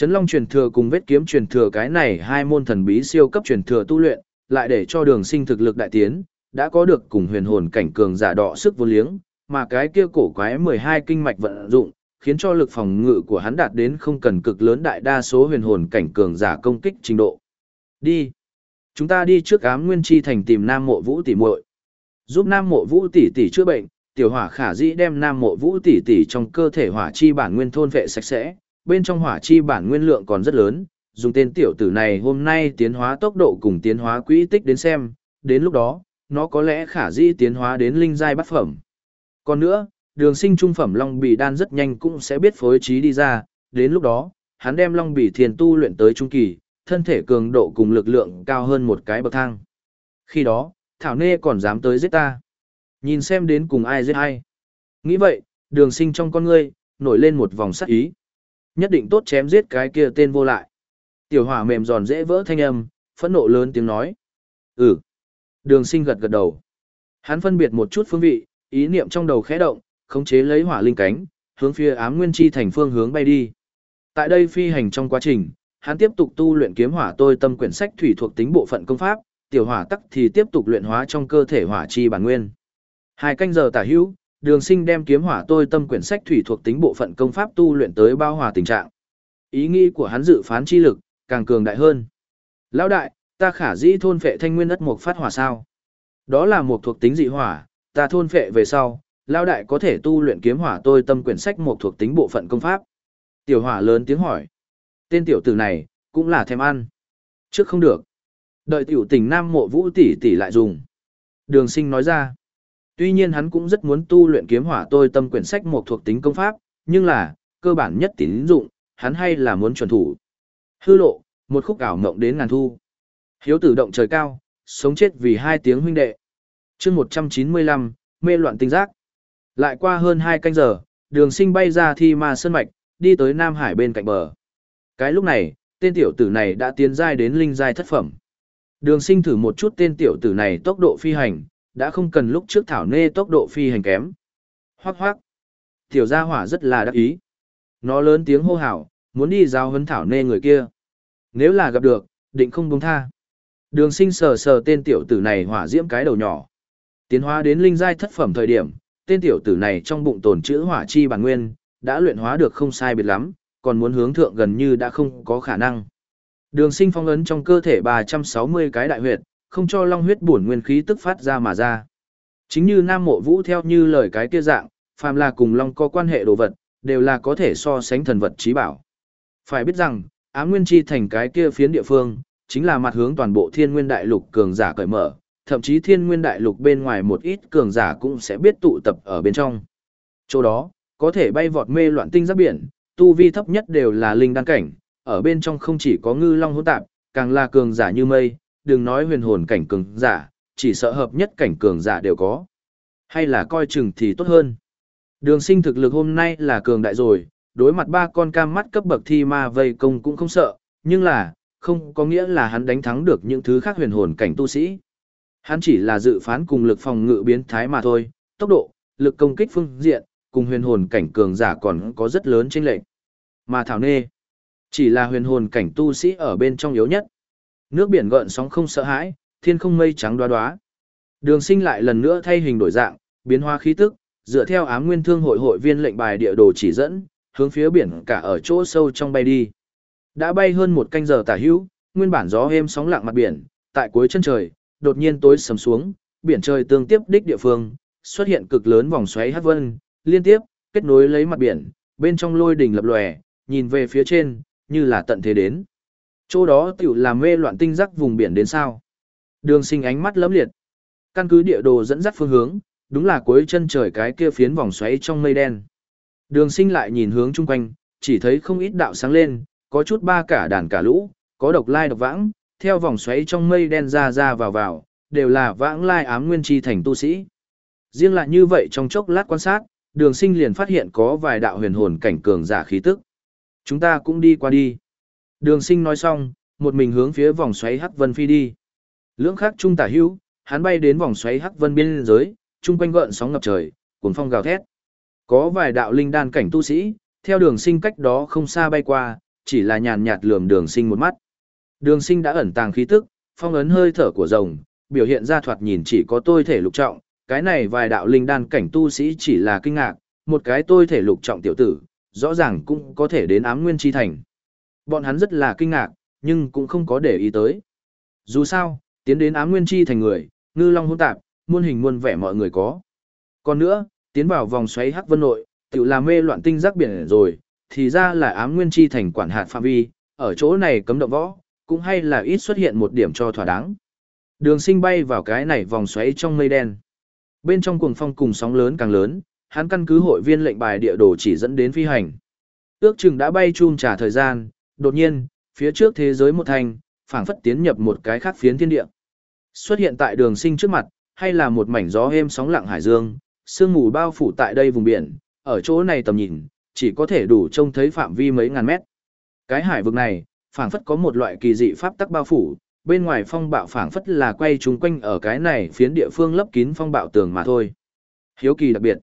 Trấn Long truyền thừa cùng vết kiếm truyền thừa cái này hai môn thần bí siêu cấp truyền thừa tu luyện, lại để cho đường sinh thực lực đại tiến, đã có được cùng huyền hồn cảnh cường giả đọ sức vô liếng, mà cái kia cổ quái 12 kinh mạch vận dụng, khiến cho lực phòng ngự của hắn đạt đến không cần cực lớn đại đa số huyền hồn cảnh cường giả công kích trình độ. Đi. Chúng ta đi trước ám nguyên chi thành tìm Nam Mộ Vũ tỷ muội. Giúp Nam Mộ Vũ tỷ tỷ chữa bệnh, tiểu hỏa khả dĩ đem Nam Mộ Vũ tỷ tỷ trong cơ thể hỏa chi bản nguyên thôn vệ sạch sẽ, bên trong hỏa chi bản nguyên lượng còn rất lớn, dùng tên tiểu tử này hôm nay tiến hóa tốc độ cùng tiến hóa quỹ tích đến xem, đến lúc đó, nó có lẽ khả dĩ tiến hóa đến linh giai bát phẩm. Còn nữa, đường sinh trung phẩm long bì đan rất nhanh cũng sẽ biết phối trí đi ra, đến lúc đó, hắn đem long bì thiền tu luyện tới trung kỳ, thân thể cường độ cùng lực lượng cao hơn một cái bậc thang. Khi đó, Thảo Nê còn dám tới giết ta. Nhìn xem đến cùng ai giết ai. Nghĩ vậy, đường sinh trong con ngươi, nổi lên một vòng sắc ý. Nhất định tốt chém giết cái kia tên vô lại. Tiểu hỏa mềm giòn dễ vỡ thanh âm, phẫn nộ lớn tiếng nói. Ừ. Đường sinh gật gật đầu. Hắn phân biệt một chút phương vị, ý niệm trong đầu khẽ động, khống chế lấy hỏa linh cánh, hướng phía ám nguyên chi thành phương hướng bay đi. Tại đây phi hành trong quá trình, hắn tiếp tục tu luyện kiếm hỏa tôi tâm quyển sách thủy thuộc tính bộ phận công pháp, tiểu hỏa tắc thì tiếp tục luyện hóa trong cơ thể hỏa chi bản nguyên. Hai canh giờ tả hữu, đường sinh đem kiếm hỏa tôi tâm quyển sách thủy thuộc tính bộ phận công pháp tu luyện tới bao hòa tình trạng. Ý nghĩ của hắn dự phán chi lực, càng cường đại hơn. Lão đại, ta khả dĩ thôn phệ thanh nguyên đất mục phát hỏa sao? Đó là một thuộc tính dị hỏa, ta thôn phệ về sau, Lão đại có thể tu luyện kiếm hỏa tôi tâm quyển sách một thuộc tính bộ phận công pháp. Tiểu hỏa lớn tiếng hỏi. Tên tiểu tử này, cũng là thèm ăn. Trước không được. Đợi tiểu tình nam mộ vũ tỷ tỷ lại dùng. Đường sinh nói ra. Tuy nhiên hắn cũng rất muốn tu luyện kiếm hỏa tôi tâm quyển sách một thuộc tính công pháp, nhưng là, cơ bản nhất tín dụng, hắn hay là muốn chuẩn thủ. Hư lộ, một khúc ảo mộng đến ngàn thu. Hiếu tử động trời cao, sống chết vì hai tiếng huynh đệ. chương 195, mê loạn tinh giác. Lại qua hơn hai canh giờ, đường sinh bay ra thi ma sơn mạch, đi tới Nam Hải bên cạnh bờ. Cái lúc này, tên tiểu tử này đã tiến giai đến linh giai thất phẩm. Đường sinh thử một chút tên tiểu tử này tốc độ phi hành, đã không cần lúc trước thảo nê tốc độ phi hành kém. Hoác hoác. Tiểu gia hỏa rất là đắc ý. Nó lớn tiếng hô hào, muốn đi giao hấn thảo nê người kia. Nếu là gặp được, định không buông tha. Đường sinh sờ sờ tên tiểu tử này hỏa diễm cái đầu nhỏ. Tiến hóa đến linh giai thất phẩm thời điểm, tên tiểu tử này trong bụng tồn chữ hỏa chi bản nguyên, đã luyện hóa được không sai biệt lắm, còn muốn hướng thượng gần như đã không có khả năng. Đường sinh phong ấn trong cơ thể 360 cái đại huyệt, không cho long huyết bổn nguyên khí tức phát ra mà ra. Chính như Nam Mộ Vũ theo như lời cái kia dạng, phàm là cùng long có quan hệ đồ vật, đều là có thể so sánh thần vật trí bảo. Phải biết rằng, Ám Nguyên Chi thành cái kia phiến địa phương, chính là mặt hướng toàn bộ Thiên Nguyên Đại Lục cường giả cởi mở, thậm chí Thiên Nguyên Đại Lục bên ngoài một ít cường giả cũng sẽ biết tụ tập ở bên trong. Chỗ đó, có thể bay vọt mê loạn tinh giáp biển, tu vi thấp nhất đều là linh đan cảnh, ở bên trong không chỉ có ngư long hỗn tạp, càng là cường giả như mây, đừng nói huyền hồn cảnh cường giả, chỉ sợ hợp nhất cảnh cường giả đều có. Hay là coi chừng thì tốt hơn. Đường sinh thực lực hôm nay là cường đại rồi, đối mặt ba con cam mắt cấp bậc thi ma vây công cũng không sợ, nhưng là, không có nghĩa là hắn đánh thắng được những thứ khác huyền hồn cảnh tu sĩ. Hắn chỉ là dự phán cùng lực phòng ngự biến thái mà thôi, tốc độ, lực công kích phương diện, cùng huyền hồn cảnh cường giả còn có rất lớn chênh lệch. Mà Thảo Nê, chỉ là huyền hồn cảnh tu sĩ ở bên trong yếu nhất. Nước biển gợn sóng không sợ hãi, thiên không mây trắng đoá đoá. Đường sinh lại lần nữa thay hình đổi dạng, biến hóa khí tức, dựa theo ám nguyên thương hội hội viên lệnh bài địa đồ chỉ dẫn, hướng phía biển cả ở chỗ sâu trong bay đi. Đã bay hơn một canh giờ tả hữu, nguyên bản gió êm sóng lặng mặt biển, tại cuối chân trời, đột nhiên tối sầm xuống, biển trời tương tiếp đích địa phương, xuất hiện cực lớn vòng xoáy hát vân, liên tiếp, kết nối lấy mặt biển, bên trong lôi đỉnh lập lòe, nhìn về phía trên, như là tận thế đến. Chỗ đó tiểu làm mê loạn tinh giác vùng biển đến sao. Đường sinh ánh mắt lấm liệt. Căn cứ địa đồ dẫn dắt phương hướng, đúng là cuối chân trời cái kia phiến vòng xoáy trong mây đen. Đường sinh lại nhìn hướng chung quanh, chỉ thấy không ít đạo sáng lên, có chút ba cả đàn cả lũ, có độc lai độc vãng, theo vòng xoáy trong mây đen ra ra vào vào, đều là vãng lai ám nguyên chi thành tu sĩ. Riêng lại như vậy trong chốc lát quan sát, đường sinh liền phát hiện có vài đạo huyền hồn cảnh cường giả khí tức. Chúng ta cũng đi qua đi. Đường sinh nói xong, một mình hướng phía vòng xoáy hắc vân phi đi. Lưỡng khắc trung tả hữu, hắn bay đến vòng xoáy hắc vân biên giới, trung quanh gợn sóng ngập trời, cuốn phong gào thét. Có vài đạo linh đan cảnh tu sĩ, theo đường sinh cách đó không xa bay qua, chỉ là nhàn nhạt lườm đường sinh một mắt. Đường sinh đã ẩn tàng khí tức, phong ấn hơi thở của rồng, biểu hiện ra thoạt nhìn chỉ có tôi thể lục trọng, cái này vài đạo linh đan cảnh tu sĩ chỉ là kinh ngạc, một cái tôi thể lục trọng tiểu tử, rõ ràng cũng có thể đến ám nguyên chi thành. Bọn hắn rất là kinh ngạc, nhưng cũng không có để ý tới. Dù sao, tiến đến ám nguyên chi thành người, ngư long hỗn tạp, muôn hình muôn vẻ mọi người có. Còn nữa, tiến vào vòng xoáy hắc vân nội, tự làm mê loạn tinh giác biển rồi, thì ra là ám nguyên chi thành quản hạt phạm vi, ở chỗ này cấm động võ, cũng hay là ít xuất hiện một điểm cho thỏa đáng. Đường sinh bay vào cái này vòng xoáy trong mây đen. Bên trong cuồng phong cùng sóng lớn càng lớn, hắn căn cứ hội viên lệnh bài địa đồ chỉ dẫn đến phi hành. Ước chừng đã bay chum trả thời gian, đột nhiên, phía trước thế giới một thành, phảng phất tiến nhập một cái khác phiến thiên địa. Xuất hiện tại đường sinh trước mặt, hay là một mảnh gió êm sóng lặng hải dương, sương mù bao phủ tại đây vùng biển, ở chỗ này tầm nhìn, chỉ có thể đủ trông thấy phạm vi mấy ngàn mét. Cái hải vực này, phảng phất có một loại kỳ dị pháp tắc bao phủ, bên ngoài phong bạo phảng phất là quay chúng quanh ở cái này phiến địa phương lấp kín phong bạo tường mà thôi. Hiếu kỳ đặc biệt.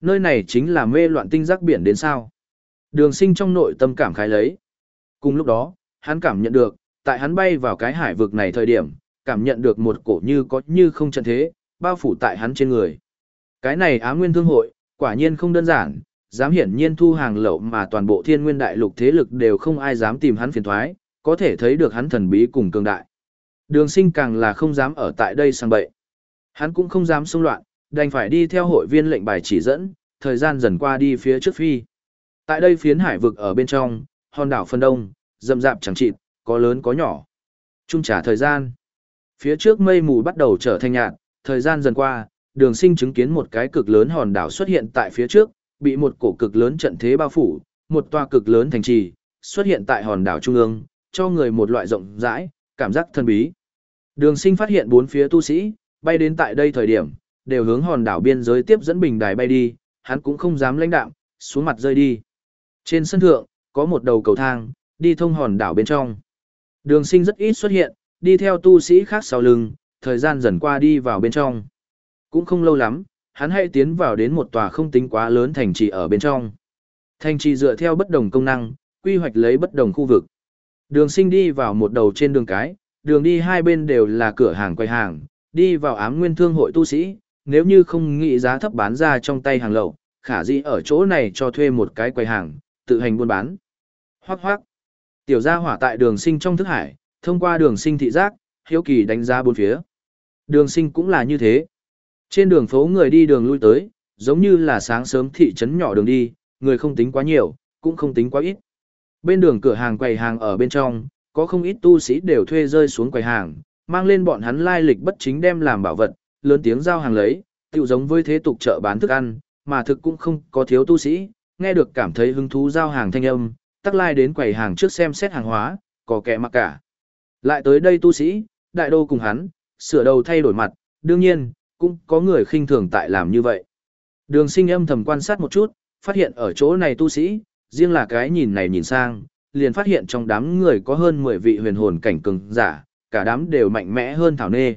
Nơi này chính là mê loạn tinh giác biển đến sao. Đường sinh trong nội tâm cảm khái lấy. Cùng lúc đó, hắn cảm nhận được, tại hắn bay vào cái hải vực này thời điểm, cảm nhận được một cổ như có như không chân thế, bao phủ tại hắn trên người. Cái này á nguyên thương hội, quả nhiên không đơn giản, dám hiển nhiên thu hàng lậu mà toàn bộ thiên nguyên đại lục thế lực đều không ai dám tìm hắn phiền thoái, có thể thấy được hắn thần bí cùng cường đại. Đường sinh càng là không dám ở tại đây sang bậy. Hắn cũng không dám xung loạn, đành phải đi theo hội viên lệnh bài chỉ dẫn, thời gian dần qua đi phía trước phi. Tại đây phiến hải vực ở bên trong, hòn đảo phân đông, rậm rạp chẳng chịt, có lớn có nhỏ. Trung trả thời gian. Phía trước mây mù bắt đầu trở thành nhạt, thời gian dần qua, đường sinh chứng kiến một cái cực lớn hòn đảo xuất hiện tại phía trước, bị một cổ cực lớn trận thế bao phủ, một tòa cực lớn thành trì, xuất hiện tại hòn đảo trung ương, cho người một loại rộng rãi, cảm giác thân bí. Đường sinh phát hiện bốn phía tu sĩ, bay đến tại đây thời điểm, đều hướng hòn đảo biên giới tiếp dẫn bình đài bay đi, hắn cũng không dám lãnh đạm, xuống mặt rơi đi. Trên sân thượng, có một đầu cầu thang, đi thông hòn đảo bên trong. Đường sinh rất ít xuất hiện, đi theo tu sĩ khác sau lưng, thời gian dần qua đi vào bên trong. Cũng không lâu lắm, hắn hãy tiến vào đến một tòa không tính quá lớn thành trì ở bên trong. Thành trì dựa theo bất đồng công năng, quy hoạch lấy bất đồng khu vực. Đường sinh đi vào một đầu trên đường cái, đường đi hai bên đều là cửa hàng quầy hàng, đi vào ám nguyên thương hội tu sĩ, nếu như không nghĩ giá thấp bán ra trong tay hàng lậu, khả dĩ ở chỗ này cho thuê một cái quầy hàng, tự hành buôn bán. Hoác hoác. Tiểu gia hỏa tại đường sinh trong thức hải, thông qua đường sinh thị giác, hiếu kỳ đánh giá bốn phía. Đường sinh cũng là như thế. Trên đường phố người đi đường lui tới, giống như là sáng sớm thị trấn nhỏ đường đi, người không tính quá nhiều, cũng không tính quá ít. Bên đường cửa hàng quầy hàng ở bên trong, có không ít tu sĩ đều thuê rơi xuống quầy hàng, mang lên bọn hắn lai lịch bất chính đem làm bảo vật, lớn tiếng giao hàng lấy, tự giống với thế tục chợ bán thức ăn, mà thực cũng không có thiếu tu sĩ, nghe được cảm thấy hứng thú giao hàng thanh âm, tắc lai đến quầy hàng trước xem xét hàng hóa, có kẻ mặc cả. Lại tới đây tu sĩ, đại đô cùng hắn, sửa đầu thay đổi mặt, đương nhiên, cũng có người khinh thường tại làm như vậy. Đường sinh âm thầm quan sát một chút, phát hiện ở chỗ này tu sĩ, riêng là cái nhìn này nhìn sang, liền phát hiện trong đám người có hơn 10 vị huyền hồn cảnh cường giả, cả đám đều mạnh mẽ hơn thảo nê.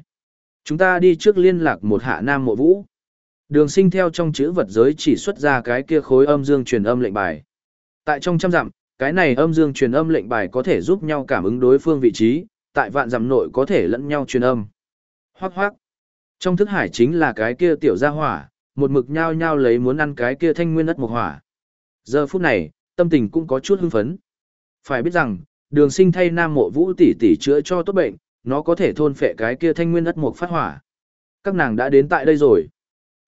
Chúng ta đi trước liên lạc một hạ nam mộ vũ. Đường sinh theo trong chữ vật giới chỉ xuất ra cái kia khối âm dương truyền âm lệnh bài. Tại trong trăm dặm, cái này âm dương truyền âm lệnh bài có thể giúp nhau cảm ứng đối phương vị trí, tại vạn dặm nội có thể lẫn nhau truyền âm. Hoác hoác. Trong thức hải chính là cái kia tiểu gia hỏa, một mực nhao nhao lấy muốn ăn cái kia thanh nguyên đất mộc hỏa. Giờ phút này, tâm tình cũng có chút hưng phấn. Phải biết rằng, đường sinh thay nam mộ vũ tỷ tỷ chữa cho tốt bệnh, nó có thể thôn phệ cái kia thanh nguyên đất mộc phát hỏa. Các nàng đã đến tại đây rồi.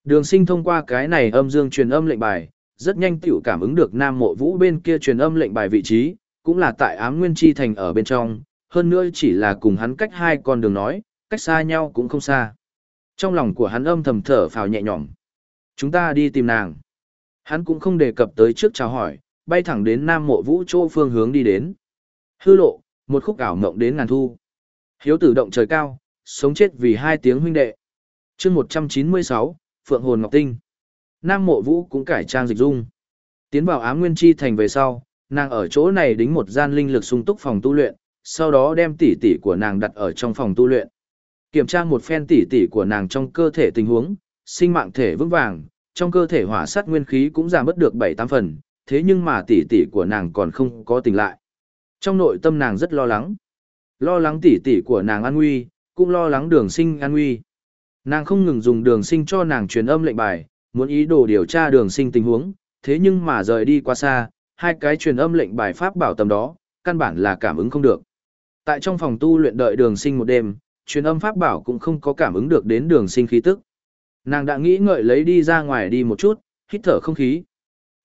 Đường sinh thông qua cái này âm dương truyền âm lệnh bài, rất nhanh tiểu cảm ứng được nam mộ vũ bên kia truyền âm lệnh bài vị trí, cũng là tại ám nguyên chi thành ở bên trong, hơn nữa chỉ là cùng hắn cách hai con đường nói, cách xa nhau cũng không xa. Trong lòng của hắn âm thầm thở phào nhẹ nhõm. Chúng ta đi tìm nàng. Hắn cũng không đề cập tới trước chào hỏi, bay thẳng đến Nam Mộ Vũ chỗ phương hướng đi đến. Hư lộ, một khúc ảo mộng đến ngàn thu. Hiếu tử động trời cao, sống chết vì hai tiếng huynh đệ. chương 196, Phượng Hồn Ngọc Tinh. Nam Mộ Vũ cũng cải trang dịch dung. Tiến vào ám nguyên chi thành về sau, nàng ở chỗ này đính một gian linh lực sung túc phòng tu luyện, sau đó đem tỷ tỷ của nàng đặt ở trong phòng tu luyện. Kiểm tra một phen tỷ tỷ của nàng trong cơ thể tình huống, sinh mạng thể vững vàng, trong cơ thể hỏa sát nguyên khí cũng giảm mất được 7-8 phần, thế nhưng mà tỷ tỷ của nàng còn không có tỉnh lại. Trong nội tâm nàng rất lo lắng. Lo lắng tỷ tỷ của nàng an nguy, cũng lo lắng đường sinh an nguy. Nàng không ngừng dùng đường sinh cho nàng truyền âm lệnh bài, muốn ý đồ điều tra đường sinh tình huống, thế nhưng mà rời đi quá xa, hai cái truyền âm lệnh bài pháp bảo tầm đó, căn bản là cảm ứng không được. Tại trong phòng tu luyện đợi đường sinh một đêm, truyền âm pháp bảo cũng không có cảm ứng được đến đường sinh khí tức. Nàng đã nghĩ ngợi lấy đi ra ngoài đi một chút, hít thở không khí.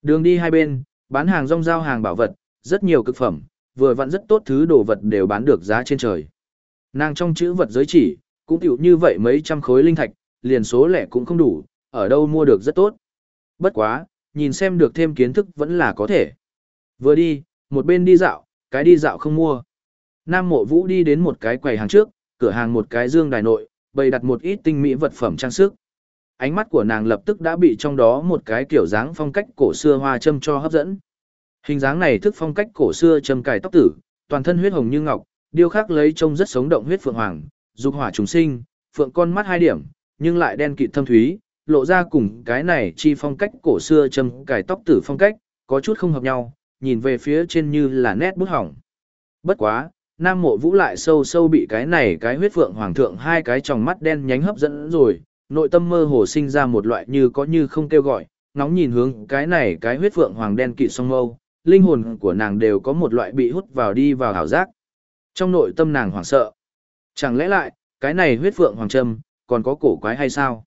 Đường đi hai bên, bán hàng rong giao hàng bảo vật, rất nhiều cực phẩm, vừa vặn rất tốt thứ đồ vật đều bán được giá trên trời. Nàng trong chữ vật giới chỉ, cũng tiểu như vậy mấy trăm khối linh thạch, liền số lẻ cũng không đủ, ở đâu mua được rất tốt. Bất quá, nhìn xem được thêm kiến thức vẫn là có thể. Vừa đi, một bên đi dạo, cái đi dạo không mua. Nam mộ vũ đi đến một cái quầy hàng trước, cửa hàng một cái dương đài nội, bày đặt một ít tinh mỹ vật phẩm trang sức. Ánh mắt của nàng lập tức đã bị trong đó một cái kiểu dáng phong cách cổ xưa hoa châm cho hấp dẫn. Hình dáng này thức phong cách cổ xưa châm cài tóc tử, toàn thân huyết hồng như ngọc, điêu khắc lấy trông rất sống động huyết phượng hoàng, dục hỏa trùng sinh, phượng con mắt hai điểm, nhưng lại đen kịt thâm thúy, lộ ra cùng cái này chi phong cách cổ xưa châm cài tóc tử phong cách, có chút không hợp nhau, nhìn về phía trên như là nét bút hỏng. Bất quá, Nam Mộ Vũ lại sâu sâu bị cái này cái huyết phượng hoàng thượng hai cái tròng mắt đen nhánh hấp dẫn rồi, nội tâm mơ hồ sinh ra một loại như có như không kêu gọi, nóng nhìn hướng cái này cái huyết phượng hoàng đen kỵ song mâu, linh hồn của nàng đều có một loại bị hút vào đi vào hảo giác. Trong nội tâm nàng hoảng sợ. Chẳng lẽ lại, cái này huyết phượng hoàng trâm, còn có cổ quái hay sao?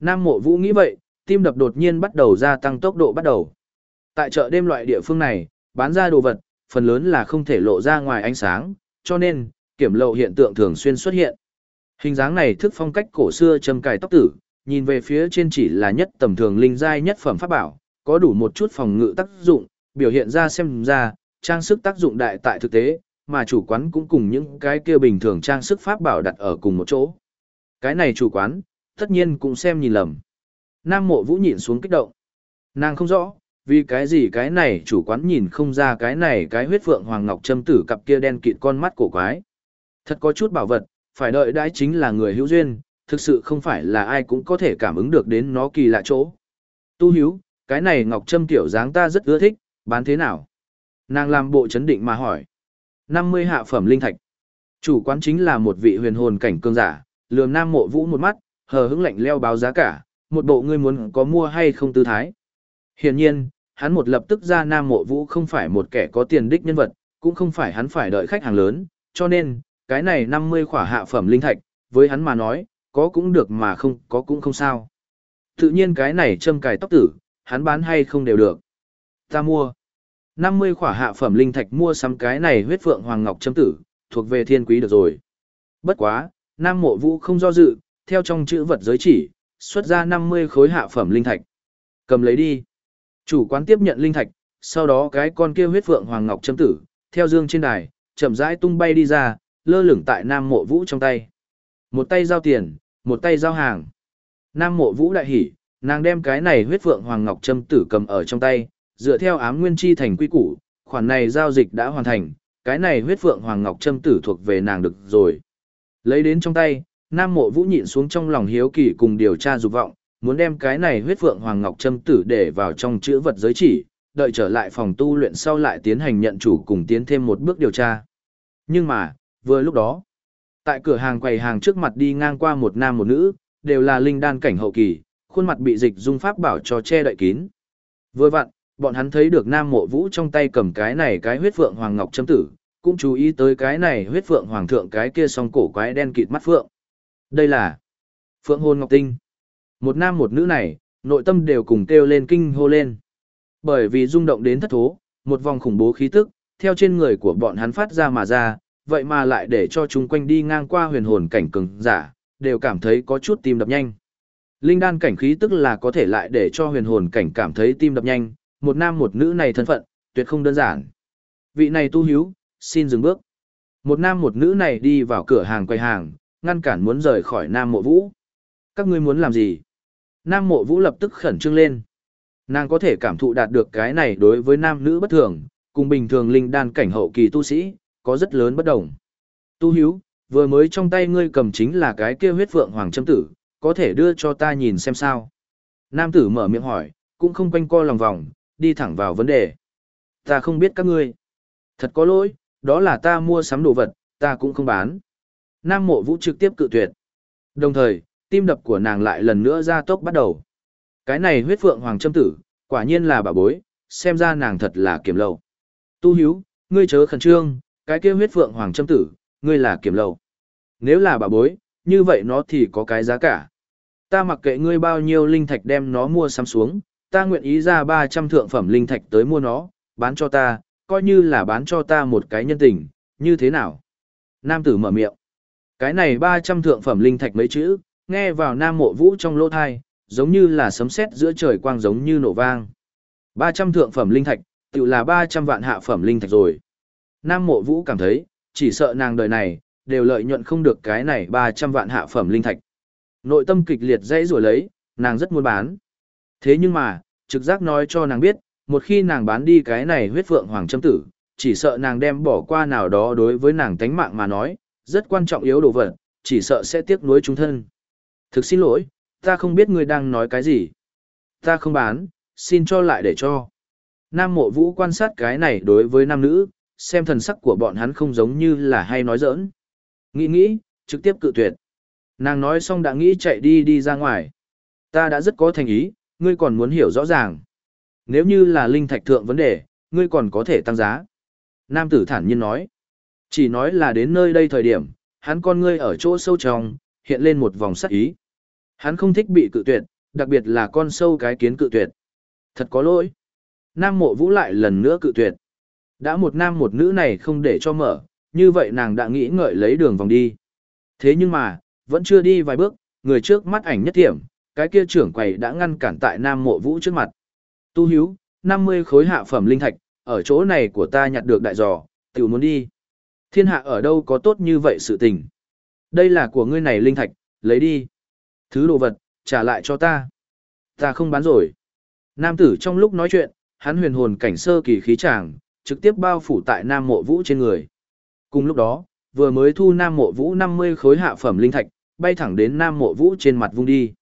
Nam mộ vũ nghĩ vậy, tim đập đột nhiên bắt đầu gia tăng tốc độ bắt đầu. Tại chợ đêm loại địa phương này, bán ra đồ vật, phần lớn là không thể lộ ra ngoài ánh sáng, cho nên, kiểm lậu hiện tượng thường xuyên xuất hiện. Hình dáng này thức phong cách cổ xưa châm cài tóc tử, nhìn về phía trên chỉ là nhất tầm thường linh giai nhất phẩm pháp bảo, có đủ một chút phòng ngự tác dụng, biểu hiện ra xem ra, trang sức tác dụng đại tại thực tế, mà chủ quán cũng cùng những cái kia bình thường trang sức pháp bảo đặt ở cùng một chỗ. Cái này chủ quán, tất nhiên cũng xem nhìn lầm. Nam mộ vũ nhìn xuống kích động. Nàng không rõ, vì cái gì cái này chủ quán nhìn không ra cái này cái huyết phượng hoàng ngọc châm tử cặp kia đen kịt con mắt cổ quái. Thật có chút bảo vật, phải đợi đãi chính là người hữu duyên, thực sự không phải là ai cũng có thể cảm ứng được đến nó kỳ lạ chỗ. Tu hiếu, cái này ngọc trâm tiểu dáng ta rất ưa thích, bán thế nào? Nàng làm bộ chấn định mà hỏi. 50 hạ phẩm linh thạch. Chủ quán chính là một vị huyền hồn cảnh cương giả, lườm nam mộ vũ một mắt, hờ hững lạnh leo báo giá cả, một bộ ngươi muốn có mua hay không tư thái. Hiển nhiên, hắn một lập tức ra nam mộ vũ không phải một kẻ có tiền đích nhân vật, cũng không phải hắn phải đợi khách hàng lớn, cho nên, cái này 50 khỏa hạ phẩm linh thạch, với hắn mà nói, có cũng được mà không có cũng không sao. Tự nhiên cái này châm cài tóc tử, hắn bán hay không đều được. Ta mua. 50 khỏa hạ phẩm linh thạch mua sắm cái này huyết phượng hoàng ngọc châm tử, thuộc về thiên quý được rồi. Bất quá, Nam Mộ Vũ không do dự, theo trong chữ vật giới chỉ, xuất ra 50 khối hạ phẩm linh thạch. Cầm lấy đi. Chủ quán tiếp nhận linh thạch, sau đó cái con kia huyết phượng hoàng ngọc châm tử, theo dương trên đài, chậm rãi tung bay đi ra, lơ lửng tại Nam Mộ Vũ trong tay. Một tay giao tiền, một tay giao hàng. Nam mộ vũ đại hỉ, nàng đem cái này huyết phượng hoàng ngọc châm tử cầm ở trong tay, dựa theo ám nguyên chi thành quy củ, khoản này giao dịch đã hoàn thành, cái này huyết phượng hoàng ngọc châm tử thuộc về nàng được rồi. Lấy đến trong tay, Nam mộ vũ nhịn xuống trong lòng hiếu kỳ cùng điều tra dục vọng, muốn đem cái này huyết phượng hoàng ngọc châm tử để vào trong chữ vật giới chỉ, đợi trở lại phòng tu luyện sau lại tiến hành nhận chủ cùng tiến thêm một bước điều tra. Nhưng mà, vừa lúc đó, tại cửa hàng quầy hàng trước mặt đi ngang qua một nam một nữ, đều là linh đan cảnh hậu kỳ, khuôn mặt bị dịch dung pháp bảo cho che đậy kín. Vừa vặn, bọn hắn thấy được nam mộ vũ trong tay cầm cái này cái huyết phượng hoàng ngọc châm tử, cũng chú ý tới cái này huyết phượng hoàng thượng cái kia song cổ quái đen kịt mắt phượng. Đây là Phượng Hồn Ngọc Tinh. Một nam một nữ này, nội tâm đều cùng kêu lên kinh hô lên. Bởi vì rung động đến thất thố, một vòng khủng bố khí tức, theo trên người của bọn hắn phát ra mà ra, vậy mà lại để cho chúng quanh đi ngang qua huyền hồn cảnh cường giả, đều cảm thấy có chút tim đập nhanh. Linh đan cảnh khí tức là có thể lại để cho huyền hồn cảnh cảm thấy tim đập nhanh, một nam một nữ này thân phận, tuyệt không đơn giản. Vị này tu hiếu, xin dừng bước. Một nam một nữ này đi vào cửa hàng quầy hàng, ngăn cản muốn rời khỏi Nam Mộ Vũ. Các ngươi muốn làm gì? Nam Mộ Vũ lập tức khẩn trương lên. Nàng có thể cảm thụ đạt được cái này đối với nam nữ bất thường, cùng bình thường linh đan cảnh hậu kỳ tu sĩ, có rất lớn bất đồng. Tu hiếu, vừa mới trong tay ngươi cầm chính là cái kia huyết phượng hoàng châm tử, có thể đưa cho ta nhìn xem sao. Nam tử mở miệng hỏi, cũng không quanh co lòng vòng, đi thẳng vào vấn đề. Ta không biết các ngươi. Thật có lỗi, đó là ta mua sắm đồ vật, ta cũng không bán. Nam mộ vũ trực tiếp cự tuyệt. Đồng thời, tim đập của nàng lại lần nữa ra tốc bắt đầu. Cái này huyết phượng hoàng châm tử, quả nhiên là bà bối, xem ra nàng thật là kiểm lầu. Tu hiếu, ngươi chớ khẩn trương, cái kia huyết phượng hoàng châm tử, ngươi là kiểm lầu. Nếu là bà bối, như vậy nó thì có cái giá cả. Ta mặc kệ ngươi bao nhiêu linh thạch đem nó mua sắm xuống, ta nguyện ý ra 300 thượng phẩm linh thạch tới mua nó, bán cho ta, coi như là bán cho ta một cái nhân tình, như thế nào? Nam tử mở miệng. Cái này 300 thượng phẩm linh thạch mấy chữ, nghe vào nam mộ vũ trong lỗ thai, giống như là sấm sét giữa trời quang giống như nổ vang. 300 thượng phẩm linh thạch, tự là 300 vạn hạ phẩm linh thạch rồi. Nam mộ vũ cảm thấy, chỉ sợ nàng đời này, đều lợi nhuận không được cái này 300 vạn hạ phẩm linh thạch. Nội tâm kịch liệt dãy rủa lấy, nàng rất muốn bán. Thế nhưng mà, trực giác nói cho nàng biết, một khi nàng bán đi cái này huyết vượng hoàng châm tử, chỉ sợ nàng đem bỏ qua nào đó đối với nàng tánh mạng mà nói, rất quan trọng yếu đồ vật, chỉ sợ sẽ tiếc nuối chúng thân. Thực xin lỗi, ta không biết ngươi đang nói cái gì. Ta không bán, xin cho lại để cho. Nam mộ vũ quan sát cái này đối với nam nữ, xem thần sắc của bọn hắn không giống như là hay nói giỡn. Nghĩ nghĩ, trực tiếp cự tuyệt. Nàng nói xong đã nghĩ chạy đi đi ra ngoài. Ta đã rất có thành ý, ngươi còn muốn hiểu rõ ràng. Nếu như là linh thạch thượng vấn đề, ngươi còn có thể tăng giá. Nam tử thản nhiên nói. Chỉ nói là đến nơi đây thời điểm, hắn con ngươi ở chỗ sâu trong, hiện lên một vòng sắc ý. Hắn không thích bị cự tuyệt, đặc biệt là con sâu cái kiến cự tuyệt. Thật có lỗi. Nam mộ vũ lại lần nữa cự tuyệt. Đã một nam một nữ này không để cho mở, như vậy nàng đã nghĩ ngợi lấy đường vòng đi. Thế nhưng mà, vẫn chưa đi vài bước, người trước mắt ảnh nhất thiểm, cái kia trưởng quầy đã ngăn cản tại nam mộ vũ trước mặt. Tu hiếu, 50 khối hạ phẩm linh thạch, ở chỗ này của ta nhặt được đại giò, tiểu muốn đi. Thiên hạ ở đâu có tốt như vậy sự tình. Đây là của ngươi này linh thạch, lấy đi. Thứ đồ vật, trả lại cho ta. Ta không bán rồi. Nam tử trong lúc nói chuyện, hắn huyền hồn cảnh sơ kỳ khí tràng, trực tiếp bao phủ tại Nam Mộ Vũ trên người. Cùng lúc đó, vừa mới thu Nam Mộ Vũ 50 khối hạ phẩm linh thạch, bay thẳng đến Nam Mộ Vũ trên mặt vung đi.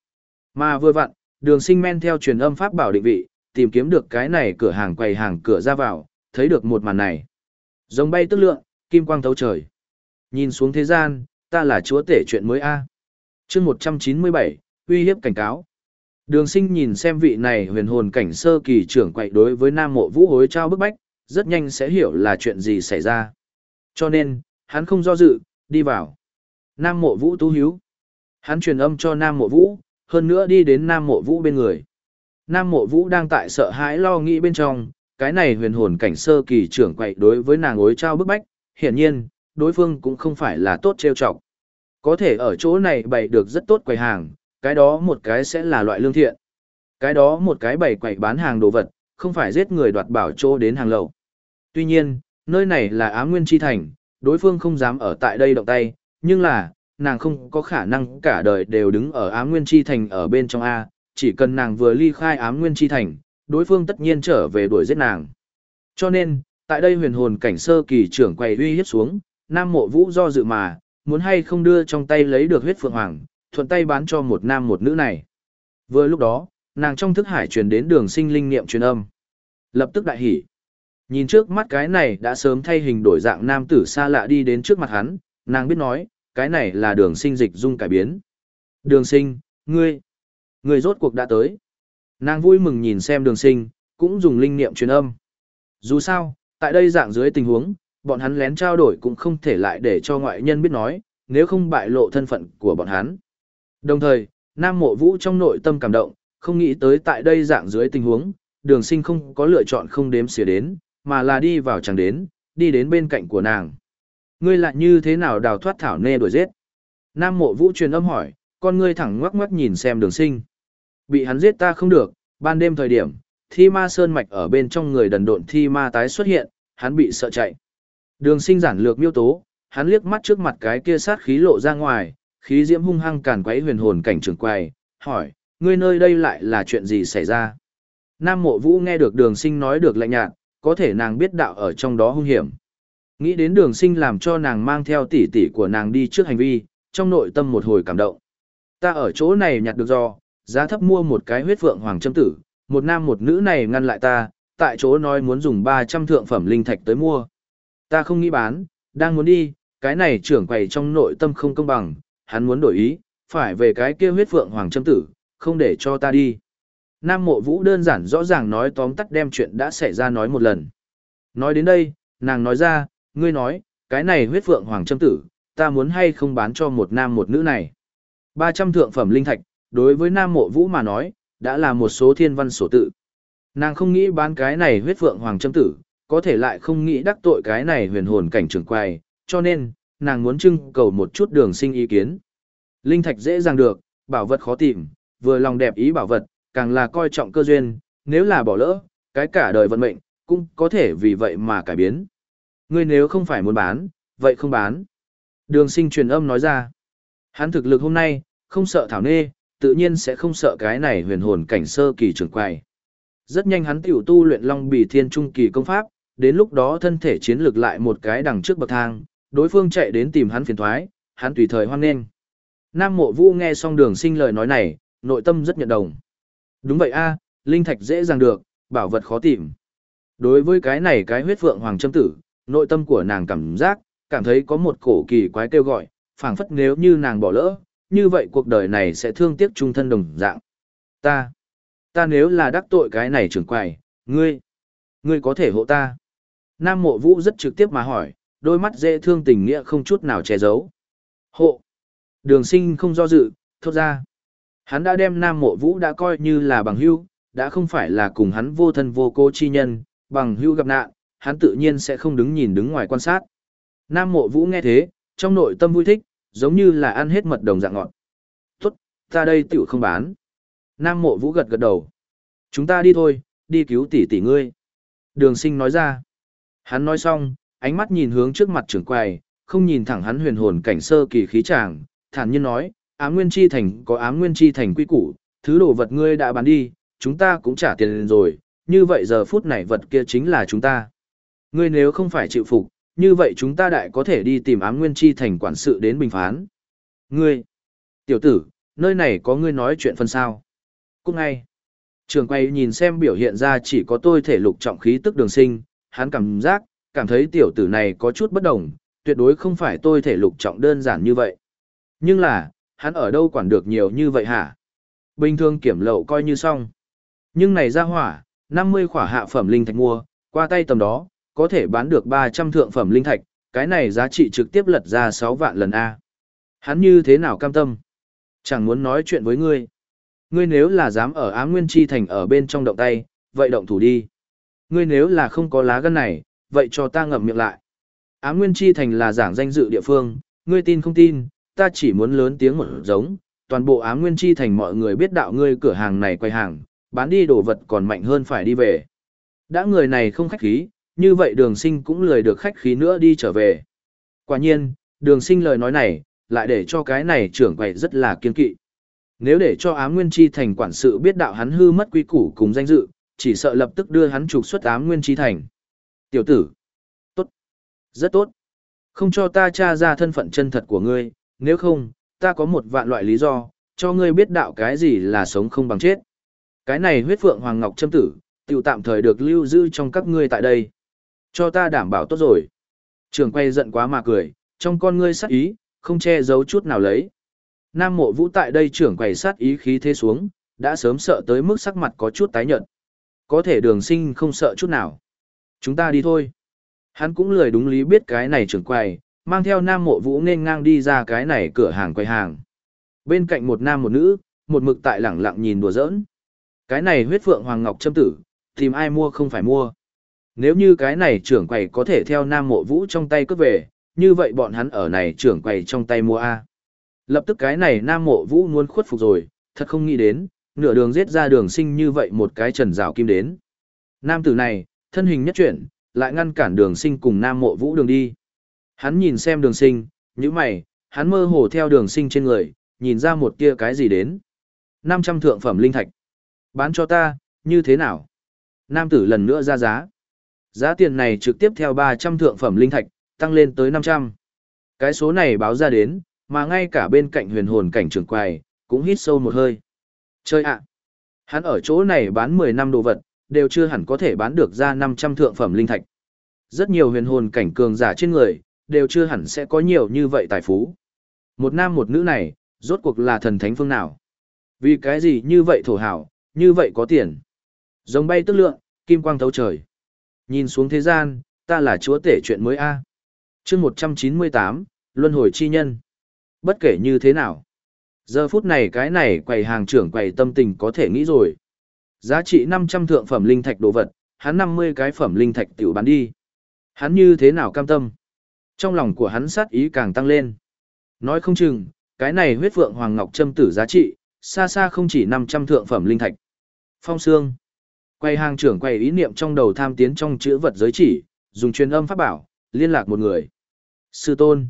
Mà vừa vặn, đường sinh men theo truyền âm pháp bảo định vị, tìm kiếm được cái này cửa hàng quầy hàng cửa ra vào, thấy được một màn này. Giống bay tức lượng, kim quang thấu trời. Nhìn xuống thế gian, ta là chúa tể chuyện mới A. chương 197, uy hiếp cảnh cáo. Đường sinh nhìn xem vị này huyền hồn cảnh sơ kỳ trưởng quậy đối với nam mộ vũ hối trao bức bách, rất nhanh sẽ hiểu là chuyện gì xảy ra. Cho nên, hắn không do dự, đi vào. Nam mộ vũ tú hiếu. Hắn truyền âm cho nam mộ vũ, hơn nữa đi đến nam mộ vũ bên người. Nam mộ vũ đang tại sợ hãi lo nghĩ bên trong, cái này huyền hồn cảnh sơ kỳ trưởng quậy đối với nàng ối trao bức bách, hiển nhiên, đối phương cũng không phải là tốt trêu chọc. Có thể ở chỗ này bày được rất tốt quầy hàng, cái đó một cái sẽ là loại lương thiện. Cái đó một cái bày quầy bán hàng đồ vật, không phải giết người đoạt bảo chỗ đến hàng lầu. Tuy nhiên, nơi này là Á Nguyên Chi Thành, đối phương không dám ở tại đây động tay, nhưng là, nàng không có khả năng cả đời đều đứng ở ám nguyên chi thành ở bên trong A, chỉ cần nàng vừa ly khai ám nguyên chi thành, đối phương tất nhiên trở về đuổi giết nàng. Cho nên, tại đây huyền hồn cảnh sơ kỳ trưởng quầy uy hiếp xuống, nam mộ vũ do dự mà, muốn hay không đưa trong tay lấy được huyết phượng hoàng, thuận tay bán cho một nam một nữ này. Vừa lúc đó, nàng trong thức hải truyền đến đường sinh linh niệm truyền âm. Lập tức đại hỉ. Nhìn trước mắt cái này đã sớm thay hình đổi dạng nam tử xa lạ đi đến trước mặt hắn, nàng biết nói, cái này là đường sinh dịch dung cải biến. Đường sinh, ngươi, ngươi rốt cuộc đã tới. Nàng vui mừng nhìn xem đường sinh, cũng dùng linh niệm truyền âm. Dù sao, tại đây dạng dưới tình huống, bọn hắn lén trao đổi cũng không thể lại để cho ngoại nhân biết nói, nếu không bại lộ thân phận của bọn hắn. Đồng thời, Nam Mộ Vũ trong nội tâm cảm động, không nghĩ tới tại đây dạng dưới tình huống, đường sinh không có lựa chọn không đếm xỉa đến, mà là đi vào chẳng đến, đi đến bên cạnh của nàng. Ngươi lại như thế nào đào thoát thảo nê đuổi giết? Nam Mộ Vũ truyền âm hỏi, con ngươi thẳng ngoắc ngoắc nhìn xem đường sinh. Bị hắn giết ta không được, ban đêm thời điểm, thi ma sơn mạch ở bên trong người đần độn thi ma tái xuất hiện, hắn bị sợ chạy. Đường sinh giản lược miêu tố, hắn liếc mắt trước mặt cái kia sát khí lộ ra ngoài, khí diễm hung hăng càn quấy huyền hồn cảnh trường quầy, hỏi, ngươi nơi đây lại là chuyện gì xảy ra? Nam mộ vũ nghe được đường sinh nói được lạnh nhạt, có thể nàng biết đạo ở trong đó hung hiểm. Nghĩ đến đường sinh làm cho nàng mang theo tỷ tỷ của nàng đi trước hành vi, trong nội tâm một hồi cảm động. Ta ở chỗ này nhặt được do, giá thấp mua một cái huyết phượng hoàng châm tử, một nam một nữ này ngăn lại ta, tại chỗ nói muốn dùng 300 thượng phẩm linh thạch tới mua. Ta không nghĩ bán, đang muốn đi, cái này trưởng quầy trong nội tâm không công bằng, hắn muốn đổi ý, phải về cái kia huyết phượng hoàng châm tử, không để cho ta đi. Nam mộ vũ đơn giản rõ ràng nói tóm tắt đem chuyện đã xảy ra nói một lần. Nói đến đây, nàng nói ra, ngươi nói, cái này huyết phượng hoàng châm tử, ta muốn hay không bán cho một nam một nữ này. 300 thượng phẩm linh thạch, đối với nam mộ vũ mà nói, đã là một số thiên văn sổ tự. Nàng không nghĩ bán cái này huyết phượng hoàng châm tử, có thể lại không nghĩ đắc tội cái này huyền hồn cảnh trường quay, cho nên, nàng muốn trưng cầu một chút đường sinh ý kiến. Linh thạch dễ dàng được, bảo vật khó tìm, vừa lòng đẹp ý bảo vật, càng là coi trọng cơ duyên, nếu là bỏ lỡ, cái cả đời vận mệnh, cũng có thể vì vậy mà cải biến. Ngươi nếu không phải muốn bán, vậy không bán. Đường sinh truyền âm nói ra. Hắn thực lực hôm nay, không sợ thảo nê, tự nhiên sẽ không sợ cái này huyền hồn cảnh sơ kỳ trưởng quầy. Rất nhanh hắn tiểu tu luyện Long Bì Thiên trung kỳ công pháp, đến lúc đó thân thể chiến lược lại một cái đằng trước bậc thang, đối phương chạy đến tìm hắn phiền thoái, hắn tùy thời hoan nghênh. Nam Mộ Vũ nghe xong Đường Sinh lời nói này, nội tâm rất nhận đồng. Đúng vậy a, linh thạch dễ dàng được, bảo vật khó tìm. Đối với cái này cái huyết phượng hoàng châm tử, nội tâm của nàng cảm giác, cảm thấy có một cổ kỳ quái kêu gọi, phảng phất nếu như nàng bỏ lỡ, như vậy cuộc đời này sẽ thương tiếc trung thân đồng dạng. Ta, ta nếu là đắc tội cái này trưởng quầy, ngươi, ngươi có thể hộ ta. Nam mộ vũ rất trực tiếp mà hỏi, đôi mắt dễ thương tình nghĩa không chút nào che giấu. Hộ. Đường sinh không do dự, thốt ra. Hắn đã đem Nam mộ vũ đã coi như là bằng hưu, đã không phải là cùng hắn vô thân vô cố chi nhân, bằng hưu gặp nạn, hắn tự nhiên sẽ không đứng nhìn đứng ngoài quan sát. Nam mộ vũ nghe thế, trong nội tâm vui thích, giống như là ăn hết mật đồng dạng ngọt. Tốt, ta đây tiểu không bán. Nam mộ vũ gật gật đầu. Chúng ta đi thôi, đi cứu tỷ tỷ ngươi. Đường sinh nói ra. Hắn nói xong, ánh mắt nhìn hướng trước mặt trưởng quầy, không nhìn thẳng hắn huyền hồn cảnh sơ kỳ khí tràng, thản nhiên nói, ám nguyên chi thành có ám nguyên chi thành quy củ, thứ đồ vật ngươi đã bán đi, chúng ta cũng trả tiền rồi, như vậy giờ phút này vật kia chính là chúng ta. Ngươi nếu không phải chịu phục, như vậy chúng ta đại có thể đi tìm ám nguyên chi thành quản sự đến bình phán. Ngươi, tiểu tử, nơi này có ngươi nói chuyện phân sao. Cúc ngay. Trường quay nhìn xem biểu hiện ra chỉ có tôi thể lục trọng khí tức đường sinh, hắn cảm giác, cảm thấy tiểu tử này có chút bất đồng, tuyệt đối không phải tôi thể lục trọng đơn giản như vậy. Nhưng là, hắn ở đâu quản được nhiều như vậy hả? Bình thường kiểm lậu coi như xong. Nhưng này ra hỏa, 50 khỏa hạ phẩm linh thạch mua, qua tay tầm đó, có thể bán được 300 thượng phẩm linh thạch, cái này giá trị trực tiếp lật ra 6 vạn lần A. Hắn như thế nào cam tâm? Chẳng muốn nói chuyện với ngươi. Ngươi nếu là dám ở ám nguyên chi thành ở bên trong động tay, vậy động thủ đi. Ngươi nếu là không có lá gân này, vậy cho ta ngậm miệng lại. Ám nguyên chi thành là giảng danh dự địa phương, ngươi tin không tin, ta chỉ muốn lớn tiếng một giống, toàn bộ ám nguyên chi thành mọi người biết đạo ngươi cửa hàng này quay hàng, bán đi đồ vật còn mạnh hơn phải đi về. Đã người này không khách khí, như vậy đường sinh cũng lười được khách khí nữa đi trở về. Quả nhiên, đường sinh lời nói này, lại để cho cái này trưởng quầy rất là kiên kỵ. Nếu để cho ám nguyên chi thành quản sự biết đạo hắn hư mất quy củ cùng danh dự, chỉ sợ lập tức đưa hắn trục xuất ám nguyên chi thành. Tiểu tử, tốt, rất tốt. Không cho ta tra ra thân phận chân thật của ngươi, nếu không, ta có một vạn loại lý do, cho ngươi biết đạo cái gì là sống không bằng chết. Cái này huyết phượng hoàng ngọc châm tử, tiểu tạm thời được lưu giữ trong các ngươi tại đây. Cho ta đảm bảo tốt rồi. Trường quay giận quá mà cười, trong con ngươi sát ý, không che giấu chút nào lấy. Nam mộ vũ tại đây trưởng quầy sát ý khí thế xuống, đã sớm sợ tới mức sắc mặt có chút tái nhợt. Có thể đường sinh không sợ chút nào. Chúng ta đi thôi. Hắn cũng lười đúng lý biết cái này trưởng quầy, mang theo nam mộ vũ nên ngang đi ra cái này cửa hàng quầy hàng. Bên cạnh một nam một nữ, một mực tại lẳng lặng nhìn đùa giỡn. Cái này huyết phượng hoàng ngọc châm tử, tìm ai mua không phải mua. Nếu như cái này trưởng quầy có thể theo nam mộ vũ trong tay cướp về, như vậy bọn hắn ở này trưởng quầy trong tay mua A. Lập tức cái này nam mộ vũ muốn khuất phục rồi, thật không nghĩ đến, nửa đường giết ra đường sinh như vậy một cái trần rào kim đến. Nam tử này, thân hình nhất chuyển, lại ngăn cản đường sinh cùng nam mộ vũ đường đi. Hắn nhìn xem đường sinh, như mày, hắn mơ hồ theo đường sinh trên người, nhìn ra một tia cái gì đến. 500 thượng phẩm linh thạch. Bán cho ta, như thế nào? Nam tử lần nữa ra giá. Giá tiền này trực tiếp theo 300 thượng phẩm linh thạch, tăng lên tới 500. Cái số này báo ra đến, mà ngay cả bên cạnh huyền hồn cảnh trường quầy, cũng hít sâu một hơi. Chơi ạ! Hắn ở chỗ này bán 10 năm đồ vật, đều chưa hẳn có thể bán được ra 500 thượng phẩm linh thạch. Rất nhiều huyền hồn cảnh cường giả trên người, đều chưa hẳn sẽ có nhiều như vậy tài phú. Một nam một nữ này, rốt cuộc là thần thánh phương nào? Vì cái gì như vậy thổ hảo, như vậy có tiền? Giống bay tức lượng, kim quang thấu trời. Nhìn xuống thế gian, ta là chúa tể chuyện mới A. chương 198, Luân hồi chi nhân. Bất kể như thế nào. Giờ phút này cái này quầy hàng trưởng quầy tâm tình có thể nghĩ rồi. Giá trị 500 thượng phẩm linh thạch đồ vật, hắn 50 cái phẩm linh thạch tiểu bán đi. Hắn như thế nào cam tâm? Trong lòng của hắn sát ý càng tăng lên. Nói không chừng, cái này huyết vượng hoàng ngọc châm tử giá trị, xa xa không chỉ 500 thượng phẩm linh thạch. Phong xương. Quay hàng trưởng quay ý niệm trong đầu tham tiến trong chữ vật giới chỉ, dùng truyền âm pháp bảo, liên lạc một người. Sư tôn.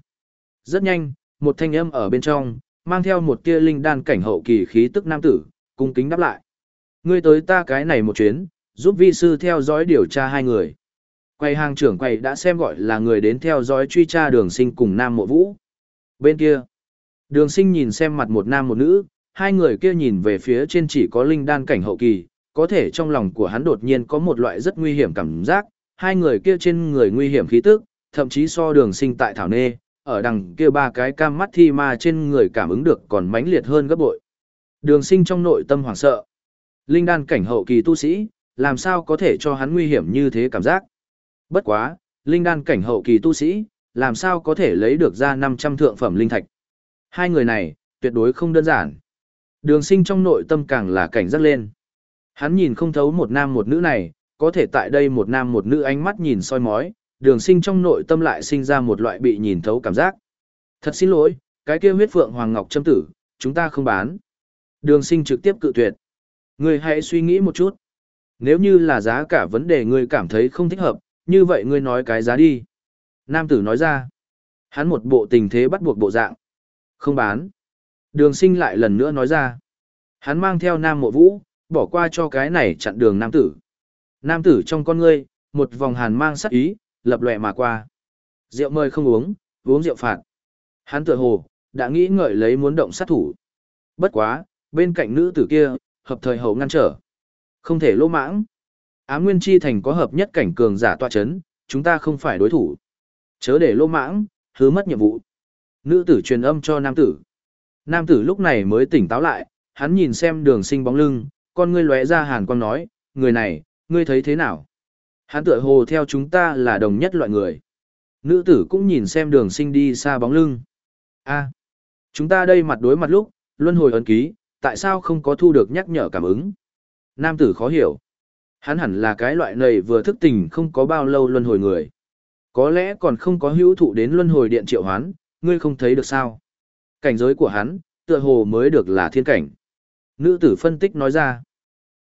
Rất nhanh, một thanh âm ở bên trong, mang theo một tia linh đan cảnh hậu kỳ khí tức nam tử, cung kính đáp lại. Ngươi tới ta cái này một chuyến, giúp vi sư theo dõi điều tra hai người. Quay hàng trưởng quay đã xem gọi là người đến theo dõi truy tra đường sinh cùng nam mộ vũ. Bên kia, đường sinh nhìn xem mặt một nam một nữ, hai người kia nhìn về phía trên chỉ có linh đan cảnh hậu kỳ, có thể trong lòng của hắn đột nhiên có một loại rất nguy hiểm cảm giác, hai người kia trên người nguy hiểm khí tức, thậm chí so đường sinh tại Thảo Nê, ở đằng kia ba cái cam mắt thi ma trên người cảm ứng được còn mãnh liệt hơn gấp bội. Đường sinh trong nội tâm hoảng sợ. Linh đan cảnh hậu kỳ tu sĩ, làm sao có thể cho hắn nguy hiểm như thế cảm giác. Bất quá, linh đan cảnh hậu kỳ tu sĩ, làm sao có thể lấy được ra 500 thượng phẩm linh thạch. Hai người này, tuyệt đối không đơn giản. Đường sinh trong nội tâm càng là cảnh giác lên. Hắn nhìn không thấu một nam một nữ này, có thể tại đây một nam một nữ ánh mắt nhìn soi mói, đường sinh trong nội tâm lại sinh ra một loại bị nhìn thấu cảm giác. Thật xin lỗi, cái kia huyết phượng hoàng ngọc châm tử, chúng ta không bán. Đường sinh trực tiếp cự tuyệt. Người hãy suy nghĩ một chút. Nếu như là giá cả vấn đề người cảm thấy không thích hợp, như vậy ngươi nói cái giá đi. Nam tử nói ra. Hắn một bộ tình thế bắt buộc bộ dạng. Không bán. Đường sinh lại lần nữa nói ra. Hắn mang theo nam mộ vũ, bỏ qua cho cái này chặn đường nam tử. Nam tử trong con ngươi, một vòng hàn mang sắc ý, lập lệ mà qua. Rượu mời không uống, uống rượu phạt. Hắn tựa hồ, đã nghĩ ngợi lấy muốn động sát thủ. Bất quá, bên cạnh nữ tử kia, hợp thời hậu ngăn trở. Không thể lỗ mãng. Á Nguyên Chi Thành có hợp nhất cảnh cường giả tọa chấn, chúng ta không phải đối thủ. Chớ để lỗ mãng, hứa mất nhiệm vụ. Nữ tử truyền âm cho nam tử. Nam tử lúc này mới tỉnh táo lại, hắn nhìn xem đường sinh bóng lưng, con ngươi lóe ra hàn quang nói, người này, ngươi thấy thế nào? Hắn tựa hồ theo chúng ta là đồng nhất loại người. Nữ tử cũng nhìn xem đường sinh đi xa bóng lưng. a chúng ta đây mặt đối mặt lúc, luân hồi ấn ký, tại sao không có thu được nhắc nhở cảm ứng? Nam tử khó hiểu. Hắn hẳn là cái loại này vừa thức tỉnh không có bao lâu luân hồi người. Có lẽ còn không có hữu thụ đến luân hồi điện triệu hoán, ngươi không thấy được sao? Cảnh giới của hắn, tựa hồ mới được là thiên cảnh. Nữ tử phân tích nói ra,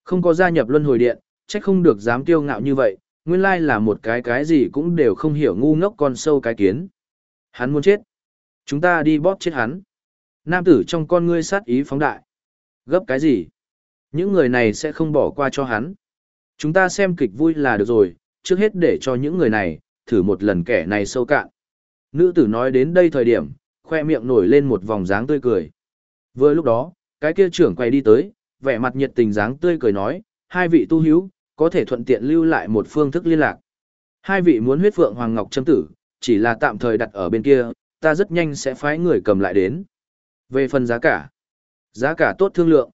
không có gia nhập luân hồi điện, chắc không được dám kiêu ngạo như vậy, nguyên lai là một cái cái gì cũng đều không hiểu ngu ngốc con sâu cái kiến. Hắn muốn chết. Chúng ta đi bóp chết hắn. Nam tử trong con ngươi sát ý phóng đại. Gấp cái gì? Những người này sẽ không bỏ qua cho hắn. Chúng ta xem kịch vui là được rồi, trước hết để cho những người này, thử một lần kẻ này sâu cạn. Nữ tử nói đến đây thời điểm, khoe miệng nổi lên một vòng dáng tươi cười. Vừa lúc đó, cái kia trưởng quay đi tới, vẻ mặt nhiệt tình dáng tươi cười nói, hai vị tu hữu, có thể thuận tiện lưu lại một phương thức liên lạc. Hai vị muốn huyết phượng hoàng ngọc châm tử, chỉ là tạm thời đặt ở bên kia, ta rất nhanh sẽ phái người cầm lại đến. Về phần giá cả, giá cả tốt thương lượng.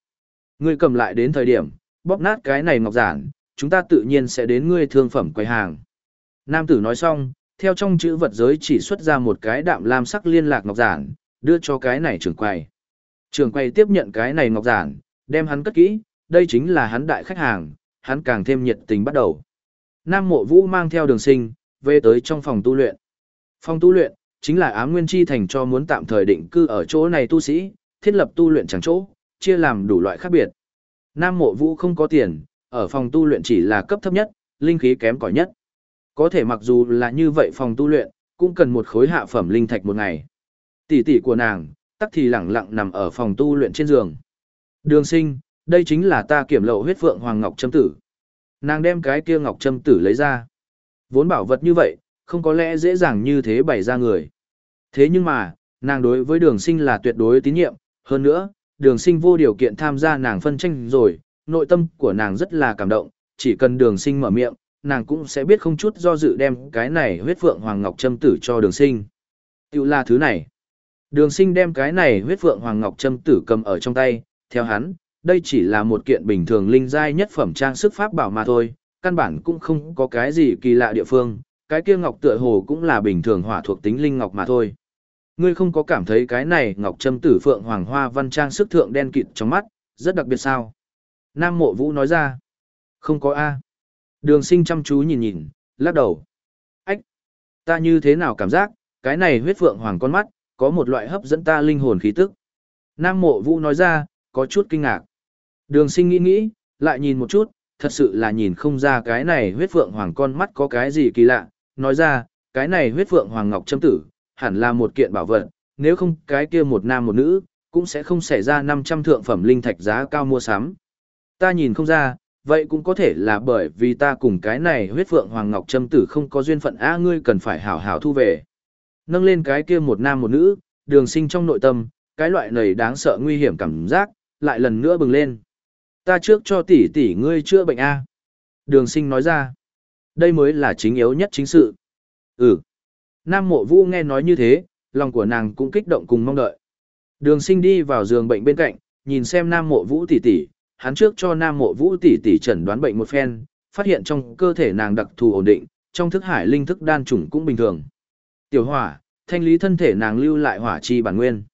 Ngươi cầm lại đến thời điểm, bóp nát cái này ngọc giản, chúng ta tự nhiên sẽ đến ngươi thương phẩm quầy hàng. Nam tử nói xong, theo trong chữ vật giới chỉ xuất ra một cái đạm lam sắc liên lạc ngọc giản, đưa cho cái này trưởng quầy. Trưởng quầy tiếp nhận cái này ngọc giản, đem hắn cất kỹ, đây chính là hắn đại khách hàng, hắn càng thêm nhiệt tình bắt đầu. Nam mộ vũ mang theo đường sinh, về tới trong phòng tu luyện. Phòng tu luyện, chính là ám nguyên chi thành cho muốn tạm thời định cư ở chỗ này tu sĩ, thiết lập tu luyện chẳng chỗ, chia làm đủ loại khác biệt. Nam mộ vũ không có tiền, ở phòng tu luyện chỉ là cấp thấp nhất, linh khí kém cỏi nhất. Có thể mặc dù là như vậy phòng tu luyện, cũng cần một khối hạ phẩm linh thạch một ngày. Tỷ tỷ của nàng, tắc thì lẳng lặng nằm ở phòng tu luyện trên giường. Đường sinh, đây chính là ta kiểm lậu huyết vượng hoàng ngọc châm tử. Nàng đem cái kia ngọc châm tử lấy ra. Vốn bảo vật như vậy, không có lẽ dễ dàng như thế bày ra người. Thế nhưng mà, nàng đối với đường sinh là tuyệt đối tín nhiệm, hơn nữa, đường sinh vô điều kiện tham gia nàng phân tranh rồi, nội tâm của nàng rất là cảm động, chỉ cần đường sinh mở miệng, nàng cũng sẽ biết không chút do dự đem cái này huyết phượng hoàng ngọc châm tử cho đường sinh. Tiểu là thứ này. Đường sinh đem cái này huyết phượng hoàng ngọc châm tử cầm ở trong tay, theo hắn, đây chỉ là một kiện bình thường linh giai nhất phẩm trang sức pháp bảo mà thôi, căn bản cũng không có cái gì kỳ lạ địa phương, cái kia ngọc tựa hồ cũng là bình thường hỏa thuộc tính linh ngọc mà thôi. Ngươi không có cảm thấy cái này ngọc châm tử phượng hoàng hoa văn trang sức thượng đen kịt trong mắt, rất đặc biệt sao? Nam mộ vũ nói ra. Không có A. Đường sinh chăm chú nhìn nhìn, lắc đầu. Ách! Ta như thế nào cảm giác, cái này huyết phượng hoàng con mắt, có một loại hấp dẫn ta linh hồn khí tức. Nam mộ vũ nói ra, có chút kinh ngạc. Đường sinh nghĩ nghĩ, lại nhìn một chút, thật sự là nhìn không ra cái này huyết phượng hoàng con mắt có cái gì kỳ lạ. Nói ra, cái này huyết phượng hoàng ngọc châm tử, hẳn là một kiện bảo vật, nếu không cái kia một nam một nữ, cũng sẽ không xảy ra 500 thượng phẩm linh thạch giá cao mua sắm. Ta nhìn không ra, vậy cũng có thể là bởi vì ta cùng cái này huyết phượng hoàng ngọc châm tử không có duyên phận a ngươi cần phải hảo hảo thu về. Nâng lên cái kia một nam một nữ, đường sinh trong nội tâm, cái loại này đáng sợ nguy hiểm cảm giác, lại lần nữa bừng lên. Ta trước cho tỷ tỷ ngươi chữa bệnh A. Đường sinh nói ra. Đây mới là chính yếu nhất chính sự. Ừ. Nam mộ vũ nghe nói như thế, lòng của nàng cũng kích động cùng mong đợi. Đường sinh đi vào giường bệnh bên cạnh, nhìn xem nam mộ vũ tỷ tỷ, hắn trước cho nam mộ vũ tỷ tỷ chẩn đoán bệnh một phen, phát hiện trong cơ thể nàng đặc thù ổn định, trong thức hải linh thức đan chủng cũng bình thường. Tiểu hỏa, thanh lý thân thể nàng lưu lại hỏa chi bản nguyên.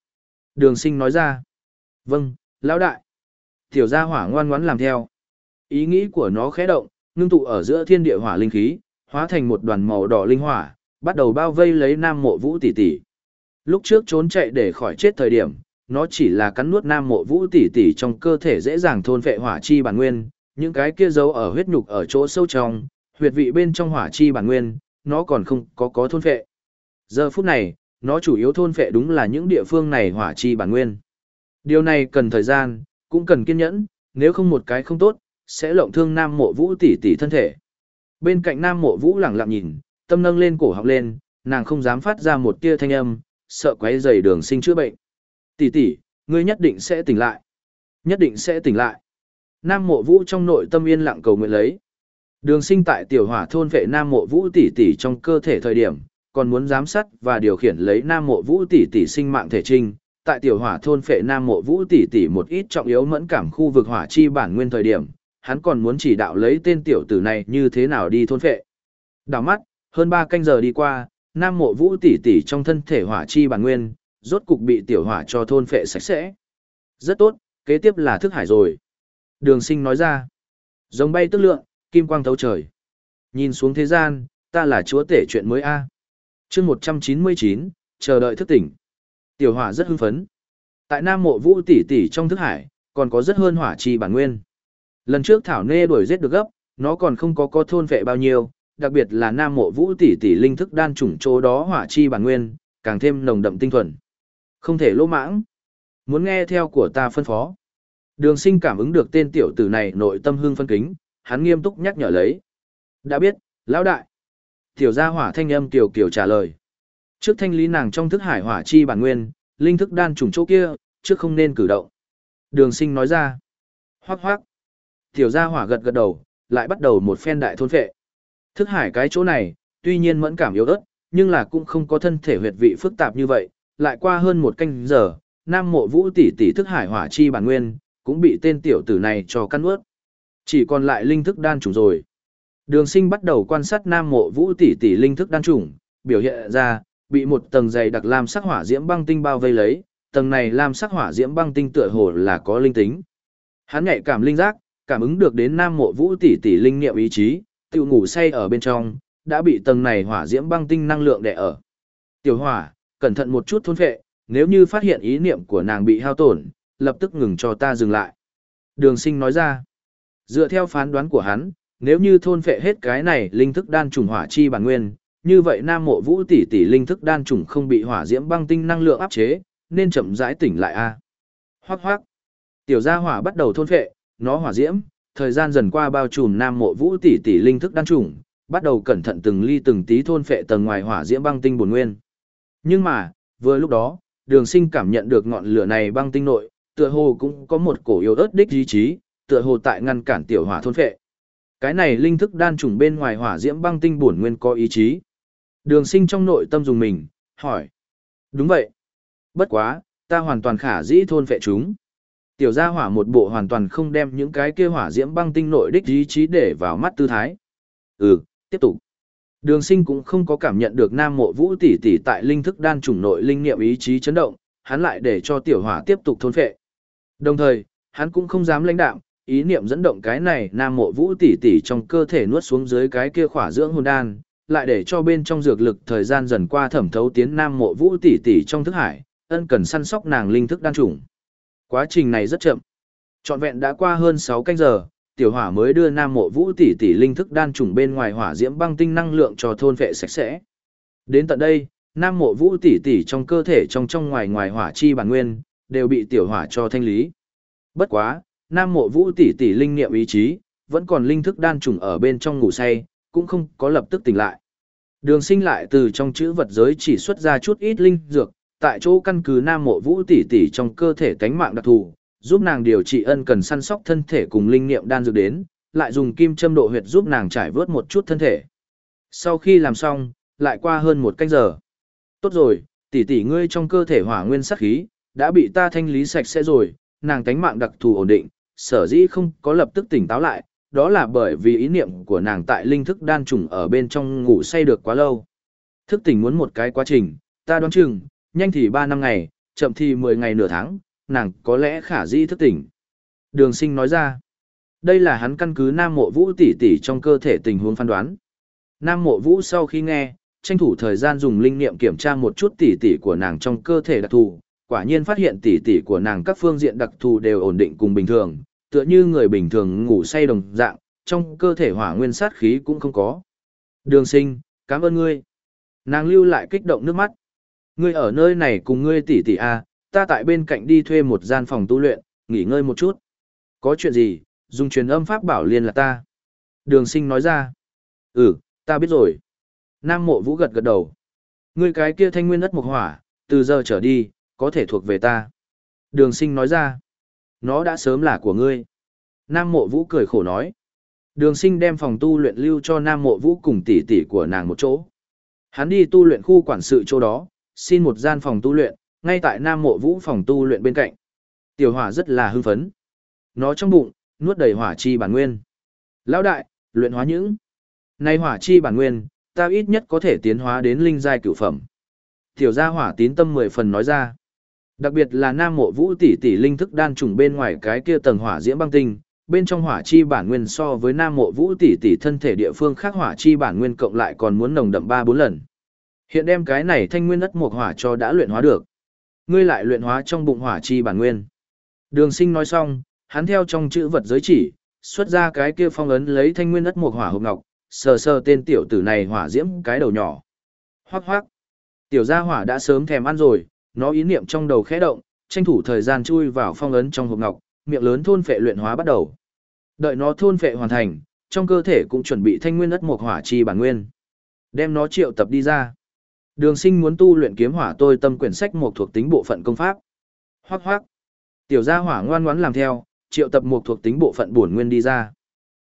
Đường sinh nói ra. Vâng, lão đại. Tiểu gia hỏa ngoan ngoãn làm theo. Ý nghĩ của nó khẽ động, ngưng tụ ở giữa thiên địa hỏa linh khí, hóa thành một đoàn màu đỏ linh hỏa, bắt đầu bao vây lấy nam mộ vũ tỷ tỷ. Lúc trước trốn chạy để khỏi chết thời điểm, nó chỉ là cắn nuốt nam mộ vũ tỷ tỷ trong cơ thể dễ dàng thôn phệ hỏa chi bản nguyên, những cái kia giấu ở huyết nhục ở chỗ sâu trong, huyệt vị bên trong hỏa chi bản nguyên, nó còn không có có thôn phệ. Giờ phút này, nó chủ yếu thôn phệ đúng là những địa phương này hỏa chi bản nguyên. Điều này cần thời gian, cũng cần kiên nhẫn, nếu không một cái không tốt, sẽ lộng thương nam mộ vũ tỷ tỷ thân thể. Bên cạnh nam mộ vũ lẳng lặng nhìn, tâm nâng lên cổ học lên, nàng không dám phát ra một tia thanh âm, sợ quấy rầy đường sinh chữa bệnh. Tỷ tỷ, ngươi nhất định sẽ tỉnh lại. Nhất định sẽ tỉnh lại. Nam mộ vũ trong nội tâm yên lặng cầu nguyện lấy. Đường sinh tại tiểu hỏa thôn vệ Nam mộ vũ tỷ tỷ trong cơ thể thời điểm, còn muốn giám sát và điều khiển lấy Nam mộ vũ tỷ tỷ sinh mạng thể trinh. Tại tiểu hỏa thôn phệ Nam mộ vũ tỷ tỷ một ít trọng yếu mẫn cảm khu vực hỏa chi bản nguyên thời điểm, hắn còn muốn chỉ đạo lấy tên tiểu tử này như thế nào đi thôn phệ. Đào mắt, hơn 3 canh giờ đi qua, Nam Mộ Vũ tỷ tỷ trong thân thể hỏa chi bản nguyên, rốt cục bị tiểu hỏa cho thôn phệ sạch sẽ. Rất tốt, kế tiếp là thức hải rồi. Đường sinh nói ra. Giống bay tức lượng, kim quang thấu trời. Nhìn xuống thế gian, ta là chúa tể chuyện mới A. À. chương 199, chờ đợi thức tỉnh. Tiểu hỏa rất hưng phấn. Tại Nam Mộ Vũ tỷ tỷ trong thức hải, còn có rất hơn hỏa chi bản nguyên. Lần trước Thảo Nê đuổi giết được gấp, nó còn không có có thôn vệ bao nhiêu, đặc biệt là nam mộ vũ tỷ tỷ linh thức đan chủng chỗ đó hỏa chi bản nguyên, càng thêm nồng đậm tinh thuần. Không thể lỗ mãng. Muốn nghe theo của ta phân phó. Đường sinh cảm ứng được tên tiểu tử này nội tâm hương phân kính, hắn nghiêm túc nhắc nhở lấy. Đã biết, lão đại. Tiểu gia hỏa thanh âm tiểu kiểu trả lời. Trước thanh lý nàng trong thức hải hỏa chi bản nguyên, linh thức đan trùng chỗ kia, trước không nên cử động. Đường sinh nói ra. Hoác hoác. Tiểu gia hỏa gật gật đầu, lại bắt đầu một phen đại thôn phệ. Thức hải cái chỗ này, tuy nhiên mẫn cảm yếu ớt, nhưng là cũng không có thân thể huyệt vị phức tạp như vậy. Lại qua hơn một canh giờ, Nam Mộ Vũ tỷ tỷ thức hải hỏa chi bản nguyên, cũng bị tên tiểu tử này cho căn ướt. Chỉ còn lại linh thức đan trùng rồi. Đường sinh bắt đầu quan sát Nam Mộ Vũ tỷ tỷ linh thức đan trùng, biểu hiện ra, bị một tầng dày đặc lam sắc hỏa diễm băng tinh bao vây lấy, tầng này lam sắc hỏa diễm băng tinh tựa hồ là có linh tính. Hắn nhạy cảm linh giác, cảm ứng được đến Nam Mộ Vũ tỷ tỷ linh nghiệm ý chí, tự ngủ say ở bên trong, đã bị tầng này hỏa diễm băng tinh năng lượng đè ở. Tiểu hỏa, cẩn thận một chút thôn phệ, nếu như phát hiện ý niệm của nàng bị hao tổn, lập tức ngừng cho ta dừng lại. Đường sinh nói ra, dựa theo phán đoán của hắn, nếu như thôn phệ hết cái này linh thức đan trùng hỏa chi bản nguyên, như vậy nam mộ vũ tỷ tỷ linh thức đan trùng không bị hỏa diễm băng tinh năng lượng áp chế, nên chậm rãi tỉnh lại a. Hoắc hoắc. Tiểu gia hỏa bắt đầu thôn phệ, nó hỏa diễm, thời gian dần qua bao trùm nam mộ vũ tỷ tỷ linh thức đan trùng, bắt đầu cẩn thận từng ly từng tí thôn phệ tầng ngoài hỏa diễm băng tinh bổn nguyên. Nhưng mà, vừa lúc đó, Đường Sinh cảm nhận được ngọn lửa này băng tinh nội, tựa hồ cũng có một cổ yếu ớt đích ý chí, tựa hồ tại ngăn cản tiểu hỏa thôn phệ. Cái này linh thức đan trùng bên ngoài hỏa diễm băng tinh bổn nguyên có ý chí. Đường sinh trong nội tâm dùng mình, hỏi. Đúng vậy. Bất quá, ta hoàn toàn khả dĩ thôn phệ chúng. Tiểu gia hỏa một bộ hoàn toàn không đem những cái kia hỏa diễm băng tinh nội đích ý chí để vào mắt tư thái. Ừ, tiếp tục. Đường sinh cũng không có cảm nhận được nam mộ vũ tỷ tỷ tại linh thức đan chủng nội linh nghiệm ý chí chấn động, hắn lại để cho tiểu hỏa tiếp tục thôn phệ. Đồng thời, hắn cũng không dám lãnh đạm, ý niệm dẫn động cái này nam mộ vũ tỷ tỷ trong cơ thể nuốt xuống dưới cái kia khỏa dưỡng hồn đan, lại để cho bên trong dược lực thời gian dần qua thẩm thấu tiến nam mộ vũ tỷ tỷ trong thức hải, ân cần săn sóc nàng linh thức đan trùng. Quá trình này rất chậm. Trọn vẹn đã qua hơn 6 canh giờ, tiểu hỏa mới đưa nam mộ vũ tỷ tỷ linh thức đan trùng bên ngoài hỏa diễm băng tinh năng lượng cho thôn vệ sạch sẽ. Đến tận đây, nam mộ vũ tỷ tỷ trong cơ thể trong trong ngoài ngoài hỏa chi bản nguyên, đều bị tiểu hỏa cho thanh lý. Bất quá, nam mộ vũ tỷ tỷ linh niệm ý chí, vẫn còn linh thức đan trùng ở bên trong ngủ say, cũng không có lập tức tỉnh lại. Đường sinh lại từ trong chữ vật giới chỉ xuất ra chút ít linh dược, tại chỗ căn cứ nam mộ vũ tỷ tỷ trong cơ thể tánh mạng đặc thù, giúp nàng điều trị ân cần săn sóc thân thể cùng linh niệm đan dược đến, lại dùng kim châm độ huyệt giúp nàng trải vớt một chút thân thể. Sau khi làm xong, lại qua hơn một canh giờ. Tốt rồi, tỷ tỷ ngươi trong cơ thể hỏa nguyên sắc khí, đã bị ta thanh lý sạch sẽ rồi, nàng tánh mạng đặc thù ổn định, sở dĩ không có lập tức tỉnh táo lại, đó là bởi vì ý niệm của nàng tại linh thức đan trùng ở bên trong ngủ say được quá lâu. Thức tỉnh muốn một cái quá trình, ta đoán chừng, nhanh thì 3 năm ngày, chậm thì 10 ngày nửa tháng, nàng có lẽ khả dĩ thức tỉnh. Đường sinh nói ra, đây là hắn căn cứ Nam Mộ Vũ tỷ tỷ trong cơ thể tình huống phán đoán. Nam Mộ Vũ sau khi nghe, tranh thủ thời gian dùng linh niệm kiểm tra một chút tỷ tỷ của nàng trong cơ thể đặc thù, quả nhiên phát hiện tỷ tỷ của nàng các phương diện đặc thù đều ổn định cùng bình thường, tựa như người bình thường ngủ say đồng dạng, trong cơ thể hỏa nguyên sát khí cũng không có. Đường sinh, cảm ơn ngươi. Nàng lưu lại kích động nước mắt. Ngươi ở nơi này cùng ngươi tỷ tỷ A, à, ta tại bên cạnh đi thuê một gian phòng tu luyện, nghỉ ngơi một chút. Có chuyện gì, dùng truyền âm pháp bảo liên là ta. Đường sinh nói ra. Ừ, ta biết rồi. Nam mộ vũ gật gật đầu. Ngươi cái kia thanh nguyên đất mục hỏa, từ giờ trở đi, có thể thuộc về ta. Đường sinh nói ra. Nó đã sớm là của ngươi. Nam mộ vũ cười khổ nói. Đường sinh đem phòng tu luyện lưu cho Nam mộ vũ cùng tỷ tỷ của nàng một chỗ. Hắn đi tu luyện khu quản sự chỗ đó, xin một gian phòng tu luyện, ngay tại Nam mộ vũ phòng tu luyện bên cạnh. Tiểu hỏa rất là hưng phấn. Nó trong bụng, nuốt đầy hỏa chi bản nguyên. Lão đại, luyện hóa những. Này hỏa chi bản nguyên, ta ít nhất có thể tiến hóa đến linh giai cửu phẩm. Tiểu gia hỏa tín tâm mười phần nói ra. Đặc biệt là Nam Mộ Vũ tỷ tỷ linh thức đan trùng bên ngoài cái kia tầng hỏa diễm băng tinh, bên trong hỏa chi bản nguyên so với Nam Mộ Vũ tỷ tỷ thân thể địa phương khác hỏa chi bản nguyên cộng lại còn muốn nồng đậm 3 4 lần. Hiện đem cái này thanh nguyên đất một hỏa cho đã luyện hóa được. Ngươi lại luyện hóa trong bụng hỏa chi bản nguyên. Đường Sinh nói xong, hắn theo trong chữ vật giới chỉ, xuất ra cái kia phong ấn lấy thanh nguyên đất một hỏa hộp ngọc, sờ sờ tên tiểu tử này hỏa diễm cái đầu nhỏ. Hoắc hoắc. Tiểu gia hỏa đã sớm thèm ăn rồi, nó ý niệm trong đầu khẽ động, tranh thủ thời gian chui vào phong ấn trong hộp ngọc, miệng lớn thôn phệ luyện hóa bắt đầu. Đợi nó thôn phệ hoàn thành, trong cơ thể cũng chuẩn bị thanh nguyên đất một hỏa chi bản nguyên. Đem nó triệu tập đi ra. Đường sinh muốn tu luyện kiếm hỏa tôi tâm quyển sách một thuộc tính bộ phận công pháp. Hoác hoác. Tiểu gia hỏa ngoan ngoãn làm theo, triệu tập một thuộc tính bộ phận bổn nguyên đi ra.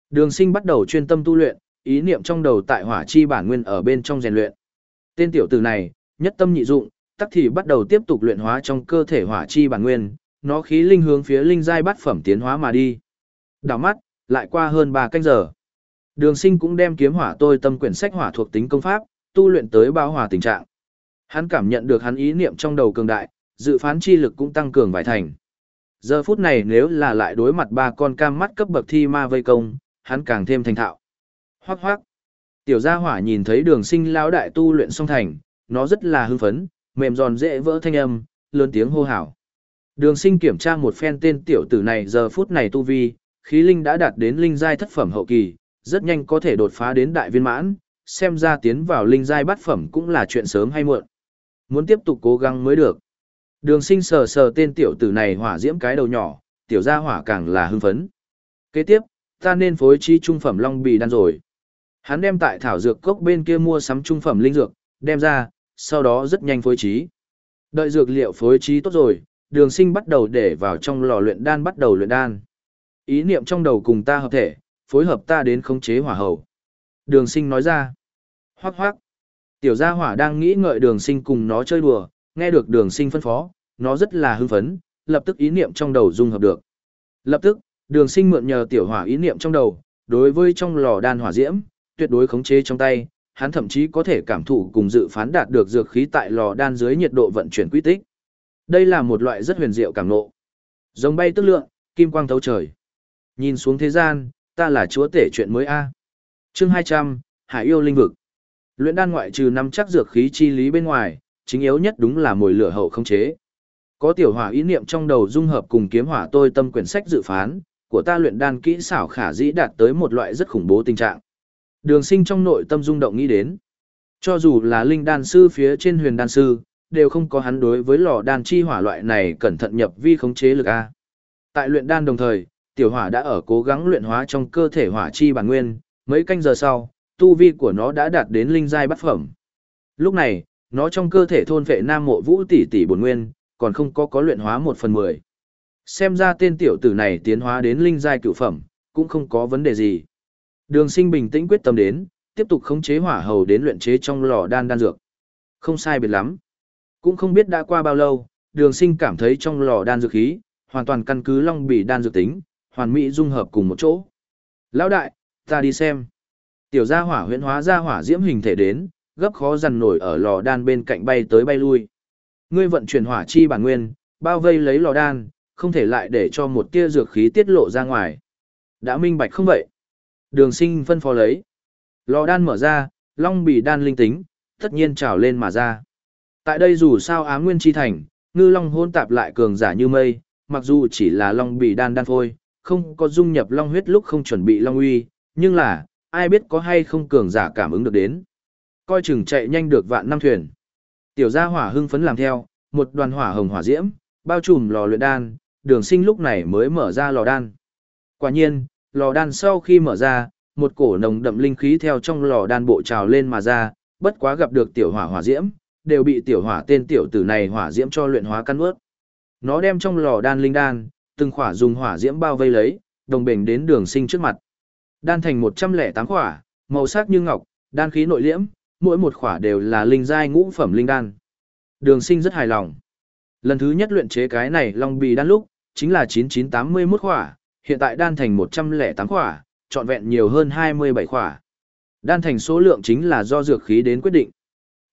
Đường sinh bắt đầu chuyên tâm tu luyện, ý niệm trong đầu tại hỏa chi bản nguyên ở bên trong rèn luyện. Tên tiểu tử này, nhất tâm nhị dụng, tắc thì bắt đầu tiếp tục luyện hóa trong cơ thể hỏa chi bản nguyên, nó khí linh hướng phía linh giai bát phẩm tiến hóa mà đi. Đảo mắt, lại qua hơn 3 canh giờ. Đường sinh cũng đem kiếm hỏa tôi tâm quyển sách hỏa thuộc tính công pháp, tu luyện tới bao hòa tình trạng. Hắn cảm nhận được hắn ý niệm trong đầu cường đại, dự phán chi lực cũng tăng cường vài thành. Giờ phút này nếu là lại đối mặt ba con cam mắt cấp bậc thi ma vây công, hắn càng thêm thành thạo. hoắc hoắc Tiểu gia hỏa nhìn thấy đường sinh lão đại tu luyện xong thành, nó rất là hưng phấn, mềm giòn dễ vỡ thanh âm, lớn tiếng hô hào. Đường sinh kiểm tra một phen tên tiểu tử này giờ phút này tu vi, khí linh đã đạt đến linh giai thất phẩm hậu kỳ, rất nhanh có thể đột phá đến đại viên mãn, xem ra tiến vào linh giai bát phẩm cũng là chuyện sớm hay muộn. Muốn tiếp tục cố gắng mới được. Đường sinh sờ sờ tên tiểu tử này hỏa diễm cái đầu nhỏ, tiểu gia hỏa càng là hưng phấn. Kế tiếp, ta nên phối chi trung phẩm long bì đan rồi. Hắn đem tại thảo dược cốc bên kia mua sắm trung phẩm linh dược, đem ra, sau đó rất nhanh phối trí. Đợi dược liệu phối trí tốt rồi, đường sinh bắt đầu để vào trong lò luyện đan bắt đầu luyện đan. Ý niệm trong đầu cùng ta hợp thể, phối hợp ta đến khống chế hỏa hầu. Đường sinh nói ra. Hoác hoác. Tiểu gia hỏa đang nghĩ ngợi đường sinh cùng nó chơi đùa, nghe được đường sinh phân phó, nó rất là hưng phấn, lập tức ý niệm trong đầu dung hợp được. Lập tức, đường sinh mượn nhờ tiểu hỏa ý niệm trong đầu, đối với trong lò đan hỏa diễm, tuyệt đối khống chế trong tay, hắn thậm chí có thể cảm thụ cùng dự phán đạt được dược khí tại lò đan dưới nhiệt độ vận chuyển quy tích. Đây là một loại rất huyền diệu cảm ngộ. Giống bay tức lượng, kim quang thấu trời. Nhìn xuống thế gian, ta là chúa tể chuyện mới a. Chương 200, Hải yêu linh vực. Luyện đan ngoại trừ năm chắc dược khí chi lý bên ngoài, chính yếu nhất đúng là mồi lửa hậu không chế. Có tiểu hỏa ý niệm trong đầu dung hợp cùng kiếm hỏa tôi tâm quyển sách dự phán, của ta luyện đan kỹ xảo khả dĩ đạt tới một loại rất khủng bố tình trạng. Đường sinh trong nội tâm rung động nghĩ đến. Cho dù là linh đan sư phía trên huyền đan sư, đều không có hắn đối với lò đan chi hỏa loại này cẩn thận nhập vi khống chế lực A. Tại luyện đan đồng thời, tiểu hỏa đã ở cố gắng luyện hóa trong cơ thể hỏa chi bản nguyên, mấy canh giờ sau, tu vi của nó đã đạt đến linh giai bắt phẩm. Lúc này, nó trong cơ thể thôn vệ nam mộ vũ tỷ tỷ bổn nguyên, còn không có có luyện hóa một phần mười. Xem ra tên tiểu tử này tiến hóa đến linh giai cựu phẩm, cũng không có vấn đề gì. Đường sinh bình tĩnh quyết tâm đến, tiếp tục khống chế hỏa hầu đến luyện chế trong lò đan đan dược. Không sai biệt lắm. Cũng không biết đã qua bao lâu, đường sinh cảm thấy trong lò đan dược khí, hoàn toàn căn cứ long bỉ đan dược tính, hoàn mỹ dung hợp cùng một chỗ. Lão đại, ta đi xem. Tiểu gia hỏa huyễn hóa ra hỏa diễm hình thể đến, gấp khó dằn nổi ở lò đan bên cạnh bay tới bay lui. Ngươi vận chuyển hỏa chi bản nguyên, bao vây lấy lò đan, không thể lại để cho một tia dược khí tiết lộ ra ngoài. Đã minh bạch không vậy? Đường sinh phân phó lấy. Lò đan mở ra, long bì đan linh tính, tất nhiên trào lên mà ra. Tại đây dù sao á nguyên chi thành, ngư long hôn tạp lại cường giả như mây, mặc dù chỉ là long bì đan đan phôi, không có dung nhập long huyết lúc không chuẩn bị long uy, nhưng là, ai biết có hay không cường giả cảm ứng được đến. Coi chừng chạy nhanh được vạn năm thuyền. Tiểu gia hỏa hưng phấn làm theo, một đoàn hỏa hồng hỏa diễm, bao trùm lò luyện đan, đường sinh lúc này mới mở ra lò đan. Quả nhiên, lò đan sau khi mở ra, một cổ nồng đậm linh khí theo trong lò đan bộ trào lên mà ra, bất quá gặp được tiểu hỏa hỏa diễm, đều bị tiểu hỏa tên tiểu tử này hỏa diễm cho luyện hóa căn ướt. Nó đem trong lò đan linh đan, từng khỏa dùng hỏa diễm bao vây lấy, đồng bình đến đường sinh trước mặt. Đan thành 108 khỏa, màu sắc như ngọc, đan khí nội liễm, mỗi một khỏa đều là linh giai ngũ phẩm linh đan. Đường sinh rất hài lòng. Lần thứ nhất luyện chế cái này long bì đan lúc, chính là 9981 khỏa, hiện tại đan thành 108 khỏa, trọn vẹn nhiều hơn 27 khỏa. Đan thành số lượng chính là do dược khí đến quyết định.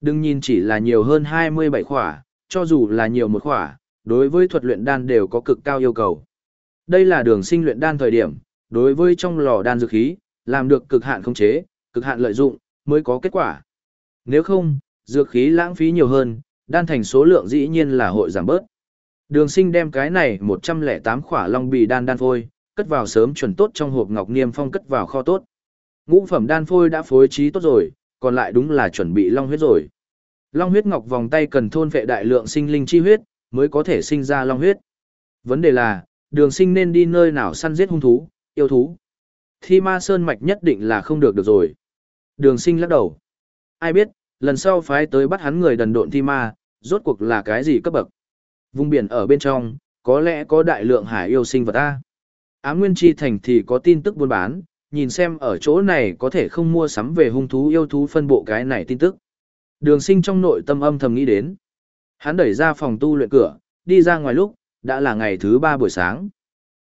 Đừng nhìn chỉ là nhiều hơn 27 khỏa, cho dù là nhiều một khỏa, đối với thuật luyện đan đều có cực cao yêu cầu. Đây là đường sinh luyện đan thời điểm, đối với trong lò đan dược khí, làm được cực hạn khống chế, cực hạn lợi dụng, mới có kết quả. Nếu không, dược khí lãng phí nhiều hơn, đan thành số lượng dĩ nhiên là hội giảm bớt. Đường sinh đem cái này 108 khỏa long bì đan đan phôi, cất vào sớm chuẩn tốt trong hộp ngọc niêm phong cất vào kho tốt. Ngũ phẩm đan phôi đã phối trí tốt rồi, còn lại đúng là chuẩn bị long huyết rồi. Long huyết ngọc vòng tay cần thôn vệ đại lượng sinh linh chi huyết, mới có thể sinh ra long huyết. Vấn đề là, đường sinh nên đi nơi nào săn giết hung thú, yêu thú. Thi ma sơn mạch nhất định là không được được rồi. Đường sinh lắc đầu. Ai biết, lần sau phái tới bắt hắn người đần độn thi ma, rốt cuộc là cái gì cấp bậc. Vùng biển ở bên trong, có lẽ có đại lượng hải yêu sinh vật ta. Á Nguyên Chi Thành thì có tin tức buôn bán, nhìn xem ở chỗ này có thể không mua sắm về hung thú yêu thú phân bộ cái này tin tức. Đường sinh trong nội tâm âm thầm nghĩ đến. Hắn đẩy ra phòng tu luyện cửa, đi ra ngoài lúc, đã là ngày thứ ba buổi sáng.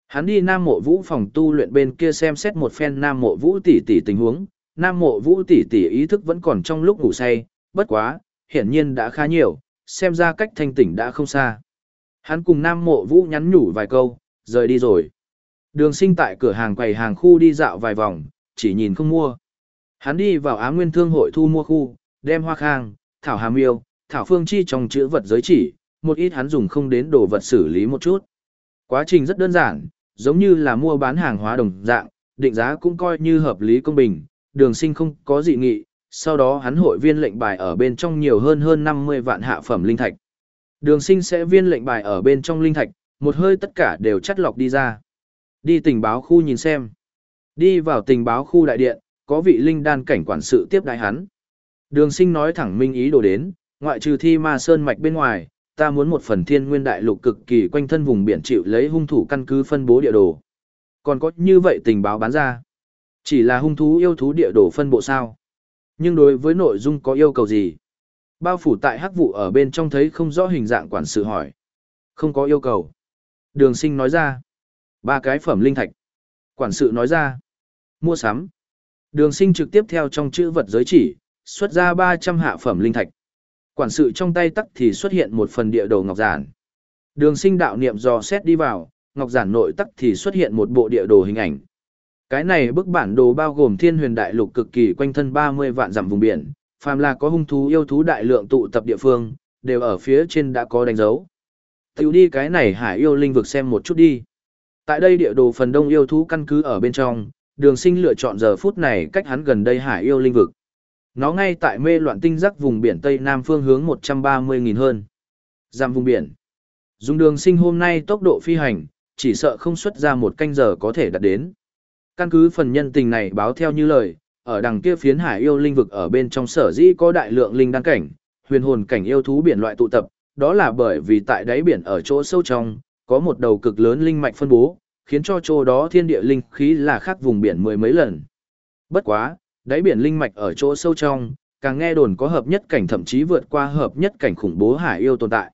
Hắn đi Nam Mộ Vũ phòng tu luyện bên kia xem xét một phen Nam Mộ Vũ tỷ tỷ tình huống, Nam Mộ Vũ tỷ tỷ ý thức vẫn còn trong lúc ngủ say, bất quá, hiển nhiên đã khá nhiều, xem ra cách thanh tỉnh đã không xa. Hắn cùng Nam Mộ Vũ nhắn nhủ vài câu, rời đi rồi. Đường sinh tại cửa hàng quầy hàng khu đi dạo vài vòng, chỉ nhìn không mua. Hắn đi vào Á Nguyên Thương hội thu mua khu, đem hoa khang, thảo hàm yêu, thảo phương chi trong chữ vật giới chỉ, một ít hắn dùng không đến đồ vật xử lý một chút. Quá trình rất đơn giản, giống như là mua bán hàng hóa đồng dạng, định giá cũng coi như hợp lý công bình, đường sinh không có dị nghị, sau đó hắn hội viên lệnh bài ở bên trong nhiều hơn hơn 50 vạn hạ phẩm linh thạch. Đường sinh sẽ viên lệnh bài ở bên trong linh thạch, một hơi tất cả đều chắt lọc đi ra. Đi tình báo khu nhìn xem. Đi vào tình báo khu đại điện, có vị linh đan cảnh quản sự tiếp đại hắn. Đường sinh nói thẳng minh ý đồ đến, ngoại trừ thi ma sơn mạch bên ngoài, ta muốn một phần thiên nguyên đại lục cực kỳ quanh thân vùng biển chịu lấy hung thủ căn cứ phân bố địa đồ. Còn có như vậy tình báo bán ra. Chỉ là hung thú yêu thú địa đồ phân bộ sao. Nhưng đối với nội dung có yêu cầu gì? Bao phủ tại hắc vụ ở bên trong thấy không rõ hình dạng quản sự hỏi. Không có yêu cầu. Đường sinh nói ra. Ba cái phẩm linh thạch. Quản sự nói ra. Mua sắm. Đường sinh trực tiếp theo trong chữ vật giới chỉ, xuất ra 300 hạ phẩm linh thạch. Quản sự trong tay tắc thì xuất hiện một phần địa đồ ngọc giản. Đường sinh đạo niệm dò xét đi vào, ngọc giản nội tắc thì xuất hiện một bộ địa đồ hình ảnh. Cái này bức bản đồ bao gồm thiên huyền đại lục cực kỳ quanh thân 30 vạn dặm vùng biển, phàm là có hung thú yêu thú đại lượng tụ tập địa phương, đều ở phía trên đã có đánh dấu. Tiểu đi cái này hải yêu linh vực xem một chút đi. Tại đây địa đồ phần đông yêu thú căn cứ ở bên trong, đường sinh lựa chọn giờ phút này cách hắn gần đây hải yêu linh vực. Nó ngay tại mê loạn tinh giác vùng biển Tây Nam phương hướng 130.000 hơn. Giảm vùng biển. Dùng đường sinh hôm nay tốc độ phi hành, chỉ sợ không xuất ra một canh giờ có thể đạt đến. Căn cứ phần nhân tình này báo theo như lời, ở đằng kia phiến hải yêu linh vực ở bên trong sở dĩ có đại lượng linh đăng cảnh, huyền hồn cảnh yêu thú biển loại tụ tập, đó là bởi vì tại đáy biển ở chỗ sâu trong, có một đầu cực lớn linh mạch phân bố, khiến cho chỗ đó thiên địa linh khí là khác vùng biển mười mấy lần. Bất quá, đáy biển linh mạch ở chỗ sâu trong, càng nghe đồn có hợp nhất cảnh thậm chí vượt qua hợp nhất cảnh khủng bố hải yêu tồn tại.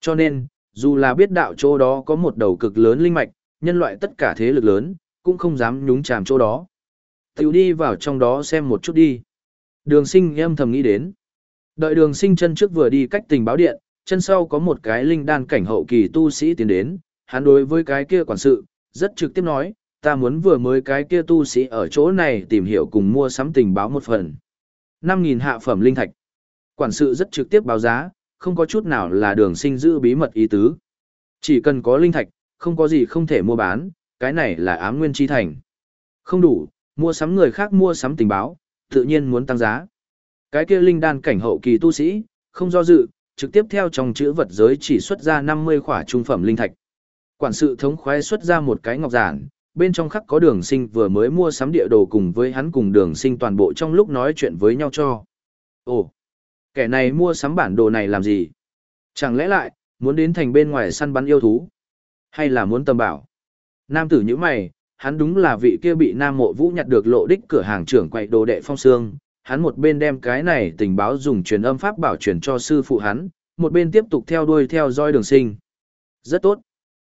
Cho nên, dù là biết đạo chỗ đó có một đầu cực lớn linh mạch, nhân loại tất cả thế lực lớn, cũng không dám nhúng chàm chỗ đó. Tiểu đi vào trong đó xem một chút đi. Đường sinh em thầm nghĩ đến. Đợi đường sinh chân trước vừa đi cách tình báo điện, chân sau có một cái linh đan cảnh hậu kỳ tu sĩ tiến đến, hắn đối với cái kia quản sự, rất trực tiếp nói, ta muốn vừa mới cái kia tu sĩ ở chỗ này tìm hiểu cùng mua sắm tình báo một phần. 5.000 hạ phẩm linh thạch. Quản sự rất trực tiếp báo giá, không có chút nào là đường sinh giữ bí mật ý tứ. Chỉ cần có linh thạch, không có gì không thể mua bán, cái này là ám nguyên chi thành. Không đủ, mua sắm người khác mua sắm tình báo, tự nhiên muốn tăng giá. Cái kia linh đan cảnh hậu kỳ tu sĩ, không do dự, trực tiếp theo trong chữ vật giới chỉ xuất ra 50 khỏa trung phẩm linh thạch. Quản sự thống khoái xuất ra một cái ngọc giản, bên trong khắc có đường sinh vừa mới mua sắm địa đồ cùng với hắn cùng đường sinh toàn bộ trong lúc nói chuyện với nhau cho. Ồ, kẻ này mua sắm bản đồ này làm gì? Chẳng lẽ lại, muốn đến thành bên ngoài săn bắn yêu thú? Hay là muốn tầm bảo? Nam tử như mày, hắn đúng là vị kia bị Nam Mộ Vũ nhặt được lộ đích cửa hàng trưởng quậy đồ đệ phong xương. Hắn một bên đem cái này tình báo dùng truyền âm pháp bảo truyền cho sư phụ hắn, một bên tiếp tục theo đuôi theo dõi đường sinh. Rất tốt.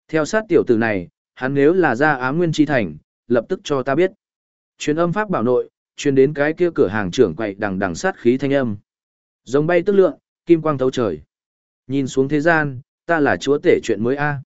Theo sát tiểu tử này, hắn nếu là ra ám nguyên chi thành, lập tức cho ta biết. Truyền âm pháp bảo nội, truyền đến cái kia cửa hàng trưởng quậy đằng đằng sát khí thanh âm. Giống bay tức lượng, kim quang thấu trời. Nhìn xuống thế gian, ta là chúa tể chuyện mới a.